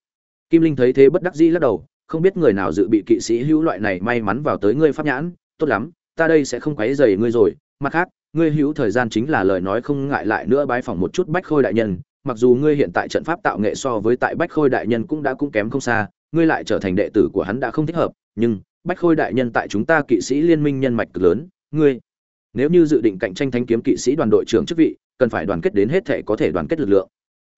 Speaker 1: Kim Linh thấy thế bất đắc dĩ lắc đầu, không biết người nào dự bị kỵ sĩ hữu loại này may mắn vào tới ngươi pháp nhãn, tốt lắm, ta đây sẽ không quấy rầy ngươi rồi, mặt khác, ngươi hữu thời gian chính là lời nói không ngại lại nữa bái phỏng một chút Bách Khôi đại nhân, mặc dù ngươi hiện tại trận pháp tạo nghệ so với tại Bách Khôi đại nhân cũng đã cũng kém không xa, ngươi lại trở thành đệ tử của hắn đã không thích hợp, nhưng Bách Khôi đại nhân tại chúng ta kỵ sĩ liên minh nhân mạch cực lớn, ngươi nếu như dự định cạnh tranh thanh kiếm kỵ sĩ đoàn đội trưởng chức vị, cần phải đoàn kết đến hết thể có thể đoàn kết lực lượng.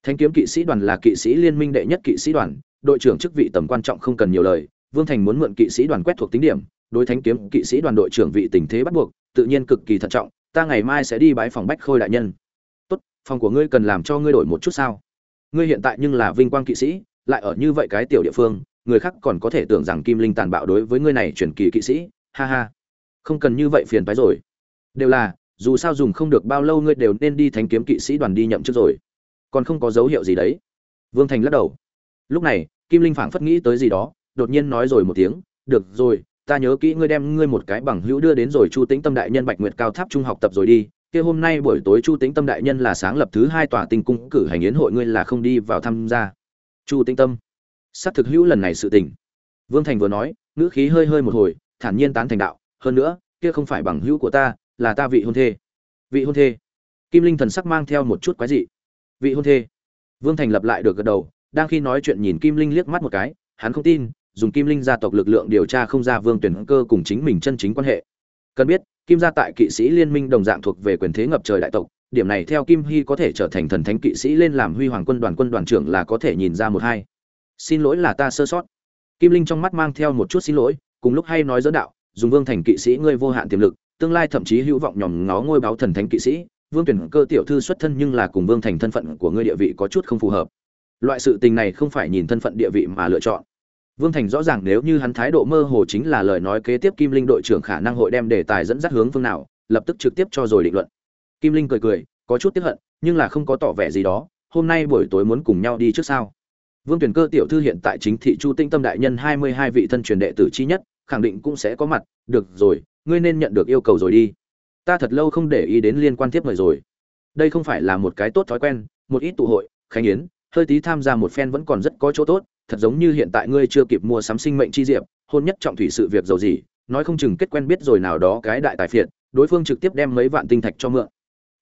Speaker 1: Thánh kiếm kỵ sĩ đoàn là kỵ sĩ liên minh đệ nhất kỵ sĩ đoàn, đội trưởng chức vị tầm quan trọng không cần nhiều lời, Vương Thành muốn mượn kỵ sĩ đoàn quét thuộc tính điểm, đối Thánh kiếm kỵ sĩ đoàn đội trưởng vị tình thế bắt buộc, tự nhiên cực kỳ thận trọng, ta ngày mai sẽ đi bái phòng Bách Khôi đại nhân. Tốt, phòng của ngươi cần làm cho ngươi đổi một chút sao? Ngươi hiện tại nhưng là vinh quang kỵ sĩ, lại ở như vậy cái tiểu địa phương, người khác còn có thể tưởng rằng Kim Linh tàn bạo đối với ngươi này chuyển kỳ kỵ sĩ, ha ha. Không cần như vậy phiền phức rồi. Đều là, dù sao dùng không được bao lâu ngươi đều nên đi thánh kiếm kỵ sĩ đoàn đi nhậm chức rồi. Còn không có dấu hiệu gì đấy. Vương Thành lắc đầu. Lúc này, Kim Linh phảng phất nghĩ tới gì đó, đột nhiên nói rồi một tiếng, "Được rồi, ta nhớ kỹ ngươi đem ngươi một cái bằng hữu đưa đến rồi Chu Tĩnh Tâm đại nhân Bạch Nguyệt Cao Tháp trung học tập rồi đi, kia hôm nay buổi tối Chu Tĩnh Tâm đại nhân là sáng lập thứ hai tòa tinh cung cử hành yến hội ngươi là không đi vào tham gia." Chu Tĩnh Tâm, sát thực hữu lần này sự tình. Vương Thành vừa nói, ngữ khí hơi hơi một hồi, thản nhiên tán thành đạo, hơn nữa, kia không phải bằng hữu của ta, là ta vị hôn thê. Vị hôn thê? Kim Linh thần sắc mang theo một chút quái dị. Vị hôn thê? Vương Thành lập lại được gật đầu, đang khi nói chuyện nhìn Kim Linh liếc mắt một cái, hắn không tin, dùng Kim Linh gia tộc lực lượng điều tra không ra Vương Tuyển Cơ cùng chính mình chân chính quan hệ. Cần biết, Kim gia tại kỵ sĩ liên minh đồng dạng thuộc về quyền thế ngập trời đại tộc, điểm này theo Kim Hy có thể trở thành thần thánh kỵ sĩ lên làm huy hoàng quân đoàn quân đoàn trưởng là có thể nhìn ra một hai. Xin lỗi là ta sơ sót. Kim Linh trong mắt mang theo một chút xin lỗi, cùng lúc hay nói dẫn đạo, dùng Vương Thành kỵ sĩ ngươi vô hạn tiềm lực, tương lai thậm chí hữu vọng nhòm ngó ngôi báo thần thánh kỵ sĩ, Vương Tuyển Cơ tiểu thư xuất thân nhưng là cùng Vương Thành thân phận của ngươi địa vị có chút không phù hợp. Loại sự tình này không phải nhìn thân phận địa vị mà lựa chọn. Vương Thành rõ ràng nếu như hắn thái độ mơ hồ chính là lời nói kế tiếp Kim Linh đội trưởng khả năng hội đem đề tài dẫn dắt hướng phương nào, lập tức trực tiếp cho rồi định luận. Kim Linh cười cười, có chút tiếc hận, nhưng là không có tỏ vẻ gì đó, hôm nay buổi tối muốn cùng nhau đi trước sao? Vương Tuyển Cơ tiểu thư hiện tại chính thị Chu Tinh Tâm đại nhân 22 vị thân truyền đệ tử chi nhất, khẳng định cũng sẽ có mặt, được rồi, ngươi nên nhận được yêu cầu rồi đi. Ta thật lâu không để ý đến liên quan tiếp mời rồi. Đây không phải là một cái tốt thói quen, một ít tụ hội, khánh yến, hơi tí tham gia một phen vẫn còn rất có chỗ tốt, thật giống như hiện tại ngươi chưa kịp mua sắm sinh mệnh chi diệp, hôn nhất trọng thủy sự việc giàu gì, nói không chừng kết quen biết rồi nào đó cái đại tài phiệt, đối phương trực tiếp đem mấy vạn tinh thạch cho mượn.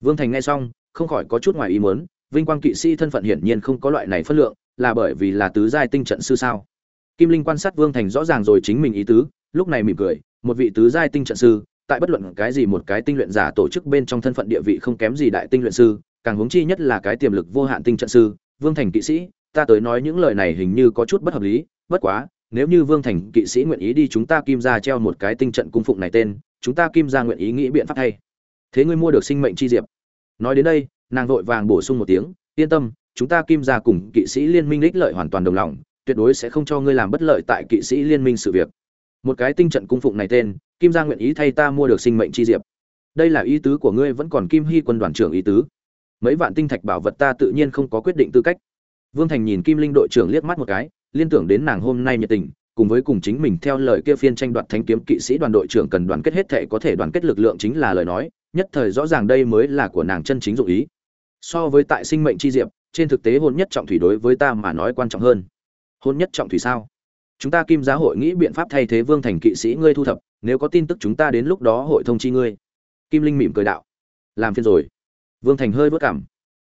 Speaker 1: Vương Thành nghe xong, không khỏi có chút ngoài ý muốn, vinh quang kỵ sĩ thân phận hiển nhiên không có loại này phân lượng, là bởi vì là tứ giai tinh trận sư sao? Kim Linh quan sát Vương Thành rõ ràng rồi chính mình ý tứ, lúc này mỉm cười, một vị tứ giai tinh trận sư, tại bất luận cái gì một cái tinh luyện giả tổ chức bên trong thân phận địa vị không kém gì đại tinh luyện sư, càng huống chi nhất là cái tiềm lực vô hạn tinh trận sư, Vương Thành kỵ sĩ, ta tới nói những lời này hình như có chút bất hợp lý, bất quá, nếu như Vương Thành kỵ sĩ nguyện ý đi chúng ta Kim gia treo một cái tinh trận cung phụng này tên, chúng ta Kim gia nguyện ý nghĩ biện pháp thay. Thế ngươi mua được sinh mệnh chi diệp. Nói đến đây, nàng vội vàng bổ sung một tiếng, yên tâm chúng ta kim gia cùng kỵ sĩ liên minh ích lợi hoàn toàn đồng lòng tuyệt đối sẽ không cho ngươi làm bất lợi tại kỵ sĩ liên minh sự việc một cái tinh trận cung phụng này tên, kim Giang nguyện ý thay ta mua được sinh mệnh chi diệp. Đây là ý tứ của ngươi vẫn còn kim hy quân đoàn trưởng ý tứ. Mấy vạn tinh thạch bảo vật ta tự nhiên không có quyết định tư cách. Vương thành nhìn kim linh đội trưởng liếc mắt một cái, liên tưởng đến nàng hôm nay nhiệt tình, cùng với cùng chính mình theo lời kia phiên tranh đoạt thánh kiếm kỵ sĩ đoàn đội trưởng cần đoàn kết hết thệ có thể đoàn kết lực lượng chính là lời nói, nhất thời rõ ràng đây mới là của nàng chân chính dụng ý. So với tại sinh mệnh chi diệp, trên thực tế hôn nhất trọng thủy đối với ta mà nói quan trọng hơn. Hôn nhất trọng thủy sao? Chúng ta kim giá hội nghĩ biện pháp thay thế vương thành kỵ sĩ ngươi thu thập, nếu có tin tức chúng ta đến lúc đó hội thông chi ngươi. Kim linh mỉm cười đạo. Làm phiên rồi. Vương thành hơi vất cảm.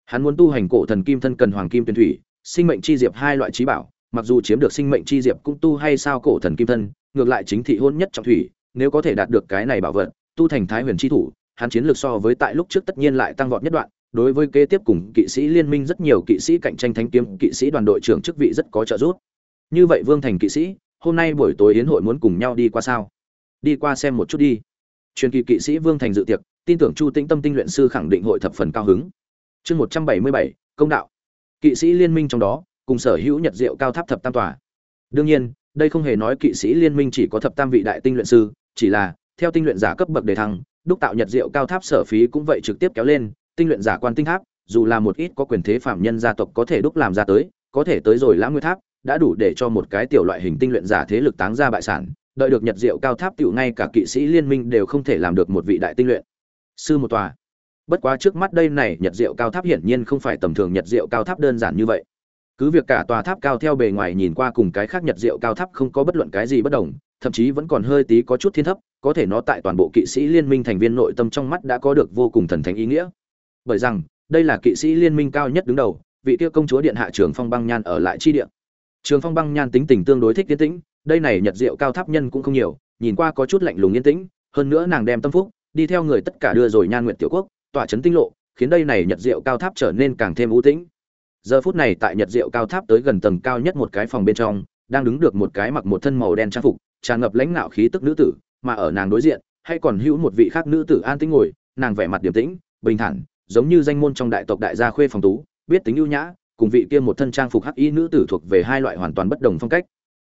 Speaker 1: Hắn muốn tu hành cổ thần kim thân cần hoàng kim tuyển thủy, sinh mệnh chi diệp hai loại trí bảo, mặc dù chiếm được sinh mệnh chi diệp cũng tu hay sao cổ thần kim thân, ngược lại chính thị hôn nhất trọng thủy, nếu có thể đạt được cái này bảo vật, tu thành thái huyền chi thủ, hắn chiến lược so với tại lúc trước tất nhiên lại tăng vọt nhất đoạn, đối với kế tiếp cùng kỵ sĩ liên minh rất nhiều kỵ sĩ cạnh tranh thánh kiếm, kỵ sĩ đoàn đội trưởng chức vị rất có trợ giúp như vậy vương thành kỵ sĩ, hôm nay buổi tối yến hội muốn cùng nhau đi qua sao? Đi qua xem một chút đi. Truyền kỳ kỵ sĩ vương thành dự tiệc, tin tưởng chu tĩnh tâm tinh luyện sư khẳng định hội thập phần cao hứng. Chương một trăm bảy mươi bảy, công đạo. Kỵ sĩ liên minh trong đó, cùng sở hữu nhật diệu cao tháp thập tam tòa. Đương nhiên, đây không hề nói kỵ sĩ liên minh chỉ có thập tam vị đại tinh luyện sư, chỉ là, theo tinh luyện giả cấp bậc đề thăng, đúc tạo nhật diệu cao tháp sở phí cũng vậy trực tiếp kéo lên, tinh luyện giả quan tinh tháp, dù là một ít có quyền thế phạm nhân gia tộc có thể đúc làm ra tới, có thể tới rồi lãng nguyên tháp đã đủ để cho một cái tiểu loại hình tinh luyện giả thế lực táng ra bại sản, đợi được nhật diệu cao tháp tiểu ngay cả kỵ sĩ liên minh đều không thể làm được một vị đại tinh luyện. Sư một tòa. Bất quá trước mắt đây này, nhật diệu cao tháp hiển nhiên không phải tầm thường nhật diệu cao tháp đơn giản như vậy. Cứ việc cả tòa tháp cao theo bề ngoài nhìn qua cùng cái khác nhật diệu cao tháp không có bất luận cái gì bất đồng, thậm chí vẫn còn hơi tí có chút thiên thấp, có thể nó tại toàn bộ kỵ sĩ liên minh thành viên nội tâm trong mắt đã có được vô cùng thần thánh ý nghĩa. Bởi rằng, đây là kỵ sĩ liên minh cao nhất đứng đầu, vị tiêu công chúa điện hạ trường phong băng nhan ở lại chi điện trường phong băng nhan tính tình tương đối thích tiến tĩnh, đây này nhật diệu cao tháp nhân cũng không nhiều, nhìn qua có chút lạnh lùng yên tĩnh, hơn nữa nàng đem tâm phúc, đi theo người tất cả đưa rồi nhan nguyệt tiểu quốc, tỏa chấn tinh lộ, khiến đây này nhật diệu cao tháp trở nên càng thêm u tĩnh. Giờ phút này tại nhật diệu cao tháp tới gần tầng cao nhất một cái phòng bên trong, đang đứng được một cái mặc một thân màu đen trang phục, tràn ngập lãnh ngạo khí tức nữ tử, mà ở nàng đối diện, hay còn hữu một vị khác nữ tử an tĩnh ngồi, nàng vẻ mặt điềm tĩnh, bình thản, giống như danh môn trong đại tộc đại gia khuê phòng tú, biết tính ưu nhã cùng vị kia một thân trang phục hắc y nữ tử thuộc về hai loại hoàn toàn bất đồng phong cách.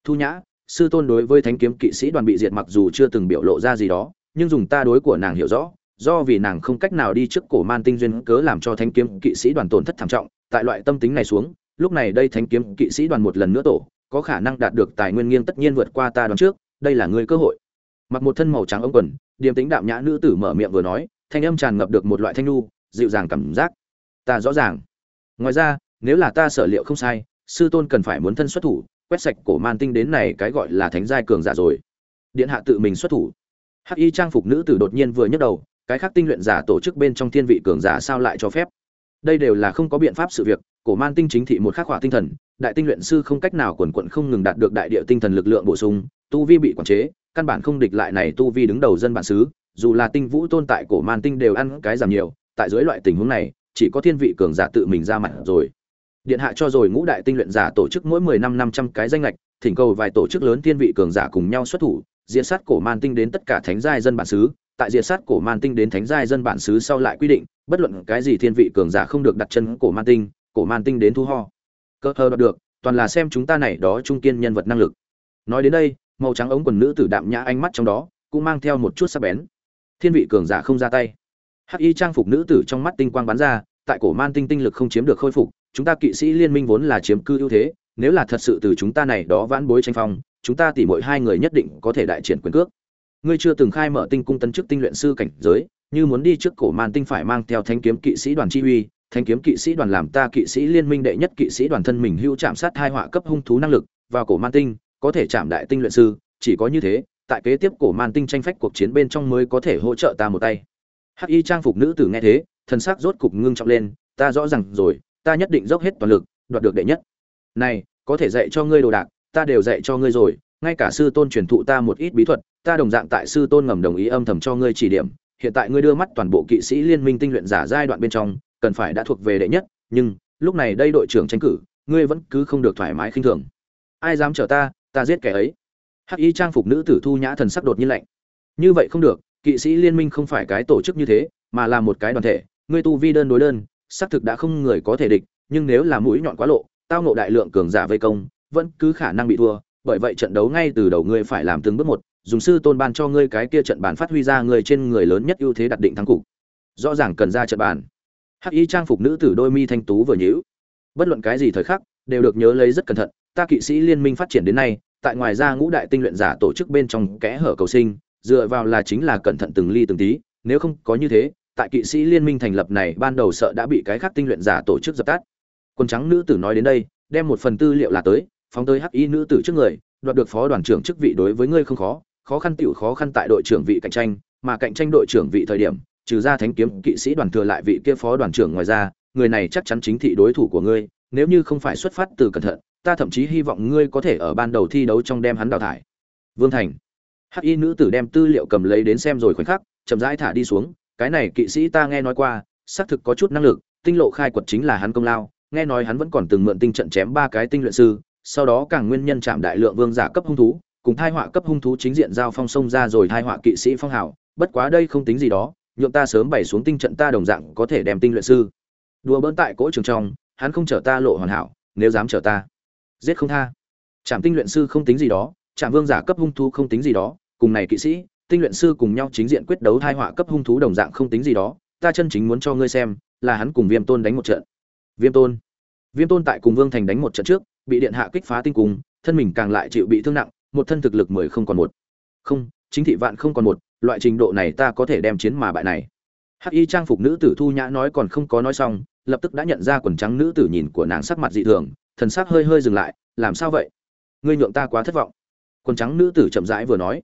Speaker 1: Thu nhã, sư tôn đối với thánh kiếm kỵ sĩ đoàn bị diệt mặc dù chưa từng biểu lộ ra gì đó, nhưng dùng ta đối của nàng hiểu rõ, do vì nàng không cách nào đi trước cổ man tinh duyên cớ làm cho thánh kiếm kỵ sĩ đoàn tổn thất thảm trọng, tại loại tâm tính này xuống, lúc này đây thánh kiếm kỵ sĩ đoàn một lần nữa tổ, có khả năng đạt được tài nguyên nghiêng tất nhiên vượt qua ta đoán trước, đây là người cơ hội. Mặc một thân màu trắng ống quần, điềm tính đạm nhã nữ tử mở miệng vừa nói, thanh âm tràn ngập được một loại thanh nu dịu dàng cảm giác. Ta rõ ràng. Ngoài ra nếu là ta sở liệu không sai, sư tôn cần phải muốn thân xuất thủ, quét sạch cổ man tinh đến này cái gọi là thánh giai cường giả rồi. Điện hạ tự mình xuất thủ. Hắc y trang phục nữ tử đột nhiên vừa nhấc đầu, cái khác tinh luyện giả tổ chức bên trong thiên vị cường giả sao lại cho phép? Đây đều là không có biện pháp sự việc, cổ man tinh chính thị một khắc hỏa tinh thần, đại tinh luyện sư không cách nào quần quận không ngừng đạt được đại địa tinh thần lực lượng bổ sung, tu vi bị quản chế, căn bản không địch lại này tu vi đứng đầu dân bản xứ, dù là tinh vũ tôn tại cổ man tinh đều ăn cái giảm nhiều, tại dưới loại tình huống này, chỉ có thiên vị cường giả tự mình ra mặt rồi điện hạ cho rồi ngũ đại tinh luyện giả tổ chức mỗi mười năm năm trăm cái danh lệch thỉnh cầu vài tổ chức lớn thiên vị cường giả cùng nhau xuất thủ, diệt sát cổ man tinh đến tất cả thánh giai dân bản xứ. Tại diệt sát cổ man tinh đến thánh giai dân bản xứ sau lại quy định, bất luận cái gì thiên vị cường giả không được đặt chân cổ man tinh, cổ man tinh đến thu ho. Cơ hờ đoạt được, toàn là xem chúng ta này đó trung kiên nhân vật năng lực. Nói đến đây, màu trắng ống quần nữ tử đạm nhã ánh mắt trong đó, cũng mang theo một chút sắc bén. Thiên vị cường giả không ra tay. Hắc y trang phục nữ tử trong mắt tinh quang bắn ra, tại cổ man tinh tinh lực không chiếm được khôi phục chúng ta kỵ sĩ liên minh vốn là chiếm cư ưu thế, nếu là thật sự từ chúng ta này đó vãn bối tranh phong, chúng ta tỉ mỗi hai người nhất định có thể đại triển quyền cước. Ngươi chưa từng khai mở tinh cung tân chức tinh luyện sư cảnh giới, như muốn đi trước cổ man tinh phải mang theo thanh kiếm kỵ sĩ đoàn chi uy thanh kiếm kỵ sĩ đoàn làm ta kỵ sĩ liên minh đệ nhất kỵ sĩ đoàn thân mình hưu chạm sát hai họa cấp hung thú năng lực, vào cổ man tinh, có thể chạm đại tinh luyện sư, chỉ có như thế, tại kế tiếp cổ man tinh tranh phách cuộc chiến bên trong mới có thể hỗ trợ ta một tay. Hắc y trang phục nữ tử nghe thế, thần sắc rốt cục ngưng trọng lên, ta rõ ràng rồi ta nhất định dốc hết toàn lực, đoạt được đệ nhất. Này, có thể dạy cho ngươi đồ đạc, ta đều dạy cho ngươi rồi, ngay cả sư tôn truyền thụ ta một ít bí thuật, ta đồng dạng tại sư tôn ngầm đồng ý âm thầm cho ngươi chỉ điểm. Hiện tại ngươi đưa mắt toàn bộ kỵ sĩ liên minh tinh luyện giả giai đoạn bên trong, cần phải đã thuộc về đệ nhất, nhưng lúc này đây đội trưởng tranh cử, ngươi vẫn cứ không được thoải mái khinh thường. Ai dám chở ta ta giết kẻ ấy. Hắc y trang phục nữ tử thu nhã thần sắc đột nhiên lạnh. Như vậy không được, kỵ sĩ liên minh không phải cái tổ chức như thế, mà là một cái đoàn thể. Ngươi tu vi đơn đối đơn xác thực đã không người có thể địch, nhưng nếu là mũi nhọn quá lộ, tao ngộ đại lượng cường giả vây công, vẫn cứ khả năng bị thua. Bởi vậy trận đấu ngay từ đầu ngươi phải làm từng bước một, dùng sư tôn ban cho ngươi cái kia trận bàn phát huy ra người trên người lớn nhất ưu thế đặt định thắng cục. Rõ ràng cần ra trận bàn. Hắc y trang phục nữ tử đôi mi thanh tú vừa nhíu. Bất luận cái gì thời khắc, đều được nhớ lấy rất cẩn thận, ta kỵ sĩ liên minh phát triển đến nay, tại ngoài ra ngũ đại tinh luyện giả tổ chức bên trong kẽ hở cầu sinh, dựa vào là chính là cẩn thận từng ly từng tí, nếu không có như thế tại kỵ sĩ liên minh thành lập này, ban đầu sợ đã bị cái khác tinh luyện giả tổ chức dập tắt. Quân trắng nữ tử nói đến đây, đem một phần tư liệu là tới, phóng tới hắc y nữ tử trước người, đoạt được phó đoàn trưởng chức vị đối với ngươi không khó khó khăn tiểu khó khăn tại đội trưởng vị cạnh tranh, mà cạnh tranh đội trưởng vị thời điểm, trừ ra thánh kiếm kỵ sĩ đoàn thừa lại vị kia phó đoàn trưởng ngoài ra, người này chắc chắn chính thị đối thủ của ngươi, nếu như không phải xuất phát từ cẩn thận, ta thậm chí hy vọng ngươi có thể ở ban đầu thi đấu trong đem hắn đào thải. Vương thành. Hắc y nữ tử đem tư liệu cầm lấy đến xem rồi khoảnh khắc, chậm rãi thả đi xuống cái này kỵ sĩ ta nghe nói qua, xác thực có chút năng lực, tinh lộ khai quật chính là hắn công lao, nghe nói hắn vẫn còn từng mượn tinh trận chém ba cái tinh luyện sư, sau đó càng nguyên nhân chạm đại lượng vương giả cấp hung thú, cùng thai họa cấp hung thú chính diện giao phong sông ra rồi thai họa kỵ sĩ phong hào, bất quá đây không tính gì đó, nhượng ta sớm bày xuống tinh trận ta đồng dạng có thể đem tinh luyện sư. Đùa bỡn tại cỗ trường trong, hắn không chở ta lộ hoàn hảo, nếu dám chở ta, giết không tha. Trạm tinh luyện sư không tính gì đó, trạm vương giả cấp hung thú không tính gì đó, cùng này kỵ sĩ tinh luyện sư cùng nhau chính diện quyết đấu thai họa cấp hung thú đồng dạng không tính gì đó, ta chân chính muốn cho ngươi xem, là hắn cùng viêm tôn đánh một trận. Viêm tôn. Viêm tôn tại cùng vương thành đánh một trận trước, bị điện hạ kích phá tinh cung thân mình càng lại chịu bị thương nặng, một thân thực lực mười không còn một. Không, chính thị vạn không còn một, loại trình độ này ta có thể đem chiến mà bại này. Hắc y trang phục nữ tử thu nhã nói còn không có nói xong, lập tức đã nhận ra quần trắng nữ tử nhìn của nàng sắc mặt dị thường, thần sắc hơi hơi dừng lại, làm sao vậy? Ngươi nhượng ta quá thất vọng. Quần trắng nữ tử chậm rãi vừa nói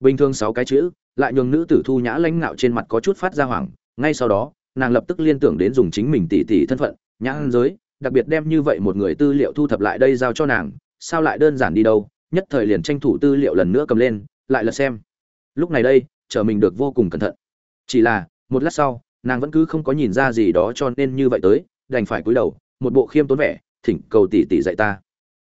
Speaker 1: bình thường sáu cái chữ, lại nhường nữ tử thu nhã lãnh ngạo trên mặt có chút phát ra hoảng. Ngay sau đó, nàng lập tức liên tưởng đến dùng chính mình tỉ tỉ thân phận nhãn giới, đặc biệt đem như vậy một người tư liệu thu thập lại đây giao cho nàng. Sao lại đơn giản đi đâu? Nhất thời liền tranh thủ tư liệu lần nữa cầm lên, lại lật xem. Lúc này đây, chờ mình được vô cùng cẩn thận. Chỉ là, một lát sau, nàng vẫn cứ không có nhìn ra gì đó cho nên như vậy tới, đành phải cúi đầu, một bộ khiêm tốn vẻ, thỉnh cầu tỷ tỷ dạy ta.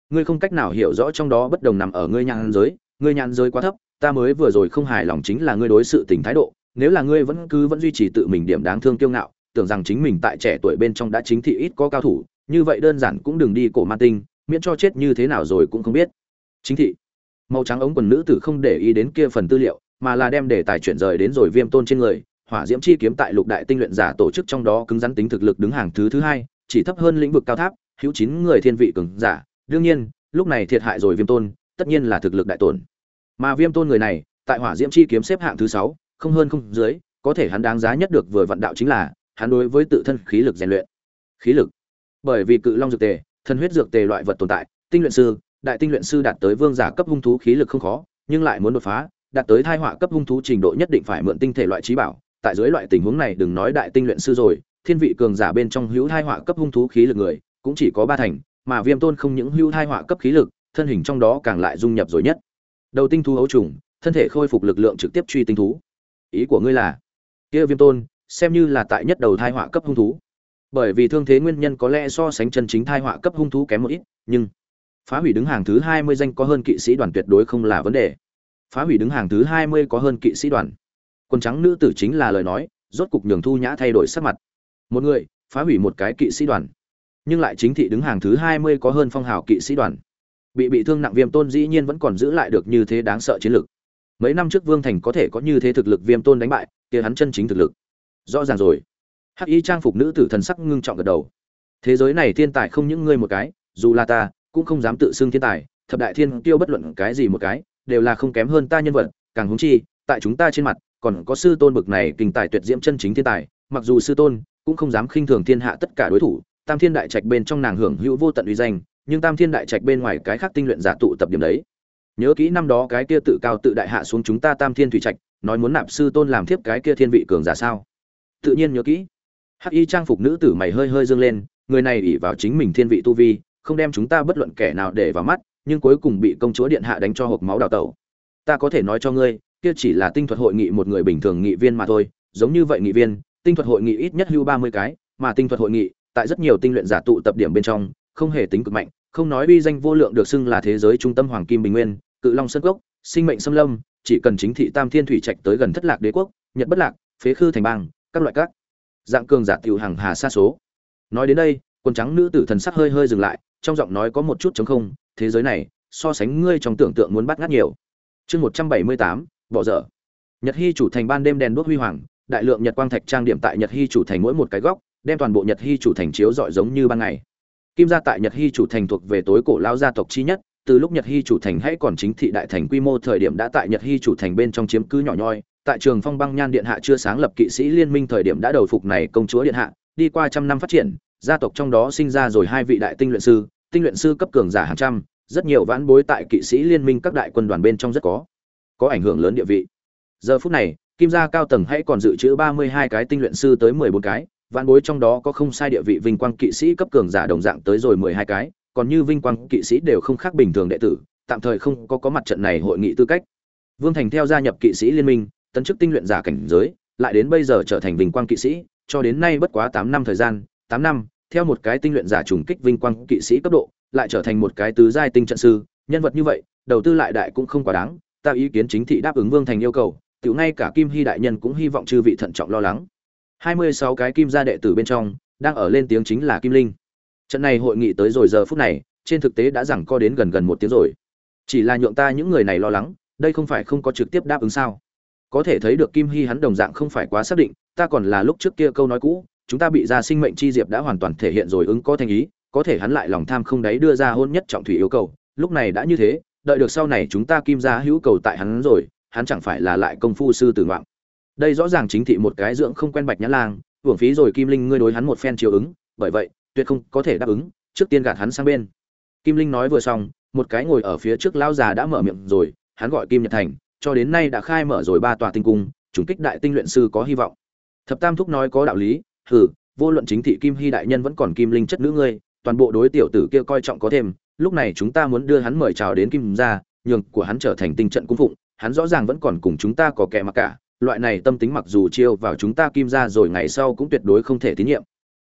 Speaker 1: Ngươi không cách nào hiểu rõ trong đó bất đồng nằm ở ngươi nhãn giới, ngươi nhãn giới quá thấp ta mới vừa rồi không hài lòng chính là ngươi đối sự tình thái độ, nếu là ngươi vẫn cứ vẫn duy trì tự mình điểm đáng thương kiêu ngạo, tưởng rằng chính mình tại trẻ tuổi bên trong đã chính thị ít có cao thủ, như vậy đơn giản cũng đừng đi cổ man tinh, miễn cho chết như thế nào rồi cũng không biết. Chính thị. Màu trắng ống quần nữ tử không để ý đến kia phần tư liệu, mà là đem đề tài chuyển rời đến rồi viêm tôn trên người, hỏa diễm chi kiếm tại lục đại tinh luyện giả tổ chức trong đó cứng rắn tính thực lực đứng hàng thứ thứ hai, chỉ thấp hơn lĩnh vực cao tháp, hữu chín người thiên vị cường giả. Đương nhiên, lúc này thiệt hại rồi viêm tôn, tất nhiên là thực lực đại tổn mà viêm tôn người này, tại hỏa diễm chi kiếm xếp hạng thứ sáu, không hơn không dưới, có thể hắn đáng giá nhất được vừa vận đạo chính là, hắn đối với tự thân khí lực rèn luyện. Khí lực? Bởi vì cự long dược tề thân huyết dược tề loại vật tồn tại, tinh luyện sư, đại tinh luyện sư đạt tới vương giả cấp hung thú khí lực không khó, nhưng lại muốn đột phá, đạt tới thai họa cấp hung thú trình độ nhất định phải mượn tinh thể loại trí bảo. Tại dưới loại tình huống này, đừng nói đại tinh luyện sư rồi, thiên vị cường giả bên trong hữu thai họa cấp hung thú khí lực người, cũng chỉ có ba thành, mà viêm tôn không những hữu thai họa cấp khí lực, thân hình trong đó càng lại dung nhập rồi nhất đầu tinh thú ấu trùng, thân thể khôi phục lực lượng trực tiếp truy tinh thú. Ý của ngươi là, kia viêm tôn, xem như là tại nhất đầu thai họa cấp hung thú. Bởi vì thương thế nguyên nhân có lẽ so sánh chân chính thai họa cấp hung thú kém một ít, nhưng phá hủy đứng hàng thứ hai mươi danh có hơn kỵ sĩ đoàn tuyệt đối không là vấn đề. Phá hủy đứng hàng thứ hai mươi có hơn kỵ sĩ đoàn. Quần trắng nữ tử chính là lời nói, rốt cục nhường thu nhã thay đổi sắc mặt. Một người, phá hủy một cái kỵ sĩ đoàn. Nhưng lại chính thị đứng hàng thứ hai mươi có hơn phong hào kỵ sĩ đoàn bị bị thương nặng viêm tôn dĩ nhiên vẫn còn giữ lại được như thế đáng sợ chiến lực. Mấy năm trước vương thành có thể có như thế thực lực viêm tôn đánh bại, kia hắn chân chính thực lực. Rõ ràng rồi. Hắc y trang phục nữ tử thần sắc ngưng trọng gật đầu. Thế giới này thiên tài không những ngươi một cái, dù là ta, cũng không dám tự xưng thiên tài, thập đại thiên tiêu bất luận cái gì một cái, đều là không kém hơn ta nhân vật, càng húng chi, tại chúng ta trên mặt, còn có sư tôn bực này kinh tài tuyệt diễm chân chính thiên tài, mặc dù sư tôn cũng không dám khinh thường thiên hạ tất cả đối thủ, tam thiên đại trạch bên trong nàng hưởng hữu vô tận uy danh nhưng tam thiên đại trạch bên ngoài cái khác tinh luyện giả tụ tập điểm đấy. Nhớ kỹ năm đó cái kia tự cao tự đại hạ xuống chúng ta tam thiên thủy trạch, nói muốn nạp sư tôn làm thiếp cái kia thiên vị cường giả sao? Tự nhiên nhớ kỹ. Hắc y trang phục nữ tử mày hơi hơi dương lên, người này ỉ vào chính mình thiên vị tu vi, không đem chúng ta bất luận kẻ nào để vào mắt, nhưng cuối cùng bị công chúa điện hạ đánh cho hộp máu đào tẩu. Ta có thể nói cho ngươi, kia chỉ là tinh thuật hội nghị một người bình thường nghị viên mà thôi, giống như vậy nghị viên, tinh thuật hội nghị ít nhất hưu ba mươi cái, mà tinh thuật hội nghị, tại rất nhiều tinh luyện giả tụ tập điểm bên trong, không hề tính cực mạnh không nói uy danh vô lượng được xưng là thế giới trung tâm hoàng kim bình nguyên, cự long sơn cốc, sinh mệnh xâm lâm, chỉ cần chính thị tam thiên thủy trạch tới gần thất lạc đế quốc, nhật bất lạc, phế khư thành bang, các loại các dạng cường giả tiểu hàng hà xa số. Nói đến đây, quần trắng nữ tử thần sắc hơi hơi dừng lại, trong giọng nói có một chút chống không, thế giới này, so sánh ngươi trong tưởng tượng muốn bắt ngắt nhiều. Chương một trăm bảy mươi tám, bỏ dở. Nhật hy chủ thành ban đêm đèn đuốc huy hoàng, đại lượng nhật quang thạch trang điểm tại nhật hy chủ thành mỗi một cái góc, đem toàn bộ nhật hy chủ thành chiếu rọi giống như ban ngày kim gia tại nhật hy chủ thành thuộc về tối cổ lao gia tộc chi nhất, từ lúc nhật hy chủ thành hãy còn chính thị đại thành quy mô thời điểm đã tại nhật hy chủ thành bên trong chiếm cứ nhỏ nhoi, tại trường phong băng nhan điện hạ chưa sáng lập kỵ sĩ liên minh thời điểm đã đầu phục này công chúa điện hạ, đi qua trăm năm phát triển, gia tộc trong đó sinh ra rồi hai vị đại tinh luyện sư, tinh luyện sư cấp cường giả hàng trăm, rất nhiều vãn bối tại kỵ sĩ liên minh các đại quân đoàn bên trong rất có có ảnh hưởng lớn địa vị. Giờ phút này, kim gia cao tầng hãy còn dự trữ ba mươi hai cái tinh luyện sư tới mười bốn cái vạn bối trong đó có không sai địa vị vinh quang kỵ sĩ cấp cường giả đồng dạng tới rồi mười hai cái, còn như vinh quang kỵ sĩ đều không khác bình thường đệ tử, tạm thời không có có mặt trận này hội nghị tư cách. Vương thành theo gia nhập kỵ sĩ liên minh, tấn chức tinh luyện giả cảnh giới, lại đến bây giờ trở thành vinh quang kỵ sĩ, cho đến nay bất quá tám năm thời gian, tám năm, theo một cái tinh luyện giả trùng kích vinh quang kỵ sĩ cấp độ, lại trở thành một cái tứ giai tinh trận sư, nhân vật như vậy, đầu tư lại đại cũng không quá đáng, ta ý kiến chính thị đáp ứng vương thành yêu cầu, tiểu ngay cả kim hy đại nhân cũng hy vọng chư vị thận trọng lo lắng hai mươi sáu cái kim gia đệ tử bên trong, đang ở lên tiếng chính là kim linh. Trận này hội nghị tới rồi giờ phút này, trên thực tế đã rằng co đến gần gần một tiếng rồi. Chỉ là nhượng ta những người này lo lắng, đây không phải không có trực tiếp đáp ứng sao? Có thể thấy được kim hy hắn đồng dạng không phải quá xác định, ta còn là lúc trước kia câu nói cũ, chúng ta bị ra sinh mệnh chi diệp đã hoàn toàn thể hiện rồi ứng có thành ý, có thể hắn lại lòng tham không đáy đưa ra hôn nhất trọng thủy yêu cầu, lúc này đã như thế, đợi được sau này chúng ta kim ra hữu cầu tại hắn rồi, hắn chẳng phải là lại công phu sư tử ngoạn đây rõ ràng chính thị một cái dưỡng không quen bạch nhã lang, hưởng phí rồi kim linh ngươi đối hắn một phen chiều ứng, bởi vậy, tuyệt không có thể đáp ứng, trước tiên gạt hắn sang bên. Kim linh nói vừa xong, một cái ngồi ở phía trước lão già đã mở miệng rồi, hắn gọi kim nhật thành, cho đến nay đã khai mở rồi ba tòa tinh cung chủng kích đại tinh luyện sư có hy vọng. Thập tam thúc nói có đạo lý, hừ, vô luận chính thị kim hy đại nhân vẫn còn kim linh chất nữ ngươi, toàn bộ đối tiểu tử kia coi trọng có thêm, lúc này chúng ta muốn đưa hắn mời chào đến kim gia, nhường của hắn trở thành tinh trận cung phụng, hắn rõ ràng vẫn còn cùng chúng ta có kẻ mặc cả loại này tâm tính mặc dù chiêu vào chúng ta kim ra rồi ngày sau cũng tuyệt đối không thể tín nhiệm.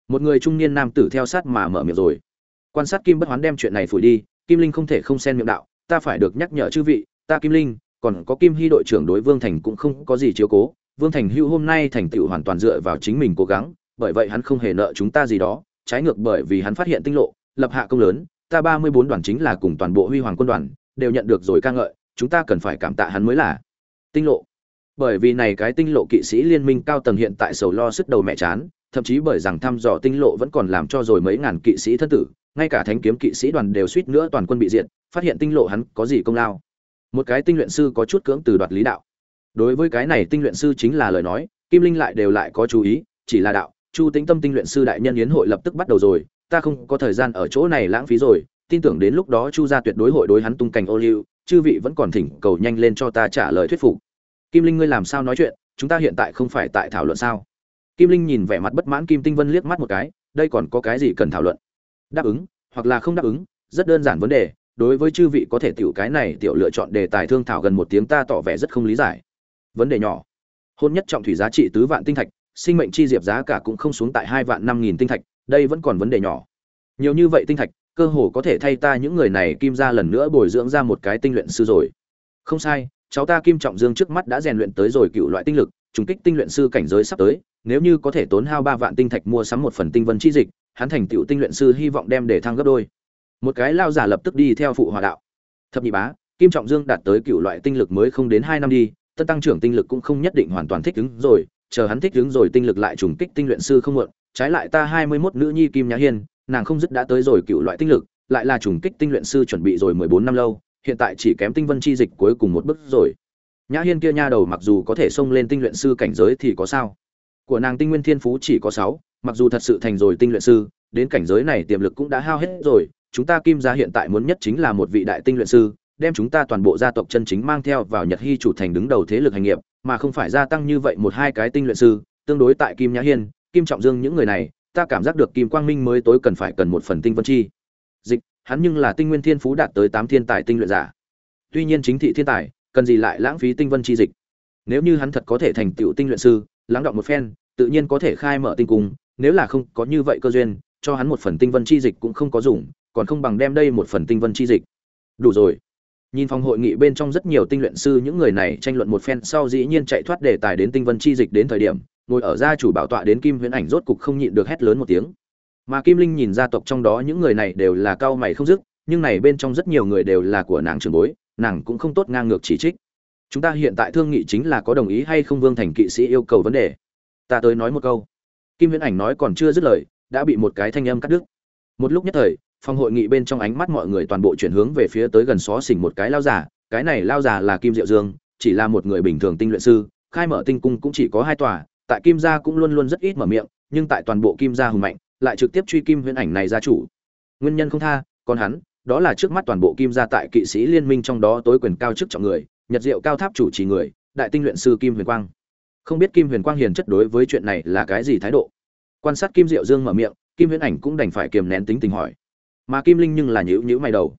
Speaker 1: Một người trung niên nam tử theo sát mà mở miệng rồi. Quan sát kim bất hoán đem chuyện này phủi đi, kim linh không thể không xen miệng đạo, ta phải được nhắc nhở chư vị, ta kim linh, còn có kim hy đội trưởng đối vương thành cũng không có gì chiếu cố. Vương thành hưu hôm nay thành tựu hoàn toàn dựa vào chính mình cố gắng, bởi vậy hắn không hề nợ chúng ta gì đó, trái ngược bởi vì hắn phát hiện tinh lộ, lập hạ công lớn, ta ba mươi bốn đoàn chính là cùng toàn bộ huy hoàng quân đoàn, đều nhận được rồi ca ngợi, chúng ta cần phải cảm tạ hắn mới là. Tinh lộ bởi vì này cái tinh lộ kỵ sĩ liên minh cao tầng hiện tại sầu lo sức đầu mẹ chán, thậm chí bởi rằng thăm dò tinh lộ vẫn còn làm cho rồi mấy ngàn kỵ sĩ thân tử, ngay cả thánh kiếm kỵ sĩ đoàn đều suýt nữa toàn quân bị diệt, phát hiện tinh lộ hắn có gì công lao. Một cái tinh luyện sư có chút cưỡng từ đoạt lý đạo. Đối với cái này tinh luyện sư chính là lời nói, kim linh lại đều lại có chú ý, chỉ là đạo, chu tính tâm tinh luyện sư đại nhân yến hội lập tức bắt đầu rồi, ta không có thời gian ở chỗ này lãng phí rồi, tin tưởng đến lúc đó chu gia tuyệt đối hội đối hắn tung cảnh ô liu, chư vị vẫn còn thỉnh cầu nhanh lên cho ta trả lời thuyết phục kim linh ngươi làm sao nói chuyện, chúng ta hiện tại không phải tại thảo luận sao? Kim linh nhìn vẻ mặt bất mãn kim tinh vân liếc mắt một cái, đây còn có cái gì cần thảo luận? Đáp ứng, hoặc là không đáp ứng, rất đơn giản vấn đề, đối với chư vị có thể tiểu cái này tiểu lựa chọn đề tài thương thảo gần một tiếng ta tỏ vẻ rất không lý giải. Vấn đề nhỏ. Hôn nhất trọng thủy giá trị tứ vạn tinh thạch, sinh mệnh chi diệp giá cả cũng không xuống tại hai vạn năm nghìn tinh thạch, đây vẫn còn vấn đề nhỏ. Nhiều như vậy tinh thạch, cơ hồ có thể thay ta những người này kim ra lần nữa bồi dưỡng ra một cái tinh luyện sư rồi. Không sai cháu ta kim trọng dương trước mắt đã rèn luyện tới rồi cựu loại tinh lực, trùng kích tinh luyện sư cảnh giới sắp tới, nếu như có thể tốn hao ba vạn tinh thạch mua sắm một phần tinh vân chi dịch, hắn thành tựu tinh luyện sư hy vọng đem để thăng gấp đôi. Một cái lao giả lập tức đi theo phụ hòa đạo. Thập nhị bá, kim trọng dương đạt tới cựu loại tinh lực mới không đến hai năm đi, tân tăng trưởng tinh lực cũng không nhất định hoàn toàn thích ứng rồi, chờ hắn thích ứng rồi tinh lực lại trùng kích tinh luyện sư không muộn, trái lại ta hai mươi 21 nữ nhi kim nhã hiên, nàng không dứt đã tới rồi cựu loại tinh lực, lại là trùng kích tinh luyện sư chuẩn bị rồi mười bốn năm lâu hiện tại chỉ kém tinh vân chi dịch cuối cùng một bước rồi. Nhã hiên kia nha đầu mặc dù có thể xông lên tinh luyện sư cảnh giới thì có sao? Của nàng tinh nguyên thiên phú chỉ có sáu, mặc dù thật sự thành rồi tinh luyện sư, đến cảnh giới này tiềm lực cũng đã hao hết rồi, chúng ta kim gia hiện tại muốn nhất chính là một vị đại tinh luyện sư, đem chúng ta toàn bộ gia tộc chân chính mang theo vào nhật hy chủ thành đứng đầu thế lực hành nghiệp, mà không phải gia tăng như vậy một hai cái tinh luyện sư, tương đối tại kim nhã hiên, kim trọng dương những người này, ta cảm giác được kim quang minh mới tối cần phải cần một phần tinh vân chi. Dịch hắn nhưng là tinh nguyên thiên phú đạt tới tám thiên tài tinh luyện giả. Tuy nhiên chính thị thiên tài, cần gì lại lãng phí tinh vân chi dịch? Nếu như hắn thật có thể thành tựu tinh luyện sư, lắng động một phen, tự nhiên có thể khai mở tinh cung, nếu là không có như vậy cơ duyên, cho hắn một phần tinh vân chi dịch cũng không có dùng, còn không bằng đem đây một phần tinh vân chi dịch. Đủ rồi. Nhìn phòng hội nghị bên trong rất nhiều tinh luyện sư, những người này tranh luận một phen sau dĩ nhiên chạy thoát đề tài đến tinh vân chi dịch đến thời điểm, ngồi ở gia chủ bảo tọa đến kim huyễn ảnh rốt cục không nhịn được hét lớn một tiếng mà kim linh nhìn gia tộc trong đó những người này đều là cao mày không dứt, nhưng này bên trong rất nhiều người đều là của nàng trường bối, nàng cũng không tốt ngang ngược chỉ trích. Chúng ta hiện tại thương nghị chính là có đồng ý hay không vương thành kỵ sĩ yêu cầu vấn đề. Ta tới nói một câu. Kim viễn ảnh nói còn chưa dứt lời, đã bị một cái thanh âm cắt đứt. Một lúc nhất thời, phòng hội nghị bên trong ánh mắt mọi người toàn bộ chuyển hướng về phía tới gần xó xỉnh một cái lao giả cái này lao giả là kim diệu dương, chỉ là một người bình thường tinh luyện sư, khai mở tinh cung cũng chỉ có hai tòa, tại kim gia cũng luôn luôn rất ít mở miệng, nhưng tại toàn bộ kim gia hùng mạnh lại trực tiếp truy kim huyễn ảnh này gia chủ. Nguyên nhân không tha, còn hắn, đó là trước mắt toàn bộ kim gia tại kỵ sĩ liên minh trong đó tối quyền cao chức trọng người, nhật diệu cao tháp chủ trì người, đại tinh luyện sư kim huyền quang. Không biết kim huyền quang hiền chất đối với chuyện này là cái gì thái độ? Quan sát kim diệu dương mở miệng, kim huyền ảnh cũng đành phải kiềm nén tính tình hỏi. Mà kim linh nhưng là nhữ nhữ mày đầu.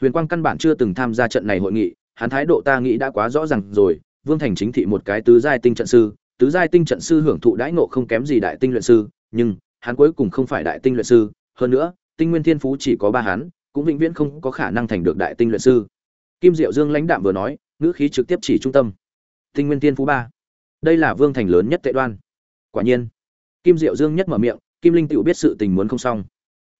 Speaker 1: Huyền quang căn bản chưa từng tham gia trận này hội nghị, hắn thái độ ta nghĩ đã quá rõ ràng rồi, vương thành chính thị một cái tứ giai tinh trận sư, tứ giai tinh trận sư hưởng thụ đãi ngộ không kém gì đại tinh luyện sư, nhưng hắn cuối cùng không phải đại tinh luyện sư, hơn nữa, tinh nguyên thiên phú chỉ có ba hắn, cũng vĩnh viễn không có khả năng thành được đại tinh luyện sư. Kim diệu dương lãnh đạm vừa nói, ngữ khí trực tiếp chỉ trung tâm. Tinh nguyên thiên phú ba. Đây là vương thành lớn nhất tệ đoan. Quả nhiên, kim diệu dương nhất mở miệng, kim linh tiểu biết sự tình muốn không xong.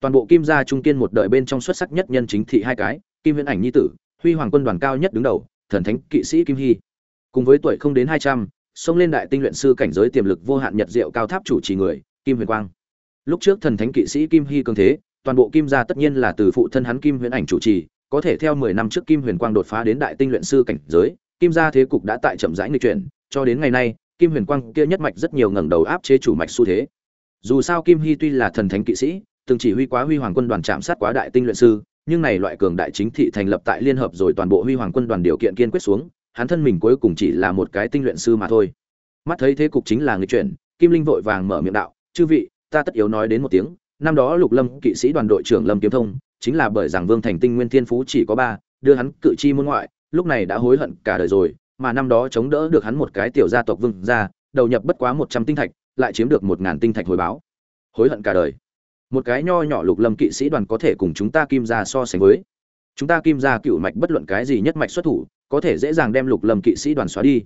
Speaker 1: Toàn bộ kim gia trung kiên một đời bên trong xuất sắc nhất nhân chính thị hai cái, kim viễn ảnh nhi tử, huy hoàng quân đoàn cao nhất đứng đầu, thần thánh kỵ sĩ kim hy. Cùng với tuổi không đến hai trăm xông lên đại tinh luyện sư cảnh giới tiềm lực vô hạn nhật diệu cao tháp chủ trì người, kim huyền quang lúc trước thần thánh kỵ sĩ kim hy cường thế, toàn bộ kim gia tất nhiên là từ phụ thân hắn kim huyền ảnh chủ trì, có thể theo mười năm trước kim huyền quang đột phá đến đại tinh luyện sư cảnh giới, kim gia thế cục đã tại chậm rãi nghịch chuyển, cho đến ngày nay, kim huyền quang kia nhất mạch rất nhiều ngẩng đầu áp chế chủ mạch xu thế. Dù sao kim hy tuy là thần thánh kỵ sĩ, từng chỉ huy quá huy hoàng quân đoàn chạm sát quá đại tinh luyện sư, nhưng này loại cường đại chính thị thành lập tại liên hợp rồi toàn bộ huy hoàng quân đoàn điều kiện kiên quyết xuống, hắn thân mình cuối cùng chỉ là một cái tinh luyện sư mà thôi. Mắt thấy thế cục chính là người chuyển, kim linh vội vàng mở miệng đạo, chư vị ta tất yếu nói đến một tiếng, năm đó lục lâm kỵ sĩ đoàn đội trưởng lâm kiếm thông, chính là bởi rằng vương thành tinh nguyên thiên phú chỉ có ba, đưa hắn cự chi môn ngoại, lúc này đã hối hận cả đời rồi, mà năm đó chống đỡ được hắn một cái tiểu gia tộc vương gia, đầu nhập bất quá một trăm tinh thạch, lại chiếm được một ngàn tinh thạch hồi báo. Hối hận cả đời. Một cái nho nhỏ lục lâm kỵ sĩ đoàn có thể cùng chúng ta kim gia so sánh với. Chúng ta kim gia cựu mạch bất luận cái gì nhất mạch xuất thủ, có thể dễ dàng đem lục lâm kỵ sĩ đoàn xóa đi.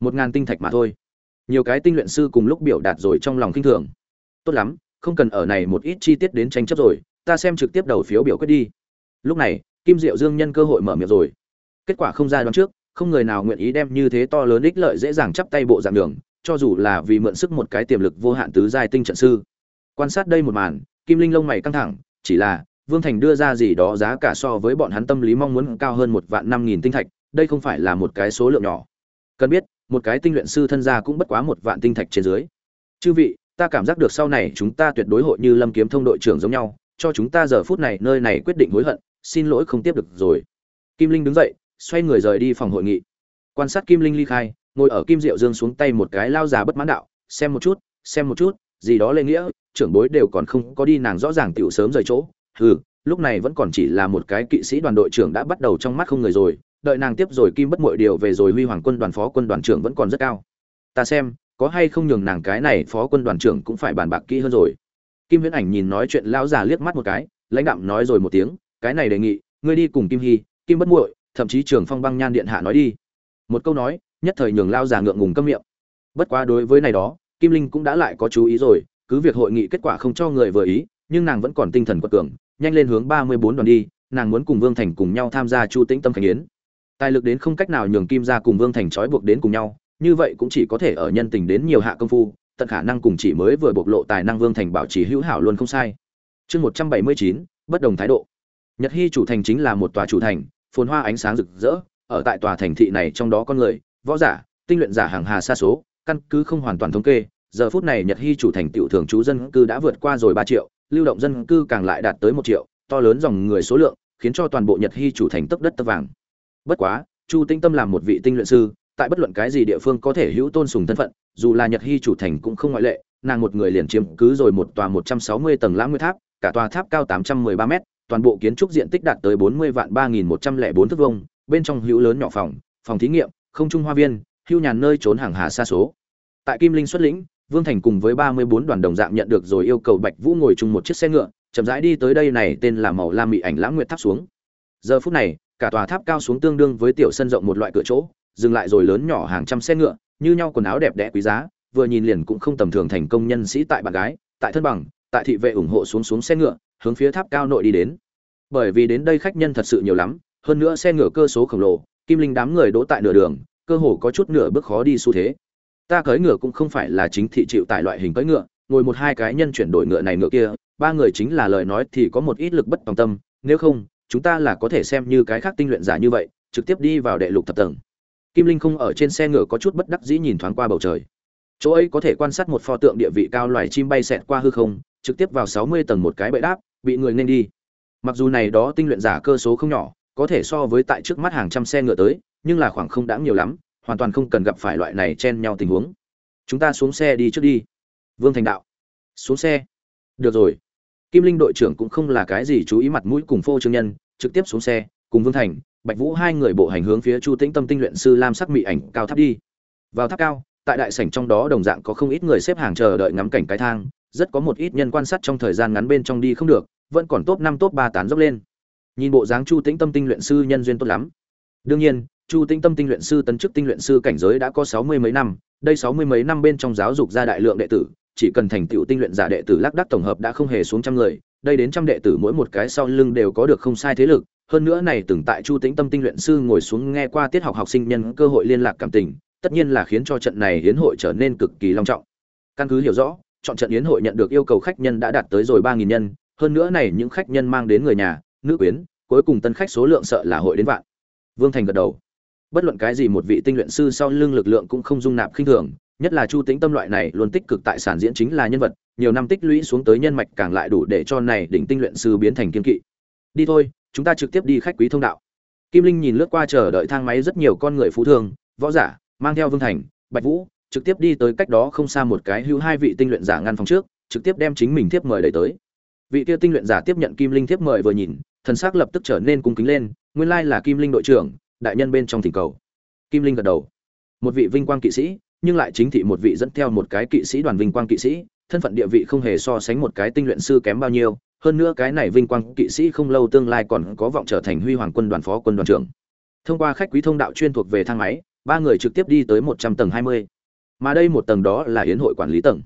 Speaker 1: Một ngàn tinh thạch mà thôi. Nhiều cái tinh luyện sư cùng lúc biểu đạt rồi trong lòng kinh thường tốt lắm, không cần ở này một ít chi tiết đến tranh chấp rồi, ta xem trực tiếp đầu phiếu biểu quyết đi. Lúc này, kim diệu dương nhân cơ hội mở miệng rồi. Kết quả không ra đoán trước, không người nào nguyện ý đem như thế to lớn ích lợi dễ dàng chắp tay bộ dạng đường, cho dù là vì mượn sức một cái tiềm lực vô hạn tứ giai tinh trận sư. Quan sát đây một màn, kim linh lông mày căng thẳng, chỉ là, vương thành đưa ra gì đó giá cả so với bọn hắn tâm lý mong muốn cao hơn một vạn năm nghìn tinh thạch, đây không phải là một cái số lượng nhỏ. Cần biết, một cái tinh luyện sư thân gia cũng bất quá một vạn tinh thạch trên dưới. Chư vị ta cảm giác được sau này chúng ta tuyệt đối hội như lâm kiếm thông đội trưởng giống nhau, cho chúng ta giờ phút này, nơi này quyết định hối hận, xin lỗi không tiếp được rồi. Kim linh đứng dậy, xoay người rời đi phòng hội nghị. Quan sát kim linh ly khai, ngồi ở kim diệu dương xuống tay một cái lao già bất mãn đạo, xem một chút, xem một chút, gì đó lê nghĩa, trưởng bối đều còn không có đi nàng rõ ràng tiểu sớm rời chỗ. Hừ, lúc này vẫn còn chỉ là một cái kỵ sĩ đoàn đội trưởng đã bắt đầu trong mắt không người rồi, đợi nàng tiếp rồi kim bất muội điều về rồi huy hoàng quân đoàn phó quân đoàn trưởng vẫn còn rất cao. Ta xem có hay không nhường nàng cái này phó quân đoàn trưởng cũng phải bàn bạc kỹ hơn rồi. Kim viễn ảnh nhìn nói chuyện lão già liếc mắt một cái, lãnh đạm nói rồi một tiếng, cái này đề nghị, ngươi đi cùng kim hy, kim bất muội, thậm chí trưởng phong băng nhan điện hạ nói đi. Một câu nói, nhất thời nhường lao già ngượng ngùng câm miệng. Bất quá đối với này đó, kim linh cũng đã lại có chú ý rồi, cứ việc hội nghị kết quả không cho người vừa ý, nhưng nàng vẫn còn tinh thần quật cường, nhanh lên hướng ba mươi bốn đoàn đi, nàng muốn cùng vương thành cùng nhau tham gia chu tĩnh tâm khánh yến. Tài lực đến không cách nào nhường kim ra cùng vương thành trói buộc đến cùng nhau như vậy cũng chỉ có thể ở nhân tình đến nhiều hạ công phu, tận khả năng cùng chỉ mới vừa bộc lộ tài năng vương thành bảo trì hữu hảo luôn không sai. Chương một trăm bảy mươi chín, bất đồng thái độ. Nhật hy chủ thành chính là một tòa chủ thành, phồn hoa ánh sáng rực rỡ, ở tại tòa thành thị này trong đó con người, võ giả, tinh luyện giả hàng hà xa số, căn cứ không hoàn toàn thống kê, giờ phút này nhật hy chủ thành tiểu thường trú dân cư đã vượt qua rồi ba triệu, lưu động dân cư càng lại đạt tới một triệu, to lớn dòng người số lượng, khiến cho toàn bộ nhật hy chủ thành tấp đất tấp vàng. Bất quá, chu tinh tâm làm một vị tinh luyện sư tại bất luận cái gì địa phương có thể hữu tôn sùng thân phận, dù là nhật hy chủ thành cũng không ngoại lệ, nàng một người liền chiếm cứ rồi một tòa một trăm sáu mươi tầng lãng nguyên tháp, cả tòa tháp cao tám trăm mười ba m toàn bộ kiến trúc diện tích đạt tới bốn mươi vạn ba nghìn một trăm lẻ bốn thước vuông. bên trong hữu lớn nhỏ phòng phòng thí nghiệm, không trung hoa viên, hưu nhàn nơi trốn hàng hà xa số tại kim linh xuất lĩnh, vương thành cùng với ba mươi bốn đoàn đồng dạng nhận được rồi yêu cầu bạch vũ ngồi chung một chiếc xe ngựa, chậm rãi đi tới đây này tên là màu lam mị ảnh lãng nguyệt tháp xuống giờ phút này, cả tòa tháp cao xuống tương đương với tiểu sân rộng một loại cửa chỗ dừng lại rồi lớn nhỏ hàng trăm xe ngựa, như nhau quần áo đẹp đẽ quý giá, vừa nhìn liền cũng không tầm thường thành công nhân sĩ tại bạn gái, tại thân bằng, tại thị vệ ủng hộ xuống xuống xe ngựa, hướng phía tháp cao nội đi đến. Bởi vì đến đây khách nhân thật sự nhiều lắm, hơn nữa xe ngựa cơ số khổng lồ, kim linh đám người đỗ tại nửa đường, cơ hồ có chút nửa bước khó đi xu thế. Ta cưỡi ngựa cũng không phải là chính thị chịu tại loại hình cưỡi ngựa, ngồi một hai cái nhân chuyển đổi ngựa này ngựa kia, ba người chính là lời nói thì có một ít lực bất tòng tâm, nếu không, chúng ta là có thể xem như cái khác tinh luyện giả như vậy, trực tiếp đi vào đệ lục thập tầng kim linh không ở trên xe ngựa có chút bất đắc dĩ nhìn thoáng qua bầu trời. Chỗ ấy có thể quan sát một pho tượng địa vị cao loài chim bay xẹt qua hư không, trực tiếp vào sáu mươi tầng một cái bẫy đáp, bị người nên đi. Mặc dù này đó tinh luyện giả cơ số không nhỏ, có thể so với tại trước mắt hàng trăm xe ngựa tới, nhưng là khoảng không đáng nhiều lắm, hoàn toàn không cần gặp phải loại này chen nhau tình huống. Chúng ta xuống xe đi trước đi. Vương thành đạo. Xuống xe. Được rồi. Kim linh đội trưởng cũng không là cái gì chú ý mặt mũi cùng phô trương nhân, trực tiếp xuống xe, cùng vương thành bạch vũ hai người bộ hành hướng phía chu tĩnh tâm tinh luyện sư lam sắc mị ảnh cao tháp đi. Vào tháp cao, tại đại sảnh trong đó đồng dạng có không ít người xếp hàng chờ đợi ngắm cảnh cái thang, rất có một ít nhân quan sát trong thời gian ngắn bên trong đi không được, vẫn còn top năm, top ba tán dốc lên. Nhìn bộ dáng chu tĩnh tâm tinh luyện sư nhân duyên tốt lắm. Đương nhiên, chu tĩnh tâm tinh luyện sư tấn chức tinh luyện sư cảnh giới đã có sáu mươi mấy năm, đây sáu mươi mấy năm bên trong giáo dục ra đại lượng đệ tử, chỉ cần thành tựu tinh luyện giả đệ tử lác đác tổng hợp đã không hề xuống trăm người, đây đến trăm đệ tử mỗi một cái sau lưng đều có được không sai thế lực hơn nữa này từng tại chu tĩnh tâm tinh luyện sư ngồi xuống nghe qua tiết học học sinh nhân cơ hội liên lạc cảm tình, tất nhiên là khiến cho trận này hiến hội trở nên cực kỳ long trọng. Căn cứ hiểu rõ, chọn trận hiến hội nhận được yêu cầu khách nhân đã đạt tới rồi ba nghìn nhân, hơn nữa này những khách nhân mang đến người nhà, nữ quyến, cuối cùng tân khách số lượng sợ là hội đến vạn. Vương thành gật đầu. Bất luận cái gì một vị tinh luyện sư sau lưng lực lượng cũng không dung nạp khinh thường, nhất là chu tính tâm loại này luôn tích cực tại sản diễn chính là nhân vật, nhiều năm tích lũy xuống tới nhân mạch càng lại đủ để cho này đỉnh tinh luyện sư biến thành kiên kỵ. Đi thôi chúng ta trực tiếp đi khách quý thông đạo. Kim linh nhìn lướt qua chờ đợi thang máy rất nhiều con người phú thương, võ giả, mang theo vương thành, bạch vũ, trực tiếp đi tới cách đó không xa một cái hữu hai vị tinh luyện giả ngăn phòng trước, trực tiếp đem chính mình tiếp mời đẩy tới. Vị kia tinh luyện giả tiếp nhận kim linh tiếp mời vừa nhìn, thần sắc lập tức trở nên cung kính lên, nguyên lai là kim linh đội trưởng, đại nhân bên trong thỉnh cầu. Kim linh gật đầu. Một vị vinh quang kỵ sĩ nhưng lại chính thị một vị dẫn theo một cái kỵ sĩ đoàn vinh quang kỵ sĩ, thân phận địa vị không hề so sánh một cái tinh luyện sư kém bao nhiêu, hơn nữa cái này vinh quang kỵ sĩ không lâu tương lai còn có vọng trở thành huy hoàng quân đoàn phó quân đoàn trưởng. Thông qua khách quý thông đạo chuyên thuộc về thang máy, ba người trực tiếp đi tới một trăm tầng hai mươi. Mà đây một tầng đó là yến hội quản lý tầng.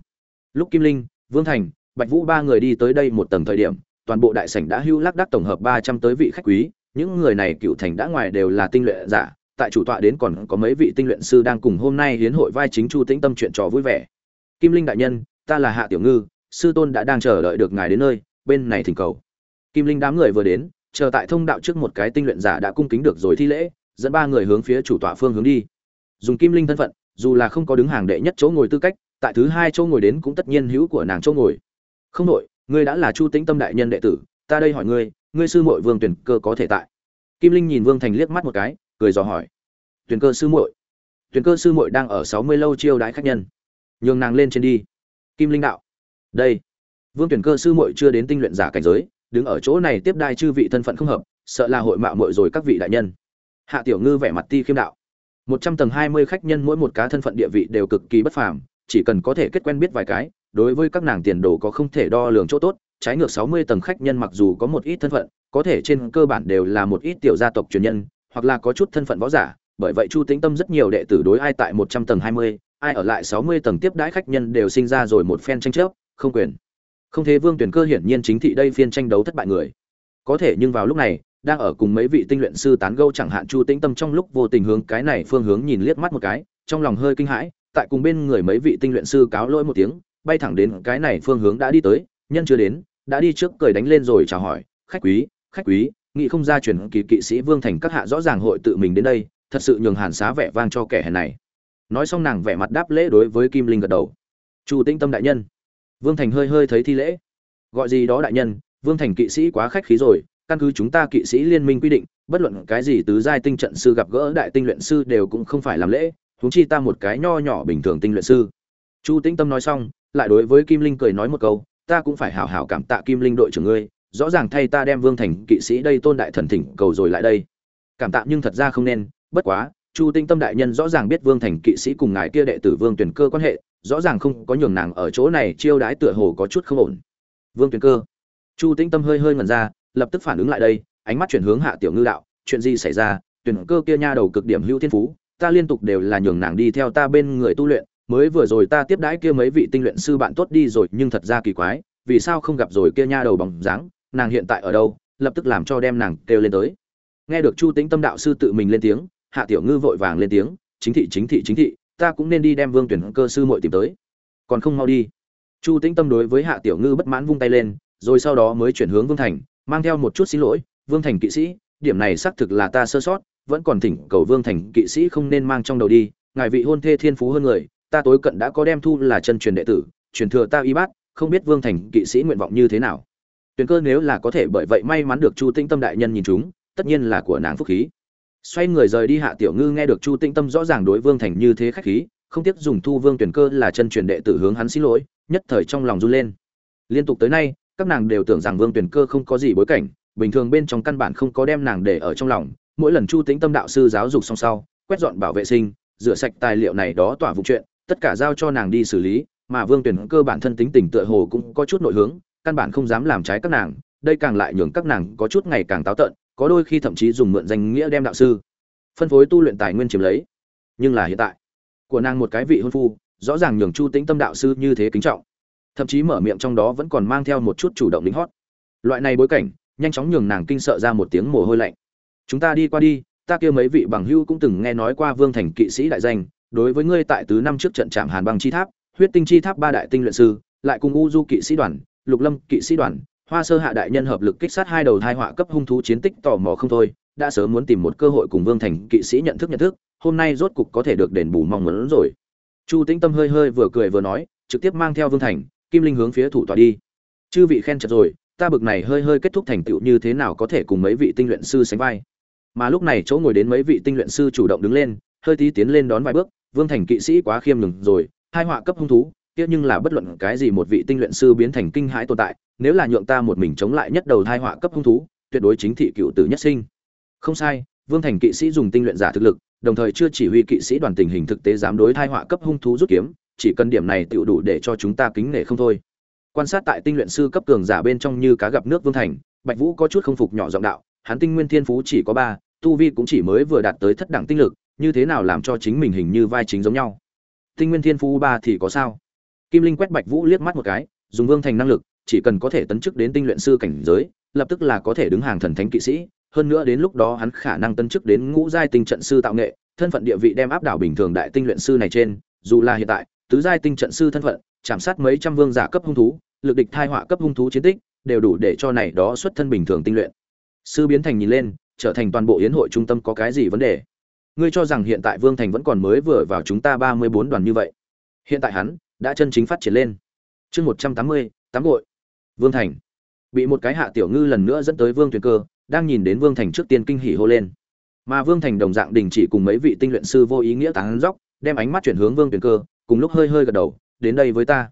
Speaker 1: Lúc kim linh, vương thành, bạch vũ ba người đi tới đây một tầng thời điểm, toàn bộ đại sảnh đã hưu lắc đắc tổng hợp ba trăm tới vị khách quý, những người này cựu thành đã ngoài đều là tinh luyện giả tại chủ tọa đến còn có mấy vị tinh luyện sư đang cùng hôm nay hiến hội vai chính chu tĩnh tâm chuyện trò vui vẻ. Kim linh đại nhân ta là hạ tiểu ngư sư tôn đã đang chờ đợi được ngài đến nơi bên này thỉnh cầu. Kim linh đám người vừa đến chờ tại thông đạo trước một cái tinh luyện giả đã cung kính được rồi thi lễ dẫn ba người hướng phía chủ tọa phương hướng đi. Dùng kim linh thân phận dù là không có đứng hàng đệ nhất chỗ ngồi tư cách tại thứ hai chỗ ngồi đến cũng tất nhiên hữu của nàng chỗ ngồi. Không nội, ngươi đã là chu tĩnh tâm đại nhân đệ tử ta đây hỏi ngươi ngươi sư mội vương tuyển cơ có thể tại? Kim linh nhìn vương thành liếc mắt một cái cười dò hỏi. Tuyển cơ sư muội. Tuyển cơ sư muội đang ở sáu mươi lâu chiêu đãi khách nhân. Nhường nàng lên trên đi. Kim linh đạo. Đây. Vương tuyển cơ sư muội chưa đến tinh luyện giả cảnh giới, đứng ở chỗ này tiếp đai chư vị thân phận không hợp, sợ là hội mạo muội rồi các vị đại nhân. Hạ tiểu ngư vẻ mặt ti khiêm đạo. Một trăm tầng hai mươi khách nhân mỗi một cá thân phận địa vị đều cực kỳ bất phàm, chỉ cần có thể kết quen biết vài cái, đối với các nàng tiền đồ có không thể đo lường chỗ tốt, trái ngược sáu mươi tầng khách nhân mặc dù có một ít thân phận, có thể trên cơ bản đều là một ít tiểu gia tộc truyền nhân hoặc là có chút thân phận võ giả, bởi vậy chu tĩnh tâm rất nhiều đệ tử đối ai tại một trăm tầng hai mươi, ai ở lại sáu mươi tầng tiếp đãi khách nhân đều sinh ra rồi một phen tranh chấp, không quyền. Không thế vương tuyển cơ hiển nhiên chính thị đây phiên tranh đấu thất bại người. Có thể nhưng vào lúc này, đang ở cùng mấy vị tinh luyện sư tán gẫu chẳng hạn chu tĩnh tâm trong lúc vô tình hướng cái này phương hướng nhìn liếc mắt một cái, trong lòng hơi kinh hãi, tại cùng bên người mấy vị tinh luyện sư cáo lỗi một tiếng, bay thẳng đến cái này phương hướng đã đi tới, nhân chưa đến, đã đi trước cười đánh lên rồi chào hỏi, khách quý khách quý nghĩ không ra truyền kỳ kỵ sĩ vương thành các hạ rõ ràng hội tự mình đến đây, thật sự nhường hàn xá vẻ vang cho kẻ hèn này. Nói xong nàng vẻ mặt đáp lễ đối với kim linh gật đầu. Chu tĩnh tâm đại nhân. Vương thành hơi hơi thấy thi lễ. Gọi gì đó đại nhân, vương thành kỵ sĩ quá khách khí rồi, căn cứ chúng ta kỵ sĩ liên minh quy định, bất luận cái gì tứ giai tinh trận sư gặp gỡ đại tinh luyện sư đều cũng không phải làm lễ, huống chi ta một cái nho nhỏ bình thường tinh luyện sư. Chu tĩnh tâm nói xong, lại đối với kim linh cười nói một câu, ta cũng phải hảo hảo cảm tạ kim linh đội trưởng ngươi rõ ràng thay ta đem vương thành kỵ sĩ đây tôn đại thần thỉnh cầu rồi lại đây. Cảm tạ nhưng thật ra không nên, bất quá, chu tinh tâm đại nhân rõ ràng biết vương thành kỵ sĩ cùng ngài kia đệ tử vương tuyển cơ quan hệ, rõ ràng không có nhường nàng ở chỗ này chiêu đái tựa hồ có chút không ổn. Vương tuyển cơ. Chu tinh tâm hơi hơi ngần ra, lập tức phản ứng lại đây, ánh mắt chuyển hướng hạ tiểu ngư đạo, chuyện gì xảy ra? Tuyển cơ kia nha đầu cực điểm hữu thiên phú, ta liên tục đều là nhường nàng đi theo ta bên người tu luyện, mới vừa rồi ta tiếp đãi kia mấy vị tinh luyện sư bạn tốt đi rồi, nhưng thật ra kỳ quái, vì sao không gặp rồi kia nha đầu bằng dáng? Nàng hiện tại ở đâu, lập tức làm cho đem nàng kêu lên tới. Nghe được chu tĩnh tâm đạo sư tự mình lên tiếng, hạ tiểu ngư vội vàng lên tiếng, chính thị chính thị chính thị, ta cũng nên đi đem vương tuyển cơ sư muội tìm tới. Còn không mau đi. Chu tĩnh tâm đối với hạ tiểu ngư bất mãn vung tay lên, rồi sau đó mới chuyển hướng vương thành, mang theo một chút xin lỗi, vương thành kỵ sĩ, điểm này xác thực là ta sơ sót, vẫn còn thỉnh cầu vương thành kỵ sĩ không nên mang trong đầu đi, ngài vị hôn thê thiên phú hơn người, ta tối cận đã có đem thu là chân truyền đệ tử, truyền thừa ta y bát, không biết vương thành kỵ sĩ nguyện vọng như thế nào tuyền cơ nếu là có thể bởi vậy may mắn được chu tĩnh tâm đại nhân nhìn chúng, tất nhiên là của nàng phúc khí. Xoay người rời đi hạ tiểu ngư nghe được chu tĩnh tâm rõ ràng đối vương thành như thế khách khí, không tiếc dùng thu vương tuyển cơ là chân truyền đệ tử hướng hắn xin lỗi, nhất thời trong lòng run lên. Liên tục tới nay, các nàng đều tưởng rằng vương tuyển cơ không có gì bối cảnh, bình thường bên trong căn bản không có đem nàng để ở trong lòng. Mỗi lần chu tĩnh tâm đạo sư giáo dục xong sau, quét dọn bảo vệ sinh, rửa sạch tài liệu này đó tỏa vụ chuyện, tất cả giao cho nàng đi xử lý, mà vương tuyển cơ bản thân tính tình tựa hồ cũng có chút nội hướng căn bản không dám làm trái các nàng, đây càng lại nhường các nàng có chút ngày càng táo tợn, có đôi khi thậm chí dùng mượn danh nghĩa đem đạo sư phân phối tu luyện tài nguyên chiếm lấy. Nhưng là hiện tại, của nàng một cái vị hôn phu, rõ ràng nhường chu tĩnh tâm đạo sư như thế kính trọng. Thậm chí mở miệng trong đó vẫn còn mang theo một chút chủ động lính hót. Loại này bối cảnh, nhanh chóng nhường nàng kinh sợ ra một tiếng mồ hôi lạnh. Chúng ta đi qua đi, ta kia mấy vị bằng hưu cũng từng nghe nói qua vương thành kỵ sĩ đại danh, đối với ngươi tại tứ năm trước trận trạm hàn băng chi tháp, huyết tinh chi tháp ba đại tinh luyện sư, lại cùng u du kỵ sĩ đoàn lục lâm, kỵ sĩ đoàn, hoa sơ hạ đại nhân hợp lực kích sát hai đầu thai họa cấp hung thú chiến tích tò mò không thôi, đã sớm muốn tìm một cơ hội cùng vương thành kỵ sĩ nhận thức nhận thức, hôm nay rốt cục có thể được đền bù mong muốn rồi. Chu tĩnh tâm hơi hơi vừa cười vừa nói, trực tiếp mang theo vương thành, kim linh hướng phía thủ tọa đi. Chư vị khen chật rồi, ta bực này hơi hơi kết thúc thành tựu như thế nào có thể cùng mấy vị tinh luyện sư sánh vai. Mà lúc này chỗ ngồi đến mấy vị tinh luyện sư chủ động đứng lên, hơi tí tiến lên đón vài bước, vương thành kỵ sĩ quá khiêm nhường rồi, hai họa cấp hung thú tiếc nhưng là bất luận cái gì một vị tinh luyện sư biến thành kinh hãi tồn tại, nếu là nhượng ta một mình chống lại nhất đầu thai họa cấp hung thú, tuyệt đối chính thị cựu tử nhất sinh. Không sai, vương thành kỵ sĩ dùng tinh luyện giả thực lực, đồng thời chưa chỉ huy kỵ sĩ đoàn tình hình thực tế dám đối thai họa cấp hung thú rút kiếm, chỉ cần điểm này tựu đủ để cho chúng ta kính nể không thôi. Quan sát tại tinh luyện sư cấp cường giả bên trong như cá gặp nước vương thành, bạch vũ có chút không phục nhỏ giọng đạo, hắn tinh nguyên thiên phú chỉ có ba, tu vi cũng chỉ mới vừa đạt tới thất đẳng tinh lực, như thế nào làm cho chính mình hình như vai chính giống nhau? Tinh nguyên thiên phú ba thì có sao? Kim linh quét bạch vũ liếc mắt một cái, dùng vương thành năng lực, chỉ cần có thể tấn chức đến tinh luyện sư cảnh giới, lập tức là có thể đứng hàng thần thánh kỵ sĩ. Hơn nữa đến lúc đó hắn khả năng tấn chức đến ngũ giai tinh trận sư tạo nghệ, thân phận địa vị đem áp đảo bình thường đại tinh luyện sư này trên. Dù là hiện tại, tứ giai tinh trận sư thân phận, chạm sát mấy trăm vương giả cấp hung thú, lực địch thai họa cấp hung thú chiến tích, đều đủ để cho này đó xuất thân bình thường tinh luyện. Sư biến thành nhìn lên, trở thành toàn bộ yến hội trung tâm có cái gì vấn đề? Ngươi cho rằng hiện tại vương thành vẫn còn mới vừa vào chúng ta ba mươi bốn đoàn như vậy. Hiện tại hắn đã chân chính phát triển lên. Chương một trăm tám mươi, tám gội vương thành. Bị một cái hạ tiểu ngư lần nữa dẫn tới vương tuyền cơ, đang nhìn đến vương thành trước tiên kinh hỉ hô lên. Mà vương thành đồng dạng đình chỉ cùng mấy vị tinh luyện sư vô ý nghĩa tán dóc, đem ánh mắt chuyển hướng vương tuyền cơ, cùng lúc hơi hơi gật đầu, đến đây với ta.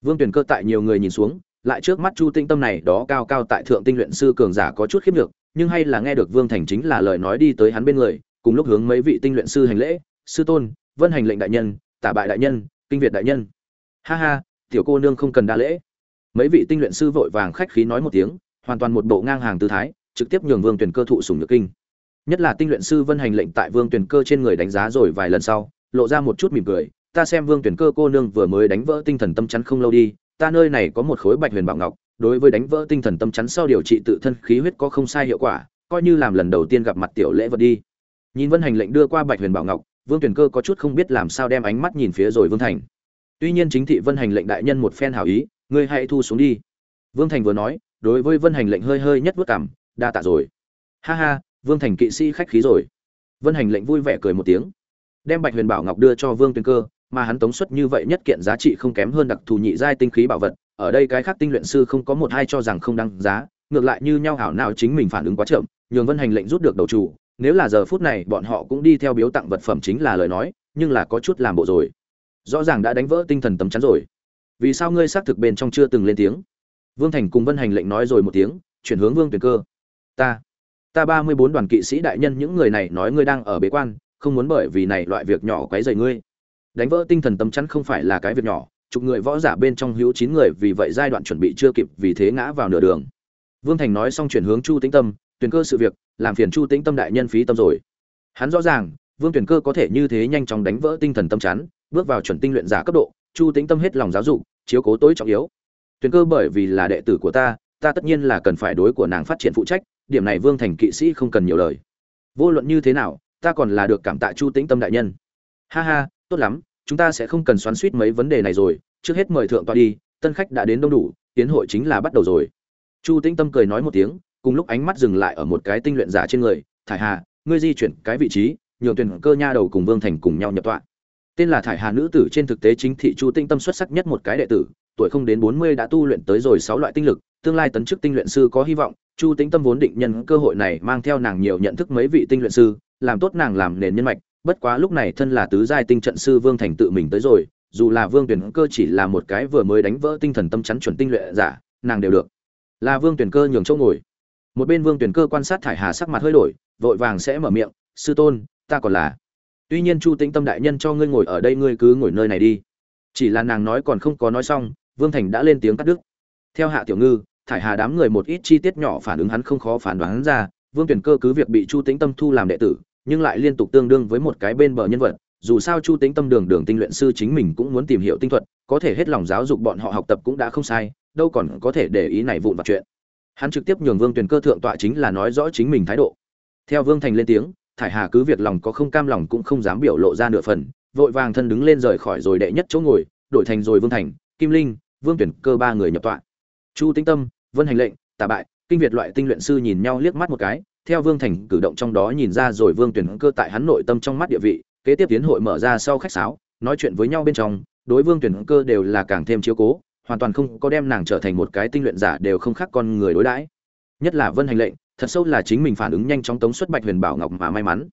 Speaker 1: Vương tuyền cơ tại nhiều người nhìn xuống, lại trước mắt chu tinh tâm này đó cao cao tại thượng tinh luyện sư cường giả có chút khiếp được nhưng hay là nghe được vương thành chính là lời nói đi tới hắn bên người, cùng lúc hướng mấy vị tinh luyện sư hành lễ, sư tôn, vân hành lệnh đại nhân, tả bại đại nhân, kinh việt đại nhân ha ha, tiểu cô nương không cần đa lễ. Mấy vị tinh luyện sư vội vàng khách khí nói một tiếng, hoàn toàn một bộ ngang hàng tư thái, trực tiếp nhường vương tuyển cơ thụ sùng nhược kinh. Nhất là tinh luyện sư vân hành lệnh tại vương tuyển cơ trên người đánh giá rồi vài lần sau, lộ ra một chút mỉm cười, ta xem vương tuyển cơ cô nương vừa mới đánh vỡ tinh thần tâm chắn không lâu đi, ta nơi này có một khối bạch huyền bảo ngọc, đối với đánh vỡ tinh thần tâm chắn sau điều trị tự thân khí huyết có không sai hiệu quả, coi như làm lần đầu tiên gặp mặt tiểu lễ vật đi. Nhìn vân hành lệnh đưa qua bạch huyền bảo ngọc, vương tuyển cơ có chút không biết làm sao đem ánh mắt nhìn phía rồi vương thành tuy nhiên chính thị vân hành lệnh đại nhân một phen hảo ý, ngươi hãy thu xuống đi. Vương thành vừa nói, đối với vân hành lệnh hơi hơi nhất vất cảm, đa tạ rồi. Ha ha, vương thành kỵ sĩ khách khí rồi. Vân hành lệnh vui vẻ cười một tiếng. Đem bạch huyền bảo ngọc đưa cho vương tuyền cơ, mà hắn tống xuất như vậy nhất kiện giá trị không kém hơn đặc thù nhị giai tinh khí bảo vật, ở đây cái khác tinh luyện sư không có một hai cho rằng không đăng giá, ngược lại như nhau hảo nào chính mình phản ứng quá chậm, nhường vân hành lệnh rút được đầu chủ. Nếu là giờ phút này bọn họ cũng đi theo biếu tặng vật phẩm chính là lời nói, nhưng là có chút làm bộ rồi rõ ràng đã đánh vỡ tinh thần tấm chắn rồi. Vì sao ngươi xác thực bên trong chưa từng lên tiếng? Vương thành cùng vân hành lệnh nói rồi một tiếng, chuyển hướng vương tuyển cơ. Ta ta ba mươi bốn đoàn kỵ sĩ đại nhân, những người này nói ngươi đang ở bế quan, không muốn bởi vì này loại việc nhỏ quấy rầy ngươi. Đánh vỡ tinh thần tấm chắn không phải là cái việc nhỏ, chục người võ giả bên trong hữu chín người, vì vậy giai đoạn chuẩn bị chưa kịp vì thế ngã vào nửa đường. Vương thành nói xong chuyển hướng chu tĩnh tâm tuyển cơ sự việc, làm phiền chu tĩnh tâm đại nhân phí tâm rồi. Hắn rõ ràng, vương tuyển cơ có thể như thế nhanh chóng đánh vỡ tinh thần tâm chắn bước vào chuẩn tinh luyện giả cấp độ, chu tĩnh tâm hết lòng giáo dục, chiếu cố tối trọng yếu. Tuyền cơ bởi vì là đệ tử của ta ta tất nhiên là cần phải đối của nàng phát triển phụ trách, điểm này vương thành kỵ sĩ không cần nhiều lời. Vô luận như thế nào, ta còn là được cảm tạ chu tĩnh tâm đại nhân. Ha ha, tốt lắm, chúng ta sẽ không cần xoắn suýt mấy vấn đề này rồi, trước hết mời thượng tọa đi, tân khách đã đến đông đủ, tiến hội chính là bắt đầu rồi. Chu tĩnh tâm cười nói một tiếng, cùng lúc ánh mắt dừng lại ở một cái tinh luyện giả trên người, thải hà, ngươi di chuyển cái vị trí, nhường tuyển cơ nha đầu cùng vương thành cùng nhau nhập tọa tên là thải hà nữ tử trên thực tế chính thị chu tinh tâm xuất sắc nhất một cái đệ tử, tuổi không đến bốn mươi đã tu luyện tới rồi sáu loại tinh lực, tương lai tấn chức tinh luyện sư có hy vọng. Chu Tinh tâm vốn định nhân cơ hội này mang theo nàng nhiều nhận thức mấy vị tinh luyện sư, làm tốt nàng làm nền nhân mạch, bất quá lúc này thân là tứ giai tinh trận sư vương thành tự mình tới rồi, dù là vương tuyển cơ chỉ là một cái vừa mới đánh vỡ tinh thần tâm chắn chuẩn tinh luyện giả, nàng đều được. Là vương tuyển cơ nhường chỗ ngồi. Một bên vương tuyển cơ quan sát thải hà sắc mặt hơi đổi, vội vàng sẽ mở miệng, sư tôn, ta còn là tuy nhiên chu tĩnh tâm đại nhân cho ngươi ngồi ở đây ngươi cứ ngồi nơi này đi. Chỉ là nàng nói còn không có nói xong, vương thành đã lên tiếng cắt đứt. Theo hạ tiểu ngư, thải hà đám người một ít chi tiết nhỏ phản ứng hắn không khó phản đoán ra, vương tuyển cơ cứ việc bị chu tĩnh tâm thu làm đệ tử, nhưng lại liên tục tương đương với một cái bên bờ nhân vật, dù sao chu tĩnh tâm đường đường tinh luyện sư chính mình cũng muốn tìm hiểu tinh thuật, có thể hết lòng giáo dục bọn họ học tập cũng đã không sai, đâu còn có thể để ý này vụn vặt chuyện. Hắn trực tiếp nhường vương tuyển cơ thượng tọa chính là nói rõ chính mình thái độ. Theo vương thành lên tiếng thải hà cứ việc lòng có không cam lòng cũng không dám biểu lộ ra nửa phần, vội vàng thân đứng lên rời khỏi rồi đệ nhất chỗ ngồi, đổi thành rồi vương thành, kim linh, vương tuyển cơ ba người nhập tọa. Chu tĩnh tâm, vân hành lệnh, tà bại, kinh việt loại tinh luyện sư nhìn nhau liếc mắt một cái, theo vương thành cử động trong đó nhìn ra rồi vương tuyển cơ tại hắn nội tâm trong mắt địa vị, kế tiếp tiến hội mở ra sau khách sáo, nói chuyện với nhau bên trong, đối vương tuyển cơ đều là càng thêm chiếu cố, hoàn toàn không có đem nàng trở thành một cái tinh luyện giả đều không khác con người đối đãi. Nhất là vân hành lệnh thật sâu là chính mình phản ứng nhanh chóng tống xuất bạch huyền bảo ngọc mà may mắn.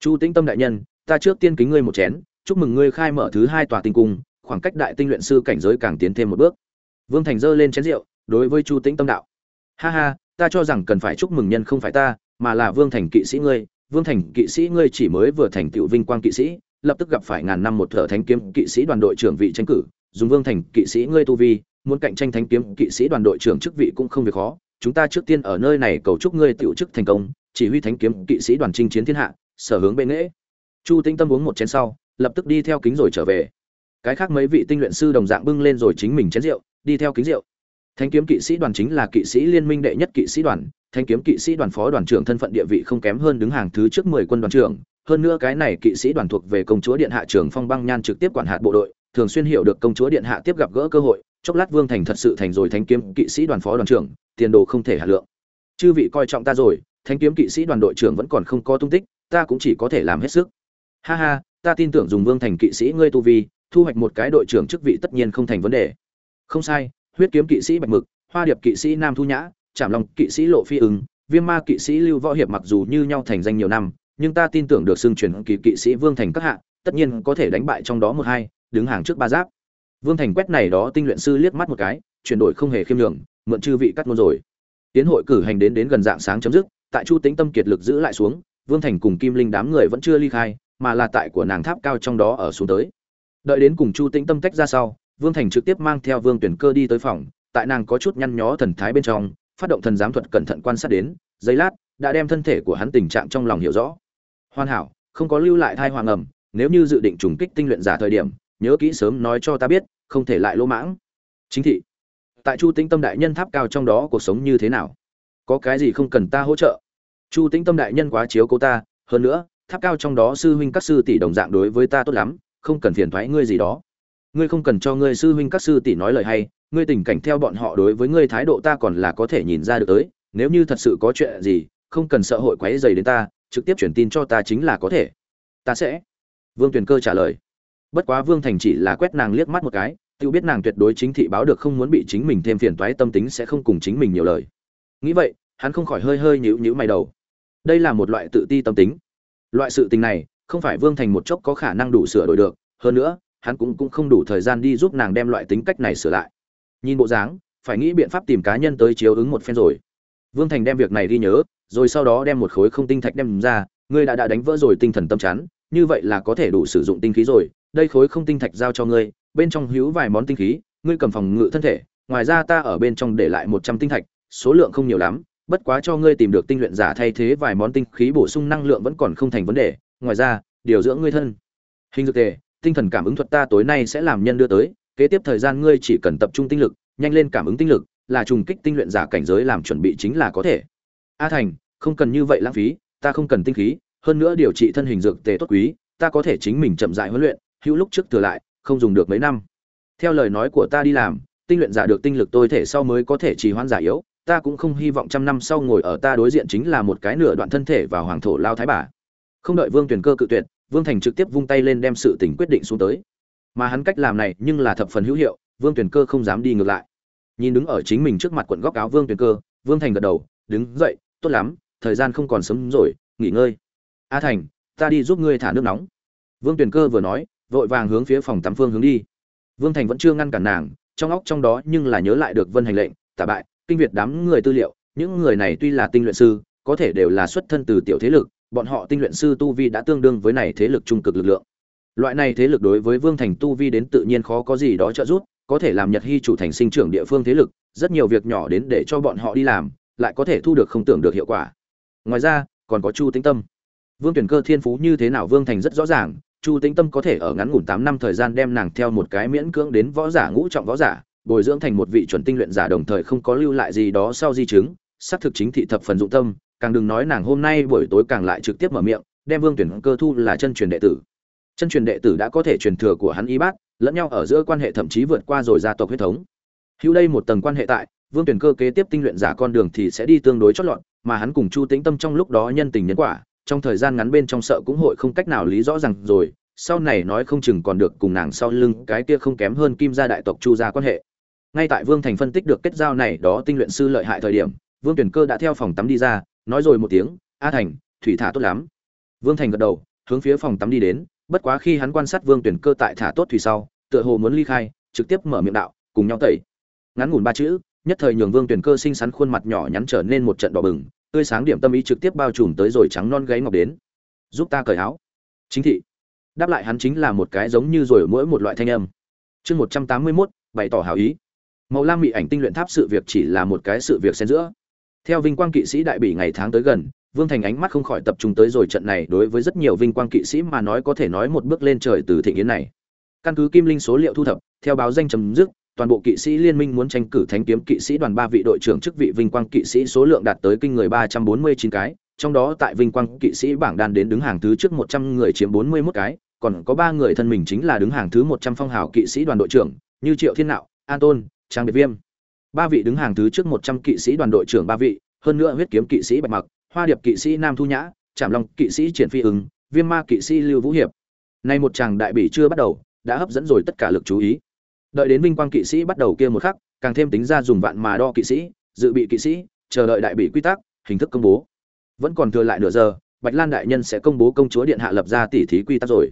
Speaker 1: Chu tĩnh tâm đại nhân, ta trước tiên kính ngươi một chén, chúc mừng ngươi khai mở thứ hai tòa tinh cung, khoảng cách đại tinh luyện sư cảnh giới càng tiến thêm một bước. Vương thành giơ lên chén rượu, đối với chu tĩnh tâm đạo. Ha ha, ta cho rằng cần phải chúc mừng nhân không phải ta, mà là vương thành kỵ sĩ ngươi. Vương thành kỵ sĩ ngươi chỉ mới vừa thành tựu vinh quang kỵ sĩ, lập tức gặp phải ngàn năm một thợ thánh kiếm kỵ sĩ đoàn đội trưởng vị tranh cử, dùng vương thành kỵ sĩ ngươi tu vi, muốn cạnh tranh thánh kiếm kỵ sĩ đoàn đội trưởng chức vị cũng không việc khó chúng ta trước tiên ở nơi này cầu chúc ngươi tiểu chức thành công chỉ huy thánh kiếm kỵ sĩ đoàn chinh chiến thiên hạ sở hướng bên nghệ. chu Tĩnh tâm uống một chén sau lập tức đi theo kính rồi trở về. Cái khác mấy vị tinh luyện sư đồng dạng bưng lên rồi chính mình chén rượu đi theo kính rượu. Thánh kiếm kỵ sĩ đoàn chính là kỵ sĩ liên minh đệ nhất kỵ sĩ đoàn, Thánh kiếm kỵ sĩ đoàn phó đoàn trưởng thân phận địa vị không kém hơn đứng hàng thứ trước 10 quân đoàn trưởng, hơn nữa cái này kỵ sĩ đoàn thuộc về công chúa điện hạ trưởng Phong Băng Nhan trực tiếp quản hạt bộ đội, thường xuyên hiểu được công chúa điện hạ tiếp gặp gỡ cơ hội, chốc lát Vương Thành thật sự thành rồi Thánh kiếm kỵ sĩ đoàn phó đoàn trưởng, tiền đồ không thể hạ lượng. Chư vị coi trọng ta rồi, Thánh kiếm kỵ sĩ đoàn đội trưởng vẫn còn không có tung tích, ta cũng chỉ có thể làm hết sức. Ha ha, ta tin tưởng dùng Vương Thành kỵ sĩ ngươi tu vi, thu hoạch một cái đội trưởng chức vị tất nhiên không thành vấn đề. Không sai, huyết kiếm kỵ sĩ bạch mực hoa điệp kỵ sĩ nam thu nhã trảm long kỵ sĩ lộ phi ứng viêm ma kỵ sĩ lưu võ hiệp mặc dù như nhau thành danh nhiều năm nhưng ta tin tưởng được xưng truyền kỳ kỵ sĩ vương thành các hạ tất nhiên có thể đánh bại trong đó một hai đứng hàng trước ba giáp vương thành quét này đó tinh luyện sư liếc mắt một cái, chuyển đổi không hề khiêm nhường, mượn chư vị cắt ngôn rồi. Tiến hội cử hành đến đến gần dạng sáng chấm dứt, tại chu tĩnh tâm kiệt lực giữ lại xuống, vương thành cùng kim linh đám người vẫn chưa ly khai, mà là tại của nàng tháp cao trong đó ở xuống tới. Đợi đến cùng chu tĩnh tâm tách ra sau, vương thành trực tiếp mang theo vương tuyển cơ đi tới phòng, tại nàng có chút nhăn nhó thần thái bên trong, phát động thần giám thuật cẩn thận quan sát đến, giây lát, đã đem thân thể của hắn tình trạng trong lòng hiểu rõ. Hoàn hảo, không có lưu lại thai hoàng ẩm, nếu như dự định trùng kích tinh luyện giả thời điểm nhớ kỹ sớm nói cho ta biết, không thể lại lỗ mãng. Chính thị, tại chu tĩnh tâm đại nhân tháp cao trong đó cuộc sống như thế nào? Có cái gì không cần ta hỗ trợ? Chu tĩnh tâm đại nhân quá chiếu cố ta, hơn nữa, tháp cao trong đó sư huynh các sư tỷ đồng dạng đối với ta tốt lắm, không cần phiền thoái ngươi gì đó. Ngươi không cần cho ngươi sư huynh các sư tỷ nói lời hay, ngươi tình cảnh theo bọn họ đối với ngươi thái độ ta còn là có thể nhìn ra được tới, nếu như thật sự có chuyện gì, không cần sợ hội quấy dày đến ta, trực tiếp truyền tin cho ta chính là có thể. Ta sẽ. Vương tuyền cơ trả lời bất quá vương thành chỉ là quét nàng liếc mắt một cái, tự biết nàng tuyệt đối chính thị báo được không muốn bị chính mình thêm phiền toái tâm tính sẽ không cùng chính mình nhiều lời. Nghĩ vậy, hắn không khỏi hơi hơi nhíu nhíu mày đầu. Đây là một loại tự ti tâm tính. Loại sự tình này, không phải vương thành một chốc có khả năng đủ sửa đổi được, hơn nữa, hắn cũng cũng không đủ thời gian đi giúp nàng đem loại tính cách này sửa lại. Nhìn bộ dáng, phải nghĩ biện pháp tìm cá nhân tới chiếu ứng một phen rồi. Vương thành đem việc này ghi nhớ, rồi sau đó đem một khối không tinh thạch đem ra, ngươi đã đã đánh vỡ rồi tinh thần tâm chắn, như vậy là có thể đủ sử dụng tinh khí rồi đây khối không tinh thạch giao cho ngươi, bên trong hữu vài món tinh khí, ngươi cầm phòng ngự thân thể, ngoài ra ta ở bên trong để lại một trăm tinh thạch, số lượng không nhiều lắm, bất quá cho ngươi tìm được tinh luyện giả thay thế vài món tinh khí bổ sung năng lượng vẫn còn không thành vấn đề, ngoài ra, điều dưỡng ngươi thân. Hình dược tề, tinh thần cảm ứng thuật ta tối nay sẽ làm nhân đưa tới, kế tiếp thời gian ngươi chỉ cần tập trung tinh lực, nhanh lên cảm ứng tinh lực, là trùng kích tinh luyện giả cảnh giới làm chuẩn bị chính là có thể. A thành, không cần như vậy lãng phí, ta không cần tinh khí, hơn nữa điều trị thân hình dược tề tốt quý, ta có thể chính mình chậm rãi huấn luyện hữu lúc trước thừa lại, không dùng được mấy năm. Theo lời nói của ta đi làm, tinh luyện giả được tinh lực tôi thể sau mới có thể trì hoãn giả yếu, ta cũng không hy vọng trăm năm sau ngồi ở ta đối diện chính là một cái nửa đoạn thân thể và hoàng thổ lao thái bà. Không đợi vương tuyển cơ cự tuyệt, vương thành trực tiếp vung tay lên đem sự tình quyết định xuống tới. Mà hắn cách làm này nhưng là thập phần hữu hiệu, vương tuyển cơ không dám đi ngược lại. Nhìn đứng ở chính mình trước mặt quận góc áo vương tuyển cơ, vương thành gật đầu, đứng dậy, tốt lắm, thời gian không còn sớm rồi, nghỉ ngơi. A thành, ta đi giúp ngươi thả nước nóng. Vương tuyển cơ vừa nói vội vàng hướng phía phòng tắm phương hướng đi. Vương thành vẫn chưa ngăn cản nàng, trong óc trong đó nhưng là nhớ lại được vân hành lệnh, tả bại, kinh việt đám người tư liệu, những người này tuy là tinh luyện sư, có thể đều là xuất thân từ tiểu thế lực, bọn họ tinh luyện sư tu vi đã tương đương với này thế lực trung cực lực lượng. Loại này thế lực đối với vương thành tu vi đến tự nhiên khó có gì đó trợ giúp, có thể làm nhật hy chủ thành sinh trưởng địa phương thế lực, rất nhiều việc nhỏ đến để cho bọn họ đi làm, lại có thể thu được không tưởng được hiệu quả. Ngoài ra, còn có chu tĩnh tâm. Vương tuyển cơ thiên phú như thế nào vương thành rất rõ ràng chu tĩnh tâm có thể ở ngắn ngủn tám năm thời gian đem nàng theo một cái miễn cưỡng đến võ giả, ngũ trọng võ giả, bồi dưỡng thành một vị chuẩn tinh luyện giả đồng thời không có lưu lại gì đó sau di chứng, xác thực chính thị thập phần dụng tâm, càng đừng nói nàng hôm nay buổi tối càng lại trực tiếp mở miệng, đem vương tuyển cơ thu là chân truyền đệ tử. Chân truyền đệ tử đã có thể truyền thừa của hắn y bác lẫn nhau ở giữa quan hệ thậm chí vượt qua rồi gia tộc huyết thống. Hữu đây một tầng quan hệ tại, vương tuyển cơ kế tiếp tinh luyện giả con đường thì sẽ đi tương đối chót lọt, mà hắn cùng chu tĩnh tâm trong lúc đó nhân tình nhân quả trong thời gian ngắn bên trong sợ cũng hội không cách nào lý rõ rằng rồi, sau này nói không chừng còn được cùng nàng sau lưng cái kia không kém hơn kim gia đại tộc chu gia quan hệ. Ngay tại vương thành phân tích được kết giao này đó tinh luyện sư lợi hại thời điểm, vương tuyển cơ đã theo phòng tắm đi ra, nói rồi một tiếng, a thành, thủy thả tốt lắm. Vương thành gật đầu, hướng phía phòng tắm đi đến, bất quá khi hắn quan sát vương tuyển cơ tại thả tốt thủy sau, tựa hồ muốn ly khai, trực tiếp mở miệng đạo, cùng nhau tẩy. Ngắn ngủn ba chữ, nhất thời nhường vương tuyển cơ xinh xắn khuôn mặt nhỏ nhắn trở nên một trận đỏ bừng tươi sáng điểm tâm ý trực tiếp bao trùm tới rồi trắng non gáy ngọc đến. Giúp ta cởi áo. Chính thị. Đáp lại hắn chính là một cái giống như rồi mỗi một loại thanh âm. Chương một trăm tám mươi mốt, bày tỏ hảo ý. Màu lam mị ảnh tinh luyện tháp sự việc chỉ là một cái sự việc xen giữa. Theo vinh quang kỵ sĩ đại bỉ ngày tháng tới gần, vương thành ánh mắt không khỏi tập trung tới rồi trận này đối với rất nhiều vinh quang kỵ sĩ mà nói có thể nói một bước lên trời từ thịnh yến này. Căn cứ kim linh số liệu thu thập, theo báo danh chấm dứt toàn bộ kỵ sĩ liên minh muốn tranh cử thánh kiếm kỵ sĩ đoàn ba vị đội trưởng chức vị vinh quang kỵ sĩ số lượng đạt tới kinh người ba trăm bốn mươi chín cái trong đó tại vinh quang kỵ sĩ bảng đan đến đứng hàng thứ trước một trăm người chiếm bốn mươi 41 cái còn có ba người thân mình chính là đứng hàng thứ một trăm phong hào kỵ sĩ đoàn đội trưởng như triệu thiên nạo an tôn trang biệt viêm ba vị đứng hàng thứ trước một trăm kỵ sĩ đoàn đội trưởng ba vị hơn nữa huyết kiếm kỵ sĩ bạch mặc hoa điệp kỵ sĩ nam thu nhã trảm long kỵ sĩ triển phi ứng viêm ma kỵ sĩ lưu vũ hiệp nay một chàng đại bỉ chưa bắt đầu đã hấp dẫn rồi tất cả lực chú ý đợi đến vinh quang kỵ sĩ bắt đầu kia một khắc, càng thêm tính ra dùng vạn mà đo kỵ sĩ, dự bị kỵ sĩ, chờ đợi đại bị quy tắc, hình thức công bố. Vẫn còn thừa lại nửa giờ, bạch lan đại nhân sẽ công bố công chúa điện hạ lập ra tỉ thí quy tắc rồi.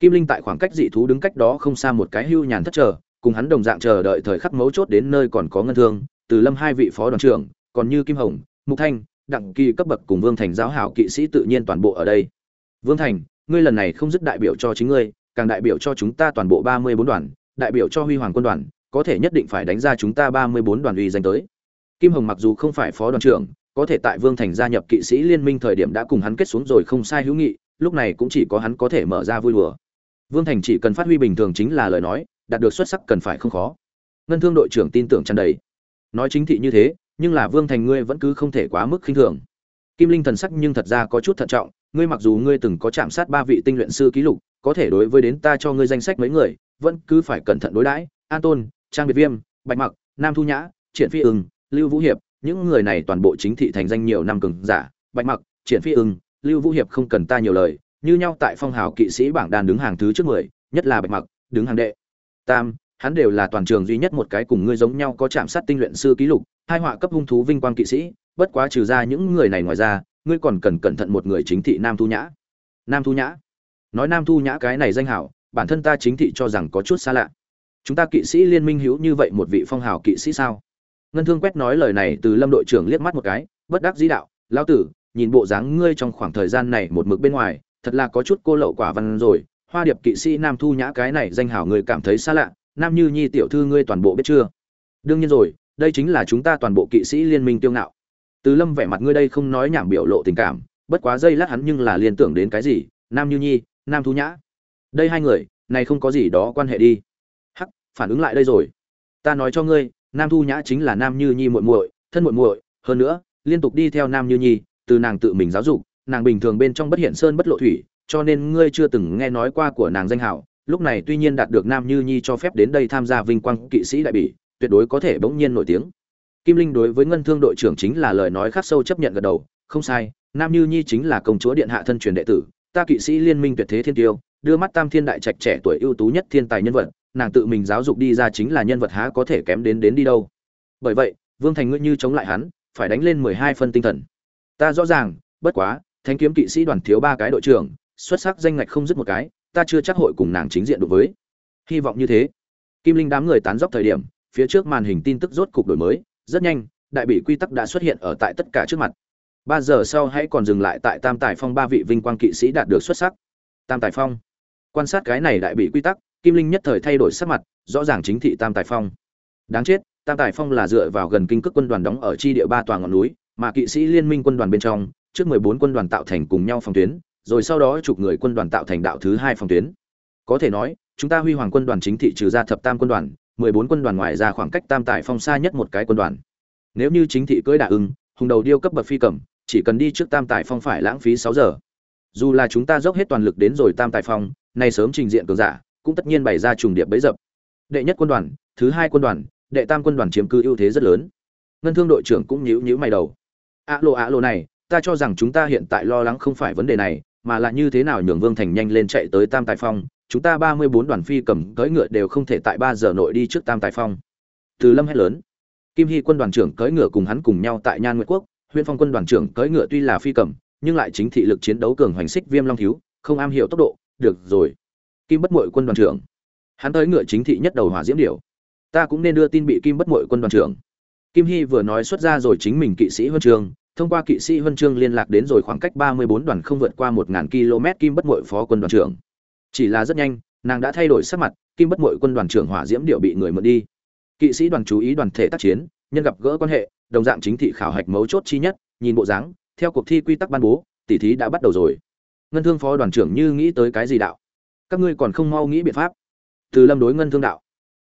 Speaker 1: Kim linh tại khoảng cách dị thú đứng cách đó không xa một cái hưu nhàn thất chờ, cùng hắn đồng dạng chờ đợi thời khắc mấu chốt đến nơi còn có ngân thương, từ lâm hai vị phó đoàn trưởng, còn như kim hồng, mục thanh, đặng kỳ cấp bậc cùng vương thành giáo hảo kỵ sĩ tự nhiên toàn bộ ở đây. Vương thành, ngươi lần này không dứt đại biểu cho chính ngươi, càng đại biểu cho chúng ta toàn bộ ba mươi bốn đoàn đại biểu cho huy hoàng quân đoàn, có thể nhất định phải đánh ra chúng ta ba mươi bốn đoàn uy danh tới. Kim hồng mặc dù không phải phó đoàn trưởng, có thể tại vương thành gia nhập kỵ sĩ liên minh thời điểm đã cùng hắn kết xuống rồi không sai hữu nghị, lúc này cũng chỉ có hắn có thể mở ra vui đùa. Vương thành chỉ cần phát huy bình thường chính là lời nói, đạt được xuất sắc cần phải không khó. Ngân thương đội trưởng tin tưởng chăn đầy. Nói chính thị như thế, nhưng là vương thành ngươi vẫn cứ không thể quá mức khinh thường. Kim linh thần sắc nhưng thật ra có chút thận trọng, ngươi mặc dù ngươi từng có chạm sát ba vị tinh luyện sư ký lục, có thể đối với đến ta cho ngươi danh sách mấy người vẫn cứ phải cẩn thận đối đãi. An tôn trang biệt viêm, bạch mặc, nam thu nhã, triển phi ưng, lưu vũ hiệp, những người này toàn bộ chính thị thành danh nhiều năm cường giả. Bạch mặc, triển phi ưng, lưu vũ hiệp không cần ta nhiều lời, như nhau tại phong hào kỵ sĩ bảng đàn đứng hàng thứ trước mười, nhất là bạch mặc, đứng hàng đệ. Tam, hắn đều là toàn trường duy nhất một cái cùng ngươi giống nhau có chạm sát tinh luyện sư ký lục, hai họa cấp hung thú vinh quang kỵ sĩ, bất quá trừ ra những người này ngoài ra, ngươi còn cần cẩn thận một người chính thị nam thu nhã. Nam thu nhã. Nói nam thu nhã cái này danh hảo bản thân ta chính thị cho rằng có chút xa lạ. Chúng ta kỵ sĩ liên minh hữu như vậy một vị phong hào kỵ sĩ sao? Ngân thương quét nói lời này từ lâm đội trưởng liếc mắt một cái, bất đắc dĩ đạo, lão tử, nhìn bộ dáng ngươi trong khoảng thời gian này một mực bên ngoài, thật là có chút cô lậu quả văn rồi. Hoa điệp kỵ sĩ nam thu nhã cái này danh hảo người cảm thấy xa lạ, nam như nhi tiểu thư ngươi toàn bộ biết chưa? Đương nhiên rồi, đây chính là chúng ta toàn bộ kỵ sĩ liên minh tiêu ngạo. Từ lâm vẻ mặt ngươi đây không nói nhảm biểu lộ tình cảm, bất quá dây lát hắn nhưng là liên tưởng đến cái gì? Nam như nhi, nam thu nhã đây hai người, này không có gì đó quan hệ đi. Hắc, phản ứng lại đây rồi. Ta nói cho ngươi, nam thu nhã chính là nam như nhi muội muội, thân muội muội, hơn nữa, liên tục đi theo nam như nhi, từ nàng tự mình giáo dục, nàng bình thường bên trong bất hiện sơn bất lộ thủy, cho nên ngươi chưa từng nghe nói qua của nàng danh hảo. Lúc này tuy nhiên đạt được nam như nhi cho phép đến đây tham gia vinh quang kỵ sĩ đại bỉ, tuyệt đối có thể bỗng nhiên nổi tiếng. Kim linh đối với ngân thương đội trưởng chính là lời nói khắc sâu chấp nhận gật đầu. Không sai, nam như nhi chính là công chúa điện hạ thân truyền đệ tử, ta kỵ sĩ liên minh tuyệt thế thiên tiêu đưa mắt tam thiên đại trạch trẻ tuổi ưu tú nhất thiên tài nhân vật, nàng tự mình giáo dục đi ra chính là nhân vật há có thể kém đến đến đi đâu. Bởi vậy, vương thành ngươi như chống lại hắn, phải đánh lên mười hai phân tinh thần. Ta rõ ràng, bất quá thanh kiếm kỵ sĩ đoàn thiếu ba cái đội trưởng, xuất sắc danh ngạch không dứt một cái, ta chưa chắc hội cùng nàng chính diện đối với. Hy vọng như thế. Kim linh đám người tán dóc thời điểm, phía trước màn hình tin tức rốt cục đổi mới, rất nhanh, đại bị quy tắc đã xuất hiện ở tại tất cả trước mặt. Ba giờ sau hãy còn dừng lại tại tam tài phong ba vị vinh quang kỵ sĩ đạt được xuất sắc. Tam tài phong quan sát cái này đại bị quy tắc, kim linh nhất thời thay đổi sắc mặt, rõ ràng chính thị tam tài phong. Đáng chết, tam tài phong là dựa vào gần kinh cước quân đoàn đóng ở chi địa ba tòa ngọn núi, mà kỵ sĩ liên minh quân đoàn bên trong, trước mười bốn quân đoàn tạo thành cùng nhau phòng tuyến, rồi sau đó chục người quân đoàn tạo thành đạo thứ hai phòng tuyến. Có thể nói, chúng ta huy hoàng quân đoàn chính thị trừ ra thập tam quân đoàn, mười bốn quân đoàn ngoài ra khoảng cách tam tài phong xa nhất một cái quân đoàn. Nếu như chính thị cưỡi đà ưng, hùng đầu điêu cấp bậc phi cầm, chỉ cần đi trước tam tài phong phải lãng phí sáu giờ dù là chúng ta dốc hết toàn lực đến rồi tam tài phong, nay sớm trình diện cường giả, cũng tất nhiên bày ra trùng điệp bấy dập. Đệ nhất quân đoàn, thứ hai quân đoàn, đệ tam quân đoàn chiếm cứ ưu thế rất lớn. Ngân thương đội trưởng cũng nhíu nhíu mày đầu. Ạ lộ ạ lộ này, ta cho rằng chúng ta hiện tại lo lắng không phải vấn đề này, mà là như thế nào nhường vương thành nhanh lên chạy tới tam tài phong, chúng ta ba mươi bốn đoàn phi cầm cưỡi ngựa đều không thể tại ba giờ nội đi trước tam tài phong. Từ lâm hét lớn. Kim hy quân đoàn trưởng cưỡi ngựa cùng hắn cùng nhau tại nhan nguyệt quốc huyện phong quân đoàn trưởng cưỡi ngựa tuy là phi cầm nhưng lại chính thị lực chiến đấu cường hoành xích viêm long thiếu, không am hiểu tốc độ, được rồi. Kim bất mội quân đoàn trưởng. Hắn tới ngựa chính thị nhất đầu hỏa diễm điểu. Ta cũng nên đưa tin bị kim bất mội quân đoàn trưởng. Kim hy vừa nói xuất ra rồi chính mình kỵ sĩ huân trường, thông qua kỵ sĩ huân chương liên lạc đến rồi khoảng cách ba mươi bốn đoàn không vượt qua một ngàn km kim bất mội phó quân đoàn trưởng. Chỉ là rất nhanh, nàng đã thay đổi sắc mặt, kim bất mội quân đoàn trưởng hỏa diễm điệu bị người mượn đi. Kỵ sĩ đoàn chú ý đoàn thể tác chiến, nhân gặp gỡ quan hệ, đồng dạng chính thị khảo hạch mấu chốt chi nhất, nhìn bộ dáng theo cuộc thi quy tắc ban bố, tỉ thí đã bắt đầu rồi. Ngân thương phó đoàn trưởng như nghĩ tới cái gì đạo? Các ngươi còn không mau nghĩ biện pháp. Từ lâm đối ngân thương đạo.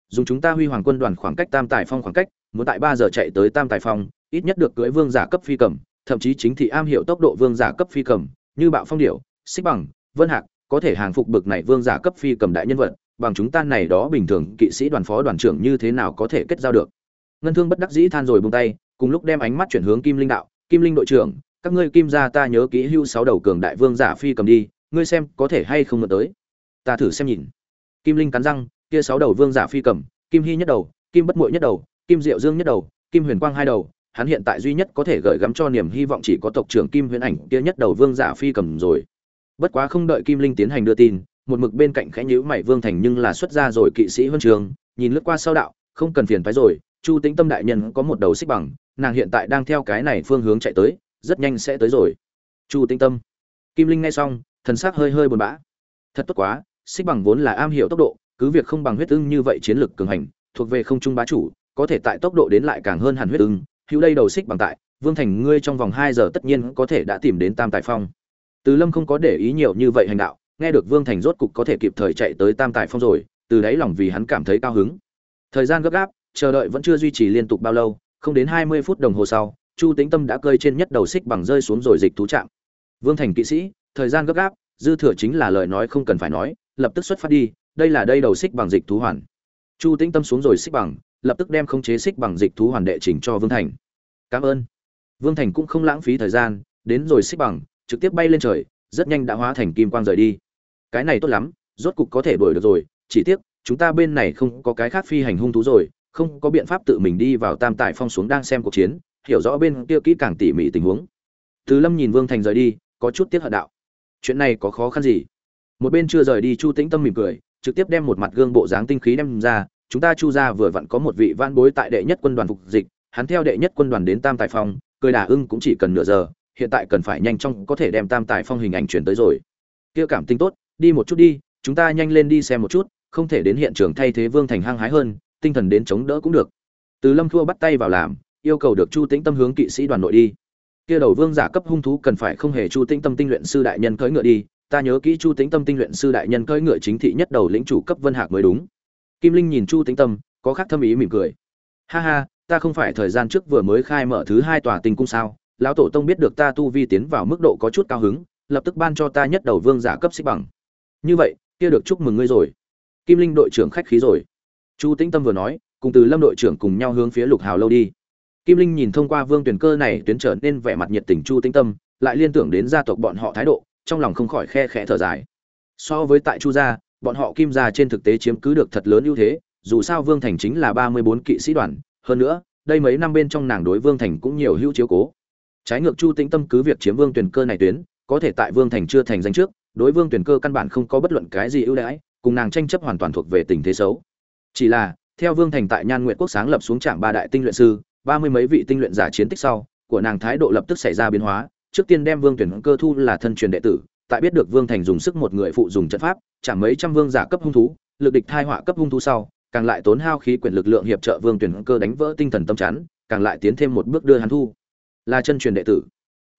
Speaker 1: Dùng chúng ta huy hoàng quân đoàn khoảng cách tam tài phong khoảng cách, muốn tại ba giờ chạy tới tam tài phong, ít nhất được cưỡi vương giả cấp phi cầm, thậm chí chính thị am hiểu tốc độ vương giả cấp phi cầm, như bạo phong điểu, xích bằng, vân hạc, có thể hàng phục bực này vương giả cấp phi cầm đại nhân vật, bằng chúng ta này đó bình thường kỵ sĩ đoàn phó đoàn trưởng như thế nào có thể kết giao được. Ngân thương bất đắc dĩ than rồi buông tay, cùng lúc đem ánh mắt chuyển hướng kim linh đạo, kim linh đội trưởng các ngươi kim gia ta nhớ kỹ hưu sáu đầu cường đại vương giả phi cầm đi, ngươi xem có thể hay không mượn tới. Ta thử xem nhìn. Kim linh cắn răng, kia sáu đầu vương giả phi cầm, kim hy nhất đầu, kim bất muội nhất đầu, kim diệu dương nhất đầu, kim huyền quang hai đầu, hắn hiện tại duy nhất có thể gửi gắm cho niềm hy vọng chỉ có tộc trưởng kim huyền ảnh kia nhất đầu vương giả phi cầm rồi. Bất quá không đợi kim linh tiến hành đưa tin, một mực bên cạnh khẽ nhữ mày vương thành nhưng là xuất ra rồi kỵ sĩ huân trường, nhìn lướt qua sau đạo, không cần phiền phái rồi, chu tĩnh tâm đại nhân có một đầu xích bằng, nàng hiện tại đang theo cái này phương hướng chạy tới rất nhanh sẽ tới rồi. Chu tĩnh tâm. Kim linh nghe xong, thần sắc hơi hơi buồn bã. Thật tốt quá, xích bằng vốn là am hiểu tốc độ, cứ việc không bằng huyết ưng như vậy chiến lược cường hành, thuộc về không trung bá chủ, có thể tại tốc độ đến lại càng hơn hẳn huyết ưng. Hữu đây đầu xích bằng tại, vương thành ngươi trong vòng hai giờ tất nhiên có thể đã tìm đến tam tài phong. Từ lâm không có để ý nhiều như vậy hành đạo, nghe được vương thành rốt cục có thể kịp thời chạy tới tam tài phong rồi, từ đáy lòng vì hắn cảm thấy cao hứng. Thời gian gấp gáp, chờ đợi vẫn chưa duy trì liên tục bao lâu, không đến hai mươi phút đồng hồ sau chu tính tâm đã cơi trên nhất đầu xích bằng rơi xuống rồi dịch thú trạm vương thành kỵ sĩ, thời gian gấp gáp, dư thừa chính là lời nói không cần phải nói, lập tức xuất phát đi, đây là đây đầu xích bằng dịch thú hoàn. Chu tĩnh tâm xuống rồi xích bằng, lập tức đem khống chế xích bằng dịch thú hoàn đệ chỉnh cho vương thành. Cảm ơn. Vương thành cũng không lãng phí thời gian, đến rồi xích bằng, trực tiếp bay lên trời, rất nhanh đã hóa thành kim quang rời đi. Cái này tốt lắm, rốt cục có thể đuổi được rồi, chỉ tiếc, chúng ta bên này không có cái khác phi hành hung thú rồi, không có biện pháp tự mình đi vào tam tài phong xuống đang xem cuộc chiến hiểu rõ bên kia kỹ càng tỉ mỉ tình huống. Từ lâm nhìn vương thành rời đi, có chút tiếc hận đạo. Chuyện này có khó khăn gì? Một bên chưa rời đi chu tĩnh tâm mỉm cười, trực tiếp đem một mặt gương bộ dáng tinh khí đem ra. Chúng ta chu ra vừa vặn có một vị van bối tại đệ nhất quân đoàn phục dịch, hắn theo đệ nhất quân đoàn đến tam tài phong, cười đà ưng cũng chỉ cần nửa giờ, hiện tại cần phải nhanh chóng có thể đem tam tài phong hình ảnh chuyển tới rồi. Kia cảm tinh tốt, đi một chút đi, chúng ta nhanh lên đi xem một chút, không thể đến hiện trường thay thế vương thành hăng hái hơn, tinh thần đến chống đỡ cũng được. Từ lâm thua bắt tay vào làm yêu cầu được chu tĩnh tâm hướng kỵ sĩ đoàn nội đi. Kia đầu vương giả cấp hung thú cần phải không hề chu tĩnh tâm tinh luyện sư đại nhân cưỡi ngựa đi, ta nhớ kỹ chu tĩnh tâm tinh luyện sư đại nhân cưỡi ngựa chính thị nhất đầu lĩnh chủ cấp vân hạc mới đúng. Kim linh nhìn chu tĩnh tâm, có khác thâm ý mỉm cười. Ha ha, ta không phải thời gian trước vừa mới khai mở thứ hai tòa tinh cung sao? Lão tổ tông biết được ta tu vi tiến vào mức độ có chút cao hứng, lập tức ban cho ta nhất đầu vương giả cấp xích bằng. Như vậy, kia được chúc mừng ngươi rồi. Kim linh đội trưởng khách khí rồi. Chu tĩnh tâm vừa nói, cùng từ lâm đội trưởng cùng nhau hướng phía lục hào lâu đi kim linh nhìn thông qua vương tuyển cơ này tuyến trở nên vẻ mặt nhiệt tình chu tinh tâm, lại liên tưởng đến gia tộc bọn họ thái độ, trong lòng không khỏi khe khẽ thở dài. So với tại chu gia, bọn họ kim gia trên thực tế chiếm cứ được thật lớn ưu thế, dù sao vương thành chính là ba mươi bốn kỵ sĩ đoàn, hơn nữa, đây mấy năm bên trong nàng đối vương thành cũng nhiều hữu chiếu cố. Trái ngược chu tĩnh tâm cứ việc chiếm vương tuyển cơ này tuyến, có thể tại vương thành chưa thành danh trước, đối vương tuyển cơ căn bản không có bất luận cái gì ưu đãi, cùng nàng tranh chấp hoàn toàn thuộc về tình thế xấu. Chỉ là, theo vương thành tại nhan nguyện quốc sáng lập xuống trạm ba đại tinh luyện sư ba mươi mấy vị tinh luyện giả chiến tích sau, của nàng thái độ lập tức xảy ra biến hóa. Trước tiên đem vương tuyển cơ thu là thân truyền đệ tử, tại biết được vương thành dùng sức một người phụ dùng trận pháp chẳng mấy trăm vương giả cấp hung thú, lực địch thai họa cấp hung thú sau, càng lại tốn hao khí quyển lực lượng hiệp trợ vương tuyển cơ đánh vỡ tinh thần tâm chắn, càng lại tiến thêm một bước đưa hắn thu. Là chân truyền đệ tử.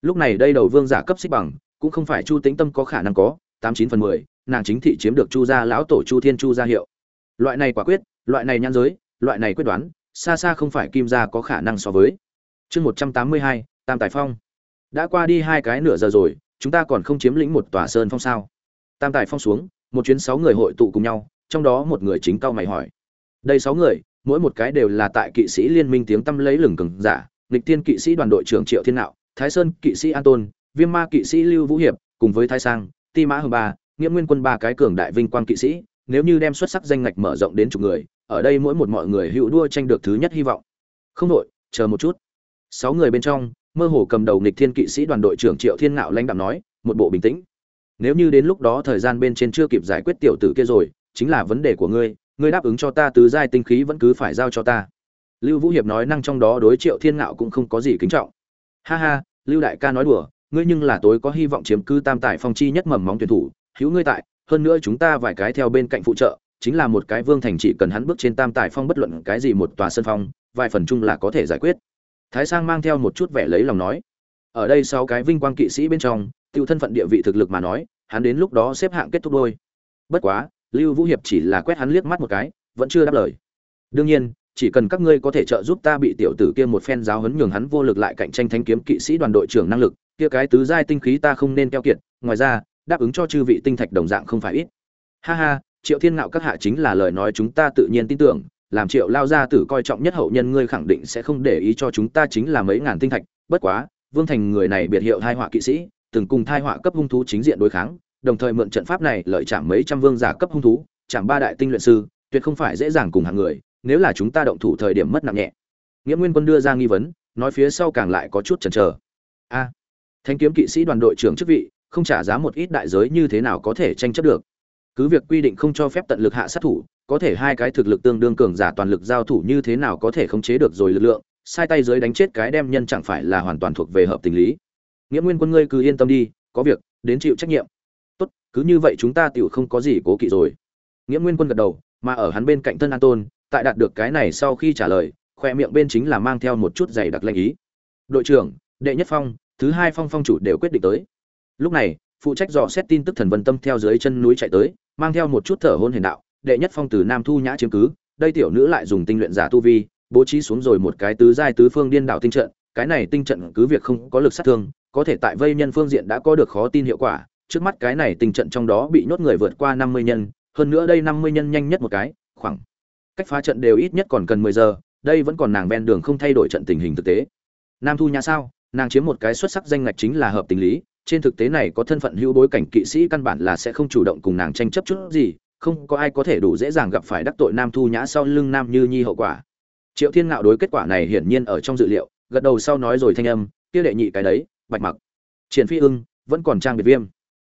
Speaker 1: Lúc này đây đầu vương giả cấp xích bằng, cũng không phải chu tĩnh tâm có khả năng có, tám chín phần mười, nàng chính thị chiếm được chu gia lão tổ chu thiên chu gia hiệu. Loại này quả quyết, loại này nhan giới, loại này quyết đoán xa xa không phải kim gia có khả năng so với. Chương một trăm tám mươi hai, tam tài phong. Đã qua đi hai cái nửa giờ rồi, chúng ta còn không chiếm lĩnh một tòa sơn phong sao? Tam tài phong xuống, một chuyến sáu người hội tụ cùng nhau, trong đó một người chính cao mày hỏi. Đây sáu người, mỗi một cái đều là tại kỵ sĩ liên minh tiếng tăm lấy lừng cừng giả lịch tiên kỵ sĩ đoàn đội trưởng triệu thiên nạo, thái sơn kỵ sĩ an tôn, viêm ma kỵ sĩ lưu vũ hiệp, cùng với thái sang, ti mã Hư ba nghĩa nguyên quân ba cái cường đại vinh quang kỵ sĩ, nếu như đem xuất sắc danh ngạch mở rộng đến chục người ở đây mỗi một mọi người hữu đua tranh được thứ nhất hy vọng. Không đội chờ một chút. Sáu người bên trong, mơ hồ cầm đầu nghịch thiên kỵ sĩ đoàn đội trưởng triệu thiên ngạo lãnh đạm nói, một bộ bình tĩnh. Nếu như đến lúc đó thời gian bên trên chưa kịp giải quyết tiểu tử kia rồi, chính là vấn đề của ngươi ngươi đáp ứng cho ta tứ giai tinh khí vẫn cứ phải giao cho ta. Lưu vũ hiệp nói năng trong đó đối triệu thiên ngạo cũng không có gì kính trọng. Ha ha, lưu đại ca nói đùa, ngươi nhưng là tối có hy vọng chiếm cứ tam tài phong chi nhất mầm móng tuyển thủ, hữu ngươi tại, hơn nữa chúng ta vài cái theo bên cạnh phụ trợ chính là một cái vương thành chỉ cần hắn bước trên tam tài phong bất luận cái gì một tòa sân phong, vài phần chung là có thể giải quyết. Thái sang mang theo một chút vẻ lấy lòng nói, ở đây sau cái vinh quang kỵ sĩ bên trong, tiêu thân phận địa vị thực lực mà nói, hắn đến lúc đó xếp hạng kết thúc đôi. Bất quá, lưu vũ hiệp chỉ là quét hắn liếc mắt một cái, vẫn chưa đáp lời. Đương nhiên, chỉ cần các ngươi có thể trợ giúp ta bị tiểu tử kia một phen giáo hấn nhường hắn vô lực lại cạnh tranh thanh kiếm kỵ sĩ đoàn đội trưởng năng lực, kia cái tứ giai tinh khí ta không nên keo kiệt, ngoài ra, đáp ứng cho chư vị tinh thạch đồng dạng không phải ít. Ha ha triệu thiên ngạo các hạ chính là lời nói chúng ta tự nhiên tin tưởng, làm triệu lao gia tử coi trọng nhất hậu nhân ngươi khẳng định sẽ không để ý cho chúng ta chính là mấy ngàn tinh thạch, bất quá, vương thành người này biệt hiệu thai họa kỵ sĩ, từng cùng thai họa cấp hung thú chính diện đối kháng, đồng thời mượn trận pháp này lợi chạm mấy trăm vương giả cấp hung thú, chạm ba đại tinh luyện sư, tuyệt không phải dễ dàng cùng hàng người, nếu là chúng ta động thủ thời điểm mất nặng nhẹ. Nghĩa nguyên quân đưa ra nghi vấn, nói phía sau càng lại có chút chần chờ. A thanh kiếm kỵ sĩ đoàn đội trưởng chức vị, không trả giá một ít đại giới như thế nào có thể tranh chấp được? Cứ việc quy định không cho phép tận lực hạ sát thủ, có thể hai cái thực lực tương đương cường giả toàn lực giao thủ như thế nào có thể khống chế được rồi lực lượng, sai tay dưới đánh chết cái đem nhân chẳng phải là hoàn toàn thuộc về hợp tình lý. Nghĩa nguyên quân ngươi cứ yên tâm đi, có việc, đến chịu trách nhiệm. Tốt, cứ như vậy chúng ta tựu không có gì cố kỵ rồi. Nghĩa nguyên quân gật đầu, mà ở hắn bên cạnh thân an tôn, tại đạt được cái này sau khi trả lời, khoe miệng bên chính là mang theo một chút dày đặc lệnh ý. Đội trưởng, đệ nhất phong, thứ hai phong phong chủ đều quyết định tới. Lúc này phụ trách dò xét tin tức thần vân tâm theo dưới chân núi chạy tới, mang theo một chút thở hôn hiền đạo, đệ nhất phong từ nam thu nhã chiếm cứ, đây tiểu nữ lại dùng tinh luyện giả tu vi, bố trí xuống rồi một cái tứ giai tứ phương điên đảo tinh trận, cái này tinh trận cứ việc không có lực sát thương, có thể tại vây nhân phương diện đã có được khó tin hiệu quả, trước mắt cái này tinh trận trong đó bị nhốt người vượt qua năm mươi nhân, hơn nữa đây năm mươi nhân nhanh nhất một cái, khoảng cách phá trận đều ít nhất còn cần mười giờ, đây vẫn còn nàng ven đường không thay đổi trận tình hình thực tế. Nam thu nhã sao? Nàng chiếm một cái xuất sắc danh ngạch chính là hợp tình lý trên thực tế này có thân phận hữu bối cảnh kỵ sĩ căn bản là sẽ không chủ động cùng nàng tranh chấp chút gì, không có ai có thể đủ dễ dàng gặp phải đắc tội nam thu nhã sau lưng nam như nhi hậu quả. Triệu thiên ngạo đối kết quả này hiển nhiên ở trong dự liệu, gật đầu sau nói rồi thanh âm, kia đệ nhị cái đấy, bạch mặc. Triển phi ưng vẫn còn trang biệt viêm.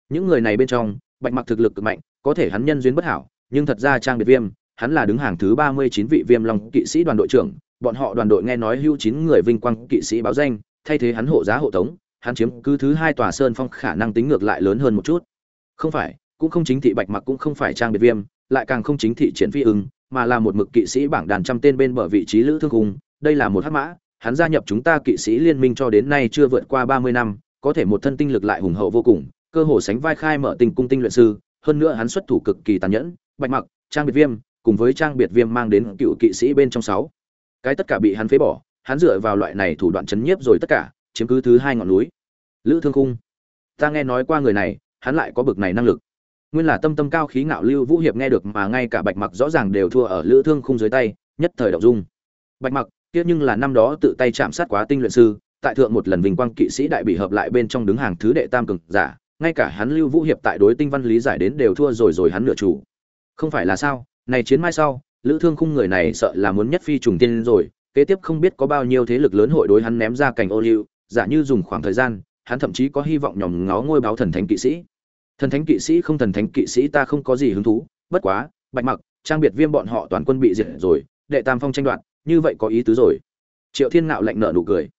Speaker 1: Những người này bên trong, bạch mặc thực lực cực mạnh, có thể hắn nhân duyên bất hảo, nhưng thật ra trang biệt viêm, hắn là đứng hàng thứ ba mươi chín vị viêm long kỵ sĩ đoàn đội trưởng, bọn họ đoàn đội nghe nói hưu chín người vinh quang kỵ sĩ báo danh, thay thế hắn hộ giá hộ tống hắn chiếm cứ thứ hai tòa sơn phong khả năng tính ngược lại lớn hơn một chút. Không phải, cũng không chính thị bạch mặc cũng không phải trang biệt viêm, lại càng không chính thị triển phi ưng, mà là một mực kỵ sĩ bảng đàn trăm tên bên bờ vị trí lữ thương hùng đây là một hắc mã, hắn gia nhập chúng ta kỵ sĩ liên minh cho đến nay chưa vượt qua ba mươi năm, có thể một thân tinh lực lại hùng hậu vô cùng, cơ hồ sánh vai khai mở tình cung tinh luyện sư, hơn nữa hắn xuất thủ cực kỳ tàn nhẫn, bạch mặc, trang biệt viêm, cùng với trang biệt viêm mang đến cựu kỵ sĩ bên trong sáu. Cái tất cả bị hắn phế bỏ, hắn dựa vào loại này thủ đoạn chấn nhiếp rồi tất cả chiếm cứ thứ hai ngọn núi. Lữ thương khung, ta nghe nói qua người này, hắn lại có bực này năng lực. Nguyên là tâm tâm cao khí ngạo lưu vũ hiệp nghe được mà ngay cả bạch mặc rõ ràng đều thua ở lữ thương khung dưới tay, nhất thời động dung. Bạch mặc tiếc nhưng là năm đó tự tay chạm sát quá tinh luyện sư, tại thượng một lần vinh quang kỵ sĩ đại bị hợp lại bên trong đứng hàng thứ đệ tam cực giả, ngay cả hắn lưu vũ hiệp tại đối tinh văn lý giải đến đều thua rồi rồi hắn lựa chủ. Không phải là sao, này chiến mai sau, lữ thương khung người này sợ là muốn nhất phi trùng tiên rồi, kế tiếp không biết có bao nhiêu thế lực lớn hội đối hắn ném ra cành ô liu giả như dùng khoảng thời gian, hắn thậm chí có hy vọng nhòm ngó ngôi báo thần thánh kỵ sĩ. Thần thánh kỵ sĩ không thần thánh kỵ sĩ ta không có gì hứng thú, bất quá, bạch mặc, trang biệt viêm bọn họ toàn quân bị diệt rồi, đệ tam phong tranh đoạt, như vậy có ý tứ rồi. Triệu thiên ngạo lạnh nợ nụ cười.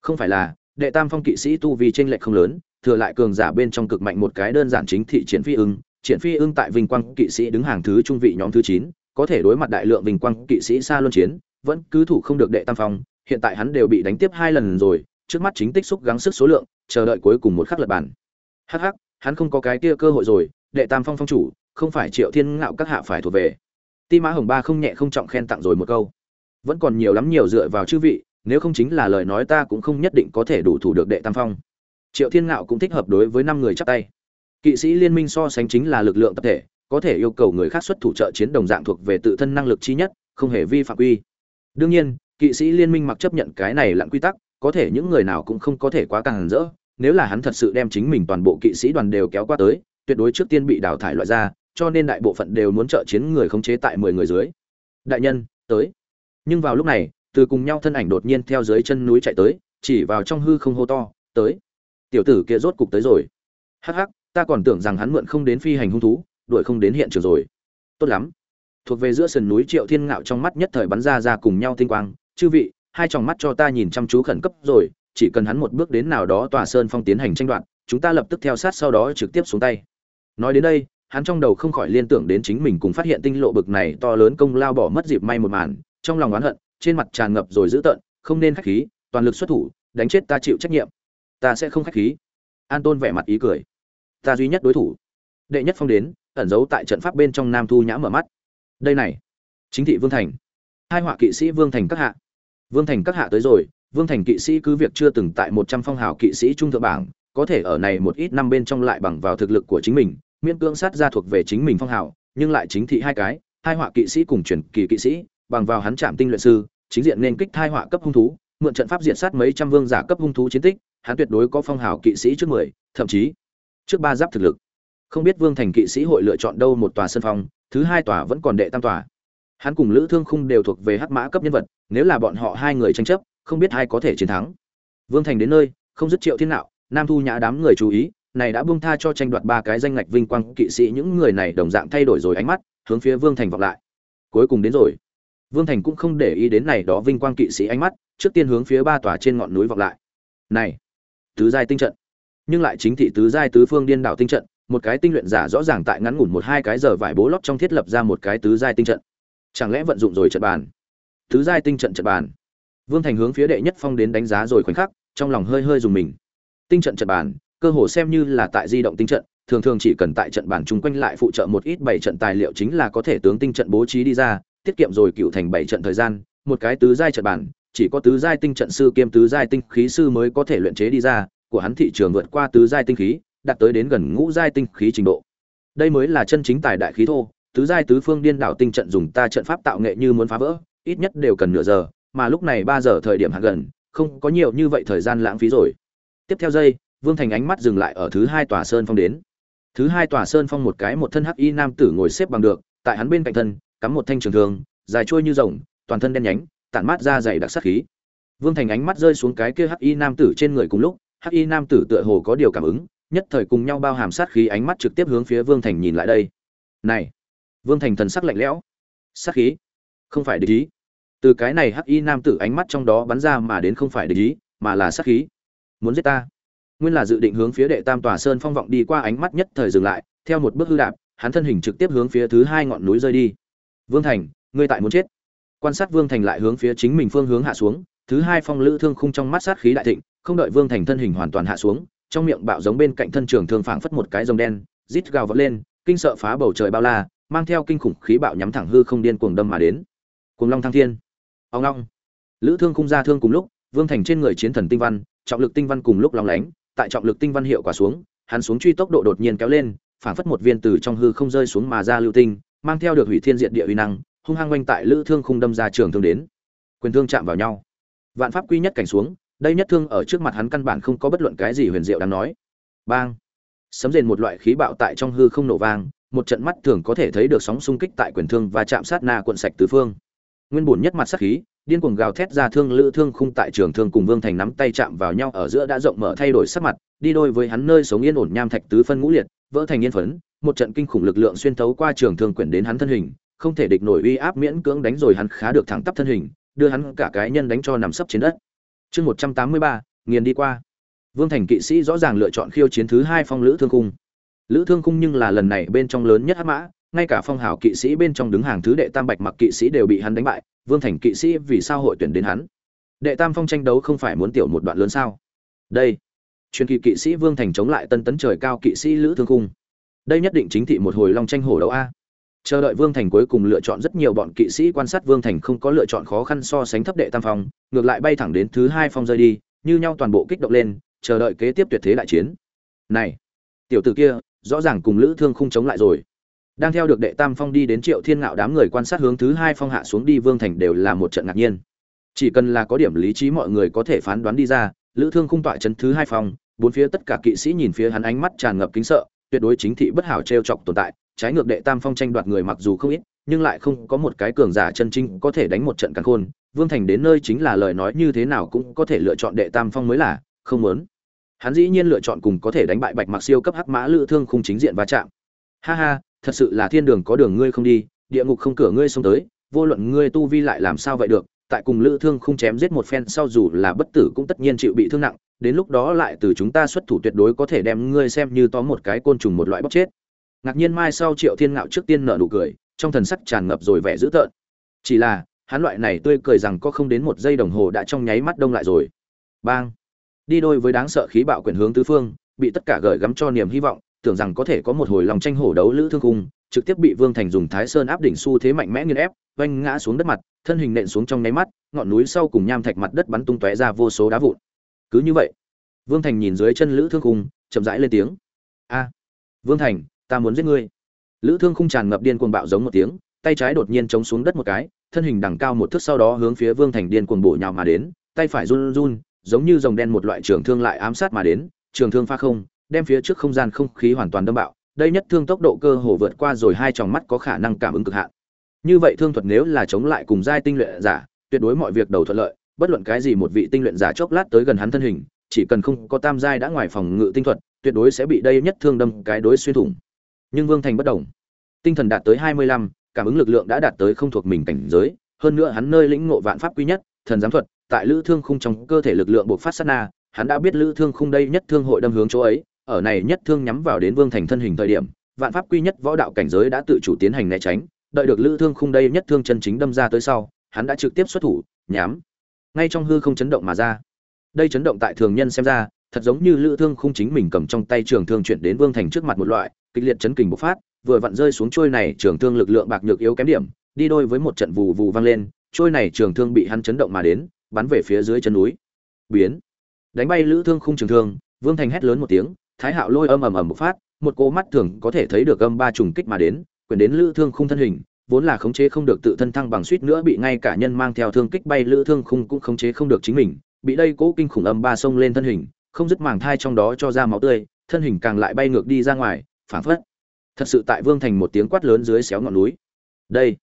Speaker 1: Không phải là, đệ tam phong kỵ sĩ tu vì tranh lệch không lớn, thừa lại cường giả bên trong cực mạnh một cái đơn giản chính thị triển phi ưng. Triển phi ưng tại vinh quang kỵ sĩ đứng hàng thứ trung vị nhóm thứ chín, có thể đối mặt đại lượng vinh quang kỵ sĩ xa luân chiến, vẫn cứ thủ không được đệ tam phong, hiện tại hắn đều bị đánh tiếp hai lần rồi trước mắt chính tích xúc gắng sức số lượng, chờ đợi cuối cùng một khắc lật bàn. Hắc hắc, hắn không có cái kia cơ hội rồi, đệ tam phong phong chủ, không phải triệu thiên ngạo các hạ phải thuộc về. Ti mã hồng ba không nhẹ không trọng khen tặng rồi một câu. Vẫn còn nhiều lắm nhiều dựa vào chư vị, nếu không chính là lời nói ta cũng không nhất định có thể đủ thủ được đệ tam phong. Triệu thiên ngạo cũng thích hợp đối với năm người chắp tay. Kỵ sĩ liên minh so sánh chính là lực lượng tập thể, có thể yêu cầu người khác xuất thủ trợ chiến đồng dạng thuộc về tự thân năng lực chi nhất, không hề vi phạm quy. Đương nhiên, kỵ sĩ liên minh mặc chấp nhận cái này lặng quy tắc có thể những người nào cũng không có thể quá càng rỡ, nếu là hắn thật sự đem chính mình toàn bộ kỵ sĩ đoàn đều kéo qua tới, tuyệt đối trước tiên bị đào thải loại ra, cho nên đại bộ phận đều muốn trợ chiến người khống chế tại mười người dưới. Đại nhân, tới. Nhưng vào lúc này, từ cùng nhau thân ảnh đột nhiên theo dưới chân núi chạy tới, chỉ vào trong hư không hô to, tới. Tiểu tử kia rốt cục tới rồi. Hắc hắc, ta còn tưởng rằng hắn mượn không đến phi hành hung thú, đuổi không đến hiện trường rồi. Tốt lắm. Thuộc về giữa sườn núi triệu thiên ngạo trong mắt nhất thời bắn ra ra cùng nhau tinh quang, chư vị hai tròng mắt cho ta nhìn chăm chú khẩn cấp rồi, chỉ cần hắn một bước đến nào đó tòa sơn phong tiến hành tranh đoạt, chúng ta lập tức theo sát sau đó trực tiếp xuống tay. Nói đến đây, hắn trong đầu không khỏi liên tưởng đến chính mình cùng phát hiện tinh lộ bực này to lớn công lao bỏ mất dịp may một màn, trong lòng oán hận, trên mặt tràn ngập rồi dữ tợn, không nên khách khí, toàn lực xuất thủ, đánh chết ta chịu trách nhiệm. Ta sẽ không khách khí. An tôn vẻ mặt ý cười. Ta duy nhất đối thủ. Đệ nhất phong đến, ẩn giấu tại trận pháp bên trong nam thu nhã mở mắt. Đây này, chính thị vương thành. Hai họa kỵ sĩ vương thành các hạ vương thành các hạ tới rồi, vương thành kỵ sĩ cứ việc chưa từng tại một trăm phong hào kỵ sĩ trung thượng bảng, có thể ở này một ít năm bên trong lại bằng vào thực lực của chính mình, miễn cưỡng sát ra thuộc về chính mình phong hào, nhưng lại chính thị hai cái, hai họa kỵ sĩ cùng truyền kỳ kỵ sĩ, bằng vào hắn chạm tinh luyện sư, chính diện nên kích thai họa cấp hung thú, mượn trận pháp diện sát mấy trăm vương giả cấp hung thú chiến tích, hắn tuyệt đối có phong hào kỵ sĩ trước mười, thậm chí trước ba giáp thực lực. Không biết vương thành kỵ sĩ hội lựa chọn đâu một tòa sân phong, thứ hai tòa vẫn còn đệ tam tòa hắn cùng lữ thương khung đều thuộc về hắc mã cấp nhân vật, nếu là bọn họ hai người tranh chấp, không biết ai có thể chiến thắng. Vương thành đến nơi, không dứt triệu thiên nạo, nam thu nhã đám người chú ý, này đã buông tha cho tranh đoạt ba cái danh ngạch vinh quang kỵ sĩ những người này đồng dạng thay đổi rồi ánh mắt, hướng phía vương thành vọng lại. Cuối cùng đến rồi. Vương thành cũng không để ý đến này đó vinh quang kỵ sĩ ánh mắt, trước tiên hướng phía ba tòa trên ngọn núi vọng lại. Này, tứ giai tinh trận. Nhưng lại chính thị tứ giai tứ phương điên đảo tinh trận, một cái tinh luyện giả rõ ràng tại ngắn ngủn một hai cái giờ vải bố lót trong thiết lập ra một cái tứ giai tinh trận chẳng lẽ vận dụng rồi trận bàn? Tứ giai tinh trận trận bàn. Vương thành hướng phía đệ nhất phong đến đánh giá rồi khoảnh khắc, trong lòng hơi hơi dùng mình. Tinh trận trận bàn, cơ hồ xem như là tại di động tinh trận, thường thường chỉ cần tại trận bàn chung quanh lại phụ trợ một ít bảy trận tài liệu chính là có thể tướng tinh trận bố trí đi ra, tiết kiệm rồi cựu thành bảy trận thời gian, một cái tứ giai trận bàn, chỉ có tứ giai tinh trận sư kiêm tứ giai tinh khí sư mới có thể luyện chế đi ra, của hắn thị trường vượt qua tứ giai tinh khí, đạt tới đến gần ngũ giai tinh khí trình độ. Đây mới là chân chính tài đại khí thô tứ giai tứ phương điên đảo tinh trận dùng ta trận pháp tạo nghệ như muốn phá vỡ, ít nhất đều cần nửa giờ, mà lúc này ba giờ thời điểm hạ gần, không có nhiều như vậy thời gian lãng phí rồi. Tiếp theo giây, vương thành ánh mắt dừng lại ở thứ hai tòa sơn phong đến. Thứ hai tòa sơn phong một cái một thân hắc y nam tử ngồi xếp bằng được, tại hắn bên cạnh thân, cắm một thanh trường thương, dài trôi như rồng, toàn thân đen nhánh, tản mát ra dày đặc sát khí. Vương thành ánh mắt rơi xuống cái kia hắc y nam tử trên người cùng lúc, hắc y nam tử tựa hồ có điều cảm ứng, nhất thời cùng nhau bao hàm sát khí ánh mắt trực tiếp hướng phía vương thành nhìn lại đây. Này! Vương thành thần sắc lạnh lẽo. Sát khí? Không phải để ý. Từ cái này hắc y nam tử ánh mắt trong đó bắn ra mà đến không phải để ý, mà là sát khí. Muốn giết ta? Nguyên là dự định hướng phía đệ tam tòa sơn phong vọng đi qua ánh mắt nhất thời dừng lại, theo một bước hư đạp, hắn thân hình trực tiếp hướng phía thứ hai ngọn núi rơi đi. Vương thành, ngươi tại muốn chết. Quan sát vương thành lại hướng phía chính mình phương hướng hạ xuống, thứ hai phong lữ thương khung trong mắt sát khí đại thịnh, không đợi vương thành thân hình hoàn toàn hạ xuống, trong miệng bạo giống bên cạnh thân trường thương phảng phất một cái rồng đen, rít gào vọt lên, kinh sợ phá bầu trời bao la mang theo kinh khủng khí bạo nhắm thẳng hư không điên cuồng đâm mà đến. Cuồng long thăng thiên. Ông long. Lữ thương khung ra thương cùng lúc, vương thành trên người chiến thần tinh văn, trọng lực tinh văn cùng lúc long lánh, tại trọng lực tinh văn hiệu quả xuống, hắn xuống truy tốc độ đột nhiên kéo lên, phảng phất một viên từ trong hư không rơi xuống mà ra lưu tinh, mang theo được hủy thiên diện địa uy năng, hung hăng quanh tại lữ thương khung đâm ra trường thương đến. Quyền thương chạm vào nhau. Vạn pháp quy nhất cảnh xuống, đây nhất thương ở trước mặt hắn căn bản không có bất luận cái gì huyền diệu đáng nói. Bang. Sấm rền một loại khí bạo tại trong hư không nổ vang một trận mắt thường có thể thấy được sóng xung kích tại quyền thương và chạm sát na cuộn sạch tứ phương. Nguyên bổn nhất mặt sát khí, điên cuồng gào thét ra thương lữ thương khung tại trường thương cùng vương thành nắm tay chạm vào nhau ở giữa đã rộng mở thay đổi sắc mặt, đi đôi với hắn nơi sống yên ổn nham thạch tứ phân ngũ liệt, vỡ thành yên phấn, một trận kinh khủng lực lượng xuyên thấu qua trường thương quyển đến hắn thân hình, không thể địch nổi uy áp miễn cưỡng đánh rồi hắn khá được thẳng tắp thân hình, đưa hắn cả cái nhân đánh cho nằm sấp trên đất. Chương một trăm tám mươi ba, nghiền đi qua. Vương thành kỵ sĩ rõ ràng lựa chọn khiêu chiến thứ hai phong lữ thương khung lữ thương khung nhưng là lần này bên trong lớn nhất hắc mã, ngay cả phong hào kỵ sĩ bên trong đứng hàng thứ đệ tam bạch mặc kỵ sĩ đều bị hắn đánh bại, vương thành kỵ sĩ vì sao hội tuyển đến hắn? Đệ tam phong tranh đấu không phải muốn tiểu một đoạn lớn sao? Đây, truyền kỳ kỵ sĩ vương thành chống lại tân tấn trời cao kỵ sĩ lữ thương khung. Đây nhất định chính thị một hồi long tranh hổ đấu a. Chờ đợi vương thành cuối cùng lựa chọn rất nhiều bọn kỵ sĩ quan sát vương thành không có lựa chọn khó khăn so sánh thấp đệ tam phong, ngược lại bay thẳng đến thứ hai phong rơi đi, như nhau toàn bộ kích động lên, chờ đợi kế tiếp tuyệt thế đại chiến. Này, tiểu tử kia rõ ràng cùng lữ thương không chống lại rồi. Đang theo được đệ tam phong đi đến triệu thiên ngạo đám người quan sát hướng thứ hai phong hạ xuống đi vương thành đều là một trận ngạc nhiên. Chỉ cần là có điểm lý trí mọi người có thể phán đoán đi ra, lữ thương không tọa chân thứ hai phong, bốn phía tất cả kỵ sĩ nhìn phía hắn ánh mắt tràn ngập kính sợ, tuyệt đối chính thị bất hảo t chọc tồn tại, trái ngược đệ tam phong tranh đoạt người mặc dù không ít, nhưng lại không có một cái cường giả chân chính có thể đánh một trận càn khôn. Vương thành đến nơi chính là lời nói như thế nào cũng có thể lựa chọn đệ tam phong mới là, không muốn hắn dĩ nhiên lựa chọn cùng có thể đánh bại bạch mặc siêu cấp hắc mã lữ thương khung chính diện va chạm. Ha ha, thật sự là thiên đường có đường ngươi không đi, địa ngục không cửa ngươi xông tới, vô luận ngươi tu vi lại làm sao vậy được, tại cùng lữ thương không chém giết một phen sau dù là bất tử cũng tất nhiên chịu bị thương nặng, đến lúc đó lại từ chúng ta xuất thủ tuyệt đối có thể đem ngươi xem như tóm một cái côn trùng một loại bóc chết. Ngạc nhiên mai sau triệu thiên ngạo trước tiên nở nụ cười, trong thần sắc tràn ngập rồi vẻ dữ tợn. Chỉ là, hắn loại này tươi cười rằng có không đến một giây đồng hồ đã trong nháy mắt đông lại rồi. Bang! Đi đôi với đáng sợ khí bạo quyền hướng tứ phương, bị tất cả gợi gắm cho niềm hy vọng, tưởng rằng có thể có một hồi lòng tranh hổ đấu lữ thương cung trực tiếp bị vương thành dùng thái sơn áp đỉnh xu thế mạnh mẽ nghiền ép vanh ngã xuống đất mặt, thân hình nện xuống trong nháy mắt, ngọn núi sau cùng nham thạch mặt đất bắn tung tóe ra vô số đá vụn. Cứ như vậy, vương thành nhìn dưới chân lữ thương cung chậm rãi lên tiếng. A, vương thành, ta muốn giết ngươi. Lữ thương khung tràn ngập điên cuồng bạo giống một tiếng, tay trái đột nhiên chống xuống đất một cái, thân hình đằng cao một thước sau đó hướng phía vương thành điên cuồng bổ nhào mà đến, tay phải run run giống như dòng đen một loại trường thương lại ám sát mà đến, trường thương pha không, đem phía trước không gian không khí hoàn toàn đâm bạo, đây nhất thương tốc độ cơ hồ vượt qua rồi hai tròng mắt có khả năng cảm ứng cực hạn. Như vậy thương thuật nếu là chống lại cùng giai tinh luyện giả, tuyệt đối mọi việc đầu thuận lợi, bất luận cái gì một vị tinh luyện giả chốc lát tới gần hắn thân hình, chỉ cần không có tam giai đã ngoài phòng ngự tinh thuật, tuyệt đối sẽ bị đây nhất thương đâm cái đối xuyên thủng. Nhưng vương thành bất động. Tinh thần đạt tới hai mươi lăm, cảm ứng lực lượng đã đạt tới không thuộc mình cảnh giới, hơn nữa hắn nơi lĩnh ngộ vạn pháp quy nhất, thần giám thuật tại lữ thương khung trong cơ thể lực lượng buộc phát sát na, hắn đã biết lữ thương khung đây nhất thương hội đâm hướng chỗ ấy, ở này nhất thương nhắm vào đến vương thành thân hình thời điểm, vạn pháp quy nhất võ đạo cảnh giới đã tự chủ tiến hành né tránh, đợi được lữ thương khung đây nhất thương chân chính đâm ra tới sau, hắn đã trực tiếp xuất thủ, nhắm, ngay trong hư không chấn động mà ra. Đây chấn động tại thường nhân xem ra, thật giống như lữ thương khung chính mình cầm trong tay trường thương chuyển đến vương thành trước mặt một loại, kịch liệt chấn kình bộc phát, vừa vặn rơi xuống trôi này trường thương lực lượng bạc nhược yếu kém điểm, đi đôi với một trận vù vù vang lên, trôi này trường thương bị hắn chấn động mà đến bắn về phía dưới chân núi. Biến. Đánh bay lữ thương khung trường thương, vương thành hét lớn một tiếng, thái hạo lôi âm ầm ầm một phát, một cô mắt thường có thể thấy được âm ba trùng kích mà đến, quyền đến lữ thương khung thân hình, vốn là khống chế không được tự thân thăng bằng suýt nữa bị ngay cả nhân mang theo thương kích bay lữ thương khung cũng khống chế không được chính mình, bị đây cố kinh khủng âm ba xông lên thân hình, không dứt màng thai trong đó cho ra máu tươi, thân hình càng lại bay ngược đi ra ngoài, phảng phất. Thật sự tại vương thành một tiếng quát lớn dưới xéo ngọn núi. Đây.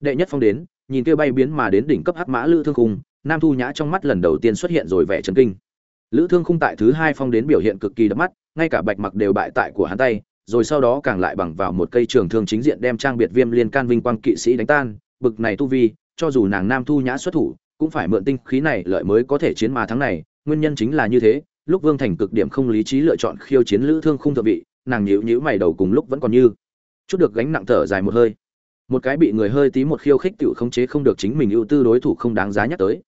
Speaker 1: Đệ nhất phong đến, nhìn kia bay biến mà đến đỉnh cấp hắc mã lữ thương khung nam thu nhã trong mắt lần đầu tiên xuất hiện rồi vẻ chấn kinh. Lữ thương khung tại thứ hai phong đến biểu hiện cực kỳ đậm mắt, ngay cả bạch mặc đều bại tại của hắn tay, rồi sau đó càng lại bằng vào một cây trường thương chính diện đem trang biệt viêm liên can vinh quang kỵ sĩ đánh tan. Bực này tu vi, cho dù nàng nam thu nhã xuất thủ, cũng phải mượn tinh khí này lợi mới có thể chiến mà thắng này. Nguyên nhân chính là như thế, lúc vương thành cực điểm không lý trí lựa chọn khiêu chiến lữ thương khung thượng vị, nàng nhíu nhíu mày đầu cùng lúc vẫn còn như chút được gánh nặng thở dài một hơi. Một cái bị người hơi tí một khiêu khích tự khống chế không được chính mình ưu tư đối thủ không đáng giá nhắc tới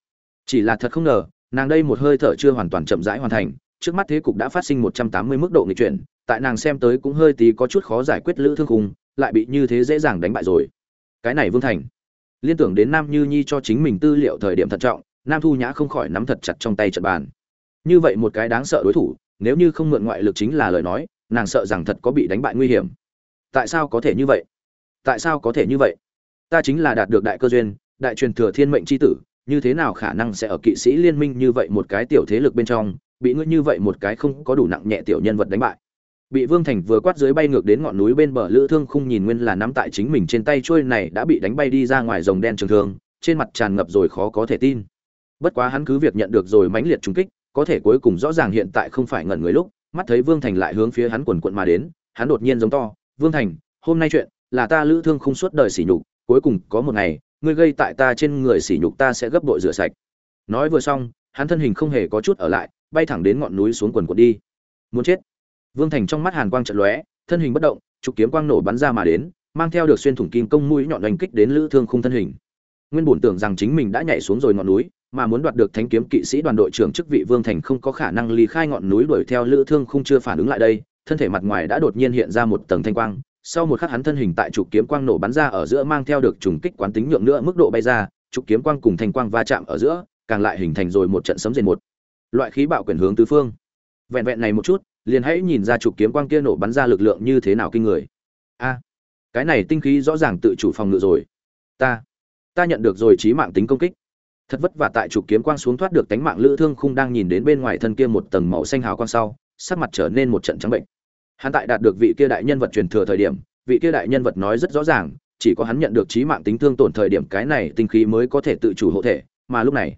Speaker 1: chỉ là thật không ngờ nàng đây một hơi thở chưa hoàn toàn chậm rãi hoàn thành trước mắt thế cục đã phát sinh một trăm tám mươi mức độ nghịch chuyển tại nàng xem tới cũng hơi tí có chút khó giải quyết lữ thương khùng, lại bị như thế dễ dàng đánh bại rồi. Cái này vương thành liên tưởng đến nam như nhi cho chính mình tư liệu thời điểm thận trọng nam thu nhã không khỏi nắm thật chặt trong tay trận bàn. Như vậy một cái đáng sợ đối thủ nếu như không mượn ngoại lực chính là lời nói nàng sợ rằng thật có bị đánh bại nguy hiểm. Tại sao có thể như vậy? Tại sao có thể như vậy? Ta chính là đạt được đại cơ duyên đại truyền thừa thiên mệnh chi tử như thế nào khả năng sẽ ở kỵ sĩ liên minh như vậy một cái tiểu thế lực bên trong, bị ngươi như vậy một cái không có đủ nặng nhẹ tiểu nhân vật đánh bại. Bị vương thành vừa quát dưới bay ngược đến ngọn núi bên bờ lữ thương khung nhìn nguyên là nắm tại chính mình trên tay trôi này đã bị đánh bay đi ra ngoài rồng đen trường thương, trên mặt tràn ngập rồi khó có thể tin. Bất quá hắn cứ việc nhận được rồi mãnh liệt trúng kích, có thể cuối cùng rõ ràng hiện tại không phải ngẩn người lúc, mắt thấy vương thành lại hướng phía hắn quần quận mà đến, hắn đột nhiên giống to, vương thành, hôm nay chuyện là ta lữ thương không suốt đời sỉ nhục, cuối cùng có một ngày ngươi gây tại ta trên người sỉ nhục ta sẽ gấp bội rửa sạch. Nói vừa xong, hắn thân hình không hề có chút ở lại, bay thẳng đến ngọn núi xuống quần quần đi. Muốn chết. Vương thành trong mắt hàn quang trận lóe, thân hình bất động, trục kiếm quang nổ bắn ra mà đến, mang theo được xuyên thủng kim công mũi nhọn đánh kích đến lữ thương khung thân hình. Nguyên bổn tưởng rằng chính mình đã nhảy xuống rồi ngọn núi, mà muốn đoạt được thánh kiếm kỵ sĩ đoàn đội trưởng chức vị vương thành không có khả năng ly khai ngọn núi đuổi theo lữ thương khung chưa phản ứng lại đây, thân thể mặt ngoài đã đột nhiên hiện ra một tầng thanh quang sau một khắc hắn thân hình tại trục kiếm quang nổ bắn ra ở giữa mang theo được trùng kích quán tính nhượng nữa mức độ bay ra, trục kiếm quang cùng thanh quang va chạm ở giữa, càng lại hình thành rồi một trận sấm rền một. Loại khí bạo quyền hướng tứ phương. Vẹn vẹn này một chút, liền hãy nhìn ra trục kiếm quang kia nổ bắn ra lực lượng như thế nào kinh người. A, cái này tinh khí rõ ràng tự chủ phòng ngự rồi. Ta ta nhận được rồi trí mạng tính công kích. Thật vất vả tại trục kiếm quang xuống thoát được tánh mạng lữ thương khung đang nhìn đến bên ngoài thân kia một tầng màu xanh hào quang sau, sắc mặt trở nên một trận trắng bệnh hắn tại đạt được vị kia đại nhân vật truyền thừa thời điểm, vị kia đại nhân vật nói rất rõ ràng, chỉ có hắn nhận được trí mạng tính thương tổn thời điểm cái này tinh khí mới có thể tự chủ hộ thể, mà lúc này,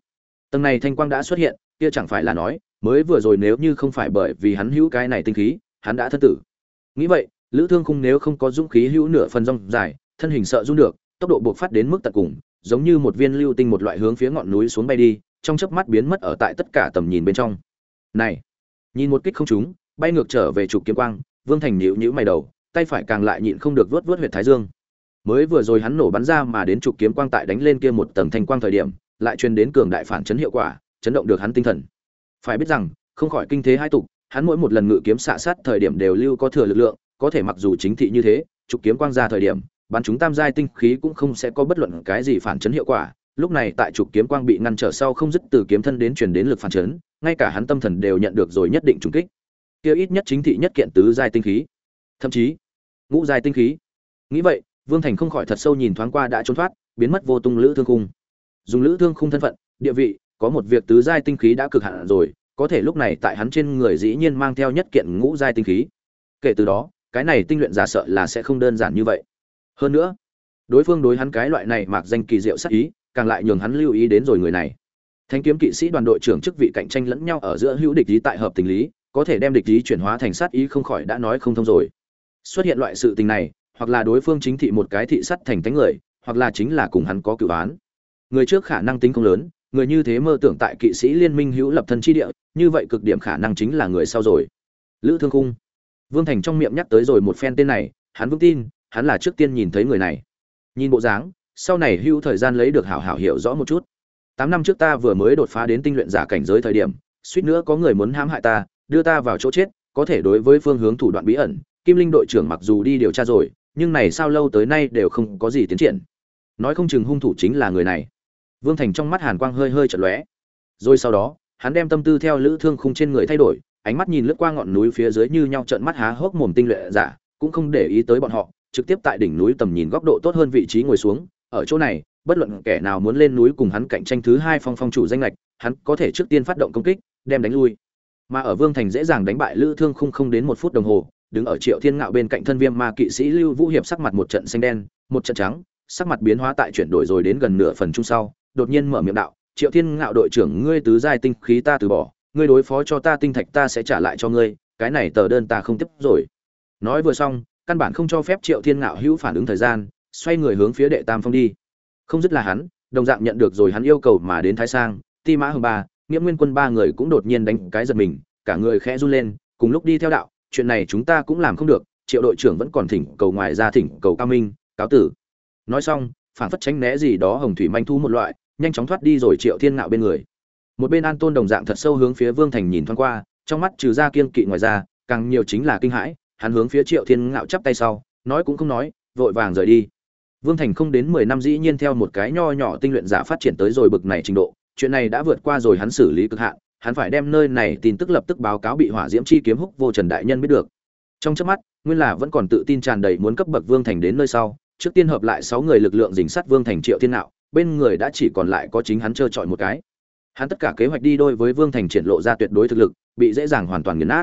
Speaker 1: tầng này thanh quang đã xuất hiện, kia chẳng phải là nói, mới vừa rồi nếu như không phải bởi vì hắn hữu cái này tinh khí, hắn đã thân tử. Nghĩ vậy, lữ thương khung nếu không có dũng khí hữu nửa phần rong dài, thân hình sợ run được, tốc độ buộc phát đến mức tận cùng, giống như một viên lưu tinh một loại hướng phía ngọn núi xuống bay đi, trong chớp mắt biến mất ở tại tất cả tầm nhìn bên trong. Này, nhìn một kích không trúng bay ngược trở về trục kiếm quang, vương thành nhíu nhíu mày đầu, tay phải càng lại nhịn không được vớt vớt huyệt thái dương. Mới vừa rồi hắn nổ bắn ra mà đến trục kiếm quang tại đánh lên kia một tầng thanh quang thời điểm, lại truyền đến cường đại phản chấn hiệu quả, chấn động được hắn tinh thần. Phải biết rằng, không khỏi kinh thế hai tục, hắn mỗi một lần ngự kiếm xạ sát thời điểm đều lưu có thừa lực lượng, có thể mặc dù chính thị như thế, trục kiếm quang ra thời điểm, bắn chúng tam giai tinh khí cũng không sẽ có bất luận cái gì phản chấn hiệu quả. Lúc này tại trục kiếm quang bị ngăn trở sau không dứt từ kiếm thân đến truyền đến lực phản chấn, ngay cả hắn tâm thần đều nhận được rồi nhất định trùng kích kia ít nhất chính thị nhất kiện tứ giai tinh khí. Thậm chí, ngũ giai tinh khí. Nghĩ vậy, vương thành không khỏi thật sâu nhìn thoáng qua đã trốn thoát, biến mất vô tung lữ thương khung. Dùng lữ thương khung thân phận, địa vị, có một việc tứ giai tinh khí đã cực hạn rồi, có thể lúc này tại hắn trên người dĩ nhiên mang theo nhất kiện ngũ giai tinh khí. Kể từ đó, cái này tinh luyện giả sợ là sẽ không đơn giản như vậy. Hơn nữa, đối phương đối hắn cái loại này mặc danh kỳ diệu sắc ý, càng lại nhường hắn lưu ý đến rồi người này. Thanh kiếm kỵ sĩ đoàn đội trưởng chức vị cạnh tranh lẫn nhau ở giữa hữu địch lý tại hợp tình lý có thể đem địch ý chuyển hóa thành sát ý không khỏi đã nói không thông rồi. Xuất hiện loại sự tình này, hoặc là đối phương chính thị một cái thị sắt thành tánh người, hoặc là chính là cùng hắn có cựu án. Người trước khả năng tính không lớn, người như thế mơ tưởng tại kỵ sĩ liên minh hữu lập thân chi địa, như vậy cực điểm khả năng chính là người sau rồi. Lữ thương khung. Vương thành trong miệng nhắc tới rồi một phen tên này, hắn vững tin, hắn là trước tiên nhìn thấy người này. Nhìn bộ dáng, sau này hữu thời gian lấy được hảo hảo hiểu rõ một chút. Tám năm trước ta vừa mới đột phá đến tinh luyện giả cảnh giới thời điểm, suýt nữa có người muốn hãm hại ta đưa ta vào chỗ chết, có thể đối với phương hướng thủ đoạn bí ẩn, kim linh đội trưởng mặc dù đi điều tra rồi, nhưng này sao lâu tới nay đều không có gì tiến triển. Nói không chừng hung thủ chính là người này. Vương thành trong mắt hàn quang hơi hơi chật lóe. Rồi sau đó, hắn đem tâm tư theo lữ thương khung trên người thay đổi, ánh mắt nhìn lướt qua ngọn núi phía dưới như nhau trận mắt há hốc mồm tinh luyện giả, cũng không để ý tới bọn họ, trực tiếp tại đỉnh núi tầm nhìn góc độ tốt hơn vị trí ngồi xuống. Ở chỗ này, bất luận kẻ nào muốn lên núi cùng hắn cạnh tranh thứ hai phong phong chủ danh lệch, hắn có thể trước tiên phát động công kích, đem đánh lui mà ở vương thành dễ dàng đánh bại lữ thương khung không đến một phút đồng hồ, đứng ở triệu thiên ngạo bên cạnh thân viêm ma kỵ sĩ lưu vũ hiệp sắc mặt một trận xanh đen, một trận trắng, sắc mặt biến hóa tại chuyển đổi rồi đến gần nửa phần chung sau, đột nhiên mở miệng đạo, triệu thiên ngạo đội trưởng, ngươi tứ giai tinh khí ta từ bỏ, ngươi đối phó cho ta tinh thạch ta sẽ trả lại cho ngươi, cái này tờ đơn ta không tiếp rồi. Nói vừa xong, căn bản không cho phép triệu thiên ngạo hữu phản ứng thời gian, xoay người hướng phía đệ tam phong đi. Không dứt là hắn, đồng dạng nhận được rồi hắn yêu cầu mà đến thái sang, ti mã hồng ba nghĩa nguyên quân ba người cũng đột nhiên đánh cái giật mình, cả người khẽ run lên, cùng lúc đi theo đạo, chuyện này chúng ta cũng làm không được, triệu đội trưởng vẫn còn thỉnh cầu ngoài ra thỉnh cầu cao minh, cáo tử. Nói xong, phản phất tránh né gì đó hồng thủy manh thu một loại, nhanh chóng thoát đi rồi triệu thiên ngạo bên người. Một bên an tôn đồng dạng thật sâu hướng phía vương thành nhìn thoáng qua, trong mắt trừ ra kiên kỵ ngoài ra, càng nhiều chính là kinh hãi, hắn hướng phía triệu thiên ngạo chắp tay sau, nói cũng không nói, vội vàng rời đi. Vương thành không đến mười năm dĩ nhiên theo một cái nho nhỏ tinh luyện giả phát triển tới rồi bực này trình độ chuyện này đã vượt qua rồi hắn xử lý cực hạn, hắn phải đem nơi này tin tức lập tức báo cáo bị hỏa diễm chi kiếm húc vô trần đại nhân biết được. Trong trước mắt, nguyên là vẫn còn tự tin tràn đầy muốn cấp bậc vương thành đến nơi sau, trước tiên hợp lại sáu người lực lượng dình sát vương thành triệu thiên nạo, bên người đã chỉ còn lại có chính hắn trơ trọi một cái. Hắn tất cả kế hoạch đi đôi với vương thành triển lộ ra tuyệt đối thực lực, bị dễ dàng hoàn toàn nghiền nát.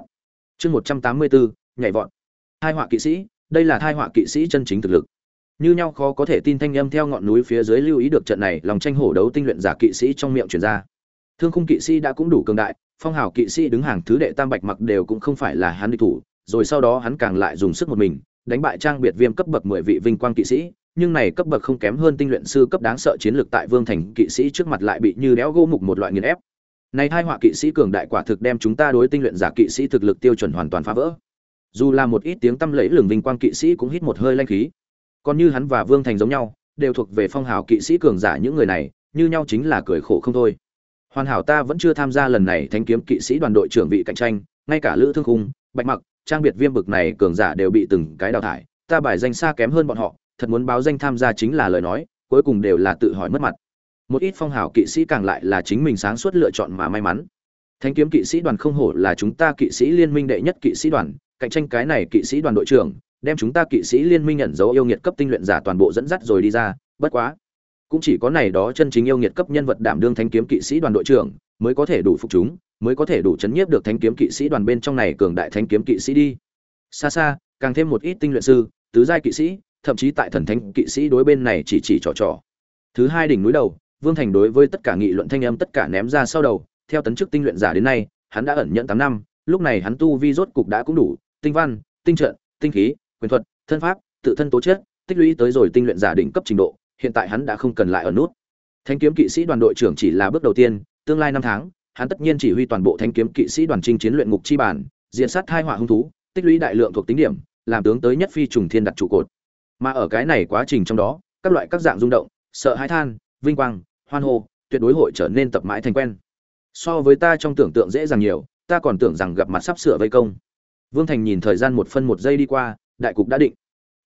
Speaker 1: Chương một trăm tám mươi bốn, nhảy vọt. Hai họa kỵ sĩ, đây là thai họa kỵ sĩ chân chính thực lực như nhau khó có thể tin thanh âm theo ngọn núi phía dưới lưu ý được trận này lòng tranh hổ đấu tinh luyện giả kỵ sĩ trong miệng truyền ra. Thương khung kỵ sĩ đã cũng đủ cường đại, phong hào kỵ sĩ đứng hàng thứ đệ tam bạch mặc đều cũng không phải là hắn địch thủ, rồi sau đó hắn càng lại dùng sức một mình, đánh bại trang biệt viêm cấp bậc mười vị vinh quang kỵ sĩ, nhưng này cấp bậc không kém hơn tinh luyện sư cấp đáng sợ chiến lược tại vương thành kỵ sĩ trước mặt lại bị như đéo gỗ mục một loại nghiền ép. Này hai họa kỵ sĩ cường đại quả thực đem chúng ta đối tinh luyện giả kỵ sĩ thực lực tiêu chuẩn hoàn toàn phá vỡ. Dù là một ít tiếng tâm lẫy lừng vinh quang kỵ sĩ cũng hít một hơi lanh khí còn như hắn và vương thành giống nhau, đều thuộc về phong hào kỵ sĩ cường giả những người này, như nhau chính là cười khổ không thôi. Hoàn hảo ta vẫn chưa tham gia lần này thanh kiếm kỵ sĩ đoàn đội trưởng vị cạnh tranh, ngay cả lữ thương khung, bạch mặc, trang biệt viêm bực này cường giả đều bị từng cái đào thải, ta bài danh xa kém hơn bọn họ, thật muốn báo danh tham gia chính là lời nói, cuối cùng đều là tự hỏi mất mặt. Một ít phong hào kỵ sĩ càng lại là chính mình sáng suốt lựa chọn mà may mắn. Thanh kiếm kỵ sĩ đoàn không hổ là chúng ta kỵ sĩ liên minh đệ nhất kỵ sĩ đoàn, cạnh tranh cái này kỵ sĩ đoàn đội trưởng đem chúng ta kỵ sĩ liên minh nhận dấu yêu nghiệt cấp tinh luyện giả toàn bộ dẫn dắt rồi đi ra, bất quá. Cũng chỉ có này đó chân chính yêu nghiệt cấp nhân vật đảm đương thánh kiếm kỵ sĩ đoàn đội trưởng, mới có thể đủ phục chúng, mới có thể đủ chấn nhiếp được thánh kiếm kỵ sĩ đoàn bên trong này cường đại thánh kiếm kỵ sĩ đi. Xa xa, càng thêm một ít tinh luyện sư, tứ giai kỵ sĩ, thậm chí tại thần thánh kỵ sĩ đối bên này chỉ chỉ trò trò. Thứ hai đỉnh núi đầu, vương thành đối với tất cả nghị luận thanh âm tất cả ném ra sau đầu, theo tấn chức tinh luyện giả đến nay, hắn đã ẩn nhận tám năm, lúc này hắn tu vi rốt cục đã cũng đủ, tinh văn, tinh trận, tinh khí quyền thuật, thân pháp, tự thân tố chất, tích lũy tới rồi tinh luyện giả đỉnh cấp trình độ, hiện tại hắn đã không cần lại ở nút. Thánh kiếm kỵ sĩ đoàn đội trưởng chỉ là bước đầu tiên, tương lai năm tháng, hắn tất nhiên chỉ huy toàn bộ Thánh kiếm kỵ sĩ đoàn chinh chiến luyện ngục chi bản diện sát hai họa hung thú, tích lũy đại lượng thuộc tính điểm, làm tướng tới nhất phi trùng thiên đặt trụ cột. Mà ở cái này quá trình trong đó, các loại các dạng rung động, sợ hãi than, vinh quang, hoan hô, tuyệt đối hội trở nên tập mãi thành quen. So với ta trong tưởng tượng dễ dàng nhiều, ta còn tưởng rằng gặp mặt sắp sửa vây công. Vương thành nhìn thời gian một phân một giây đi qua đại cục đã định.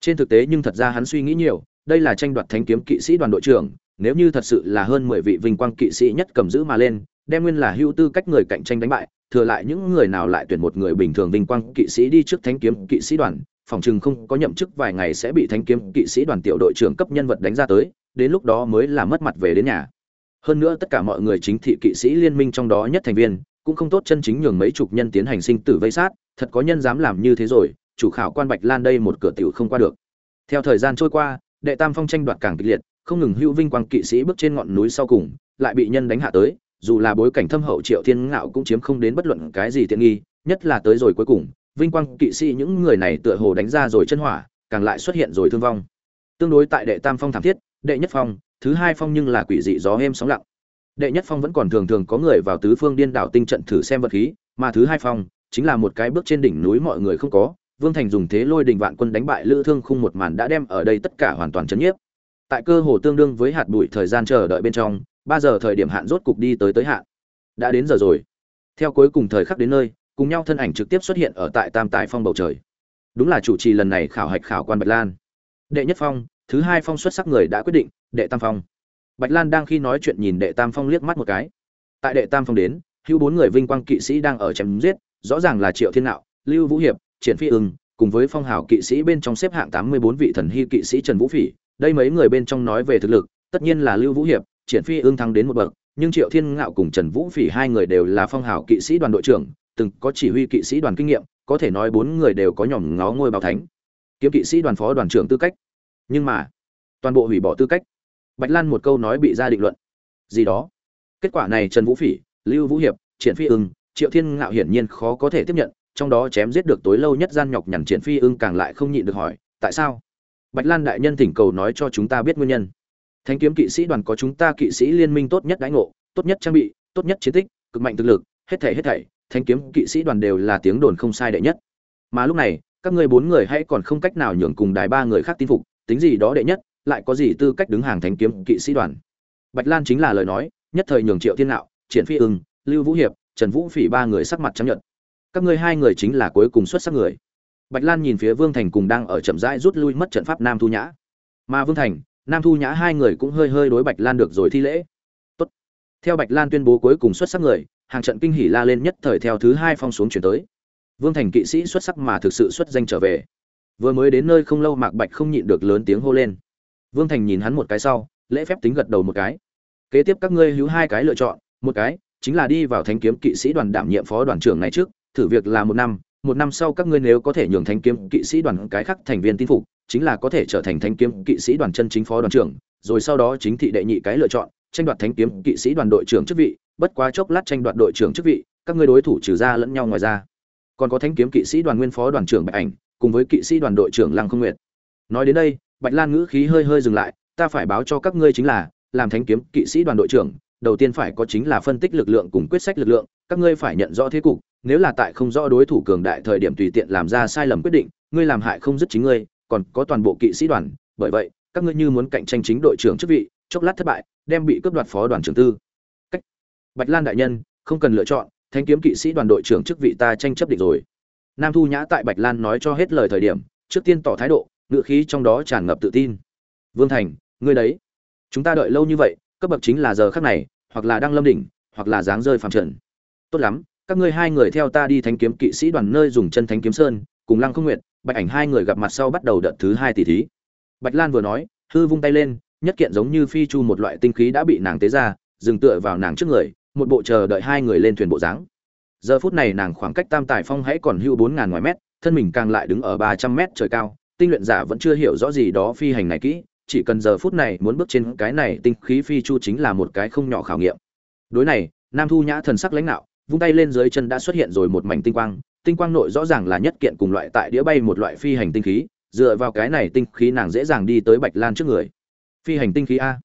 Speaker 1: Trên thực tế nhưng thật ra hắn suy nghĩ nhiều, đây là tranh đoạt thánh kiếm kỵ sĩ đoàn đội trưởng, nếu như thật sự là hơn mười vị vinh quang kỵ sĩ nhất cầm giữ mà lên, đem nguyên là hữu tư cách người cạnh tranh đánh bại, thừa lại những người nào lại tuyển một người bình thường vinh quang kỵ sĩ đi trước thánh kiếm kỵ sĩ đoàn, phòng chừng không có nhậm chức vài ngày sẽ bị thánh kiếm kỵ sĩ đoàn tiểu đội trưởng cấp nhân vật đánh ra tới, đến lúc đó mới là mất mặt về đến nhà. Hơn nữa tất cả mọi người chính thị kỵ sĩ liên minh trong đó nhất thành viên, cũng không tốt chân chính nhường mấy chục nhân tiến hành sinh tử vây sát, thật có nhân dám làm như thế rồi chủ khảo quan bạch lan đây một cửa tiểu không qua được. Theo thời gian trôi qua, đệ tam phong tranh đoạt càng kịch liệt, không ngừng hữu vinh quang kỵ sĩ bước trên ngọn núi sau cùng, lại bị nhân đánh hạ tới, dù là bối cảnh thâm hậu triệu thiên ngạo cũng chiếm không đến bất luận cái gì tiện nghi, nhất là tới rồi cuối cùng, vinh quang kỵ sĩ những người này tựa hồ đánh ra rồi chân hỏa, càng lại xuất hiện rồi thương vong. Tương đối tại đệ tam phong thảm thiết, đệ nhất phong, thứ hai phong nhưng là quỷ dị gió êm sóng lặng. Đệ nhất phong vẫn còn thường thường có người vào tứ phương điên đảo tinh trận thử xem vật khí, mà thứ hai phong chính là một cái bước trên đỉnh núi mọi người không có vương thành dùng thế lôi đình vạn quân đánh bại lữ thương khung một màn đã đem ở đây tất cả hoàn toàn chấn nhiếp. Tại cơ hồ tương đương với hạt bụi thời gian chờ đợi bên trong, ba giờ thời điểm hạn rốt cục đi tới tới hạn. Đã đến giờ rồi. Theo cuối cùng thời khắc đến nơi, cùng nhau thân ảnh trực tiếp xuất hiện ở tại tam tài phong bầu trời. Đúng là chủ trì lần này khảo hạch khảo quan bạch lan. Đệ nhất phong, thứ hai phong xuất sắc người đã quyết định, đệ tam phong. Bạch lan đang khi nói chuyện nhìn đệ tam phong liếc mắt một cái. Tại đệ tam phong đến, hữu bốn người vinh quang kỵ sĩ đang ở chém giết, rõ ràng là triệu thiên nạo, lưu vũ hiệp triển phi ưng, cùng với phong hào kỵ sĩ bên trong xếp hạng tám mươi bốn vị thần hy kỵ sĩ trần vũ phỉ. Đây mấy người bên trong nói về thực lực, tất nhiên là lưu vũ hiệp, triển phi ưng thắng đến một bậc, nhưng triệu thiên ngạo cùng trần vũ phỉ hai người đều là phong hào kỵ sĩ đoàn đội trưởng, từng có chỉ huy kỵ sĩ đoàn kinh nghiệm, có thể nói bốn người đều có nhỏm ngó ngôi báo thánh. Kiếm kỵ sĩ đoàn phó đoàn trưởng tư cách. Nhưng mà, toàn bộ hủy bỏ tư cách. Bạch lan một câu nói bị ra định luận. Gì đó? Kết quả này trần vũ phỉ, lưu vũ hiệp, triển phi ưng, triệu thiên ngạo hiển nhiên khó có thể tiếp nhận trong đó chém giết được tối lâu nhất gian nhọc nhằn triển phi ưng càng lại không nhịn được hỏi, tại sao? Bạch lan đại nhân thỉnh cầu nói cho chúng ta biết nguyên nhân. Thanh kiếm kỵ sĩ đoàn có chúng ta kỵ sĩ liên minh tốt nhất đãi ngộ, tốt nhất trang bị, tốt nhất chiến tích, cực mạnh thực lực, hết thảy hết thảy thanh kiếm kỵ sĩ đoàn đều là tiếng đồn không sai đệ nhất. Mà lúc này, các ngươi bốn người hãy còn không cách nào nhường cùng đài ba người khác tin phục, tính gì đó đệ nhất, lại có gì tư cách đứng hàng thanh kiếm kỵ sĩ đoàn? Bạch lan chính là lời nói, nhất thời nhường triệu thiên nạo triển phi ưng, lưu vũ hiệp, trần vũ phỉ ba người sắc mặt chấp nhận các ngươi hai người chính là cuối cùng xuất sắc người. Bạch lan nhìn phía vương thành cùng đang ở chậm rãi rút lui mất trận pháp nam thu nhã. Mà vương thành, nam thu nhã hai người cũng hơi hơi đối bạch lan được rồi thi lễ. Tốt. Theo bạch lan tuyên bố cuối cùng xuất sắc người, hàng trận kinh hỉ la lên nhất thời theo thứ hai phong xuống chuyển tới. Vương thành kỵ sĩ xuất sắc mà thực sự xuất danh trở về. Vừa mới đến nơi không lâu mạc bạch không nhịn được lớn tiếng hô lên. Vương thành nhìn hắn một cái sau, lễ phép tính gật đầu một cái. Kế tiếp các ngươi hữu hai cái lựa chọn, một cái chính là đi vào thánh kiếm kỵ sĩ đoàn đảm nhiệm phó đoàn trưởng này trước thử việc là một năm một năm sau các ngươi nếu có thể nhường thánh kiếm kỵ sĩ đoàn cái khác thành viên tin phục, chính là có thể trở thành thánh kiếm kỵ sĩ đoàn chân chính phó đoàn trưởng, rồi sau đó chính thị đệ nhị cái lựa chọn, tranh đoạt thánh kiếm kỵ sĩ đoàn đội trưởng chức vị, bất quá chốc lát tranh đoạt đội trưởng chức vị, các ngươi đối thủ trừ ra lẫn nhau ngoài ra. Còn có thánh kiếm kỵ sĩ đoàn nguyên phó đoàn trưởng bạch ảnh, cùng với kỵ sĩ đoàn đội trưởng lăng không nguyệt. Nói đến đây, bạch lan ngữ khí hơi hơi dừng lại, ta phải báo cho các ngươi chính là, làm thánh kiếm kỵ sĩ đoàn đội trưởng, đầu tiên phải có chính là phân tích lực lượng cùng quyết sách lực lượng, các ngươi phải nhận rõ thế cục nếu là tại không rõ đối thủ cường đại thời điểm tùy tiện làm ra sai lầm quyết định, ngươi làm hại không dứt chính ngươi, còn có toàn bộ kỵ sĩ đoàn, bởi vậy, các ngươi như muốn cạnh tranh chính đội trưởng chức vị, chốc lát thất bại, đem bị cướp đoạt phó đoàn trưởng tư. Cách. Bạch lan đại nhân, không cần lựa chọn, thanh kiếm kỵ sĩ đoàn đội trưởng chức vị ta tranh chấp định rồi. Nam thu nhã tại bạch lan nói cho hết lời thời điểm, trước tiên tỏ thái độ ngựa khí trong đó tràn ngập tự tin. Vương thành, ngươi đấy. Chúng ta đợi lâu như vậy, cấp bậc chính là giờ khắc này, hoặc là đang lâm đỉnh, hoặc là dáng rơi phàm trần. Tốt lắm các ngươi hai người theo ta đi thánh kiếm kỵ sĩ đoàn nơi dùng chân thánh kiếm sơn, cùng lăng không nguyện bạch ảnh hai người gặp mặt sau bắt đầu đợt thứ hai tỷ thí. Bạch lan vừa nói, hư vung tay lên, nhất kiện giống như phi chu một loại tinh khí đã bị nàng tế ra, dừng tựa vào nàng trước người, một bộ chờ đợi hai người lên thuyền bộ dáng. Giờ phút này nàng khoảng cách tam tài phong hãy còn hưu bốn ngàn ngoài mét, thân mình càng lại đứng ở ba trăm mét trời cao, tinh luyện giả vẫn chưa hiểu rõ gì đó phi hành này kỹ, chỉ cần giờ phút này muốn bước trên cái này tinh khí phi chu chính là một cái không nhỏ khảo nghiệm. Đối này, nam thu nhã thần sắc lãnh đạo vung tay lên dưới chân đã xuất hiện rồi một mảnh tinh quang tinh quang nội rõ ràng là nhất kiện cùng loại tại đĩa bay một loại phi hành tinh khí, dựa vào cái này tinh khí nàng dễ dàng đi tới bạch lan trước người. Phi hành tinh khí a.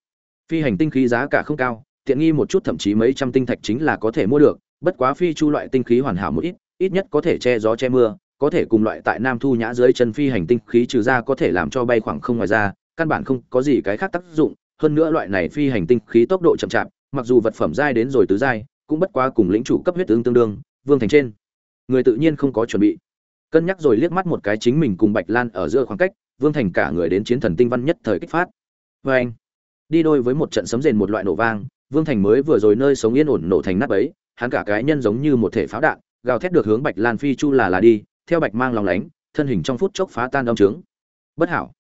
Speaker 1: Phi hành tinh khí giá cả không cao, tiện nghi một chút thậm chí mấy trăm tinh thạch chính là có thể mua được, bất quá phi chu loại tinh khí hoàn hảo một ít ít nhất có thể che gió che mưa, có thể cùng loại tại nam thu nhã dưới chân phi hành tinh khí trừ ra có thể làm cho bay khoảng không ngoài ra, căn bản không có gì cái khác tác dụng. Hơn nữa loại này phi hành tinh khí tốc độ chậm chạp, mặc dù vật phẩm dai đến rồi tứ dai cũng bất quá cùng lĩnh chủ cấp huyết tướng tương đương, vương thành trên. Người tự nhiên không có chuẩn bị. Cân nhắc rồi liếc mắt một cái chính mình cùng bạch lan ở giữa khoảng cách, vương thành cả người đến chiến thần tinh văn nhất thời kích phát. Vê anh, đi đôi với một trận sấm rền một loại nổ vang, vương thành mới vừa rồi nơi sống yên ổn nổ thành nắp ấy, hắn cả cái nhân giống như một thể pháo đạn, gào thét được hướng bạch lan phi chu là là đi, theo bạch mang lòng lánh, thân hình trong phút chốc phá tan đông trướng. Bất hảo.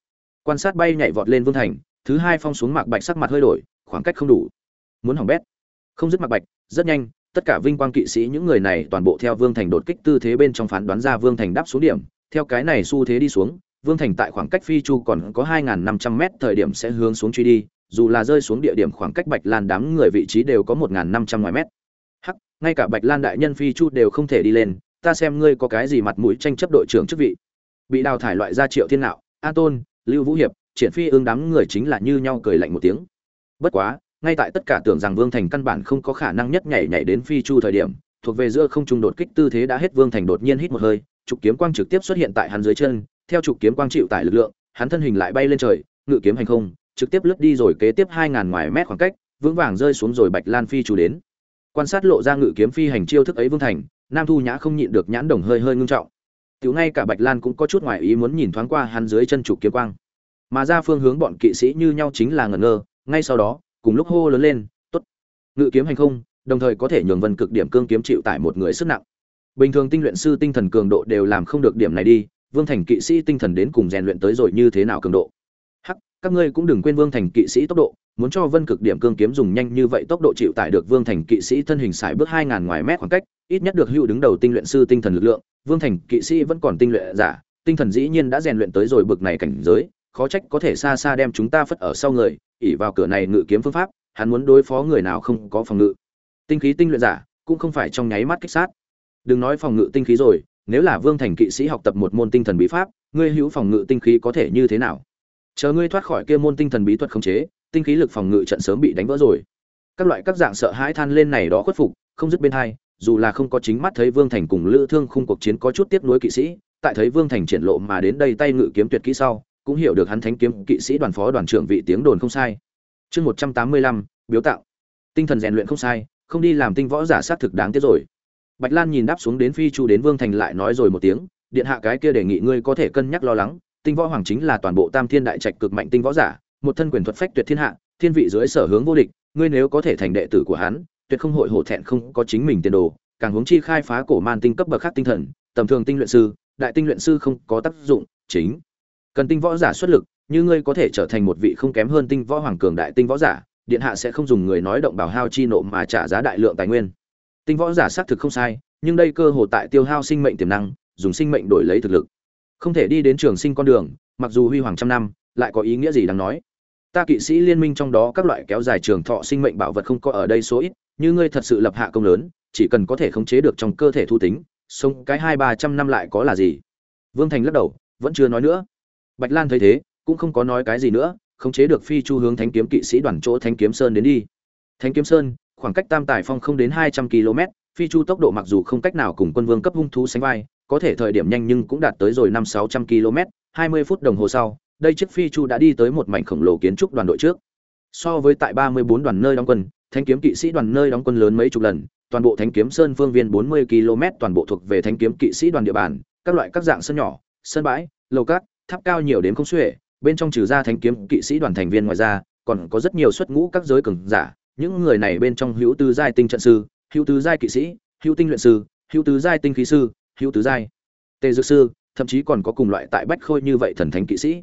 Speaker 1: Quan sát bay nhảy vọt lên vương thành, thứ hai phong xuống mạc bạch sắc mặt hơi đổi, khoảng cách không đủ. Muốn hỏng bét. Không dứt mạc bạch rất nhanh, tất cả vinh quang kỵ sĩ, những người này toàn bộ theo vương thành đột kích tư thế bên trong phán đoán ra vương thành đáp xuống điểm. Theo cái này xu thế đi xuống, vương thành tại khoảng cách phi chu còn có hai năm trăm mét thời điểm sẽ hướng xuống truy đi. Dù là rơi xuống địa điểm khoảng cách bạch lan đám người vị trí đều có một năm trăm ngoài mét. Hắc, ngay cả bạch lan đại nhân phi chu đều không thể đi lên. Ta xem ngươi có cái gì mặt mũi tranh chấp đội trưởng chức vị. Bị đào thải loại ra triệu thiên nạo, an tôn, lưu vũ hiệp, triển phi ương đám người chính là như nhau cười lạnh một tiếng. Bất quá ngay tại tất cả tưởng rằng vương thành căn bản không có khả năng nhất nhảy nhảy đến phi chu thời điểm, thuộc về giữa không trung đột kích tư thế đã hết, vương thành đột nhiên hít một hơi, trục kiếm quang trực tiếp xuất hiện tại hắn dưới chân, theo trục kiếm quang chịu tải lực lượng, hắn thân hình lại bay lên trời, ngự kiếm hành không, trực tiếp lướt đi rồi kế tiếp hai ngàn ngoài mét khoảng cách, vững vàng rơi xuống rồi bạch lan phi chủ đến. Quan sát lộ ra ngự kiếm phi hành chiêu thức ấy vương thành, nam thu nhã không nhịn được nhãn đồng hơi hơi ngưng trọng. Tiểu ngay cả bạch lan cũng có chút ngoài ý muốn nhìn thoáng qua hắn dưới chân trục kiếm quang. Mà ra phương hướng bọn kỵ sĩ như nhau chính là ngẩn ngơ, ngay sau đó cùng lúc hô lớn lên, tốt, ngự kiếm hành không, đồng thời có thể nhường vân cực điểm cương kiếm chịu tải một người sức nặng. Bình thường tinh luyện sư tinh thần cường độ đều làm không được điểm này đi, vương thành kỵ sĩ tinh thần đến cùng rèn luyện tới rồi như thế nào cường độ? Hắc, các ngươi cũng đừng quên vương thành kỵ sĩ tốc độ, muốn cho vân cực điểm cương kiếm dùng nhanh như vậy tốc độ chịu tải được vương thành kỵ sĩ thân hình xài bước hai ngàn ngoài mét khoảng cách, ít nhất được hữu đứng đầu tinh luyện sư tinh thần lực lượng, vương thành kỵ sĩ vẫn còn tinh luyện giả, tinh thần dĩ nhiên đã rèn luyện tới rồi bực này cảnh giới khó trách có thể xa xa đem chúng ta phất ở sau người, ỉ vào cửa này ngự kiếm phương pháp, hắn muốn đối phó người nào không có phòng ngự. Tinh khí tinh luyện giả, cũng không phải trong nháy mắt kích sát. Đừng nói phòng ngự tinh khí rồi, nếu là vương thành kỵ sĩ học tập một môn tinh thần bí pháp, ngươi hữu phòng ngự tinh khí có thể như thế nào? Chờ ngươi thoát khỏi kia môn tinh thần bí thuật khống chế, tinh khí lực phòng ngự trận sớm bị đánh vỡ rồi. Các loại các dạng sợ hãi than lên này đó khuất phục, không dứt bên hai, dù là không có chính mắt thấy vương thành cùng lữ thương khung cuộc chiến có chút tiếp nối kỵ sĩ, tại thấy vương thành triển lộ mà đến đây tay ngự kiếm tuyệt kỹ sau cũng hiểu được hắn thánh kiếm kỵ sĩ đoàn phó đoàn trưởng vị tiếng đồn không sai. Chương một trăm tám mươi lăm, biếu tạo. Tinh thần rèn luyện không sai, không đi làm tinh võ giả sát thực đáng tiếc rồi. Bạch lan nhìn đáp xuống đến phi chu đến vương thành lại nói rồi một tiếng, điện hạ cái kia đề nghị ngươi có thể cân nhắc lo lắng, tinh võ hoàng chính là toàn bộ tam thiên đại trạch cực mạnh tinh võ giả, một thân quyền thuật phách tuyệt thiên hạ, thiên vị dưới sở hướng vô địch, ngươi nếu có thể thành đệ tử của hắn, tuyệt không hội hổ thẹn không có chính mình tiền đồ, càng hướng chi khai phá cổ man tinh cấp bậc khác tinh thần, tầm thường tinh luyện sư, đại tinh luyện sư không có tác dụng, chính cần tinh võ giả xuất lực, như ngươi có thể trở thành một vị không kém hơn tinh võ hoàng cường đại tinh võ giả, điện hạ sẽ không dùng người nói động bảo hao chi nộ mà trả giá đại lượng tài nguyên. Tinh võ giả xác thực không sai, nhưng đây cơ hội tại tiêu hao sinh mệnh tiềm năng, dùng sinh mệnh đổi lấy thực lực. Không thể đi đến trường sinh con đường, mặc dù huy hoàng trăm năm, lại có ý nghĩa gì đáng nói? Ta kỵ sĩ liên minh trong đó các loại kéo dài trường thọ sinh mệnh bảo vật không có ở đây số ít, như ngươi thật sự lập hạ công lớn, chỉ cần có thể khống chế được trong cơ thể thu tính, sống cái hai ba trăm năm lại có là gì? Vương thành lắc đầu, vẫn chưa nói nữa bạch lan thấy thế, cũng không có nói cái gì nữa, khống chế được phi chu hướng thánh kiếm kỵ sĩ đoàn chỗ thánh kiếm sơn đến đi. Thánh kiếm sơn, khoảng cách tam tài phong không đến hai trăm km, phi chu tốc độ mặc dù không cách nào cùng quân vương cấp hung thú sánh vai, có thể thời điểm nhanh nhưng cũng đạt tới rồi năm sáu trăm km, hai mươi phút đồng hồ sau, đây chiếc phi chu đã đi tới một mảnh khổng lồ kiến trúc đoàn đội trước. So với tại ba mươi bốn đoàn nơi đóng quân, Thánh kiếm kỵ sĩ đoàn nơi đóng quân lớn mấy chục lần, toàn bộ thánh kiếm sơn phương viên bốn mươi km toàn bộ thuộc về thánh kiếm kỵ sĩ đoàn địa bàn, các loại các dạng sân nhỏ, sân bãi, lầu cát tháp cao nhiều đến không xuể, bên trong trừ ra thánh kiếm kỵ sĩ đoàn thành viên ngoài ra, còn có rất nhiều xuất ngũ các giới cường giả. Những người này bên trong hữu tứ giai tinh trận sư, hữu tứ giai kỵ sĩ, hữu tinh luyện sư, hữu tứ giai tinh khí sư, hữu tứ giai tề dược sư, thậm chí còn có cùng loại tại bách khôi như vậy thần thánh kỵ sĩ.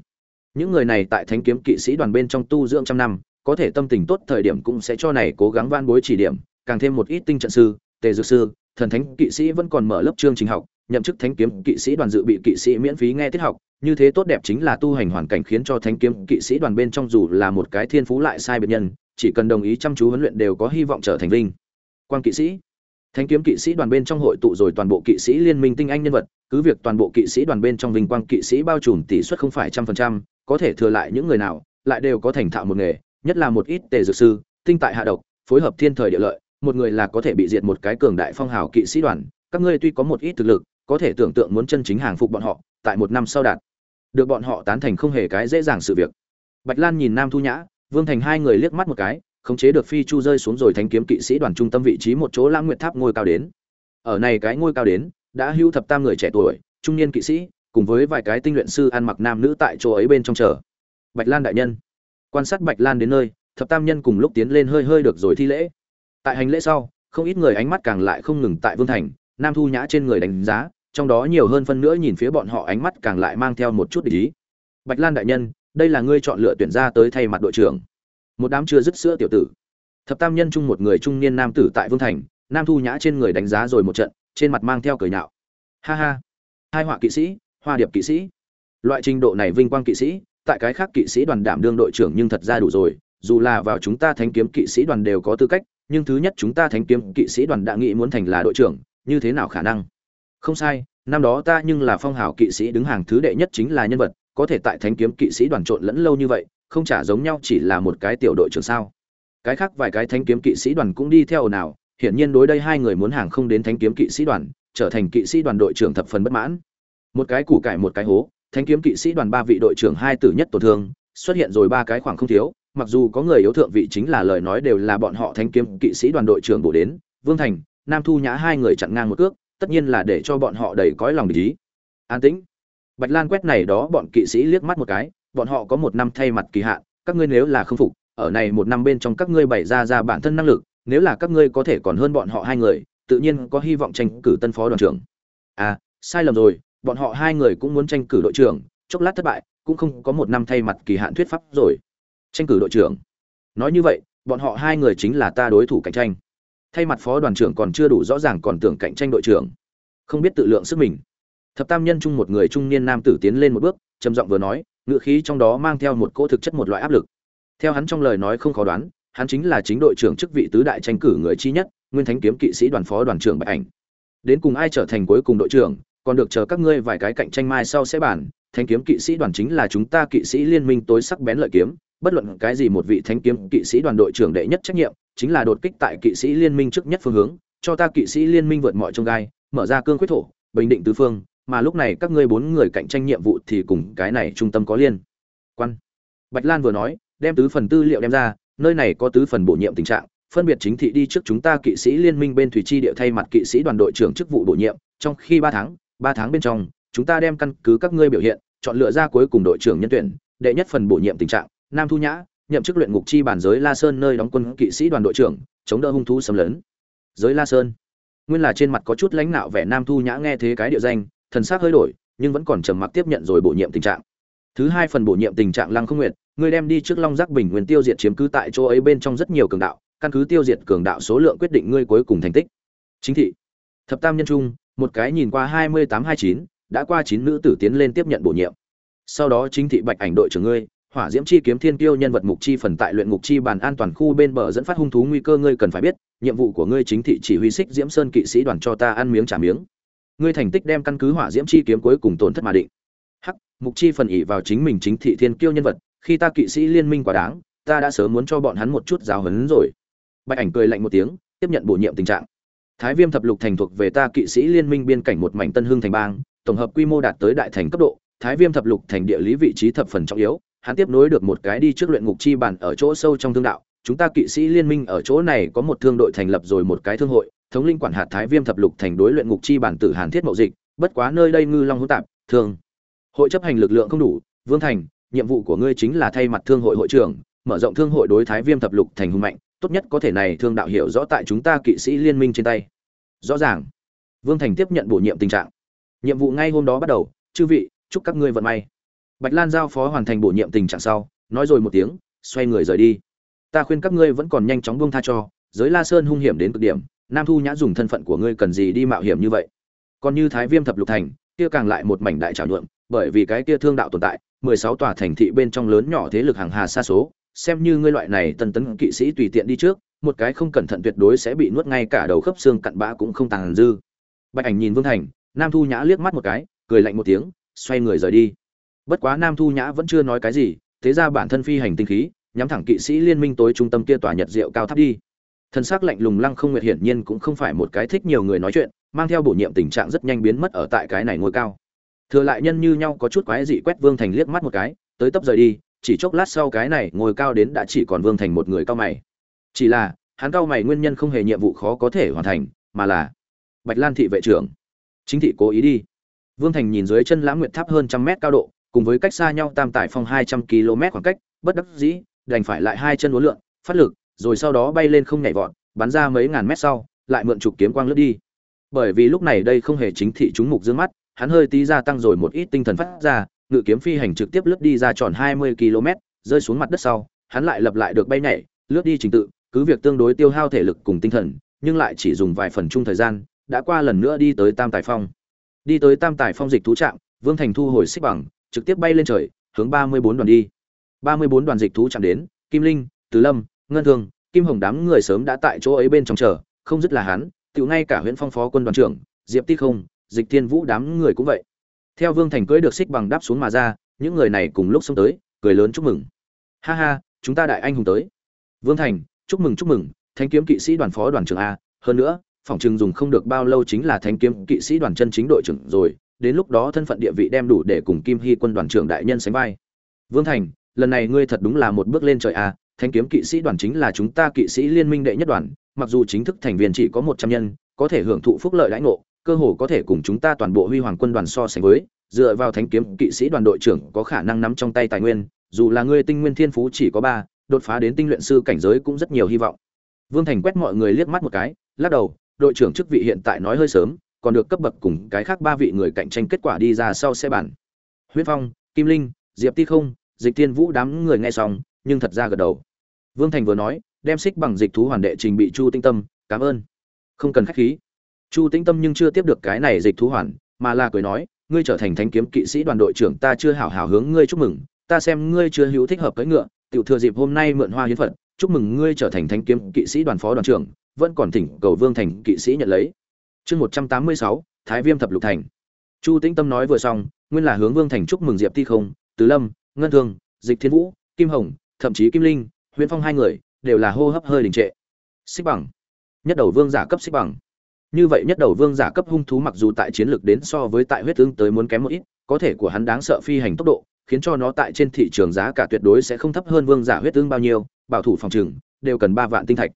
Speaker 1: Những người này tại thánh kiếm kỵ sĩ đoàn bên trong tu dưỡng trăm năm, có thể tâm tình tốt thời điểm cũng sẽ cho này cố gắng van bối chỉ điểm, càng thêm một ít tinh trận sư, tề dược sư, thần thánh kỵ sĩ vẫn còn mở lớp chương trình học nhậm chức thánh kiếm kỵ sĩ đoàn dự bị kỵ sĩ miễn phí nghe tiết học như thế tốt đẹp chính là tu hành hoàn cảnh khiến cho thánh kiếm kỵ sĩ đoàn bên trong dù là một cái thiên phú lại sai biệt nhân chỉ cần đồng ý chăm chú huấn luyện đều có hy vọng trở thành vinh. Quan kỵ sĩ. Thánh kiếm kỵ sĩ đoàn bên trong hội tụ rồi toàn bộ kỵ sĩ liên minh tinh anh nhân vật, cứ việc toàn bộ kỵ sĩ đoàn bên trong vinh quang kỵ sĩ bao trùm tỷ suất không phải trăm phần trăm, có thể thừa lại những người nào, lại đều có thành thạo một nghề, nhất là một ít tề dược sư, tinh tại hạ độc, phối hợp thiên thời địa lợi, một người là có thể bị diệt một cái cường đại phong hào kỵ sĩ đoàn, các ngươi tuy có một ít thực lực, có thể tưởng tượng muốn chân chính hàng phục bọn họ, tại một năm sau đạt được bọn họ tán thành không hề cái dễ dàng sự việc. Bạch Lan nhìn Nam Thu Nhã, Vương Thành hai người liếc mắt một cái, khống chế được phi chu rơi xuống rồi thánh kiếm kỵ sĩ đoàn trung tâm vị trí một chỗ lãng nguyệt tháp ngôi cao đến. Ở này cái ngôi cao đến đã hưu thập tam người trẻ tuổi trung niên kỵ sĩ cùng với vài cái tinh luyện sư ăn mặc nam nữ tại chỗ ấy bên trong chờ. Bạch lan đại nhân quan sát bạch lan đến nơi thập tam nhân cùng lúc tiến lên hơi hơi được rồi thi lễ. Tại hành lễ sau không ít người ánh mắt càng lại không ngừng tại vương thành nam thu nhã trên người đánh giá trong đó nhiều hơn phân nữa nhìn phía bọn họ ánh mắt càng lại mang theo một chút ý. Bạch lan đại nhân, đây là ngươi chọn lựa tuyển ra tới thay mặt đội trưởng. Một đám chưa dứt sữa tiểu tử. Thập tam nhân chung một người trung niên nam tử tại vương thành, nam thu nhã trên người đánh giá rồi một trận, trên mặt mang theo cười nhạo. Ha ha. Hai họa kỵ sĩ, hoa điệp kỵ sĩ. Loại trình độ này vinh quang kỵ sĩ, tại cái khác kỵ sĩ đoàn đảm đương đội trưởng nhưng thật ra đủ rồi. Dù là vào chúng ta thánh kiếm kỵ sĩ đoàn đều có tư cách, nhưng thứ nhất chúng ta thánh kiếm kỵ sĩ đoàn đã nghĩ muốn thành là đội trưởng, như thế nào khả năng? Không sai, năm đó ta nhưng là phong hào kỵ sĩ đứng hàng thứ đệ nhất chính là nhân vật, có thể tại thánh kiếm kỵ sĩ đoàn trộn lẫn lâu như vậy, không trả giống nhau chỉ là một cái tiểu đội trưởng sao. Cái khác vài cái thánh kiếm kỵ sĩ đoàn cũng đi theo nào hiển nhiên đối đây hai người muốn hàng không đến thánh kiếm kỵ sĩ đoàn, trở thành kỵ sĩ đoàn đội trưởng thập phần bất mãn. Một cái củ cải một cái hố, thánh kiếm kỵ sĩ đoàn ba vị đội trưởng hai tử nhất tổn thương, xuất hiện rồi ba cái khoảng không thiếu, mặc dù có người yếu thượng vị chính là lời nói đều là bọn họ thánh kiếm kỵ sĩ đoàn đội trưởng bổ đến, vương thành, nam thu nhã hai người chặn ngang một cước tất nhiên là để cho bọn họ đầy cõi lòng để ý. An tĩnh. Bạch lan quét này đó bọn kỵ sĩ liếc mắt một cái, bọn họ có một năm thay mặt kỳ hạn, các ngươi nếu là không phục, ở này một năm bên trong các ngươi bày ra ra bản thân năng lực, nếu là các ngươi có thể còn hơn bọn họ hai người, tự nhiên có hy vọng tranh cử tân phó đoàn trưởng. À sai lầm rồi, bọn họ hai người cũng muốn tranh cử đội trưởng, chốc lát thất bại, cũng không có một năm thay mặt kỳ hạn thuyết pháp rồi. Tranh cử đội trưởng. Nói như vậy, bọn họ hai người chính là ta đối thủ cạnh tranh thay mặt phó đoàn trưởng còn chưa đủ rõ ràng còn tưởng cạnh tranh đội trưởng. Không biết tự lượng sức mình. Thập tam nhân chung một người trung niên nam tử tiến lên một bước, trầm giọng vừa nói ngựa khí trong đó mang theo một cỗ thực chất một loại áp lực. Theo hắn trong lời nói không khó đoán, hắn chính là chính đội trưởng chức vị tứ đại tranh cử người chi nhất, nguyên thánh kiếm kỵ sĩ đoàn phó đoàn trưởng bạch ảnh. Đến cùng ai trở thành cuối cùng đội trưởng, còn được chờ các ngươi vài cái cạnh tranh mai sau sẽ bàn, thánh kiếm kỵ sĩ đoàn chính là chúng ta kỵ sĩ liên minh tối sắc bén lợi kiếm bất luận cái gì một vị thánh kiếm kỵ sĩ đoàn đội trưởng đệ nhất trách nhiệm, chính là đột kích tại kỵ sĩ liên minh trước nhất phương hướng, cho ta kỵ sĩ liên minh vượt mọi trông gai, mở ra cương quyết thổ, bình định tứ phương, mà lúc này các ngươi bốn người cạnh tranh nhiệm vụ thì cùng cái này trung tâm có liên quan. Bạch lan vừa nói, đem tứ phần tư liệu đem ra, nơi này có tứ phần bổ nhiệm tình trạng, phân biệt chính thị đi trước chúng ta kỵ sĩ liên minh bên thủy chi địa thay mặt kỵ sĩ đoàn đội trưởng chức vụ bổ nhiệm, trong khi ba tháng ba tháng bên trong, chúng ta đem căn cứ các ngươi biểu hiện, chọn lựa ra cuối cùng đội trưởng nhân tuyển, đệ nhất phần bổ nhiệm tình trạng nam thu nhã nhậm chức luyện ngục chi bản giới La Sơn nơi đóng quân kỵ sĩ đoàn đội trưởng, chống đỡ hung thú xâm lấn. Giới La Sơn. Nguyên là trên mặt có chút lãnh nạo vẻ Nam Thu Nhã nghe thế cái địa danh, thần sắc hơi đổi, nhưng vẫn còn trầm mặc tiếp nhận rồi bổ nhiệm tình trạng. Thứ hai phần bổ nhiệm tình trạng Lăng Không Nguyệt, ngươi đem đi trước Long Giác Bình Nguyên tiêu diệt chiếm cứ tại chỗ ấy bên trong rất nhiều cường đạo, căn cứ tiêu diệt cường đạo số lượng quyết định ngươi cuối cùng thành tích. Chính thị. Thập Tam nhân trung, một cái nhìn qua hai mươi tám hai chín, đã qua chín nữ tử tiến lên tiếp nhận bổ nhiệm. Sau đó chính thị Bạch Ảnh đội trưởng ngươi, hỏa diễm chi kiếm thiên kiêu nhân vật mục chi phần tại luyện ngục chi bàn an toàn khu bên bờ dẫn phát hung thú nguy cơ, ngươi cần phải biết, nhiệm vụ của ngươi chính thị chỉ huy xích diễm sơn kỵ sĩ đoàn cho ta ăn miếng trả miếng. Ngươi thành tích đem căn cứ hỏa diễm chi kiếm cuối cùng tổn thất mà định. Hắc, mục chi phần ỉ vào chính mình chính thị thiên kiêu nhân vật, khi ta kỵ sĩ liên minh quá đáng, ta đã sớm muốn cho bọn hắn một chút giáo hấn rồi. Bạch ảnh cười lạnh một tiếng, tiếp nhận bổ nhiệm tình trạng. Thái viêm thập lục thành thuộc về ta kỵ sĩ liên minh biên cảnh một mảnh tân Hương thành bang, tổng hợp quy mô đạt tới đại thành cấp độ, thái viêm thập lục thành địa lý vị trí thập phần trọng yếu hắn tiếp nối được một cái đi trước luyện ngục chi bản ở chỗ sâu trong thương đạo. Chúng ta kỵ sĩ liên minh ở chỗ này có một thương đội thành lập rồi một cái thương hội, thống linh quản hạt thái viêm thập lục thành đối luyện ngục chi bản tử hàn thiết mậu dịch, bất quá nơi đây ngư long hỗn tạp, thương hội chấp hành lực lượng không đủ, vương thành, nhiệm vụ của ngươi chính là thay mặt thương hội hội trưởng, mở rộng thương hội đối thái viêm thập lục thành hùng mạnh, tốt nhất có thể này thương đạo hiểu rõ tại chúng ta kỵ sĩ liên minh trên tay. Rõ ràng. Vương thành tiếp nhận bổ nhiệm tình trạng. Nhiệm vụ ngay hôm đó bắt đầu. Chư vị, chúc các ngươi vận may. Bạch Lan giao phó hoàn thành bổ nhiệm tình trạng sau, nói rồi một tiếng, xoay người rời đi. Ta khuyên các ngươi vẫn còn nhanh chóng buông tha cho, giới La Sơn hung hiểm đến cực điểm, Nam Thu Nhã dùng thân phận của ngươi cần gì đi mạo hiểm như vậy? Còn như Thái Viêm thập lục thành, kia càng lại một mảnh đại trảo nhuộm, bởi vì cái kia thương đạo tồn tại, 16 tòa thành thị bên trong lớn nhỏ thế lực hàng hà xa số, xem như ngươi loại này tân tấn kỵ sĩ tùy tiện đi trước, một cái không cẩn thận tuyệt đối sẽ bị nuốt ngay cả đầu khớp xương cặn bã cũng không tàng dư. Bạch Ảnh nhìn Vương Thành, Nam Thu Nhã liếc mắt một cái, cười lạnh một tiếng, xoay người rời đi bất quá nam thu nhã vẫn chưa nói cái gì, thế ra bản thân phi hành tinh khí, nhắm thẳng kỵ sĩ liên minh tối trung tâm kia tòa nhật diệu cao tháp đi. Thân xác lạnh lùng lăng không nguyệt hiển nhiên cũng không phải một cái thích nhiều người nói chuyện, mang theo bổ nhiệm tình trạng rất nhanh biến mất ở tại cái này ngôi cao. Thừa lại nhân như nhau có chút quái dị quét vương thành liếc mắt một cái, tới tấp rời đi, chỉ chốc lát sau cái này ngồi cao đến đã chỉ còn vương thành một người cao mày. Chỉ là, hắn cao mày nguyên nhân không hề nhiệm vụ khó có thể hoàn thành, mà là bạch lan thị vệ trưởng. Chính thị cố ý đi. Vương thành nhìn dưới chân lãng nguyệt tháp hơn trăm mét cao độ cùng với cách xa nhau tam tải phong 200 km khoảng cách, bất đắc dĩ, đành phải lại hai chân uốn lượn, phát lực, rồi sau đó bay lên không nhảy vọt, bắn ra mấy ngàn mét sau, lại mượn trục kiếm quang lướt đi. Bởi vì lúc này đây không hề chính thị chúng mục dương mắt, hắn hơi tí gia tăng rồi một ít tinh thần phát ra, ngự kiếm phi hành trực tiếp lướt đi ra tròn 20 km, rơi xuống mặt đất sau, hắn lại lập lại được bay nhảy, lướt đi trình tự, cứ việc tương đối tiêu hao thể lực cùng tinh thần, nhưng lại chỉ dùng vài phần chung thời gian, đã qua lần nữa đi tới Tam Tài Phong. Đi tới Tam Tài Phong dịch thú trạm, Vương Thành thu hồi xích bằng, trực tiếp bay lên trời, hướng 34 đoàn đi. 34 đoàn dịch thú chạm đến, Kim Linh, Từ Lâm, Ngân thường, Kim Hồng đám người sớm đã tại chỗ ấy bên trong chờ, không dứt là hắn, tiểu ngay cả huyện phong phó quân đoàn trưởng, Diệp Tích không, Dịch Thiên Vũ đám người cũng vậy. Theo Vương Thành cưỡi được xích bằng đáp xuống mà ra, những người này cùng lúc xông tới, cười lớn chúc mừng. Ha ha, chúng ta đại anh hùng tới. Vương Thành, chúc mừng chúc mừng, Thánh kiếm kỵ sĩ đoàn phó đoàn trưởng a, hơn nữa, phòng trưng dùng không được bao lâu chính là Thánh kiếm kỵ sĩ đoàn chân chính đội trưởng rồi, đến lúc đó thân phận địa vị đem đủ để cùng Kim Hy quân đoàn trưởng đại nhân sánh vai. Vương Thành, lần này ngươi thật đúng là một bước lên trời à, Thanh kiếm kỵ sĩ đoàn chính là chúng ta kỵ sĩ liên minh đệ nhất đoàn, mặc dù chính thức thành viên chỉ có một trăm nhân, có thể hưởng thụ phúc lợi đãi ngộ, cơ hồ có thể cùng chúng ta toàn bộ Huy Hoàng quân đoàn so sánh với, dựa vào Thánh kiếm kỵ sĩ đoàn đội trưởng có khả năng nắm trong tay tài nguyên, dù là ngươi tinh nguyên thiên phú chỉ có ba, đột phá đến tinh luyện sư cảnh giới cũng rất nhiều hy vọng. Vương Thành quét mọi người liếc mắt một cái, lắc đầu, đội trưởng chức vị hiện tại nói hơi sớm, còn được cấp bậc cùng cái khác ba vị người cạnh tranh kết quả đi ra sau xe bản. Huyết phong, kim linh, diệp ti không, dịch tiên vũ đám người nghe xong, nhưng thật ra gật đầu. Vương thành vừa nói, đem xích bằng dịch thú hoàn đệ trình bị chu tinh tâm, cảm ơn. Không cần khách khí. Chu tinh tâm nhưng chưa tiếp được cái này dịch thú hoàn, mà là cười nói, ngươi trở thành thánh kiếm kỵ sĩ đoàn đội trưởng ta chưa hảo hảo hướng ngươi chúc mừng, ta xem ngươi chưa hữu thích hợp cưỡi ngựa, tiểu thừa dịp hôm nay mượn hoa hiến phật, chúc mừng ngươi trở thành thánh kiếm kỵ sĩ đoàn phó đoàn trưởng, vẫn còn thỉnh cầu vương thành kỵ sĩ nhận lấy chương một trăm tám mươi sáu, thái viêm thập lục thành. Chu tĩnh tâm nói vừa xong, nguyên là hướng vương thành chúc mừng diệp ti không tứ lâm, ngân thương, dịch thiên vũ, kim hồng, thậm chí kim linh huyền phong hai người, đều là hô hấp hơi đình trệ. Xích bằng. Nhất đầu vương giả cấp xích bằng. Như vậy nhất đầu vương giả cấp hung thú mặc dù tại chiến lược đến so với tại huyết tương tới muốn kém một ít, có thể của hắn đáng sợ phi hành tốc độ, khiến cho nó tại trên thị trường giá cả tuyệt đối sẽ không thấp hơn vương giả huyết tương bao nhiêu, bảo thủ phòng trừng, đều cần ba vạn tinh thạch.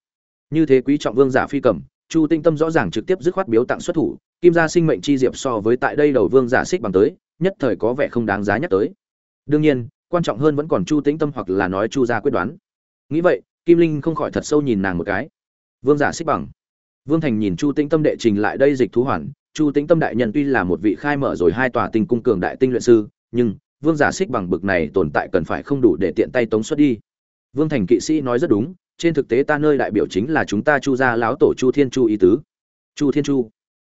Speaker 1: Như thế quý trọng vương giả phi cầm chu tinh tâm rõ ràng trực tiếp dứt khoát biếu tặng xuất thủ, kim gia sinh mệnh chi diệp so với tại đây đầu vương giả xích bằng tới, nhất thời có vẻ không đáng giá nhắc tới. Đương nhiên, quan trọng hơn vẫn còn chu tĩnh tâm hoặc là nói chu gia quyết đoán. Nghĩ vậy, kim linh không khỏi thật sâu nhìn nàng một cái. Vương giả xích bằng. Vương thành nhìn chu tĩnh tâm đệ trình lại đây dịch thú hoàn, chu tĩnh tâm đại nhân tuy là một vị khai mở rồi hai tòa tinh cung cường đại tinh luyện sư, nhưng vương giả xích bằng bực này tồn tại cần phải không đủ để tiện tay tống xuất đi. Vương thành kỵ sĩ nói rất đúng trên thực tế ta nơi đại biểu chính là chúng ta chu gia lão tổ chu thiên chu ý tứ. Chu thiên chu.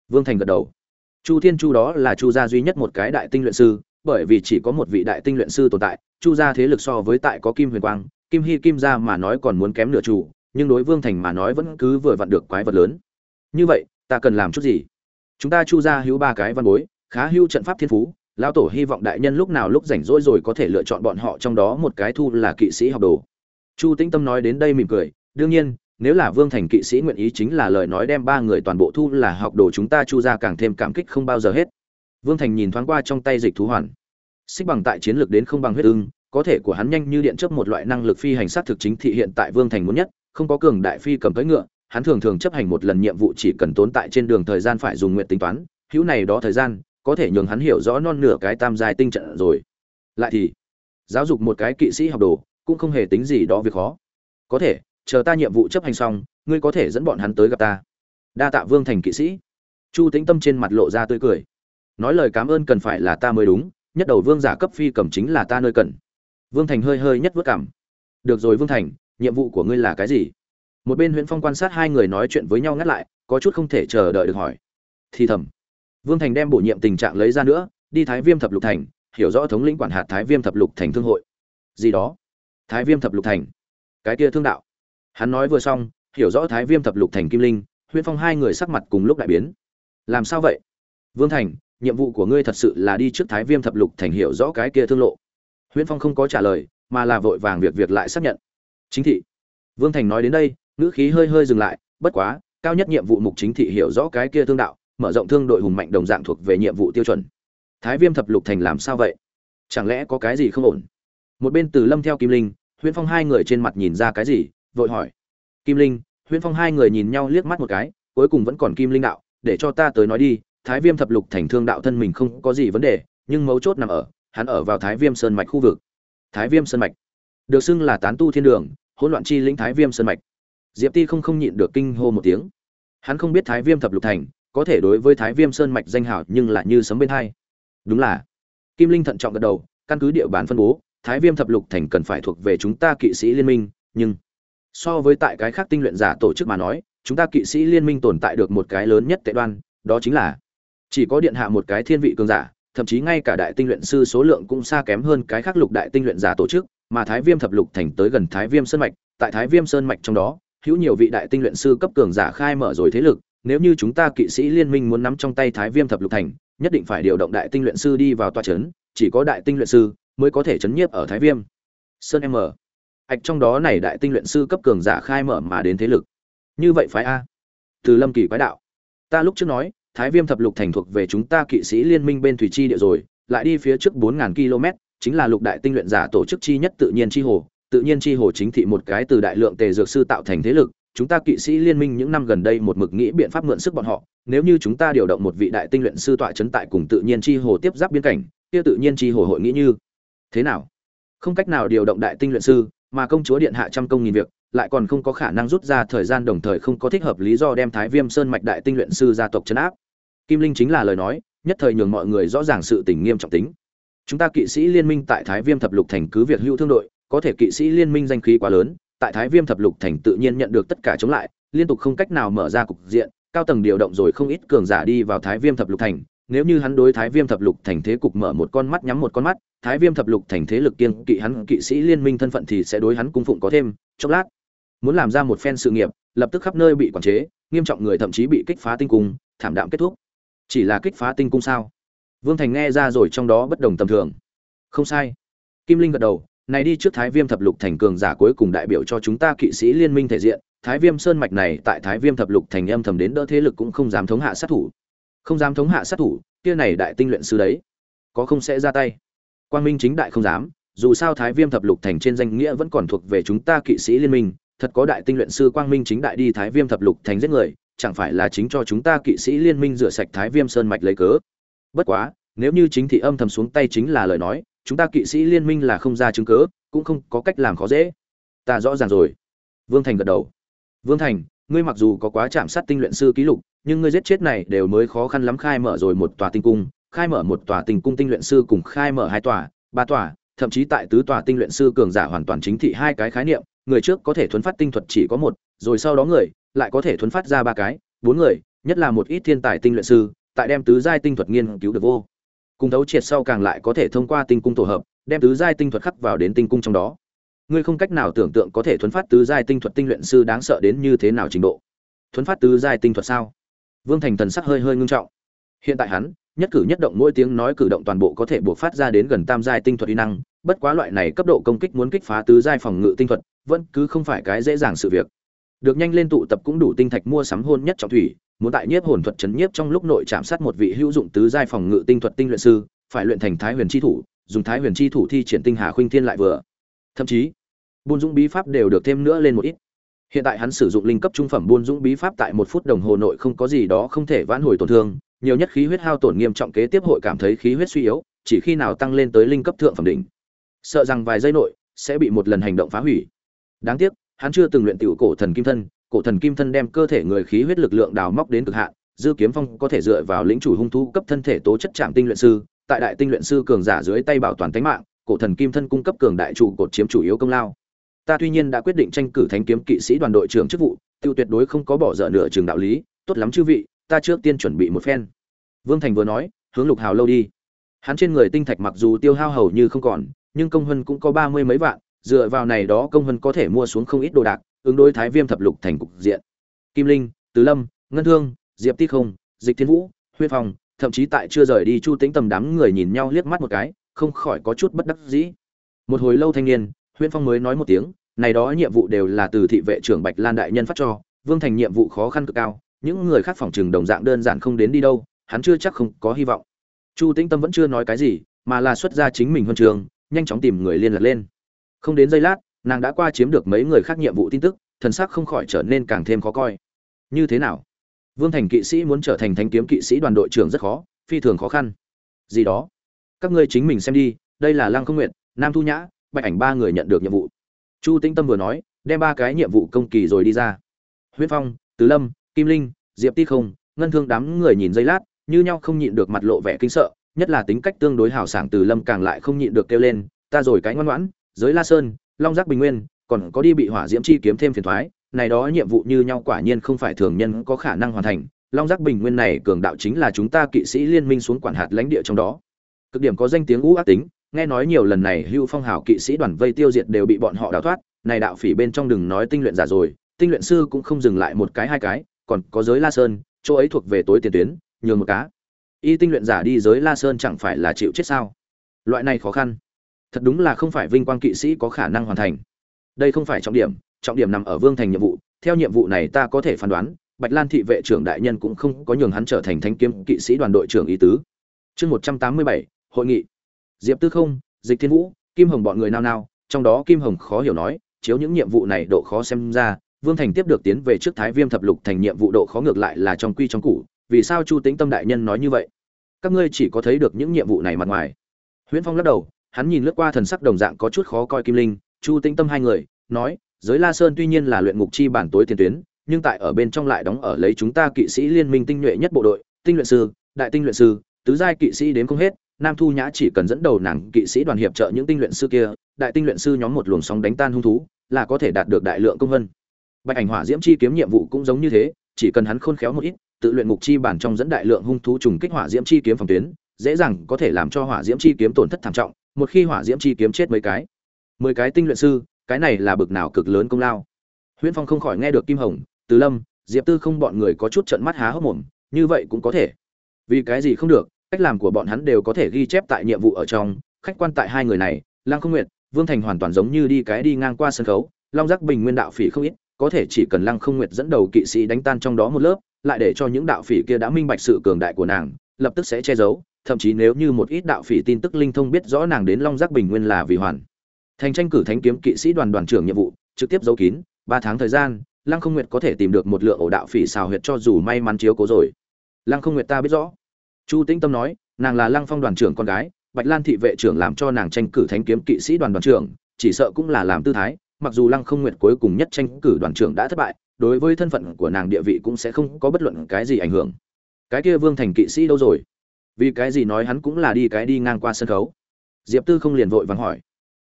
Speaker 1: Vương thành gật đầu. Chu thiên chu đó là chu gia duy nhất một cái đại tinh luyện sư, bởi vì chỉ có một vị đại tinh luyện sư tồn tại, chu gia thế lực so với tại có kim huyền quang, kim hy kim gia mà nói còn muốn kém nửa chủ, nhưng đối vương thành mà nói vẫn cứ vừa vặn được quái vật lớn. Như vậy, ta cần làm chút gì? Chúng ta chu gia hữu ba cái văn bối, khá hữu trận pháp thiên phú, lão tổ hy vọng đại nhân lúc nào lúc rảnh rỗi rồi có thể lựa chọn bọn họ trong đó một cái thu là kỵ sĩ học đồ chu tĩnh tâm nói đến đây mỉm cười, đương nhiên, nếu là vương thành kỵ sĩ nguyện ý chính là lời nói đem ba người toàn bộ thu là học đồ chúng ta chu ra càng thêm cảm kích không bao giờ hết. Vương thành nhìn thoáng qua trong tay dịch thú hoàn. Xích bằng tại chiến lược đến không bằng huyết ưng, có thể của hắn nhanh như điện chấp một loại năng lực phi hành sát thực chính thị hiện tại vương thành muốn nhất, không có cường đại phi cầm tới ngựa, hắn thường thường chấp hành một lần nhiệm vụ chỉ cần tốn tại trên đường thời gian phải dùng nguyện tính toán, hữu này đó thời gian, có thể nhường hắn hiểu rõ non nửa cái tam giai tinh trận rồi. Lại thì, giáo dục một cái kỵ sĩ học đồ cũng không hề tính gì đó việc khó. Có thể, chờ ta nhiệm vụ chấp hành xong, ngươi có thể dẫn bọn hắn tới gặp ta. Đa tạ vương thành kỵ sĩ. Chu tĩnh tâm trên mặt lộ ra tươi cười. Nói lời cảm ơn cần phải là ta mới đúng, nhất đầu vương giả cấp phi cầm chính là ta nơi cần. Vương thành hơi hơi nhất vất cảm. Được rồi vương thành, nhiệm vụ của ngươi là cái gì? Một bên huyện phong quan sát hai người nói chuyện với nhau ngắt lại, có chút không thể chờ đợi được hỏi. Thì thầm. Vương thành đem bổ nhiệm tình trạng lấy ra nữa, đi thái viêm thập lục thành, hiểu rõ thống lĩnh quản hạt thái viêm thập lục thành thương hội. Gì đó? Thái viêm thập lục thành. Cái kia thương đạo. Hắn nói vừa xong, hiểu rõ thái viêm thập lục thành kim linh huyên phong hai người sắc mặt cùng lúc đại biến. Làm sao vậy? Vương thành, nhiệm vụ của ngươi thật sự là đi trước thái viêm thập lục thành hiểu rõ cái kia thương lộ. Huyên phong không có trả lời, mà là vội vàng việc việc lại xác nhận. Chính thị. Vương thành nói đến đây, ngữ khí hơi hơi dừng lại, bất quá, cao nhất nhiệm vụ mục chính thị hiểu rõ cái kia thương đạo, mở rộng thương đội hùng mạnh đồng dạng thuộc về nhiệm vụ tiêu chuẩn. Thái viêm thập lục thành làm sao vậy? Chẳng lẽ có cái gì không ổn? Một bên từ lâm theo kim linh huyễn phong hai người trên mặt nhìn ra cái gì, vội hỏi. Kim linh, huyễn phong hai người nhìn nhau liếc mắt một cái, cuối cùng vẫn còn kim linh đạo, để cho ta tới nói đi, thái viêm thập lục thành thương đạo thân mình không có gì vấn đề, nhưng mấu chốt nằm ở, hắn ở vào thái viêm sơn mạch khu vực. Thái viêm sơn mạch. Được xưng là tán tu thiên đường, hỗn loạn chi lĩnh thái viêm sơn mạch. Diệp ti không không nhịn được kinh hô một tiếng. Hắn không biết thái viêm thập lục thành, có thể đối với thái viêm sơn mạch danh hào nhưng lại như sấm bên hai. Đúng là. Kim linh thận trọng gật đầu, căn cứ địa bàn phân bố thái viêm thập lục thành cần phải thuộc về chúng ta kỵ sĩ liên minh, nhưng so với tại cái khác tinh luyện giả tổ chức mà nói, chúng ta kỵ sĩ liên minh tồn tại được một cái lớn nhất tệ đoan, đó chính là chỉ có điện hạ một cái thiên vị cường giả, thậm chí ngay cả đại tinh luyện sư số lượng cũng xa kém hơn cái khác lục đại tinh luyện giả tổ chức, mà thái viêm thập lục thành tới gần thái viêm sơn mạch, tại thái viêm sơn mạch trong đó, hữu nhiều vị đại tinh luyện sư cấp cường giả khai mở rồi thế lực, nếu như chúng ta kỵ sĩ liên minh muốn nắm trong tay thái viêm thập lục thành, nhất định phải điều động đại tinh luyện sư đi vào tòa n chỉ có đại tinh luyện sư mới có thể chấn nhiếp ở thái viêm. Sơn m. Ạch trong đó này đại tinh luyện sư cấp cường giả khai mở mà đến thế lực. Như vậy phái a. Từ lâm kỳ quái đạo. Ta lúc trước nói, thái viêm thập lục thành thuộc về chúng ta kỵ sĩ liên minh bên thủy chi địa rồi, lại đi phía trước bốn ngàn km, chính là lục đại tinh luyện giả tổ chức chi nhất tự nhiên chi hồ. Tự nhiên chi hồ chính thị một cái từ đại lượng tề dược sư tạo thành thế lực, chúng ta kỵ sĩ liên minh những năm gần đây một mực nghĩ biện pháp mượn sức bọn họ. Nếu như chúng ta điều động một vị đại tinh luyện sư tọa chấn tại cùng tự nhiên chi hồ tiếp giáp biên cảnh, kia tự nhiên chi hồ hội nghĩ như? Thế nào? Không cách nào điều động đại tinh luyện sư, mà công chúa điện hạ trăm công nghìn việc, lại còn không có khả năng rút ra thời gian đồng thời không có thích hợp lý do đem thái viêm sơn mạch đại tinh luyện sư gia tộc chấn áp. Kim linh chính là lời nói, nhất thời nhường mọi người rõ ràng sự tình nghiêm trọng tính. Chúng ta kỵ sĩ liên minh tại thái viêm thập lục thành cứ việc hữu thương đội, có thể kỵ sĩ liên minh danh khí quá lớn, tại thái viêm thập lục thành tự nhiên nhận được tất cả chống lại, liên tục không cách nào mở ra cục diện, cao tầng điều động rồi không ít cường giả đi vào thái viêm thập lục thành. Nếu như hắn đối thái viêm thập lục thành thế cục mở một con mắt nhắm một con mắt thái viêm thập lục thành thế lực kiên kỵ hắn, kỵ sĩ liên minh thân phận thì sẽ đối hắn cung phụng có thêm, chốc lát. Muốn làm ra một phen sự nghiệp, lập tức khắp nơi bị quản chế, nghiêm trọng người thậm chí bị kích phá tinh cung, thảm đạm kết thúc. Chỉ là kích phá tinh cung sao? Vương thành nghe ra rồi trong đó bất đồng tầm thường. Không sai. Kim linh gật đầu, này đi trước thái viêm thập lục thành cường giả cuối cùng đại biểu cho chúng ta kỵ sĩ liên minh thể diện. Thái viêm sơn mạch này tại thái viêm thập lục thành âm thầm đến đỡ thế lực cũng không dám thống hạ sát thủ. Không dám thống hạ sát thủ, kia này đại tinh luyện sư đấy, có không sẽ ra tay? Quang minh chính đại không dám, dù sao thái viêm thập lục thành trên danh nghĩa vẫn còn thuộc về chúng ta kỵ sĩ liên minh, thật có đại tinh luyện sư quang minh chính đại đi thái viêm thập lục thành giết người, chẳng phải là chính cho chúng ta kỵ sĩ liên minh rửa sạch thái viêm sơn mạch lấy cớ. Bất quá, nếu như chính thị âm thầm xuống tay chính là lời nói, chúng ta kỵ sĩ liên minh là không ra chứng cớ cũng không có cách làm khó dễ. Ta rõ ràng rồi. Vương thành gật đầu. Vương thành, ngươi mặc dù có quá chạm sát tinh luyện sư ký lục, nhưng ngươi giết chết này đều mới khó khăn lắm khai mở rồi một tòa tinh cung khai mở một tòa tinh cung tinh luyện sư cùng khai mở hai tòa, ba tòa, thậm chí tại tứ tòa tinh luyện sư cường giả hoàn toàn chính thị hai cái khái niệm, người trước có thể thuấn phát tinh thuật chỉ có một, rồi sau đó người, lại có thể thuấn phát ra ba cái, bốn người, nhất là một ít thiên tài tinh luyện sư, tại đem tứ giai tinh thuật nghiên cứu được vô. Cùng thấu triệt sau càng lại có thể thông qua tinh cung tổ hợp, đem tứ giai tinh thuật khắc vào đến tinh cung trong đó. Ngươi không cách nào tưởng tượng có thể thuấn phát tứ giai tinh thuật tinh luyện sư đáng sợ đến như thế nào trình độ. Thuấn phát tứ giai tinh thuật sao? Vương thành thần sắc hơi hơi ngưng trọng hiện tại hắn, nhất cử nhất động mỗi tiếng nói cử động toàn bộ có thể buộc phát ra đến gần tam giai tinh thuật uy năng, bất quá loại này cấp độ công kích muốn kích phá tứ giai phòng ngự tinh thuật, vẫn cứ không phải cái dễ dàng sự việc. Được nhanh lên tụ tập cũng đủ tinh thạch mua sắm hôn nhất trọng thủy, muốn tại nhiếp hồn thuật chấn nhiếp trong lúc nội chạm sát một vị hữu dụng tứ giai phòng ngự tinh thuật tinh luyện sư, phải luyện thành thái huyền chi thủ, dùng thái huyền chi thủ thi triển tinh hà khuynh thiên lại vừa. Thậm chí, buôn dũng bí pháp đều được thêm nữa lên một ít. Hiện tại hắn sử dụng linh cấp trung phẩm buôn dũng bí pháp tại một phút đồng hồ nội không có gì đó không thể vãn hồi tổn thương nhiều nhất khí huyết hao tổn nghiêm trọng kế tiếp hội cảm thấy khí huyết suy yếu, chỉ khi nào tăng lên tới linh cấp thượng phẩm đỉnh. Sợ rằng vài giây nội, sẽ bị một lần hành động phá hủy. Đáng tiếc, hắn chưa từng luyện tiểu cổ thần kim thân, cổ thần kim thân đem cơ thể người khí huyết lực lượng đào móc đến cực hạn, dư kiếm phong có thể dựa vào lĩnh chủ hung thú cấp thân thể tố chất trạng tinh luyện sư, tại đại tinh luyện sư cường giả dưới tay bảo toàn tính mạng, cổ thần kim thân cung cấp cường đại trụ cột chiếm chủ yếu công lao. Ta tuy nhiên đã quyết định tranh cử thánh kiếm kỵ sĩ đoàn đội trưởng chức vụ, tiêu tuyệt đối không có bỏ dở nửa trường đạo lý, tốt lắm chư vị ta trước tiên chuẩn bị một phen. Vương thành vừa nói, hướng lục hào lâu đi. Hắn trên người tinh thạch mặc dù tiêu hao hầu như không còn, nhưng công hân cũng có ba mươi mấy vạn, dựa vào này đó công hân có thể mua xuống không ít đồ đạc, ứng đối thái viêm thập lục thành cục diện. Kim linh tứ lâm, ngân thương, diệp tích không, dịch thiên vũ, huyên phong, thậm chí tại chưa rời đi chu tĩnh tầm đám người nhìn nhau liếc mắt một cái, không khỏi có chút bất đắc dĩ. Một hồi lâu thanh niên, huyên phong mới nói một tiếng, này đó nhiệm vụ đều là từ thị vệ trưởng bạch lan đại nhân phát cho, vương thành nhiệm vụ khó khăn cực cao những người khác phòng trừng đồng dạng đơn giản không đến đi đâu, hắn chưa chắc không có hy vọng. Chu tĩnh tâm vẫn chưa nói cái gì, mà là xuất ra chính mình huân trường, nhanh chóng tìm người liên lạc lên. Không đến giây lát, nàng đã qua chiếm được mấy người khác nhiệm vụ tin tức, thần sắc không khỏi trở nên càng thêm khó coi. Như thế nào? Vương thành kỵ sĩ muốn trở thành Thánh kiếm kỵ sĩ đoàn đội trưởng rất khó, phi thường khó khăn. Gì đó? Các ngươi chính mình xem đi, đây là lăng không nguyện nam thu nhã, bạch ảnh ba người nhận được nhiệm vụ. Chu tĩnh tâm vừa nói, đem ba cái nhiệm vụ công kỳ rồi đi ra. Huyết phong tứ lâm kim linh, diệp ti không, ngân thương đám người nhìn giây lát, như nhau không nhịn được mặt lộ vẻ kinh sợ, nhất là tính cách tương đối hào sảng từ lâm càng lại không nhịn được kêu lên, ta rồi cái ngoan ngoãn, giới la sơn, long giác bình nguyên, còn có đi bị hỏa diễm chi kiếm thêm phiền thoái, này đó nhiệm vụ như nhau quả nhiên không phải thường nhân có khả năng hoàn thành, long giác bình nguyên này cường đạo chính là chúng ta kỵ sĩ liên minh xuống quản hạt lãnh địa trong đó. Cực điểm có danh tiếng ngũ ác tính, nghe nói nhiều lần này hưu phong hào kỵ sĩ đoàn vây tiêu diệt đều bị bọn họ đào thoát, này đạo phỉ bên trong đừng nói tinh luyện giả rồi, tinh luyện sư cũng không dừng lại một cái hai cái còn có giới la sơn, chỗ ấy thuộc về tối tiền tuyến, nhường một cá. Y tinh luyện giả đi giới la sơn chẳng phải là chịu chết sao? Loại này khó khăn. Thật đúng là không phải vinh quang kỵ sĩ có khả năng hoàn thành. Đây không phải trọng điểm trọng điểm nằm ở vương thành nhiệm vụ. Theo nhiệm vụ này ta có thể phán đoán, bạch lan thị vệ trưởng đại nhân cũng không có nhường hắn trở thành Thánh kiếm kỵ sĩ đoàn đội trưởng ý tứ. Chương một trăm tám mươi bảy, hội nghị. Diệp tư không, dịch thiên vũ, kim hồng bọn người nao nao, trong đó kim hồng khó hiểu nói, chiếu những nhiệm vụ này độ khó xem ra vương thành tiếp được tiến về trước thái viêm thập lục thành nhiệm vụ độ khó ngược lại là trong quy trong cũ vì sao chu tính tâm đại nhân nói như vậy? Các ngươi chỉ có thấy được những nhiệm vụ này mặt ngoài. Huyễn phong lắc đầu, hắn nhìn lướt qua thần sắc đồng dạng có chút khó coi kim linh, chu tĩnh tâm hai người, nói, giới la sơn tuy nhiên là luyện ngục chi bản tối tiền tuyến, nhưng tại ở bên trong lại đóng ở lấy chúng ta kỵ sĩ liên minh tinh nhuệ nhất bộ đội, tinh luyện sư, đại tinh luyện sư, tứ giai kỵ sĩ đến không hết, nam thu nhã chỉ cần dẫn đầu nàng kỵ sĩ đoàn hiệp trợ những tinh luyện sư kia, đại tinh luyện sư nhóm một luồng sóng đánh tan hung thú, là có thể đạt được đại lượng công vân bạch ảnh hỏa diễm chi kiếm nhiệm vụ cũng giống như thế chỉ cần hắn khôn khéo một ít tự luyện ngục chi bản trong dẫn đại lượng hung thú trùng kích hỏa diễm chi kiếm phòng tuyến dễ dàng có thể làm cho hỏa diễm chi kiếm tổn thất thảm trọng một khi hỏa diễm chi kiếm chết mấy cái. Mười cái tinh luyện sư cái này là bực nào cực lớn công lao. Huyễn phong không khỏi nghe được kim hồng từ lâm diệp tư không bọn người có chút trận mắt há hốc mồm như vậy cũng có thể. Vì cái gì không được cách làm của bọn hắn đều có thể ghi chép tại nhiệm vụ ở trong khách quan tại hai người này lang không nguyện, vương thành hoàn toàn giống như đi cái đi ngang qua sân khấu long giác bình nguyên đạo phỉ không ít có thể chỉ cần lăng không nguyệt dẫn đầu kỵ sĩ đánh tan trong đó một lớp, lại để cho những đạo phỉ kia đã minh bạch sự cường đại của nàng, lập tức sẽ che giấu, thậm chí nếu như một ít đạo phỉ tin tức linh thông biết rõ nàng đến long giác bình nguyên là vì hoàn. Thành tranh cử thánh kiếm kỵ sĩ đoàn đoàn trưởng nhiệm vụ, trực tiếp giấu kín, ba tháng thời gian, lăng không nguyệt có thể tìm được một lượng ổ đạo phỉ xào huyệt cho dù may mắn chiếu cố rồi. Lăng không nguyệt ta biết rõ. Chu tĩnh tâm nói, nàng là lăng phong đoàn trưởng con gái, bạch lan thị vệ trưởng làm cho nàng tranh cử thánh kiếm kỵ sĩ đoàn đoàn trưởng, chỉ sợ cũng là làm tư thái mặc dù lăng không nguyệt cuối cùng nhất tranh cử đoàn trưởng đã thất bại, đối với thân phận của nàng địa vị cũng sẽ không có bất luận cái gì ảnh hưởng. Cái kia vương thành kỵ sĩ đâu rồi? Vì cái gì nói hắn cũng là đi cái đi ngang qua sân khấu? Diệp tư không liền vội vàng hỏi.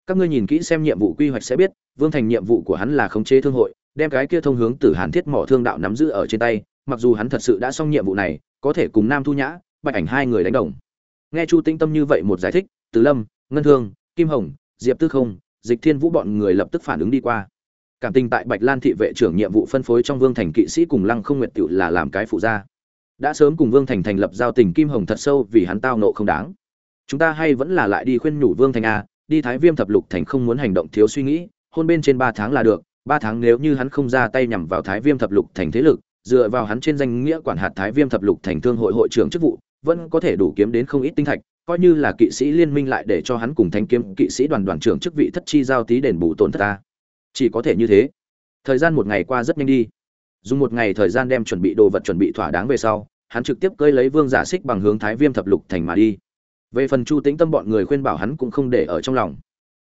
Speaker 1: Các ngươi nhìn kỹ xem nhiệm vụ quy hoạch sẽ biết, vương thành nhiệm vụ của hắn là khống chế thương hội, đem cái kia thông hướng từ hàn thiết mỏ thương đạo nắm giữ ở trên tay, mặc dù hắn thật sự đã xong nhiệm vụ này, có thể cùng nam thu nhã, bạch ảnh hai người đánh đồng. Nghe chu tinh tâm như vậy một giải thích, từ lâm, ngân thương, kim hồng, diệp tư không dịch thiên vũ bọn người lập tức phản ứng đi qua. Cảm tình tại bạch lan thị vệ trưởng nhiệm vụ phân phối trong vương thành kỵ sĩ cùng lăng không nguyệt tự là làm cái phụ gia. Đã sớm cùng vương thành thành lập giao tình kim hồng thật sâu vì hắn tao nộ không đáng. Chúng ta hay vẫn là lại đi khuyên nhủ vương thành a đi thái viêm thập lục thành không muốn hành động thiếu suy nghĩ, hôn bên trên ba tháng là được, ba tháng nếu như hắn không ra tay nhằm vào thái viêm thập lục thành thế lực, dựa vào hắn trên danh nghĩa quản hạt thái viêm thập lục thành thương hội hội trưởng chức vụ, vẫn có thể đủ kiếm đến không ít tinh thạch coi như là kỵ sĩ liên minh lại để cho hắn cùng thanh kiếm kỵ sĩ đoàn đoàn trưởng chức vị thất chi giao tí đền bù tổn thất ta. Chỉ có thể như thế. Thời gian một ngày qua rất nhanh đi. Dùng một ngày thời gian đem chuẩn bị đồ vật chuẩn bị thỏa đáng về sau, hắn trực tiếp cơi lấy vương giả xích bằng hướng thái viêm thập lục thành mà đi. Về phần chu tĩnh tâm bọn người khuyên bảo hắn cũng không để ở trong lòng.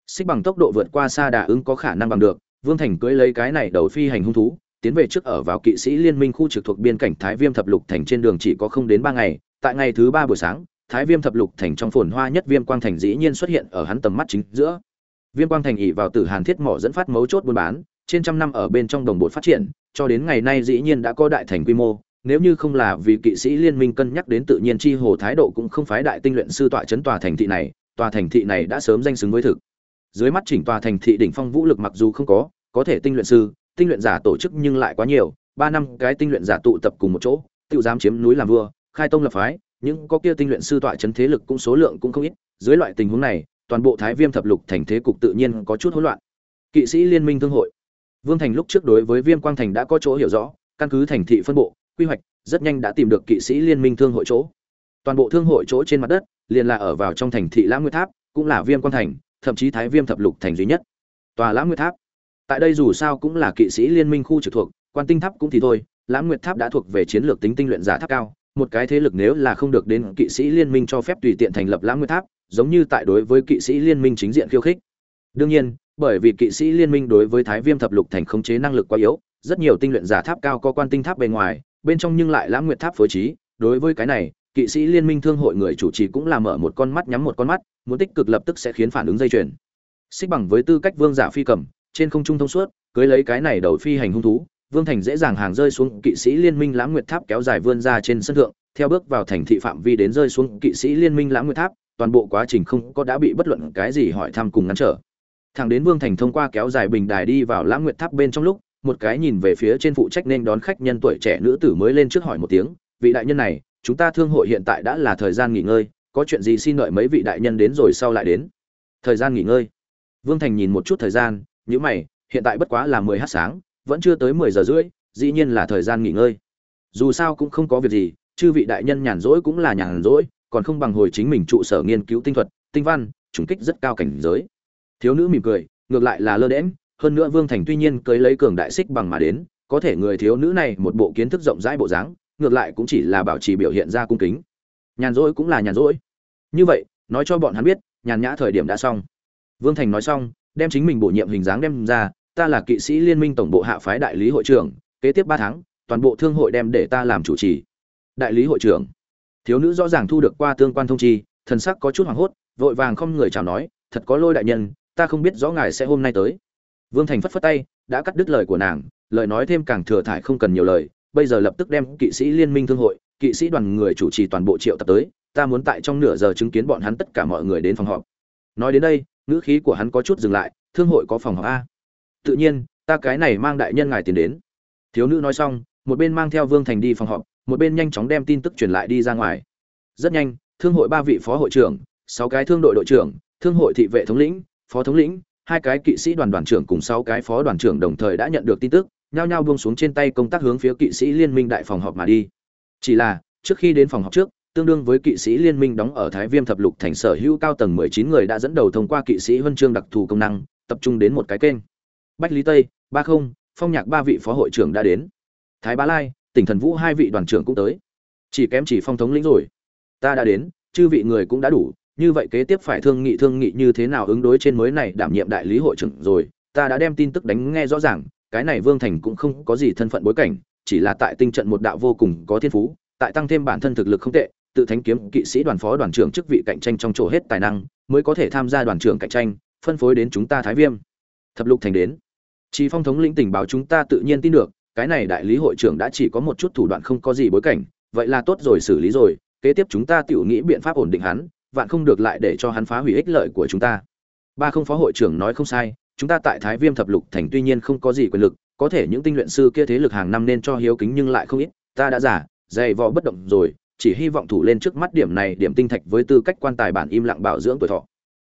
Speaker 1: Xích bằng tốc độ vượt qua xa đà ứng có khả năng bằng được, vương thành cưỡi lấy cái này đầu phi hành hung thú, tiến về trước ở vào kỵ sĩ liên minh khu trực thuộc biên cảnh thái viêm thập lục thành trên đường chỉ có không đến ba ngày, tại ngày thứ ba buổi sáng thái viêm thập lục thành trong phồn hoa nhất viêm quang thành dĩ nhiên xuất hiện ở hắn tầm mắt chính giữa. Viêm quang thành ỉ vào tử hàn thiết mỏ dẫn phát mấu chốt buôn bán, trên trăm năm ở bên trong đồng bộ phát triển, cho đến ngày nay dĩ nhiên đã có đại thành quy mô. Nếu như không là vì kỵ sĩ liên minh cân nhắc đến tự nhiên chi hồ thái độ cũng không phái đại tinh luyện sư tọa chấn tòa thành thị này, tòa thành thị này đã sớm danh xứng với thực. Dưới mắt chỉnh tòa thành thị đỉnh phong vũ lực mặc dù không có có thể tinh luyện sư, tinh luyện giả tổ chức nhưng lại quá nhiều, ba năm cái tinh luyện giả tụ tập cùng một chỗ, tự dám chiếm núi làm vua, khai tông lập phái những có kia tinh luyện sư tọa chấn thế lực cũng số lượng cũng không ít, dưới loại tình huống này, toàn bộ thái viêm thập lục thành thế cục tự nhiên có chút hỗn loạn. Kỵ sĩ liên minh thương hội. Vương thành lúc trước đối với viêm quang thành đã có chỗ hiểu rõ, căn cứ thành thị phân bộ, quy hoạch, rất nhanh đã tìm được kỵ sĩ liên minh thương hội chỗ. Toàn bộ thương hội chỗ trên mặt đất, liền là ở vào trong thành thị lãng nguyệt tháp, cũng là viêm quang thành, thậm chí thái viêm thập lục thành duy nhất. Tòa lãng nguyệt tháp. Tại đây dù sao cũng là kỵ sĩ liên minh khu trực thuộc, quan tinh tháp cũng thì thôi lãng nguyệt tháp đã thuộc về chiến lược tính tinh luyện giả tháp cao một cái thế lực nếu là không được đến kỵ sĩ liên minh cho phép tùy tiện thành lập lãng nguyệt tháp, giống như tại đối với kỵ sĩ liên minh chính diện khiêu khích. Đương nhiên, bởi vì kỵ sĩ liên minh đối với thái viêm thập lục thành khống chế năng lực quá yếu, rất nhiều tinh luyện giả tháp cao có quan tinh tháp bề ngoài, bên trong nhưng lại lãng nguyệt tháp phối trí. Đối với cái này, kỵ sĩ liên minh thương hội người chủ trì cũng là mở một con mắt nhắm một con mắt, muốn tích cực lập tức sẽ khiến phản ứng dây chuyền. Xích bằng với tư cách vương giả phi cầm, trên không trung thông suốt, cưới lấy cái này đầu phi hành hung thú vương thành dễ dàng hàng rơi xuống kỵ sĩ liên minh lãng nguyệt tháp kéo dài vươn ra trên sân thượng, theo bước vào thành thị phạm vi đến rơi xuống kỵ sĩ liên minh lãng nguyệt tháp, toàn bộ quá trình không có đã bị bất luận cái gì hỏi thăm cùng ngăn trở. Thằng đến vương thành thông qua kéo dài bình đài đi vào lãng nguyệt tháp bên trong lúc, một cái nhìn về phía trên phụ trách nên đón khách nhân tuổi trẻ nữ tử mới lên trước hỏi một tiếng, vị đại nhân này, chúng ta thương hội hiện tại đã là thời gian nghỉ ngơi, có chuyện gì xin đợi mấy vị đại nhân đến rồi sau lại đến. Thời gian nghỉ ngơi? Vương thành nhìn một chút thời gian nhữ mày, hiện tại bất quá là mười h sáng vẫn chưa tới mười giờ rưỡi, dĩ nhiên là thời gian nghỉ ngơi. Dù sao cũng không có việc gì, chư vị đại nhân nhàn rỗi cũng là nhàn rỗi, còn không bằng hồi chính mình trụ sở nghiên cứu tinh thuật, tinh văn, trùng kích rất cao cảnh giới. Thiếu nữ mỉm cười, ngược lại là lơ đễm hơn nữa vương thành tuy nhiên cưới lấy cường đại xích bằng mà đến, có thể người thiếu nữ này một bộ kiến thức rộng rãi bộ dáng, ngược lại cũng chỉ là bảo trì biểu hiện ra cung kính. Nhàn rỗi cũng là nhàn rỗi. Như vậy, nói cho bọn hắn biết, nhàn nhã thời điểm đã xong. Vương thành nói xong, đem chính mình bổ nhiệm hình dáng đem ra ta là kỵ sĩ liên minh tổng bộ hạ phái đại lý hội trưởng, kế tiếp ba tháng, toàn bộ thương hội đem để ta làm chủ trì. Đại lý hội trưởng. Thiếu nữ rõ ràng thu được qua tương quan thông chi, thần sắc có chút hoảng hốt, vội vàng không người chào nói, thật có lôi đại nhân, ta không biết rõ ngài sẽ hôm nay tới. Vương thành phất phất tay, đã cắt đứt lời của nàng, lời nói thêm càng thừa thải không cần nhiều lời, bây giờ lập tức đem kỵ sĩ liên minh thương hội, kỵ sĩ đoàn người chủ trì toàn bộ triệu tập tới, ta muốn tại trong nửa giờ chứng kiến bọn hắn tất cả mọi người đến phòng họp. Nói đến đây, ngữ khí của hắn có chút dừng lại, thương hội có phòng họp a tự nhiên, ta cái này mang đại nhân ngài tiền đến. Thiếu nữ nói xong, một bên mang theo vương thành đi phòng họp, một bên nhanh chóng đem tin tức truyền lại đi ra ngoài. Rất nhanh, thương hội ba vị phó hội trưởng, sáu cái thương đội đội trưởng, thương hội thị vệ thống lĩnh, phó thống lĩnh, hai cái kỵ sĩ đoàn đoàn trưởng cùng sáu cái phó đoàn trưởng đồng thời đã nhận được tin tức, nhao nhao buông xuống trên tay công tác hướng phía kỵ sĩ liên minh đại phòng họp mà đi. Chỉ là, trước khi đến phòng họp trước, tương đương với kỵ sĩ liên minh đóng ở thái viêm thập lục thành sở hữu cao tầng mười chín người đã dẫn đầu thông qua kỵ sĩ huân chương đặc thù công năng, tập trung đến một cái kênh bách lý tây, ba không, phong nhạc ba vị phó hội trưởng đã đến. Thái bá lai, tỉnh thần vũ hai vị đoàn trưởng cũng tới. Chỉ kém chỉ phong thống lĩnh rồi. Ta đã đến, chư vị người cũng đã đủ, như vậy kế tiếp phải thương nghị thương nghị như thế nào ứng đối trên mới này đảm nhiệm đại lý hội trưởng rồi. Ta đã đem tin tức đánh nghe rõ ràng, cái này vương thành cũng không có gì thân phận bối cảnh, chỉ là tại tinh trận một đạo vô cùng có thiên phú, tại tăng thêm bản thân thực lực không tệ, tự thánh kiếm kỵ sĩ đoàn phó đoàn trưởng chức vị cạnh tranh trong chỗ hết tài năng, mới có thể tham gia đoàn trưởng cạnh tranh, phân phối đến chúng ta thái viêm. Thập lục thành đến chỉ phong thống lĩnh tình báo chúng ta tự nhiên tin được, cái này đại lý hội trưởng đã chỉ có một chút thủ đoạn không có gì bối cảnh, vậy là tốt rồi, xử lý rồi, kế tiếp chúng ta tiểu nghĩ biện pháp ổn định hắn, vạn không được lại để cho hắn phá hủy ích lợi của chúng ta. Ba không phó hội trưởng nói không sai, chúng ta tại thái viêm thập lục thành tuy nhiên không có gì quyền lực, có thể những tinh luyện sư kia thế lực hàng năm nên cho hiếu kính nhưng lại không ít, ta đã giả dày vò bất động rồi, chỉ hy vọng thủ lên trước mắt điểm này, điểm tinh thạch với tư cách quan tài bản im lặng bảo dưỡng tuổi thọ.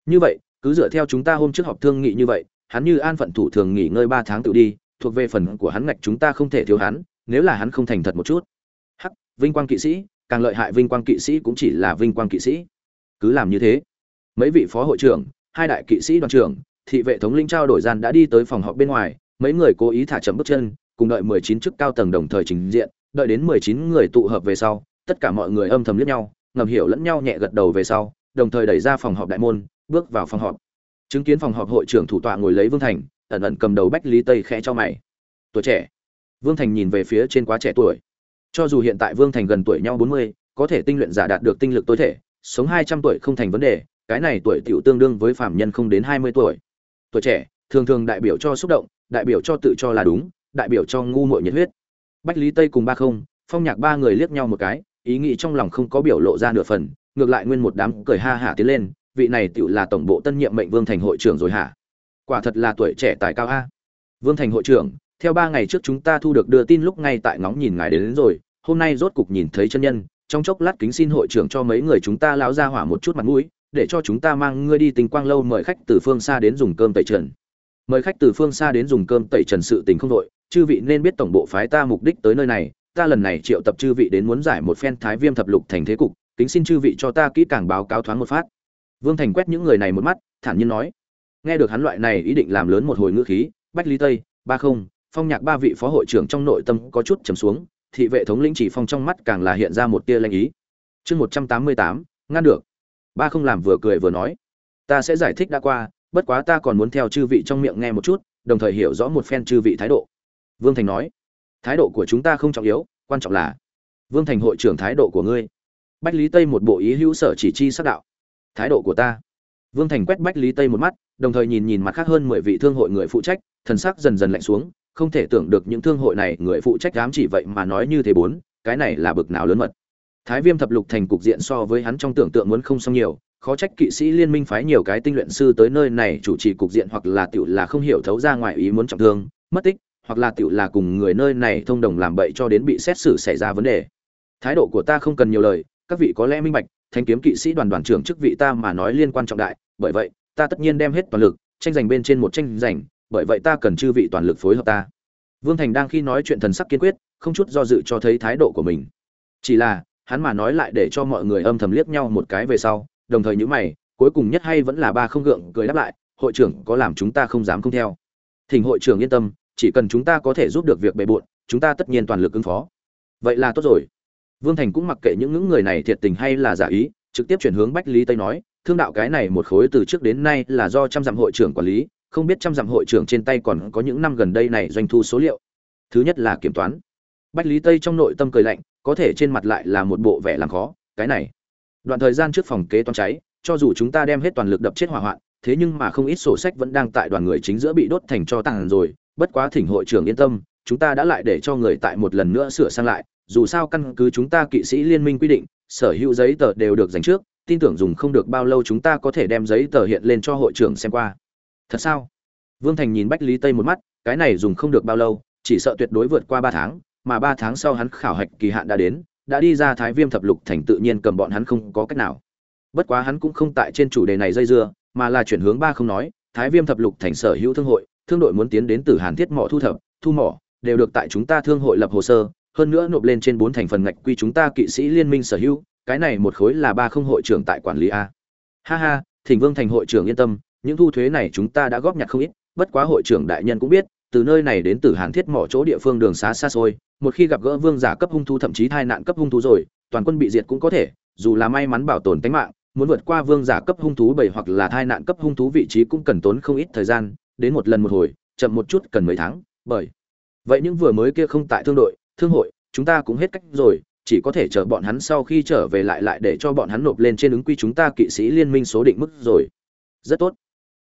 Speaker 1: Như vậy, cứ dựa theo chúng ta hôm trước họp thương nghị như vậy hắn như an phận thủ thường nghỉ ngơi ba tháng tự đi, thuộc về phần của hắn ngạch chúng ta không thể thiếu hắn, nếu là hắn không thành thật một chút. Hắc, vinh quang kỵ sĩ, càng lợi hại vinh quang kỵ sĩ cũng chỉ là vinh quang kỵ sĩ. Cứ làm như thế. Mấy vị phó hội trưởng, hai đại kỵ sĩ đoàn trưởng, thị vệ thống linh trao đổi gian đã đi tới phòng họp bên ngoài, mấy người cố ý thả chậm bước chân, cùng đợi mười chín chức cao tầng đồng thời trình diện, đợi đến mười chín người tụ hợp về sau, tất cả mọi người âm thầm liếc nhau, ngầm hiểu lẫn nhau nhẹ gật đầu về sau, đồng thời đẩy ra phòng họp đại môn, bước vào phòng họp chứng kiến phòng họp hội trưởng thủ tọa ngồi lấy vương thành, ẩn ẩn cầm đầu bách lý tây khẽ cho mày. Tuổi trẻ. Vương thành nhìn về phía trên quá trẻ tuổi. Cho dù hiện tại vương thành gần tuổi nhau bốn mươi, có thể tinh luyện giả đạt được tinh lực tối thể, sống hai trăm tuổi không thành vấn đề, cái này tuổi tiểu tương đương với phạm nhân không đến hai mươi tuổi. Tuổi trẻ, thường thường đại biểu cho xúc động, đại biểu cho tự cho là đúng, đại biểu cho ngu muội nhiệt huyết. Bách lý tây cùng ba không, phong nhạc ba người liếc nhau một cái, ý nghĩ trong lòng không có biểu lộ ra nửa phần, ngược lại nguyên một đám cười ha hả tiến lên vị này tựu là tổng bộ tân nhiệm mệnh vương thành hội trưởng rồi hả? Quả thật là tuổi trẻ tài cao a. Vương thành hội trưởng theo ba ngày trước chúng ta thu được đưa tin lúc ngay tại ngóng nhìn ngài đến, đến rồi hôm nay rốt cục nhìn thấy chân nhân trong chốc lát kính xin hội trưởng cho mấy người chúng ta lão ra hỏa một chút mặt mũi để cho chúng ta mang ngươi đi tình quang lâu mời khách từ phương xa đến dùng cơm tẩy trần. Mời khách từ phương xa đến dùng cơm tẩy trần sự tình không đội chư vị nên biết tổng bộ phái ta mục đích tới nơi này ta lần này triệu tập chư vị đến muốn giải một phen thái viêm thập lục thành thế cục kính xin chư vị cho ta kỹ càng báo cáo thoáng một phát vương thành quét những người này một mắt, thản nhiên nói. Nghe được hắn loại này ý định làm lớn một hồi ngữ khí, bách lý tây, ba không, phong nhạc ba vị phó hội trưởng trong nội tâm có chút trầm xuống, thị vệ thống lĩnh chỉ phong trong mắt càng là hiện ra một tia lanh ý. Chương một trăm tám mươi tám, ngăn được. Ba không làm vừa cười vừa nói. Ta sẽ giải thích đã qua, bất quá ta còn muốn theo chư vị trong miệng nghe một chút, đồng thời hiểu rõ một phen chư vị thái độ. Vương thành nói. Thái độ của chúng ta không trọng yếu, quan trọng là vương thành hội trưởng thái độ của ngươi. Bách lý tây một bộ ý hữu sở chỉ chi sắc đạo thái độ của ta. Vương thành quét bách lý tây một mắt, đồng thời nhìn nhìn mặt khác hơn mười vị thương hội người phụ trách, thần sắc dần dần lạnh xuống, không thể tưởng được những thương hội này người phụ trách dám chỉ vậy mà nói như thế bốn, cái này là bực nào lớn mật. Thái viêm thập lục thành cục diện so với hắn trong tưởng tượng muốn không xong nhiều, khó trách kỵ sĩ liên minh phái nhiều cái tinh luyện sư tới nơi này chủ trì cục diện hoặc là tiểu là không hiểu thấu ra ngoài ý muốn trọng thương, mất tích, hoặc là tiểu là cùng người nơi này thông đồng làm bậy cho đến bị xét xử xảy ra vấn đề. Thái độ của ta không cần nhiều lời, các vị có lẽ minh bạch thanh kiếm kỵ sĩ đoàn đoàn trưởng chức vị ta mà nói liên quan trọng đại, bởi vậy, ta tất nhiên đem hết toàn lực, tranh giành bên trên một tranh giành, bởi vậy ta cần chư vị toàn lực phối hợp ta. Vương thành đang khi nói chuyện thần sắc kiên quyết, không chút do dự cho thấy thái độ của mình. Chỉ là, hắn mà nói lại để cho mọi người âm thầm liếc nhau một cái về sau, đồng thời nhữ mày, cuối cùng nhất hay vẫn là ba không gượng cười đáp lại, hội trưởng, có làm chúng ta không dám không theo? Thỉnh hội trưởng yên tâm, chỉ cần chúng ta có thể giúp được việc bề bộn, chúng ta tất nhiên toàn lực ứng phó. Vậy là tốt rồi vương thành cũng mặc kệ những những người này thiệt tình hay là giả ý, trực tiếp chuyển hướng bách lý tây nói, thương đạo cái này một khối từ trước đến nay là do trăm dặm hội trưởng quản lý, không biết trăm dặm hội trưởng trên tay còn có những năm gần đây này doanh thu số liệu. Thứ nhất là kiểm toán. Bách lý tây trong nội tâm cười lạnh, có thể trên mặt lại là một bộ vẻ làm khó, cái này, đoạn thời gian trước phòng kế toán cháy, cho dù chúng ta đem hết toàn lực đập chết hỏa hoạn, thế nhưng mà không ít sổ sách vẫn đang tại đoàn người chính giữa bị đốt thành cho tàn rồi, bất quá thỉnh hội trưởng yên tâm, chúng ta đã lại để cho người tại một lần nữa sửa sang lại dù sao căn cứ chúng ta kỵ sĩ liên minh quy định, sở hữu giấy tờ đều được dành trước, tin tưởng dùng không được bao lâu chúng ta có thể đem giấy tờ hiện lên cho hội trưởng xem qua. Thật sao? Vương thành nhìn bách lý tây một mắt, cái này dùng không được bao lâu, chỉ sợ tuyệt đối vượt qua ba tháng, mà ba tháng sau hắn khảo hạch kỳ hạn đã đến, đã đi ra thái viêm thập lục thành tự nhiên cầm bọn hắn không có cách nào. Bất quá hắn cũng không tại trên chủ đề này dây dưa, mà là chuyển hướng ba không nói, thái viêm thập lục thành sở hữu thương hội, thương đội muốn tiến đến từ hàn thiết mỏ thu thập, thu mỏ, đều được tại chúng ta thương hội lập hồ sơ hơn nữa nộp lên trên bốn thành phần ngạch quy chúng ta kỵ sĩ liên minh sở hữu, cái này một khối là ba không hội trưởng tại quản lý a. Ha ha thỉnh vương thành hội trưởng yên tâm, những thu thuế này chúng ta đã góp nhặt không ít, bất quá hội trưởng đại nhân cũng biết, từ nơi này đến từ hàn thiết mỏ chỗ địa phương đường xá xa xôi, một khi gặp gỡ vương giả cấp hung thú thậm chí tai nạn cấp hung thú rồi, toàn quân bị diệt cũng có thể, dù là may mắn bảo tồn tính mạng, muốn vượt qua vương giả cấp hung thú bảy hoặc là tai nạn cấp hung thú vị trí cũng cần tốn không ít thời gian, đến một lần một hồi, chậm một chút cần mấy tháng, bởi vậy những vừa mới kia không tại thương đội thương hội, chúng ta cũng hết cách rồi, chỉ có thể chờ bọn hắn sau khi trở về lại lại để cho bọn hắn nộp lên trên ứng quy chúng ta kỵ sĩ liên minh số định mức rồi. Rất tốt.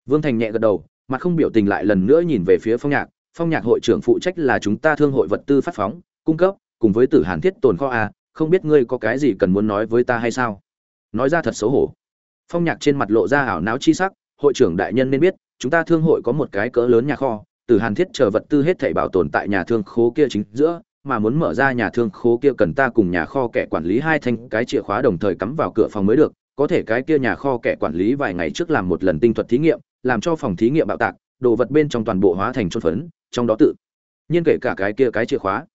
Speaker 1: Vương thành nhẹ gật đầu, mặt không biểu tình lại lần nữa nhìn về phía phong nhạc. Phong nhạc hội trưởng phụ trách là chúng ta thương hội vật tư phát phóng, cung cấp, cùng với tử hàn thiết tồn kho a, không biết ngươi có cái gì cần muốn nói với ta hay sao? Nói ra thật xấu hổ. Phong nhạc trên mặt lộ ra ảo não chi sắc, hội trưởng đại nhân nên biết, chúng ta thương hội có một cái cỡ lớn nhà kho từ hàn thiết chờ vật tư hết thảy bảo tồn tại nhà thương khố kia chính giữa mà muốn mở ra nhà thương khố kia cần ta cùng nhà kho kẻ quản lý hai thanh cái chìa khóa đồng thời cắm vào cửa phòng mới được, có thể cái kia nhà kho kẻ quản lý vài ngày trước làm một lần tinh thuật thí nghiệm, làm cho phòng thí nghiệm bạo tạc, đồ vật bên trong toàn bộ hóa thành trôn phấn, trong đó tự nhiên kể cả cái kia cái chìa khóa.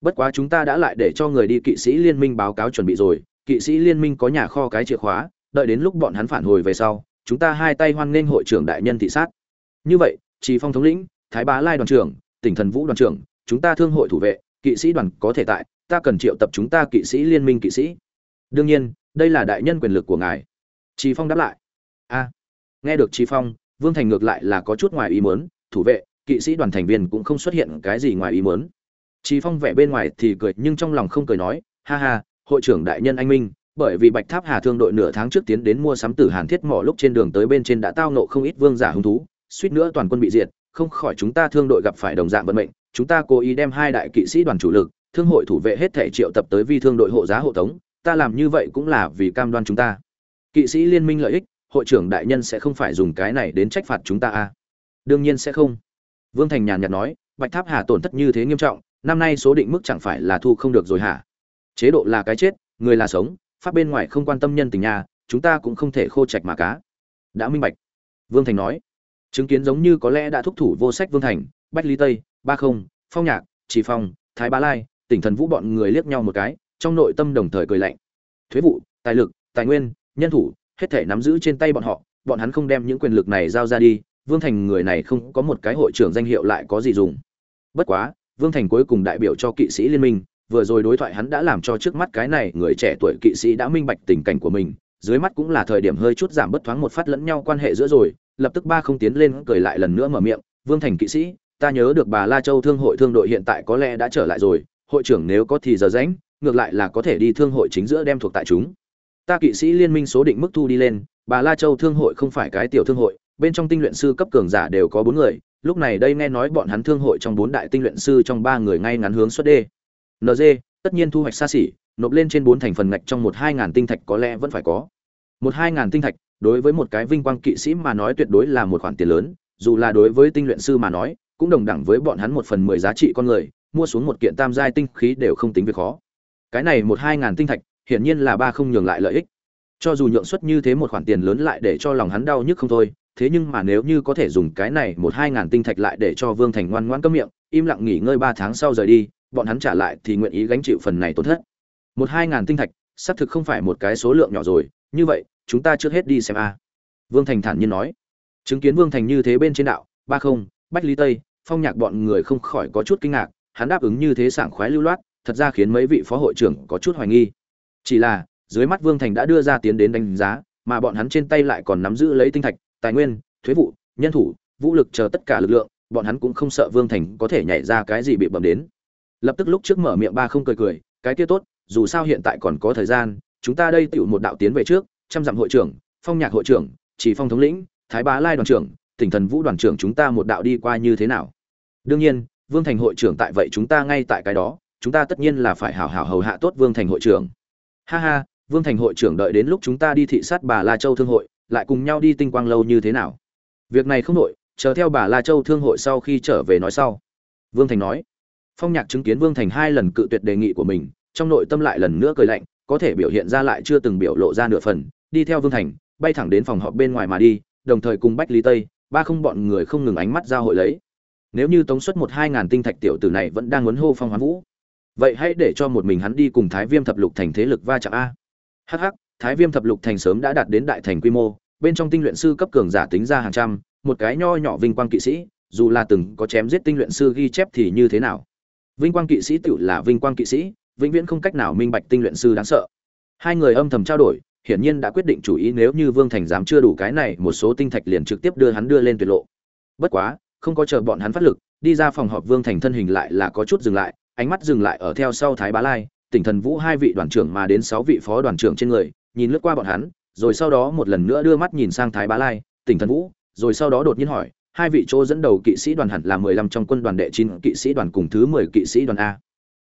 Speaker 1: Bất quá chúng ta đã lại để cho người đi kỵ sĩ liên minh báo cáo chuẩn bị rồi, kỵ sĩ liên minh có nhà kho cái chìa khóa, đợi đến lúc bọn hắn phản hồi về sau, chúng ta hai tay hoan nghênh hội trưởng đại nhân thị sát. Như vậy, trì phong thống lĩnh, thái bá lai đoàn trưởng, tỉnh thần vũ đoàn trưởng, chúng ta thương hội thủ vệ kỵ sĩ đoàn có thể tại, ta cần triệu tập chúng ta kỵ sĩ liên minh kỵ sĩ. Đương nhiên, đây là đại nhân quyền lực của ngài. Trì phong đáp lại. A. Nghe được trì phong, vương thành ngược lại là có chút ngoài ý muốn, thủ vệ, kỵ sĩ đoàn thành viên cũng không xuất hiện cái gì ngoài ý muốn. Trì phong vẻ bên ngoài thì cười nhưng trong lòng không cười nói, ha ha, hội trưởng đại nhân anh minh, bởi vì bạch tháp hà thương đội nửa tháng trước tiến đến mua sắm tử hàn thiết mỏ lúc trên đường tới bên trên đã tao nộ không ít vương giả hứng thú, suýt nữa toàn quân bị diệt, không khỏi chúng ta thương đội gặp phải đồng dạng vận mệnh chúng ta cố ý đem hai đại kỵ sĩ đoàn chủ lực, thương hội thủ vệ hết thể triệu tập tới vi thương đội hộ giá hộ tống, ta làm như vậy cũng là vì cam đoan chúng ta. Kỵ sĩ liên minh lợi ích, hội trưởng đại nhân sẽ không phải dùng cái này đến trách phạt chúng ta à? Đương nhiên sẽ không. Vương thành nhàn nhạt nói, bạch tháp hà tổn thất như thế nghiêm trọng, năm nay số định mức chẳng phải là thu không được rồi hả? Chế độ là cái chết, người là sống, pháp bên ngoài không quan tâm nhân tình nhà, chúng ta cũng không thể khô chạch mà cá. Đã minh bạch. Vương thành nói, chứng kiến giống như có lẽ đã thúc thủ vô sách vương thành, bách lý tây ba không, phong nhạc, chỉ phong, thái bá lai, tỉnh thần vũ bọn người liếc nhau một cái, trong nội tâm đồng thời cười lạnh. Thuế vụ, tài lực, tài nguyên, nhân thủ, hết thể nắm giữ trên tay bọn họ, bọn hắn không đem những quyền lực này giao ra đi, vương thành người này không có một cái hội trưởng danh hiệu lại có gì dùng. Bất quá, vương thành cuối cùng đại biểu cho kỵ sĩ liên minh, vừa rồi đối thoại hắn đã làm cho trước mắt cái này người trẻ tuổi kỵ sĩ đã minh bạch tình cảnh của mình, dưới mắt cũng là thời điểm hơi chút giảm bất thoáng một phát lẫn nhau quan hệ giữa rồi, lập tức ba không tiến lên cười lại lần nữa mở miệng, vương thành kỵ sĩ ta nhớ được bà la châu thương hội thương đội hiện tại có lẽ đã trở lại rồi hội trưởng nếu có thì giờ rảnh, ngược lại là có thể đi thương hội chính giữa đem thuộc tại chúng. Ta kỵ sĩ liên minh số định mức thu đi lên bà la châu thương hội không phải cái tiểu thương hội bên trong tinh luyện sư cấp cường giả đều có bốn người lúc này đây nghe nói bọn hắn thương hội trong bốn đại tinh luyện sư trong ba người ngay ngắn hướng xuất đê. Nd tất nhiên thu hoạch xa xỉ nộp lên trên bốn thành phần ngạch trong một hai ngàn tinh thạch có lẽ vẫn phải có. Một hai ngàn tinh thạch đối với một cái vinh quang kỵ sĩ mà nói tuyệt đối là một khoản tiền lớn dù là đối với tinh luyện sư mà nói cũng đồng đẳng với bọn hắn một phần mười giá trị con người, mua xuống một kiện tam giai tinh khí đều không tính việc khó. Cái này một hai ngàn tinh thạch, hiển nhiên là ba không nhường lại lợi ích. Cho dù nhượng suất như thế một khoản tiền lớn lại để cho lòng hắn đau nhức không thôi, thế nhưng mà nếu như có thể dùng cái này một hai ngàn tinh thạch lại để cho vương thành ngoan ngoãn cấm miệng, im lặng nghỉ ngơi ba tháng sau rời đi, bọn hắn trả lại thì nguyện ý gánh chịu phần này tổn thất. Một hai ngàn tinh thạch, xác thực không phải một cái số lượng nhỏ rồi, như vậy, chúng ta trước hết đi xem a. Vương thành thản nhiên nói. Chứng kiến vương thành như thế bên trên đạo, ba không, bách lý tây phong nhạc bọn người không khỏi có chút kinh ngạc, hắn đáp ứng như thế sảng khoái lưu loát, thật ra khiến mấy vị phó hội trưởng có chút hoài nghi. Chỉ là, dưới mắt vương thành đã đưa ra tiến đến đánh giá, mà bọn hắn trên tay lại còn nắm giữ lấy tinh thạch, tài nguyên, thuế vụ, nhân thủ, vũ lực chờ tất cả lực lượng, bọn hắn cũng không sợ vương thành có thể nhảy ra cái gì bị bầm đến. Lập tức lúc trước mở miệng ba không cười cười, cái kia tốt, dù sao hiện tại còn có thời gian, chúng ta đây tựu một đạo tiến về trước, trăm dặm hội trưởng, phong nhạc hội trưởng, chỉ phong thống lĩnh, thái bá lai đoàn trưởng, tỉnh thần vũ đoàn trưởng chúng ta một đạo đi qua như thế nào? Đương nhiên, vương thành hội trưởng tại vậy chúng ta ngay tại cái đó, chúng ta tất nhiên là phải hảo hảo hầu hạ tốt vương thành hội trưởng. Ha ha, vương thành hội trưởng đợi đến lúc chúng ta đi thị sát bà la châu thương hội, lại cùng nhau đi tinh quang lâu như thế nào? Việc này không nội chờ theo bà la châu thương hội sau khi trở về nói sau. Vương thành nói. Phong nhạc chứng kiến vương thành hai lần cự tuyệt đề nghị của mình, trong nội tâm lại lần nữa cười lạnh, có thể biểu hiện ra lại chưa từng biểu lộ ra nửa phần, đi theo vương thành, bay thẳng đến phòng họp bên ngoài mà đi, đồng thời cùng bách lý tây, ba không bọn người không ngừng ánh mắt ra hội lấy nếu như tống suất một hai ngàn tinh thạch tiểu tử này vẫn đang muốn hô phong hoán vũ, vậy hãy để cho một mình hắn đi cùng thái viêm thập lục thành thế lực va chạm a. Hh thái viêm thập lục thành sớm đã đạt đến đại thành quy mô, bên trong tinh luyện sư cấp cường giả tính ra hàng trăm, một cái nho nhỏ vinh quang kỵ sĩ, dù là từng có chém giết tinh luyện sư ghi chép thì như thế nào? Vinh quang kỵ sĩ tự là vinh quang kỵ sĩ, vĩnh viễn không cách nào minh bạch tinh luyện sư đáng sợ. Hai người âm thầm trao đổi, hiển nhiên đã quyết định chủ ý nếu như vương thành dám chưa đủ cái này, một số tinh thạch liền trực tiếp đưa hắn đưa lên tuyệt lộ. Bất quá không có chờ bọn hắn phát lực, đi ra phòng họp vương thành thân hình lại là có chút dừng lại, ánh mắt dừng lại ở theo sau thái bá lai, tỉnh thần vũ hai vị đoàn trưởng mà đến sáu vị phó đoàn trưởng trên người, nhìn lướt qua bọn hắn, rồi sau đó một lần nữa đưa mắt nhìn sang thái bá lai, tỉnh thần vũ, rồi sau đó đột nhiên hỏi, hai vị chỗ dẫn đầu kỵ sĩ đoàn hẳn là mười lăm trong quân đoàn đệ chín kỵ sĩ đoàn cùng thứ mười kỵ sĩ đoàn a.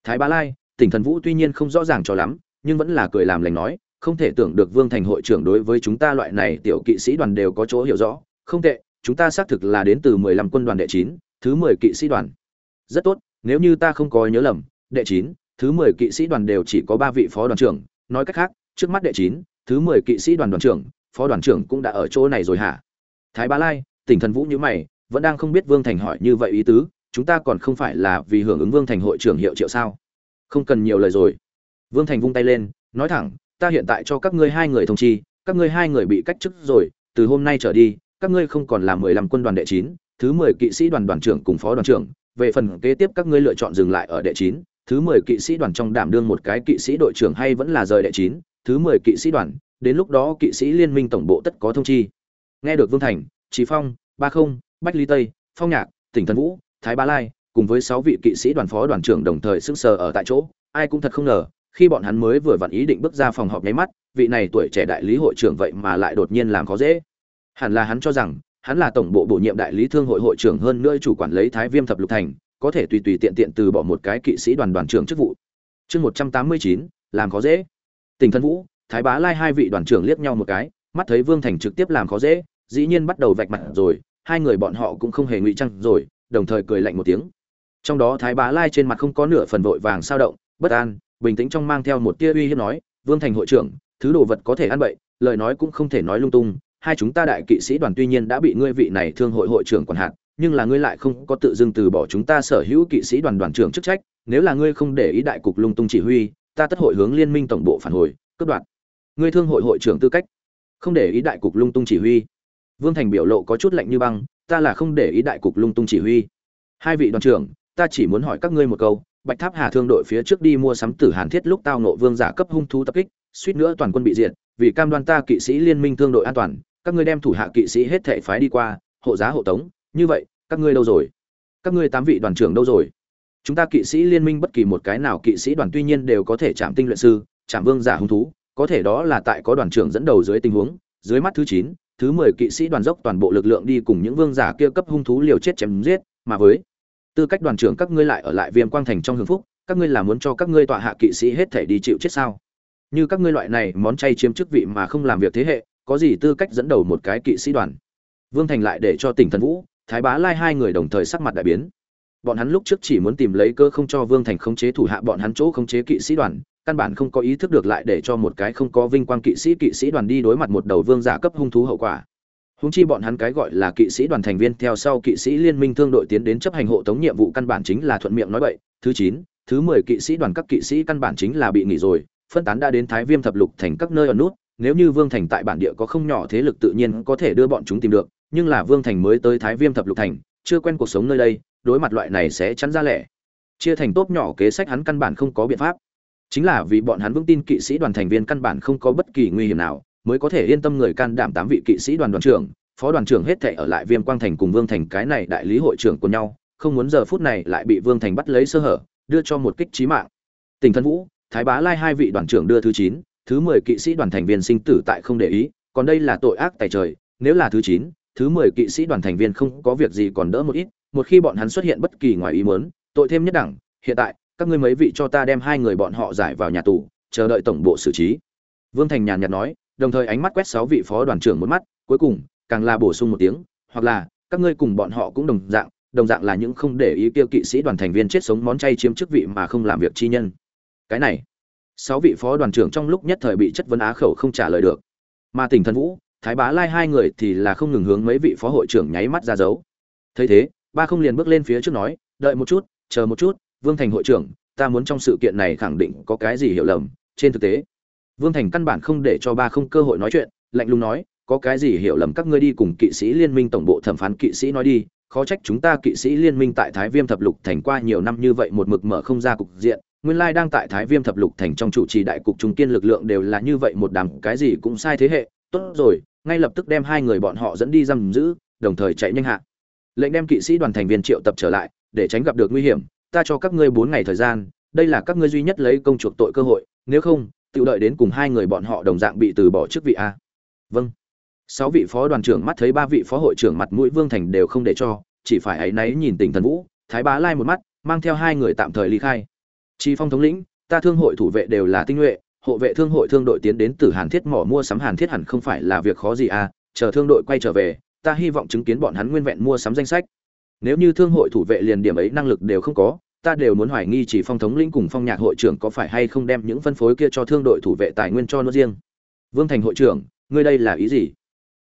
Speaker 1: Thái bá lai, tỉnh thần vũ tuy nhiên không rõ ràng cho lắm, nhưng vẫn là cười làm lành nói, không thể tưởng được vương thành hội trưởng đối với chúng ta loại này tiểu kỵ sĩ đoàn đều có chỗ hiểu rõ, không tệ chúng ta xác thực là đến từ mười lăm quân đoàn đệ chín, thứ mười kỵ sĩ đoàn. Rất tốt, nếu như ta không có nhớ lầm, đệ chín, thứ mười kỵ sĩ đoàn đều chỉ có ba vị phó đoàn trưởng. Nói cách khác, trước mắt đệ chín, thứ mười kỵ sĩ đoàn đoàn trưởng, phó đoàn trưởng cũng đã ở chỗ này rồi hả? Thái bá lai, tỉnh thần vũ như mày, vẫn đang không biết vương thành hỏi như vậy ý tứ, chúng ta còn không phải là vì hưởng ứng vương thành hội trưởng hiệu triệu sao? Không cần nhiều lời rồi. Vương thành vung tay lên, nói thẳng, ta hiện tại cho các ngươi hai người thông chi, các ngươi hai người bị cách chức rồi, từ hôm nay trở đi các ngươi không còn là mười lăm quân đoàn đệ chín, thứ mười kỵ sĩ đoàn đoàn trưởng cùng phó đoàn trưởng, về phần kế tiếp các ngươi lựa chọn dừng lại ở đệ chín, thứ mười kỵ sĩ đoàn trong đảm đương một cái kỵ sĩ đội trưởng hay vẫn là rời đệ chín, thứ mười kỵ sĩ đoàn, đến lúc đó kỵ sĩ liên minh tổng bộ tất có thông chi. Nghe được vương thành trí phong, ba không, bách ly tây, phong nhạc, tỉnh thần vũ, thái ba lai, cùng với sáu vị kỵ sĩ đoàn phó đoàn trưởng đồng thời sững sờ ở tại chỗ, ai cũng thật không ngờ, khi bọn hắn mới vừa vặn ý định bước ra phòng họp nháy mắt, vị này tuổi trẻ đại lý hội trưởng vậy mà lại đột nhiên làm khó dễ hẳn là hắn cho rằng, hắn là tổng bộ bổ nhiệm đại lý thương hội hội trưởng hơn nữa chủ quản lấy thái viêm thập lục thành, có thể tùy tùy tiện tiện từ bỏ một cái kỵ sĩ đoàn đoàn trưởng chức vụ. Chương một trăm tám mươi chín, làm khó dễ. Tình thân vũ, thái bá lai hai vị đoàn trưởng liếc nhau một cái, mắt thấy vương thành trực tiếp làm khó dễ, dĩ nhiên bắt đầu vạch mặt rồi, hai người bọn họ cũng không hề ngụy trăng rồi, đồng thời cười lạnh một tiếng. Trong đó thái bá lai trên mặt không có nửa phần vội vàng sao động, bất an, bình tĩnh trong mang theo một tia uy hiếp nói, vương thành hội trưởng, thứ đồ vật có thể ăn bậy, lời nói cũng không thể nói lung tung hai chúng ta đại kỵ sĩ đoàn tuy nhiên đã bị ngươi vị này thương hội hội trưởng quản hạt, nhưng là ngươi lại không có tự dưng từ bỏ chúng ta sở hữu kỵ sĩ đoàn đoàn trưởng chức trách, nếu là ngươi không để ý đại cục lung tung chỉ huy, ta tất hội hướng liên minh tổng bộ phản hồi, cướp đoạt. Ngươi thương hội hội trưởng tư cách, không để ý đại cục lung tung chỉ huy. Vương thành biểu lộ có chút lạnh như băng, ta là không để ý đại cục lung tung chỉ huy. Hai vị đoàn trưởng, ta chỉ muốn hỏi các ngươi một câu, bạch tháp hà thương đội phía trước đi mua sắm tử hàn thiết lúc tao nộ vương giả cấp hung thú tập kích, suýt nữa toàn quân bị diệt, vì cam đoan ta kỵ sĩ liên minh thương đội an toàn các ngươi đem thủ hạ kỵ sĩ hết thệ phái đi qua, hộ giá hộ tống, như vậy, các ngươi đâu rồi? Các ngươi tám vị đoàn trưởng đâu rồi? Chúng ta kỵ sĩ liên minh bất kỳ một cái nào kỵ sĩ đoàn tuy nhiên đều có thể chạm tinh luyện sư, chạm vương giả hung thú, có thể đó là tại có đoàn trưởng dẫn đầu dưới tình huống, dưới mắt thứ chín, thứ mười kỵ sĩ đoàn dốc toàn bộ lực lượng đi cùng những vương giả kia cấp hung thú liều chết chém giết, mà với tư cách đoàn trưởng các ngươi lại ở lại viêm quang thành trong hưởng phúc, các ngươi là muốn cho các ngươi tọa hạ kỵ sĩ hết thể đi chịu chết sao? Như các ngươi loại này món chay chiếm chức vị mà không làm việc thế hệ có gì tư cách dẫn đầu một cái kỵ sĩ đoàn? Vương thành lại để cho tỉnh thần vũ, thái bá lai hai người đồng thời sắc mặt đại biến. Bọn hắn lúc trước chỉ muốn tìm lấy cơ không cho vương thành khống chế thủ hạ bọn hắn chỗ khống chế kỵ sĩ đoàn, căn bản không có ý thức được lại để cho một cái không có vinh quang kỵ sĩ kỵ sĩ đoàn đi đối mặt một đầu vương giả cấp hung thú hậu quả. Húng chi bọn hắn cái gọi là kỵ sĩ đoàn thành viên theo sau kỵ sĩ liên minh thương đội tiến đến chấp hành hộ tống nhiệm vụ căn bản chính là thuận miệng nói vậy. thứ chín, thứ mười kỵ sĩ đoàn các kỵ sĩ căn bản chính là bị nghỉ rồi, phân tán đã đến thái viêm thập lục thành các nơi ở nút nếu như vương thành tại bản địa có không nhỏ thế lực tự nhiên có thể đưa bọn chúng tìm được, nhưng là vương thành mới tới thái viêm thập lục thành, chưa quen cuộc sống nơi đây, đối mặt loại này sẽ chắn ra lẻ. Chia thành tốt nhỏ kế sách hắn căn bản không có biện pháp. Chính là vì bọn hắn vững tin kỵ sĩ đoàn thành viên căn bản không có bất kỳ nguy hiểm nào, mới có thể yên tâm người can đảm tám vị kỵ sĩ đoàn đoàn trưởng, phó đoàn trưởng hết thệ ở lại viêm quang thành cùng vương thành cái này đại lý hội trưởng của nhau, không muốn giờ phút này lại bị vương thành bắt lấy sơ hở, đưa cho một kích trí mạng. Tình thân vũ, thái bá lai hai vị đoàn trưởng đưa thứ chín thứ mười kỵ sĩ đoàn thành viên sinh tử tại không để ý, còn đây là tội ác tại trời, nếu là thứ chín, thứ mười kỵ sĩ đoàn thành viên không có việc gì còn đỡ một ít, một khi bọn hắn xuất hiện bất kỳ ngoài ý muốn, tội thêm nhất đẳng, hiện tại, các ngươi mấy vị cho ta đem hai người bọn họ giải vào nhà tù, chờ đợi tổng bộ xử trí. Vương thành nhàn nhạt nói, đồng thời ánh mắt quét sáu vị phó đoàn trưởng một mắt, cuối cùng, càng là bổ sung một tiếng, hoặc là, các ngươi cùng bọn họ cũng đồng dạng đồng dạng là những không để ý tiêu kỵ sĩ đoàn thành viên chết sống món chay chiếm chức vị mà không làm việc chi nhân. Cái này sáu vị phó đoàn trưởng trong lúc nhất thời bị chất vấn á khẩu không trả lời được. Mà tỉnh thần vũ, thái bá lai hai người thì là không ngừng hướng mấy vị phó hội trưởng nháy mắt ra dấu. Thấy thế, ba không liền bước lên phía trước nói, đợi một chút, chờ một chút, vương thành hội trưởng, ta muốn trong sự kiện này khẳng định có cái gì hiểu lầm. Trên thực tế, vương thành căn bản không để cho ba không cơ hội nói chuyện, lạnh lùng nói, có cái gì hiểu lầm các ngươi đi cùng kỵ sĩ liên minh tổng bộ thẩm phán kỵ sĩ nói đi, khó trách chúng ta kỵ sĩ liên minh tại thái viêm thập lục thành qua nhiều năm như vậy một mực mở không ra cục diện nguyên lai đang tại thái viêm thập lục thành trong chủ trì đại cục trung kiên lực lượng đều là như vậy một đám, cái gì cũng sai thế hệ. Tốt rồi, ngay lập tức đem hai người bọn họ dẫn đi giam giữ, đồng thời chạy nhanh hạ. Lệnh đem kỵ sĩ đoàn thành viên triệu tập trở lại, để tránh gặp được nguy hiểm. Ta cho các ngươi bốn ngày thời gian, đây là các ngươi duy nhất lấy công chuộc tội cơ hội, nếu không, tự đợi đến cùng hai người bọn họ đồng dạng bị từ bỏ chức vị a. Vâng. Sáu vị phó đoàn trưởng mắt thấy ba vị phó hội trưởng mặt mũi vương thành đều không để cho, chỉ phải áy náy nhìn tỉnh thần vũ, thái bá lai một mắt, mang theo hai người tạm thời ly khai chi phong thống lĩnh, ta thương hội thủ vệ đều là tinh nhuệ, hộ vệ thương hội thương đội tiến đến từ hàn thiết mỏ mua sắm hàn thiết hẳn không phải là việc khó gì à chờ thương đội quay trở về, ta hy vọng chứng kiến bọn hắn nguyên vẹn mua sắm danh sách. Nếu như thương hội thủ vệ liền điểm ấy năng lực đều không có, ta đều muốn hoài nghi chỉ phong thống lĩnh cùng phong nhạc hội trưởng có phải hay không đem những phân phối kia cho thương đội thủ vệ tài nguyên cho nó riêng. Vương thành hội trưởng, ngươi đây là ý gì?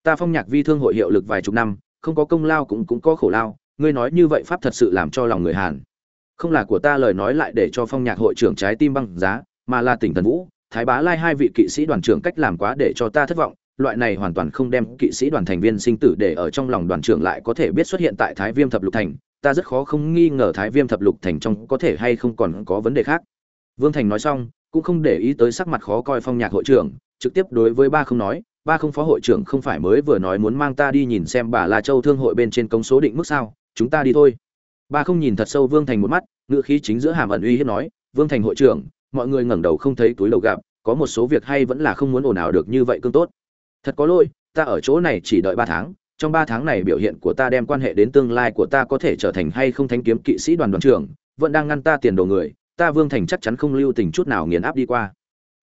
Speaker 1: Ta phong nhạc vi thương hội hiệu lực vài chục năm, không có công lao cũng cũng có khổ lao, ngươi nói như vậy pháp thật sự làm cho lòng người hàn không là của ta lời nói lại để cho phong nhạc hội trưởng trái tim băng giá, mà là tỉnh thần vũ, thái bá lai hai vị kỵ sĩ đoàn trưởng cách làm quá để cho ta thất vọng. Loại này hoàn toàn không đem kỵ sĩ đoàn thành viên sinh tử để ở trong lòng đoàn trưởng lại có thể biết xuất hiện tại thái viêm thập lục thành. Ta rất khó không nghi ngờ thái viêm thập lục thành trong có thể hay không còn có vấn đề khác. Vương thành nói xong, cũng không để ý tới sắc mặt khó coi phong nhạc hội trưởng, trực tiếp đối với ba không nói, ba không phó hội trưởng không phải mới vừa nói muốn mang ta đi nhìn xem bà la châu thương hội bên trên công số định mức sao, chúng ta đi thôi ba không nhìn thật sâu vương thành một mắt ngựa khí chính giữa hàm ẩn uy hiếp nói, vương thành hội trưởng, mọi người ngẩng đầu không thấy túi đầu gặp, có một số việc hay vẫn là không muốn ồn ào được như vậy cương tốt. Thật có lỗi, ta ở chỗ này chỉ đợi ba tháng, trong ba tháng này biểu hiện của ta đem quan hệ đến tương lai của ta có thể trở thành hay không thanh kiếm kỵ sĩ đoàn đoàn trưởng, vẫn đang ngăn ta tiền đồ người, ta vương thành chắc chắn không lưu tình chút nào nghiền áp đi qua.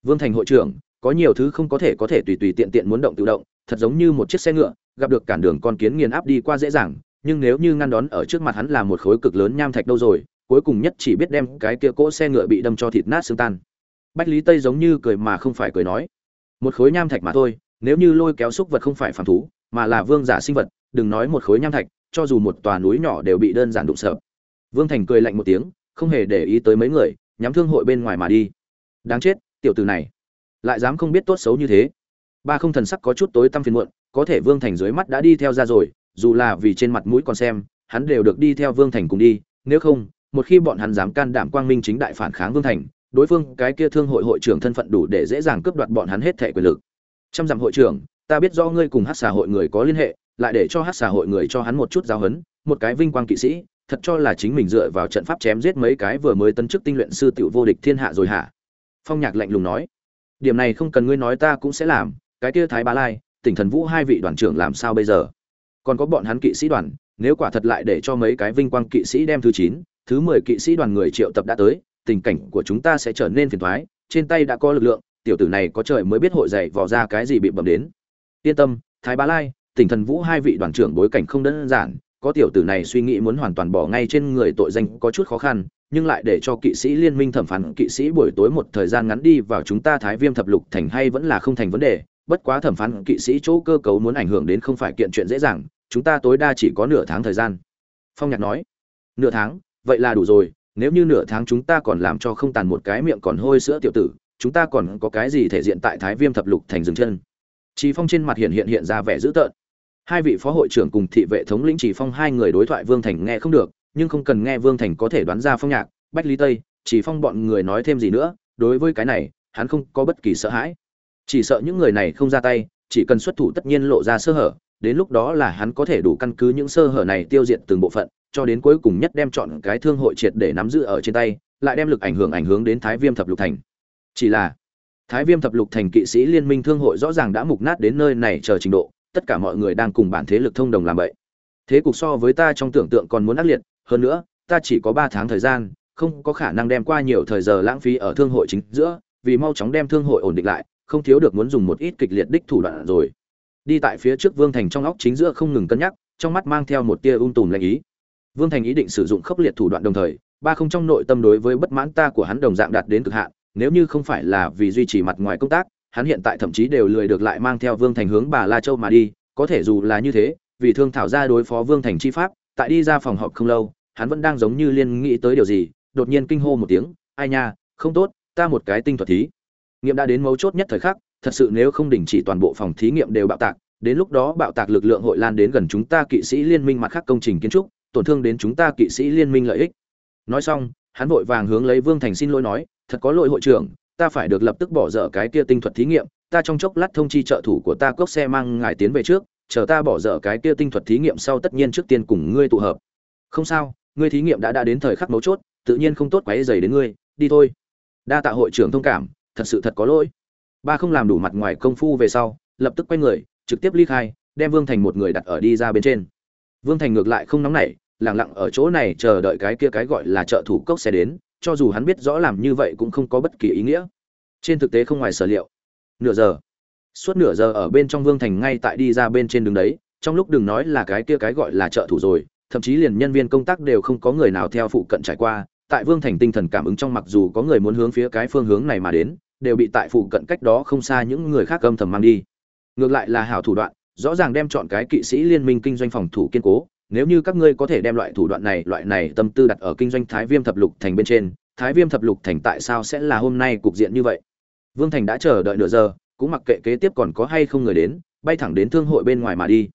Speaker 1: Vương thành hội trưởng, có nhiều thứ không có thể có thể tùy tùy tiện tiện muốn động tự động, thật giống như một chiếc xe ngựa, gặp được cản đường con kiến nghiền áp đi qua dễ dàng nhưng nếu như ngăn đón ở trước mặt hắn là một khối cực lớn nham thạch đâu rồi, cuối cùng nhất chỉ biết đem cái kia cỗ xe ngựa bị đâm cho thịt nát xương tan. Bách lý tây giống như cười mà không phải cười nói, một khối nham thạch mà thôi, nếu như lôi kéo xúc vật không phải phản thú, mà là vương giả sinh vật, đừng nói một khối nham thạch, cho dù một tòa núi nhỏ đều bị đơn giản đụng sợ. Vương thành cười lạnh một tiếng, không hề để ý tới mấy người, nhắm thương hội bên ngoài mà đi. Đáng chết, tiểu tử này, lại dám không biết tốt xấu như thế. Ba không thần sắc có chút tối tăm phiền muộn, có thể vương thành dưới mắt đã đi theo ra rồi dù là vì trên mặt mũi còn xem, hắn đều được đi theo vương thành cùng đi, nếu không, một khi bọn hắn dám can đảm quang minh chính đại phản kháng vương thành, đối phương cái kia thương hội hội trưởng thân phận đủ để dễ dàng cướp đoạt bọn hắn hết thể quyền lực. Trăm dặm hội trưởng, ta biết do ngươi cùng hát xà hội người có liên hệ, lại để cho hát xà hội người cho hắn một chút giáo huấn, một cái vinh quang kỵ sĩ, thật cho là chính mình dựa vào trận pháp chém giết mấy cái vừa mới tấn chức tinh luyện sư tiểu vô địch thiên hạ rồi hả? Phong nhạc lạnh lùng nói. Điểm này không cần ngươi nói ta cũng sẽ làm, cái kia thái bá lai, tỉnh thần vũ hai vị đoàn trưởng làm sao bây giờ? Còn có bọn hắn kỵ sĩ đoàn, nếu quả thật lại để cho mấy cái vinh quang kỵ sĩ đem thứ chín, thứ mười kỵ sĩ đoàn người triệu tập đã tới, tình cảnh của chúng ta sẽ trở nên phiền thoái trên tay đã có lực lượng, tiểu tử này có trời mới biết hội dạy vò ra cái gì bị bầm đến. Yên tâm, thái bá lai, tỉnh thần vũ hai vị đoàn trưởng bối cảnh không đơn giản, có tiểu tử này suy nghĩ muốn hoàn toàn bỏ ngay trên người tội danh có chút khó khăn nhưng lại để cho kỵ sĩ liên minh thẩm phán kỵ sĩ buổi tối một thời gian ngắn đi vào chúng ta thái viêm thập lục thành hay vẫn là không thành vấn đề. Bất quá thẩm phán kỵ sĩ chỗ cơ cấu muốn ảnh hưởng đến không phải kiện chuyện dễ dàng, chúng ta tối đa chỉ có nửa tháng thời gian. Phong nhạc nói. Nửa tháng? Vậy là đủ rồi, nếu như nửa tháng chúng ta còn làm cho không tàn một cái miệng còn hôi sữa tiểu tử, chúng ta còn có cái gì thể diện tại thái viêm thập lục thành dừng chân? Chỉ phong trên mặt hiện hiện hiện ra vẻ dữ tợn. Hai vị phó hội trưởng cùng thị vệ thống lĩnh chỉ phong hai người đối thoại vương thành nghe không được nhưng không cần nghe vương thành có thể đoán ra phong nhạc, bách lý tây, chỉ phong bọn người nói thêm gì nữa, đối với cái này, hắn không có bất kỳ sợ hãi. Chỉ sợ những người này không ra tay, chỉ cần xuất thủ tất nhiên lộ ra sơ hở, đến lúc đó là hắn có thể đủ căn cứ những sơ hở này tiêu diệt từng bộ phận, cho đến cuối cùng nhất đem chọn cái thương hội triệt để nắm giữ ở trên tay, lại đem lực ảnh hưởng ảnh hưởng đến thái viêm thập lục thành. Chỉ là, thái viêm thập lục thành kỵ sĩ liên minh thương hội rõ ràng đã mục nát đến nơi này chờ trình độ, tất cả mọi người đang cùng bản thế lực thông đồng làm vậy. Thế cục so với ta trong tưởng tượng còn muốn ác liệt hơn nữa, ta chỉ có ba tháng thời gian, không có khả năng đem qua nhiều thời giờ lãng phí ở thương hội chính giữa, vì mau chóng đem thương hội ổn định lại, không thiếu được muốn dùng một ít kịch liệt đích thủ đoạn rồi. Đi tại phía trước vương thành trong óc chính giữa không ngừng cân nhắc, trong mắt mang theo một tia ung tùm lạnh ý. Vương thành ý định sử dụng khốc liệt thủ đoạn đồng thời, ba không trong nội tâm đối với bất mãn ta của hắn đồng dạng đạt đến cực hạn, nếu như không phải là vì duy trì mặt ngoài công tác, hắn hiện tại thậm chí đều lười được lại mang theo vương thành hướng bà la châu mà đi, có thể dù là như thế, vì thương thảo ra đối phó vương thành chi pháp tại đi ra phòng họp không lâu, hắn vẫn đang giống như liên nghĩ tới điều gì, đột nhiên kinh hô một tiếng, ai nha, không tốt, ta một cái tinh thuật thí. Nghiệm đã đến mấu chốt nhất thời khắc, thật sự nếu không đình chỉ toàn bộ phòng thí nghiệm đều bạo tạc, đến lúc đó bạo tạc lực lượng hội lan đến gần chúng ta kỵ sĩ liên minh mặt khác công trình kiến trúc, tổn thương đến chúng ta kỵ sĩ liên minh lợi ích. Nói xong, hắn vội vàng hướng lấy vương thành xin lỗi nói, thật có lỗi hội trưởng, ta phải được lập tức bỏ dở cái kia tinh thuật thí nghiệm, ta trong chốc lát thông chi trợ thủ của ta cốc xe mang ngài tiến về trước chờ ta bỏ dở cái kia tinh thuật thí nghiệm sau tất nhiên trước tiên cùng ngươi tụ hợp. Không sao, ngươi thí nghiệm đã đã đến thời khắc mấu chốt, tự nhiên không tốt quấy rầy đến ngươi, đi thôi. Đa tạ hội trưởng thông cảm, thật sự thật có lỗi. Ba không làm đủ mặt ngoài công phu về sau, lập tức quay người, trực tiếp ly khai, đem vương thành một người đặt ở đi ra bên trên. Vương thành ngược lại không nóng nảy, lặng lặng ở chỗ này chờ đợi cái kia cái gọi là trợ thủ cốc sẽ đến, cho dù hắn biết rõ làm như vậy cũng không có bất kỳ ý nghĩa. Trên thực tế không ngoài sở liệu. Nửa giờ suốt nửa giờ ở bên trong vương thành ngay tại đi ra bên trên đường đấy, trong lúc đừng nói là cái kia cái gọi là trợ thủ rồi, thậm chí liền nhân viên công tác đều không có người nào theo phụ cận trải qua, tại vương thành tinh thần cảm ứng trong mặc dù có người muốn hướng phía cái phương hướng này mà đến, đều bị tại phụ cận cách đó không xa những người khác âm thầm mang đi. Ngược lại là hảo thủ đoạn, rõ ràng đem chọn cái kỵ sĩ liên minh kinh doanh phòng thủ kiên cố, nếu như các ngươi có thể đem loại thủ đoạn này, loại này tâm tư đặt ở kinh doanh thái viêm thập lục thành bên trên, thái viêm thập lục thành tại sao sẽ là hôm nay cục diện như vậy? Vương thành đã chờ đợi nửa giờ cũng mặc kệ kế tiếp còn có hay không người đến, bay thẳng đến thương hội bên ngoài mà đi.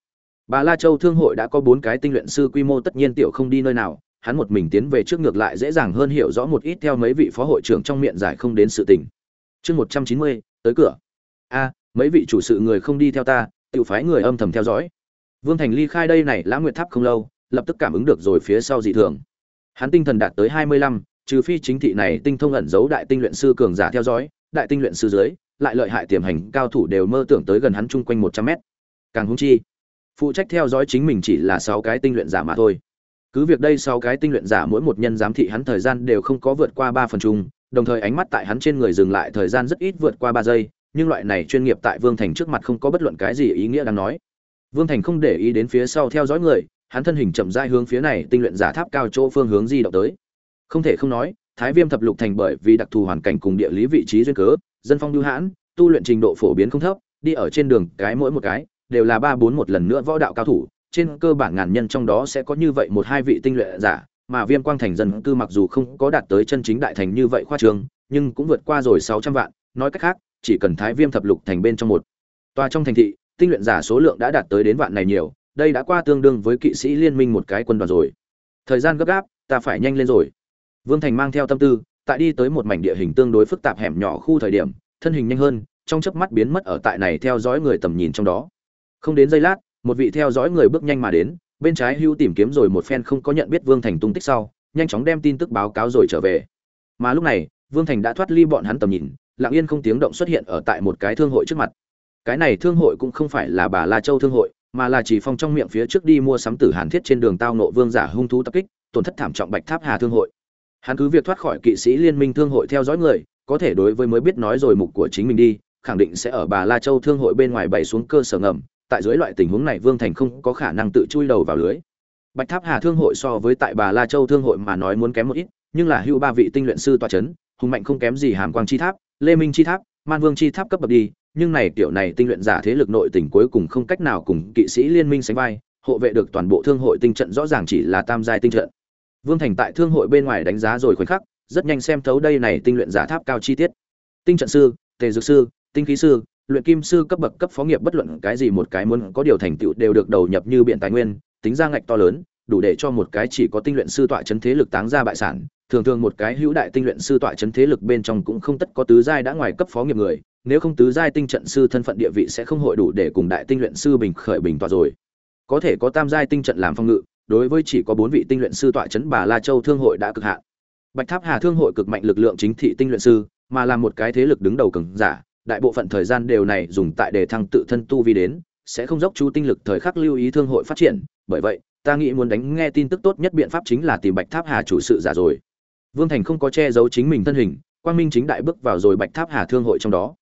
Speaker 1: Bà la châu thương hội đã có bốn cái tinh luyện sư quy mô tất nhiên tiểu không đi nơi nào, hắn một mình tiến về trước ngược lại dễ dàng hơn hiểu rõ một ít theo mấy vị phó hội trưởng trong miệng giải không đến sự tình. Chương một trăm chín mươi, tới cửa. A, mấy vị chủ sự người không đi theo ta, tiểu phái người âm thầm theo dõi. Vương thành ly khai đây này lãng nguyệt tháp không lâu, lập tức cảm ứng được rồi phía sau dị thường. Hắn tinh thần đạt tới hai mươi lăm, trừ phi chính thị này tinh thông ẩn giấu đại tinh luyện sư cường giả theo dõi, đại tinh luyện sư dưới lại lợi hại tiềm hành, cao thủ đều mơ tưởng tới gần hắn chung quanh một trăm mét. Càng húng chi, phụ trách theo dõi chính mình chỉ là sáu cái tinh luyện giả mà thôi. Cứ việc đây sáu cái tinh luyện giả mỗi một nhân giám thị hắn thời gian đều không có vượt qua ba phần chung, đồng thời ánh mắt tại hắn trên người dừng lại thời gian rất ít vượt qua ba giây, nhưng loại này chuyên nghiệp tại vương thành trước mặt không có bất luận cái gì ý nghĩa đáng nói. Vương thành không để ý đến phía sau theo dõi người, hắn thân hình chậm rãi hướng phía này tinh luyện giả tháp cao chỗ phương hướng di động tới. Không thể không nói, thái viêm thập lục thành bởi vì đặc thù hoàn cảnh cùng địa lý vị trí duyên cớ dân phong lưu hãn, tu luyện trình độ phổ biến không thấp, đi ở trên đường cái mỗi một cái, đều là ba bốn một lần nữa võ đạo cao thủ. Trên cơ bản ngàn nhân trong đó sẽ có như vậy một hai vị tinh luyện giả, mà viêm quang thành dân cư mặc dù không có đạt tới chân chính đại thành như vậy khoa trương nhưng cũng vượt qua rồi sáu trăm vạn. Nói cách khác, chỉ cần thái viêm thập lục thành bên trong một. Tòa trong thành thị, tinh luyện giả số lượng đã đạt tới đến vạn này nhiều, đây đã qua tương đương với kỵ sĩ liên minh một cái quân đoàn rồi. Thời gian gấp gáp, ta phải nhanh lên rồi. Vương thành mang theo tâm tư tại đi tới một mảnh địa hình tương đối phức tạp hẻm nhỏ khu thời điểm, thân hình nhanh hơn, trong chớp mắt biến mất ở tại này theo dõi người tầm nhìn trong đó. Không đến giây lát, một vị theo dõi người bước nhanh mà đến, bên trái hưu tìm kiếm rồi một phen không có nhận biết vương thành tung tích sau, nhanh chóng đem tin tức báo cáo rồi trở về. Mà lúc này, vương thành đã thoát ly bọn hắn tầm nhìn, lặng yên không tiếng động xuất hiện ở tại một cái thương hội trước mặt. Cái này thương hội cũng không phải là bà la châu thương hội, mà là chỉ phong trong miệng phía trước đi mua sắm tử hàn thiết trên đường tao nộ vương giả hung thú tập kích, tổn thất thảm trọng bạch tháp hà thương hội hắn cứ việc thoát khỏi kỵ sĩ liên minh thương hội theo dõi người, có thể đối với mới biết nói rồi mục của chính mình đi, khẳng định sẽ ở bà la châu thương hội bên ngoài bày xuống cơ sở ngầm, tại dưới loại tình huống này vương thành không có khả năng tự chui đầu vào lưới. Bạch tháp hà thương hội so với tại bà la châu thương hội mà nói muốn kém một ít, nhưng là hưu ba vị tinh luyện sư toa c h ấ n hùng mạnh không kém gì hàm quang chi tháp, lê minh chi tháp, man vương chi tháp cấp bậc đi, nhưng này kiểu này tinh luyện giả thế lực nội tỉnh cuối cùng không cách nào cùng kỵ sĩ liên minh sánh vai, hộ vệ được toàn bộ thương hội tinh trận rõ ràng chỉ là tam giai tinh trận vương thành tại thương hội bên ngoài đánh giá rồi khoảnh khắc, rất nhanh xem thấu đây này tinh luyện giả tháp cao chi tiết. Tinh trận sư, tề dược sư, tinh khí sư, luyện kim sư cấp bậc cấp phó nghiệp bất luận cái gì một cái muốn có điều thành tựu đều được đầu nhập như biện tài nguyên, tính ra ngạch to lớn, đủ để cho một cái chỉ có tinh luyện sư tọa chấn thế lực táng ra bại sản, thường thường một cái hữu đại tinh luyện sư tọa chấn thế lực bên trong cũng không tất có tứ giai đã ngoài cấp phó nghiệp người, nếu không tứ giai tinh trận sư thân phận địa vị sẽ không hội đủ để cùng đại tinh luyện sư bình khởi bình tọa rồi. Có thể có tam giai tinh trận làm phong ngự đối với chỉ có bốn vị tinh luyện sư tọa chấn bà la châu thương hội đã cực hạn. Bạch tháp hà thương hội cực mạnh lực lượng chính thị tinh luyện sư, mà là một cái thế lực đứng đầu cường giả, đại bộ phận thời gian đều này dùng tại đề thăng tự thân tu vi đến, sẽ không dốc chú tinh lực thời khắc lưu ý thương hội phát triển. Bởi vậy, ta nghĩ muốn đánh nghe tin tức tốt nhất biện pháp chính là tìm bạch tháp hà chủ sự giả rồi. Vương thành không có che giấu chính mình thân hình, quang minh chính đại bước vào rồi bạch tháp hà thương hội trong đó.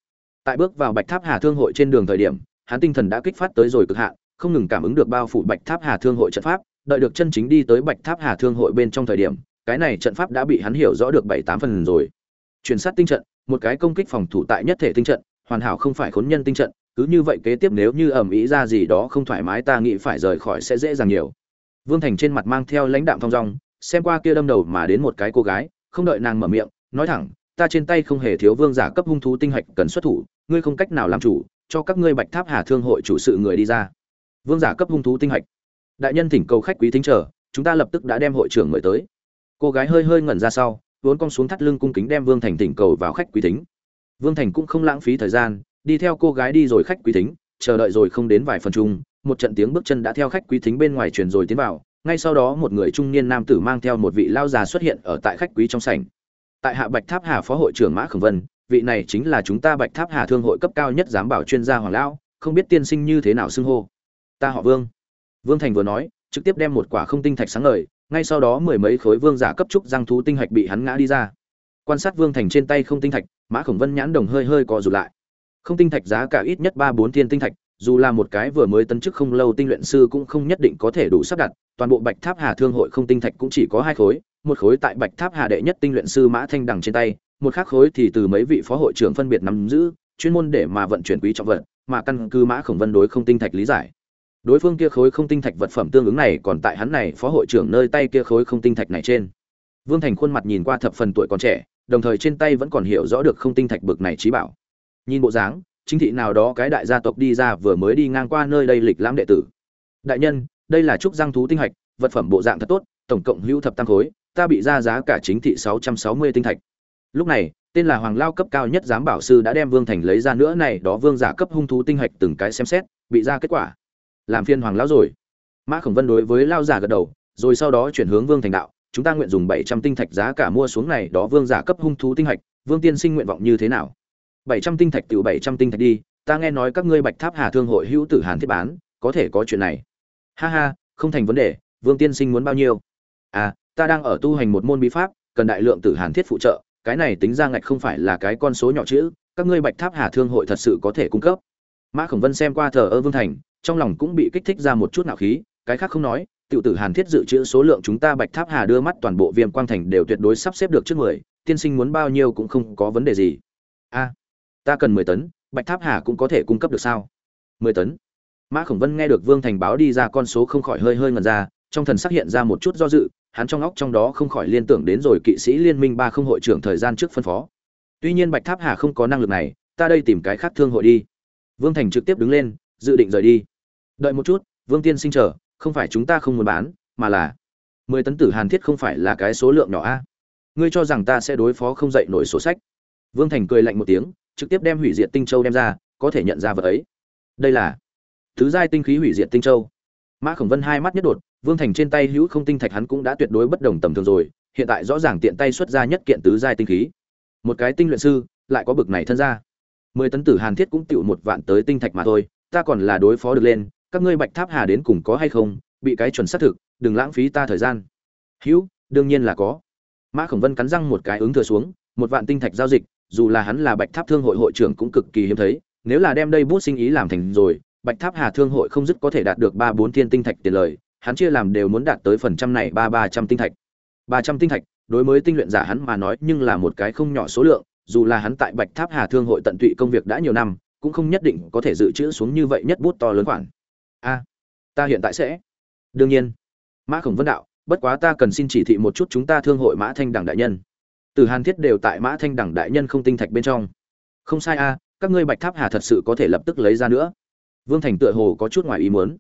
Speaker 1: Tại bước vào bạch tháp hà thương hội trên đường thời điểm, hắn tinh thần đã kích phát tới rồi cực hạn, không ngừng cảm ứng được bao phủ bạch tháp hà thương hội trận pháp đợi được chân chính đi tới bạch tháp hà thương hội bên trong thời điểm, cái này trận pháp đã bị hắn hiểu rõ được bảy tám phần rồi. Chuyển sát tinh trận, một cái công kích phòng thủ tại nhất thể tinh trận, hoàn hảo không phải khốn nhân tinh trận, cứ như vậy kế tiếp nếu như ẩm ý ra gì đó không thoải mái ta nghĩ phải rời khỏi sẽ dễ dàng nhiều. Vương thành trên mặt mang theo lãnh đạm thong dong, xem qua kia đâm đầu mà đến một cái cô gái, không đợi nàng mở miệng, nói thẳng, ta trên tay không hề thiếu vương giả cấp hung thú tinh hạch cần xuất thủ, ngươi không cách nào làm chủ, cho các ngươi bạch tháp hà thương hội chủ sự người đi ra. Vương giả cấp hung thú tinh hạch đại nhân thỉnh cầu khách quý thính chờ chúng ta lập tức đã đem hội trưởng mời tới. Cô gái hơi hơi ngẩn ra sau vốn cong xuống thắt lưng cung kính đem vương thành thỉnh cầu vào khách quý thính. vương thành cũng không lãng phí thời gian đi theo cô gái đi rồi khách quý thính, chờ đợi rồi không đến vài phần chung một trận tiếng bước chân đã theo khách quý thính bên ngoài truyền rồi tiến vào ngay sau đó một người trung niên nam tử mang theo một vị lao già xuất hiện ở tại khách quý trong sảnh. Tại hạ bạch tháp hà phó hội trưởng mã khẩn vân vị này chính là chúng ta bạch tháp hà thương hội cấp cao nhất giám bảo chuyên gia hoàng lão không biết tiên sinh như thế nào xưng hô. Ta họ vương vương thành vừa nói, trực tiếp đem một quả không tinh thạch sáng ngời, ngay sau đó mười mấy khối vương giả cấp trúc răng thú tinh hạch bị hắn ngã đi ra. Quan sát vương thành trên tay không tinh thạch, mã khổng vân nhãn đồng hơi hơi co rụt lại. Không tinh thạch giá cả ít nhất ba bốn thiên tinh thạch, dù là một cái vừa mới tấn chức không lâu tinh luyện sư cũng không nhất định có thể đủ sắp đặt, toàn bộ bạch tháp hà thương hội không tinh thạch cũng chỉ có hai khối, một khối tại bạch tháp hà đệ nhất tinh luyện sư mã thanh đằng trên tay, một khác khối thì từ mấy vị phó hội trưởng phân biệt nắm giữ, chuyên môn để mà vận chuyển quý trọng vật, mà căn cứ mã khổng vân đối không tinh thạch lý giải đối phương kia khối không tinh thạch vật phẩm tương ứng này còn tại hắn này phó hội trưởng nơi tay kia khối không tinh thạch này trên. Vương thành khuôn mặt nhìn qua thập phần tuổi còn trẻ, đồng thời trên tay vẫn còn hiểu rõ được không tinh thạch bực này trí bảo. Nhìn bộ dáng, chính thị nào đó cái đại gia tộc đi ra vừa mới đi ngang qua nơi đây lịch lãm đệ tử. Đại nhân, đây là trúc giang thú tinh hạch, vật phẩm bộ dạng thật tốt, tổng cộng hữu thập tam khối, ta bị ra giá cả chính thị sáu trăm sáu mươi tinh thạch. Lúc này, tên là hoàng lao cấp cao nhất giám bảo sư đã đem vương thành lấy ra nữa này, đó vương giả cấp hung thú tinh hạch từng cái xem xét, bị ra kết quả làm phiên hoàng lão rồi. Mã khổng vân đối với lao giả gật đầu, rồi sau đó chuyển hướng vương thành đạo, chúng ta nguyện dùng bảy trăm tinh thạch giá cả mua xuống này, đó vương giả cấp hung thú tinh hạch, vương tiên sinh nguyện vọng như thế nào? bảy trăm tinh thạch từ bảy trăm tinh thạch đi, ta nghe nói các ngươi bạch tháp hà thương hội hữu tử hàn thiết bán, có thể có chuyện này. Ha ha, không thành vấn đề, vương tiên sinh muốn bao nhiêu? À ta đang ở tu hành một môn bí pháp, cần đại lượng tử hàn thiết phụ trợ, cái này tính ra ngạch không phải là cái con số nhỏ chữ các ngươi bạch tháp hà thương hội thật sự có thể cung cấp. Mã khổng vân xem qua thờ ơ vương thành trong lòng cũng bị kích thích ra một chút nạo khí, cái khác không nói, tiểu tử hàn thiết dự trữ số lượng chúng ta bạch tháp hà đưa mắt toàn bộ viêm quang thành đều tuyệt đối sắp xếp được trước mười, tiên sinh muốn bao nhiêu cũng không có vấn đề gì. A, ta cần mười tấn, bạch tháp hà cũng có thể cung cấp được sao? Mười tấn. Mã khổng vân nghe được vương thành báo đi ra con số không khỏi hơi hơi ngần ra, trong thần sắc hiện ra một chút do dự, hắn trong óc trong đó không khỏi liên tưởng đến rồi kỵ sĩ liên minh ba không hội trưởng thời gian trước phân phó. Tuy nhiên bạch tháp hà không có năng lực này, ta đây tìm cái khác thương hội đi. Vương thành trực tiếp đứng lên, dự định rời đi đợi một chút, vương tiên sinh chờ, không phải chúng ta không muốn bán, mà là mười tấn tử hàn thiết không phải là cái số lượng nhỏ a? Ngươi cho rằng ta sẽ đối phó không dậy nổi sổ sách? Vương thành cười lạnh một tiếng, trực tiếp đem hủy diệt tinh châu đem ra, có thể nhận ra vật ấy. Đây là thứ giai tinh khí hủy diệt tinh châu. Mã khổng vân hai mắt nhất đột, vương thành trên tay hữu không tinh thạch hắn cũng đã tuyệt đối bất đồng tầm thường rồi, hiện tại rõ ràng tiện tay xuất ra nhất kiện tứ giai tinh khí. Một cái tinh luyện sư, lại có bực này thân ra. Mười tấn tử hàn thiết cũng tựu một vạn tới tinh thạch mà thôi, ta còn là đối phó được lên các ngươi bạch tháp hà đến cùng có hay không, bị cái chuẩn xác thực, đừng lãng phí ta thời gian. Hữu, đương nhiên là có. Mã khổng vân cắn răng một cái ứng thừa xuống, một vạn tinh thạch giao dịch, dù là hắn là bạch tháp thương hội hội trưởng cũng cực kỳ hiếm thấy, nếu là đem đây bút sinh ý làm thành rồi, bạch tháp hà thương hội không dứt có thể đạt được ba bốn thiên tinh thạch tiền lời, hắn chia làm đều muốn đạt tới phần trăm này ba ba trăm tinh thạch. Ba trăm tinh thạch, đối với tinh luyện giả hắn mà nói nhưng là một cái không nhỏ số lượng, dù là hắn tại bạch tháp hà thương hội tận tụy công việc đã nhiều năm, cũng không nhất định có thể dự trữ xuống như vậy nhất bút to lớn khoản a, ta hiện tại sẽ. Đương nhiên. Mã khổng vân đạo, bất quá ta cần xin chỉ thị một chút chúng ta thương hội mã thanh đẳng đại nhân. Từ hàn thiết đều tại mã thanh đẳng đại nhân không tinh thạch bên trong. Không sai a, các ngươi bạch tháp hà thật sự có thể lập tức lấy ra nữa. Vương thành tựa hồ có chút ngoài ý muốn.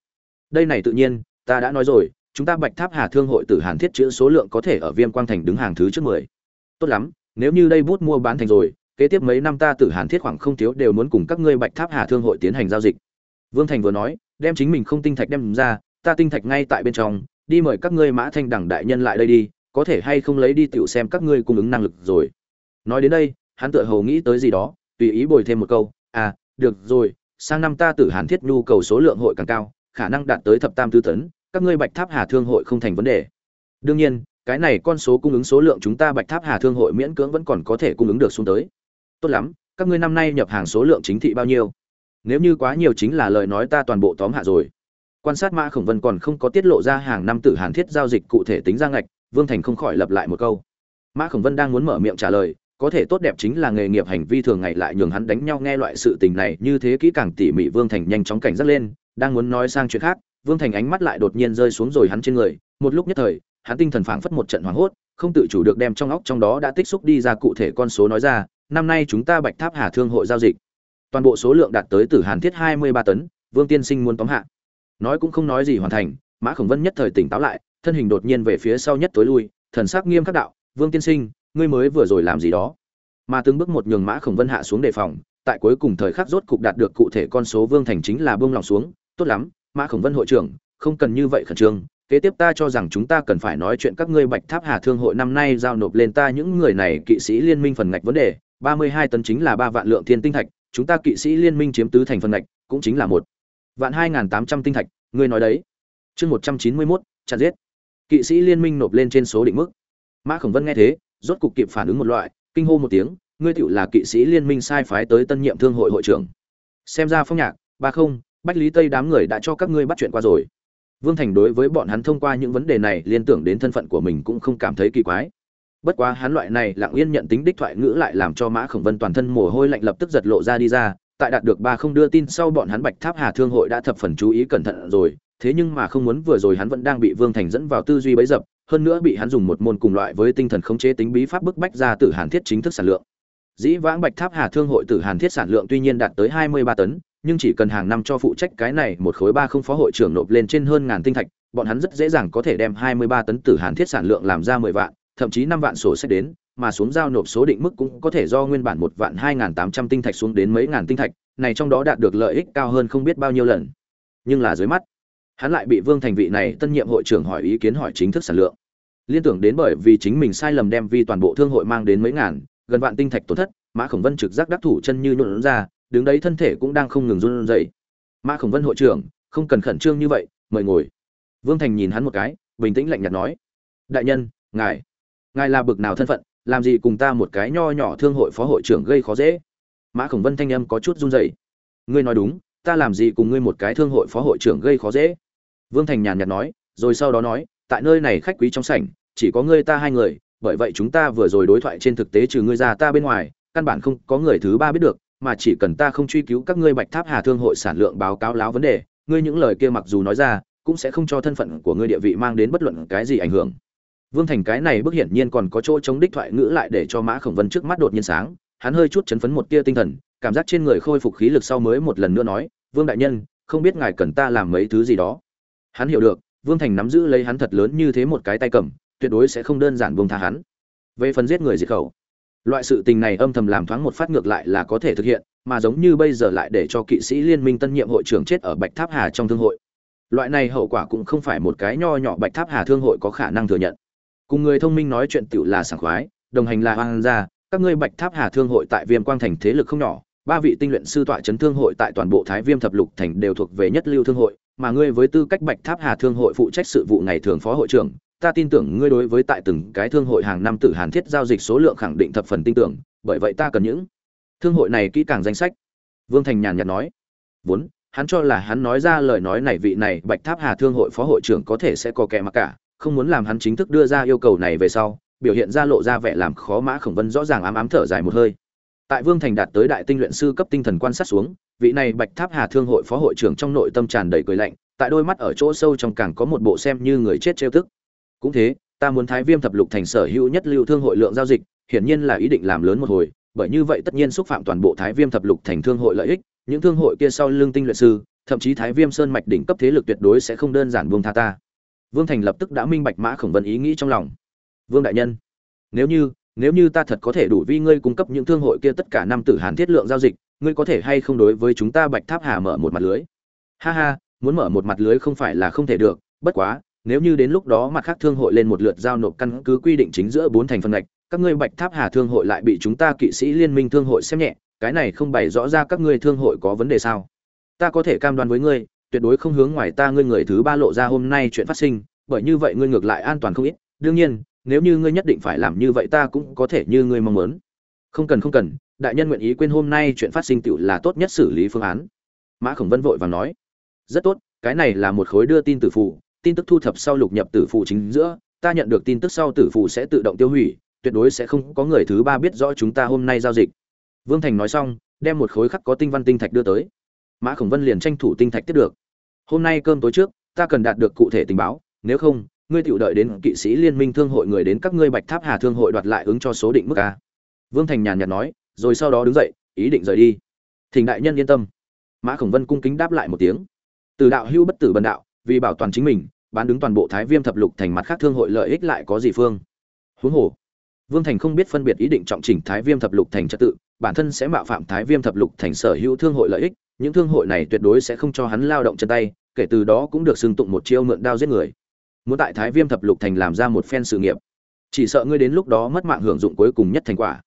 Speaker 1: Đây này tự nhiên, ta đã nói rồi, chúng ta bạch tháp hà thương hội từ hàn thiết chữ số lượng có thể ở viêm quang thành đứng hàng thứ trước mười. Tốt lắm, nếu như đây bút mua bán thành rồi, kế tiếp mấy năm ta tử hàn thiết khoảng không thiếu đều muốn cùng các ngươi bạch tháp hà thương hội tiến hành giao dịch vương thành vừa nói, đem chính mình không tinh thạch đem ra, ta tinh thạch ngay tại bên trong, đi mời các ngươi mã thanh đẳng đại nhân lại đây đi, có thể hay không lấy đi tiểu xem các ngươi cung ứng năng lực rồi. Nói đến đây, hắn tựa hồ nghĩ tới gì đó, tùy ý bồi thêm một câu à được rồi, sang năm ta tử hàn thiết nhu cầu số lượng hội càng cao, khả năng đạt tới thập tam tứ tấn, các ngươi bạch tháp hà thương hội không thành vấn đề. Đương nhiên, cái này con số cung ứng số lượng chúng ta bạch tháp hà thương hội miễn cưỡng vẫn còn có thể cung ứng được xuống tới. Tốt lắm, các ngươi năm nay nhập hàng số lượng chính thị bao nhiêu? Nếu như quá nhiều chính là lời nói ta toàn bộ tóm hạ rồi. Quan sát mã khổng vân còn không có tiết lộ ra hàng năm tử hàn thiết giao dịch cụ thể tính ra ngạch, vương thành không khỏi lập lại một câu. Mã khổng vân đang muốn mở miệng trả lời, có thể tốt đẹp chính là nghề nghiệp hành vi thường ngày lại nhường hắn đánh nhau nghe loại sự tình này, như thế kỹ càng tỉ mỉ vương thành nhanh chóng cảnh giác lên, đang muốn nói sang chuyện khác, vương thành ánh mắt lại đột nhiên rơi xuống rồi hắn trên người, một lúc nhất thời, hắn tinh thần phảng phất một trận hoảng hốt, không tự chủ được đem trong óc trong đó đã tích xúc đi ra cụ thể con số nói ra, năm nay chúng ta bạch tháp hà thương hội giao dịch toàn bộ số lượng đạt tới từ hàn thiết hai mươi ba tấn, vương tiên sinh muốn tóm hạ. Nói cũng không nói gì hoàn thành, mã khổng vân nhất thời tỉnh táo lại, thân hình đột nhiên về phía sau nhất tối lui, thần sắc nghiêm khắc đạo, vương tiên sinh, ngươi mới vừa rồi làm gì đó? Mà từng bước một nhường mã khổng vân hạ xuống đề phòng, tại cuối cùng thời khắc rốt cục đạt được cụ thể con số vương thành chính là buông lòng xuống, tốt lắm, mã khổng vân hội trưởng, không cần như vậy khẩn trương, kế tiếp ta cho rằng chúng ta cần phải nói chuyện các ngươi bạch tháp hà thương hội năm nay giao nộp lên ta những người này kỵ sĩ liên minh phần ngạch vấn đề, ba mươi hai tấn chính là ba vạn lượng thiên tinh thạch chúng ta kỵ sĩ liên minh chiếm tứ thành phần ngạch, cũng chính là một. Vạn hai tám trăm tinh thạch, ngươi nói đấy. Chương một trăm chín mươi mốt chặt giết. Kỵ sĩ liên minh nộp lên trên số định mức. Mã khổng vân nghe thế, rốt cục kịp phản ứng một loại, kinh hô một tiếng, ngươi tựu là kỵ sĩ liên minh sai phái tới tân nhiệm thương hội hội trưởng. Xem ra phong nhạc, ba không, bách lý tây đám người đã cho các ngươi bắt chuyện qua rồi. Vương thành đối với bọn hắn thông qua những vấn đề này liên tưởng đến thân phận của mình cũng không cảm thấy kỳ quái bất quá hắn loại này lặng yên nhận tính đích thoại ngữ lại làm cho mã khổng vân toàn thân mồ hôi lạnh lập tức giật lộ ra đi ra, tại đạt được ba không đưa tin sau bọn hắn bạch tháp hà thương hội đã thập phần chú ý cẩn thận rồi, thế nhưng mà không muốn vừa rồi hắn vẫn đang bị vương thành dẫn vào tư duy bấy dập, hơn nữa bị hắn dùng một môn cùng loại với tinh thần khống chế tính bí pháp bức bách ra từ hàn thiết chính thức sản lượng. Dĩ vãng bạch tháp hà thương hội tử hàn thiết sản lượng tuy nhiên đạt tới hai mươi ba tấn, nhưng chỉ cần hàng năm cho phụ trách cái này một khối ba không phó hội trưởng nộp lên trên hơn ngàn tinh thạch, bọn hắn rất dễ dàng có thể đem hai mươi ba tấn tử hàn thiết sản lượng làm ra mười vạn thậm chí năm vạn sổ sách đến, mà xuống giao nộp số định mức cũng có thể do nguyên bản một vạn hai ngàn tám trăm tinh thạch xuống đến mấy ngàn tinh thạch, này trong đó đạt được lợi ích cao hơn không biết bao nhiêu lần. Nhưng là dưới mắt, hắn lại bị vương thành vị này tân nhiệm hội trưởng hỏi ý kiến hỏi chính thức sản lượng. Liên tưởng đến bởi vì chính mình sai lầm đem vi toàn bộ thương hội mang đến mấy ngàn, gần vạn tinh thạch tổn thất, mã khổng vân trực giác đắc thủ chân như nhũn ra, đứng đấy thân thể cũng đang không ngừng run rẩy. Mã khổng vân hội trưởng, không cần khẩn trương như vậy, mời ngồi. Vương thành nhìn hắn một cái, bình tĩnh lạnh nhạt nói, đại nhân, ngài ngài là bực nào thân phận, làm gì cùng ta một cái nho nhỏ thương hội phó hội trưởng gây khó dễ? Mã khổng vân thanh âm có chút run rẩy. Ngươi nói đúng, ta làm gì cùng ngươi một cái thương hội phó hội trưởng gây khó dễ? Vương thành nhàn nhạt nói, rồi sau đó nói, tại nơi này khách quý trong sảnh, chỉ có ngươi ta hai người, bởi vậy chúng ta vừa rồi đối thoại trên thực tế trừ ngươi ra ta bên ngoài, căn bản không có người thứ ba biết được, mà chỉ cần ta không truy cứu các ngươi bạch tháp hà thương hội sản lượng báo cáo láo vấn đề, ngươi những lời kia mặc dù nói ra, cũng sẽ không cho thân phận của ngươi địa vị mang đến bất luận cái gì ảnh hưởng vương thành cái này bức hiển nhiên còn có chỗ chống đích thoại ngữ lại để cho mã khổng vân trước mắt đột nhiên sáng, hắn hơi chút chấn phấn một tia tinh thần, cảm giác trên người khôi phục khí lực sau mới một lần nữa nói, vương đại nhân, không biết ngài cần ta làm mấy thứ gì đó? Hắn hiểu được, vương thành nắm giữ lấy hắn thật lớn như thế một cái tay cầm, tuyệt đối sẽ không đơn giản buông tha hắn. Về phần giết người diệt khẩu, loại sự tình này âm thầm làm thoáng một phát ngược lại là có thể thực hiện, mà giống như bây giờ lại để cho kỵ sĩ liên minh tân nhiệm hội trưởng chết ở bạch tháp hà trong thương hội. Loại này hậu quả cũng không phải một cái nho nhỏ bạch tháp hà thương hội có khả năng thừa nhận cùng người thông minh nói chuyện tựu là sảng khoái, đồng hành là hoang gia, các ngươi bạch tháp hà thương hội tại viêm quang thành thế lực không nhỏ, ba vị tinh luyện sư tọa chấn thương hội tại toàn bộ thái viêm thập lục thành đều thuộc về nhất lưu thương hội, mà ngươi với tư cách bạch tháp hà thương hội phụ trách sự vụ ngày thường phó hội trưởng, ta tin tưởng ngươi đối với tại từng cái thương hội hàng năm tử hàn thiết giao dịch số lượng khẳng định thập phần tin tưởng, bởi vậy ta cần những thương hội này kỹ càng danh sách. Vương thành nhàn nhạt nói. Vốn, hắn cho là hắn nói ra lời nói này vị này bạch tháp hà thương hội phó hội trưởng có thể sẽ có kẻ mặc cả không muốn làm hắn chính thức đưa ra yêu cầu này về sau, biểu hiện ra lộ ra vẻ làm khó mã khổng vân rõ ràng ám ám thở dài một hơi. Tại vương thành đạt tới đại tinh luyện sư cấp tinh thần quan sát xuống, vị này bạch tháp hà thương hội phó hội trưởng trong nội tâm tràn đầy cười lạnh, tại đôi mắt ở chỗ sâu trong càng có một bộ xem như người chết trêu tức. Cũng thế, ta muốn thái viêm thập lục thành sở hữu nhất lưu thương hội lượng giao dịch, hiển nhiên là ý định làm lớn một hồi, bởi như vậy tất nhiên xúc phạm toàn bộ thái viêm thập lục thành thương hội lợi ích, những thương hội kia sau lương tinh luyện sư, thậm chí thái viêm sơn mạch đỉnh cấp thế lực tuyệt đối sẽ không đơn giản buông tha ta vương thành lập tức đã minh bạch mã khổng vân ý nghĩ trong lòng. Vương đại nhân, nếu như nếu như ta thật có thể đủ vi ngươi cung cấp những thương hội kia tất cả năm tử hán thiết lượng giao dịch, ngươi có thể hay không đối với chúng ta bạch tháp hà mở một mặt lưới? Ha ha, muốn mở một mặt lưới không phải là không thể được, bất quá, nếu như đến lúc đó mặt khác thương hội lên một lượt giao nộp căn cứ quy định chính giữa bốn thành phần ngạch, các ngươi bạch tháp hà thương hội lại bị chúng ta kỵ sĩ liên minh thương hội xem nhẹ, cái này không bày rõ ra các ngươi thương hội có vấn đề sao? Ta có thể cam đoan với ngươi tuyệt đối không hướng ngoài ta ngươi người thứ ba lộ ra hôm nay chuyện phát sinh, bởi như vậy ngươi ngược lại an toàn không ít. Đương nhiên, nếu như ngươi nhất định phải làm như vậy ta cũng có thể như ngươi mong muốn. Không cần không cần, đại nhân nguyện ý quên hôm nay chuyện phát sinh tựu là tốt nhất xử lý phương án. Mã khổng vân vội vàng nói. Rất tốt, cái này là một khối đưa tin tử phụ, tin tức thu thập sau lục nhập tử phụ chính giữa, ta nhận được tin tức sau tử phụ sẽ tự động tiêu hủy, tuyệt đối sẽ không có người thứ ba biết rõ chúng ta hôm nay giao dịch. Vương thành nói xong, đem một khối khắc có tinh văn tinh thạch đưa tới. Mã khổng vân liền tranh thủ tinh thạch tiếp được hôm nay cơm tối trước, ta cần đạt được cụ thể tình báo, nếu không, ngươi tự đợi đến kỵ sĩ liên minh thương hội người đến các ngươi bạch tháp hà thương hội đoạt lại ứng cho số định mức a. Vương thành nhàn nhạt nói, rồi sau đó đứng dậy, ý định rời đi. Thỉnh đại nhân yên tâm. Mã khổng vân cung kính đáp lại một tiếng. Từ đạo hưu bất tử bần đạo, vì bảo toàn chính mình, bán đứng toàn bộ thái viêm thập lục thành mặt khác thương hội lợi ích lại có gì phương? Huống hồ, vương thành không biết phân biệt ý định trọng chỉnh thái viêm thập lục thành trật tự, bản thân sẽ mạo phạm thái viêm thập lục thành sở hữu thương hội lợi ích những thương hội này tuyệt đối sẽ không cho hắn lao động chân tay, kể từ đó cũng được xưng tụng một chiêu mượn đao giết người. Muốn tại thái viêm thập lục thành làm ra một phen sự nghiệp, chỉ sợ ngươi đến lúc đó mất mạng hưởng dụng cuối cùng nhất thành quả.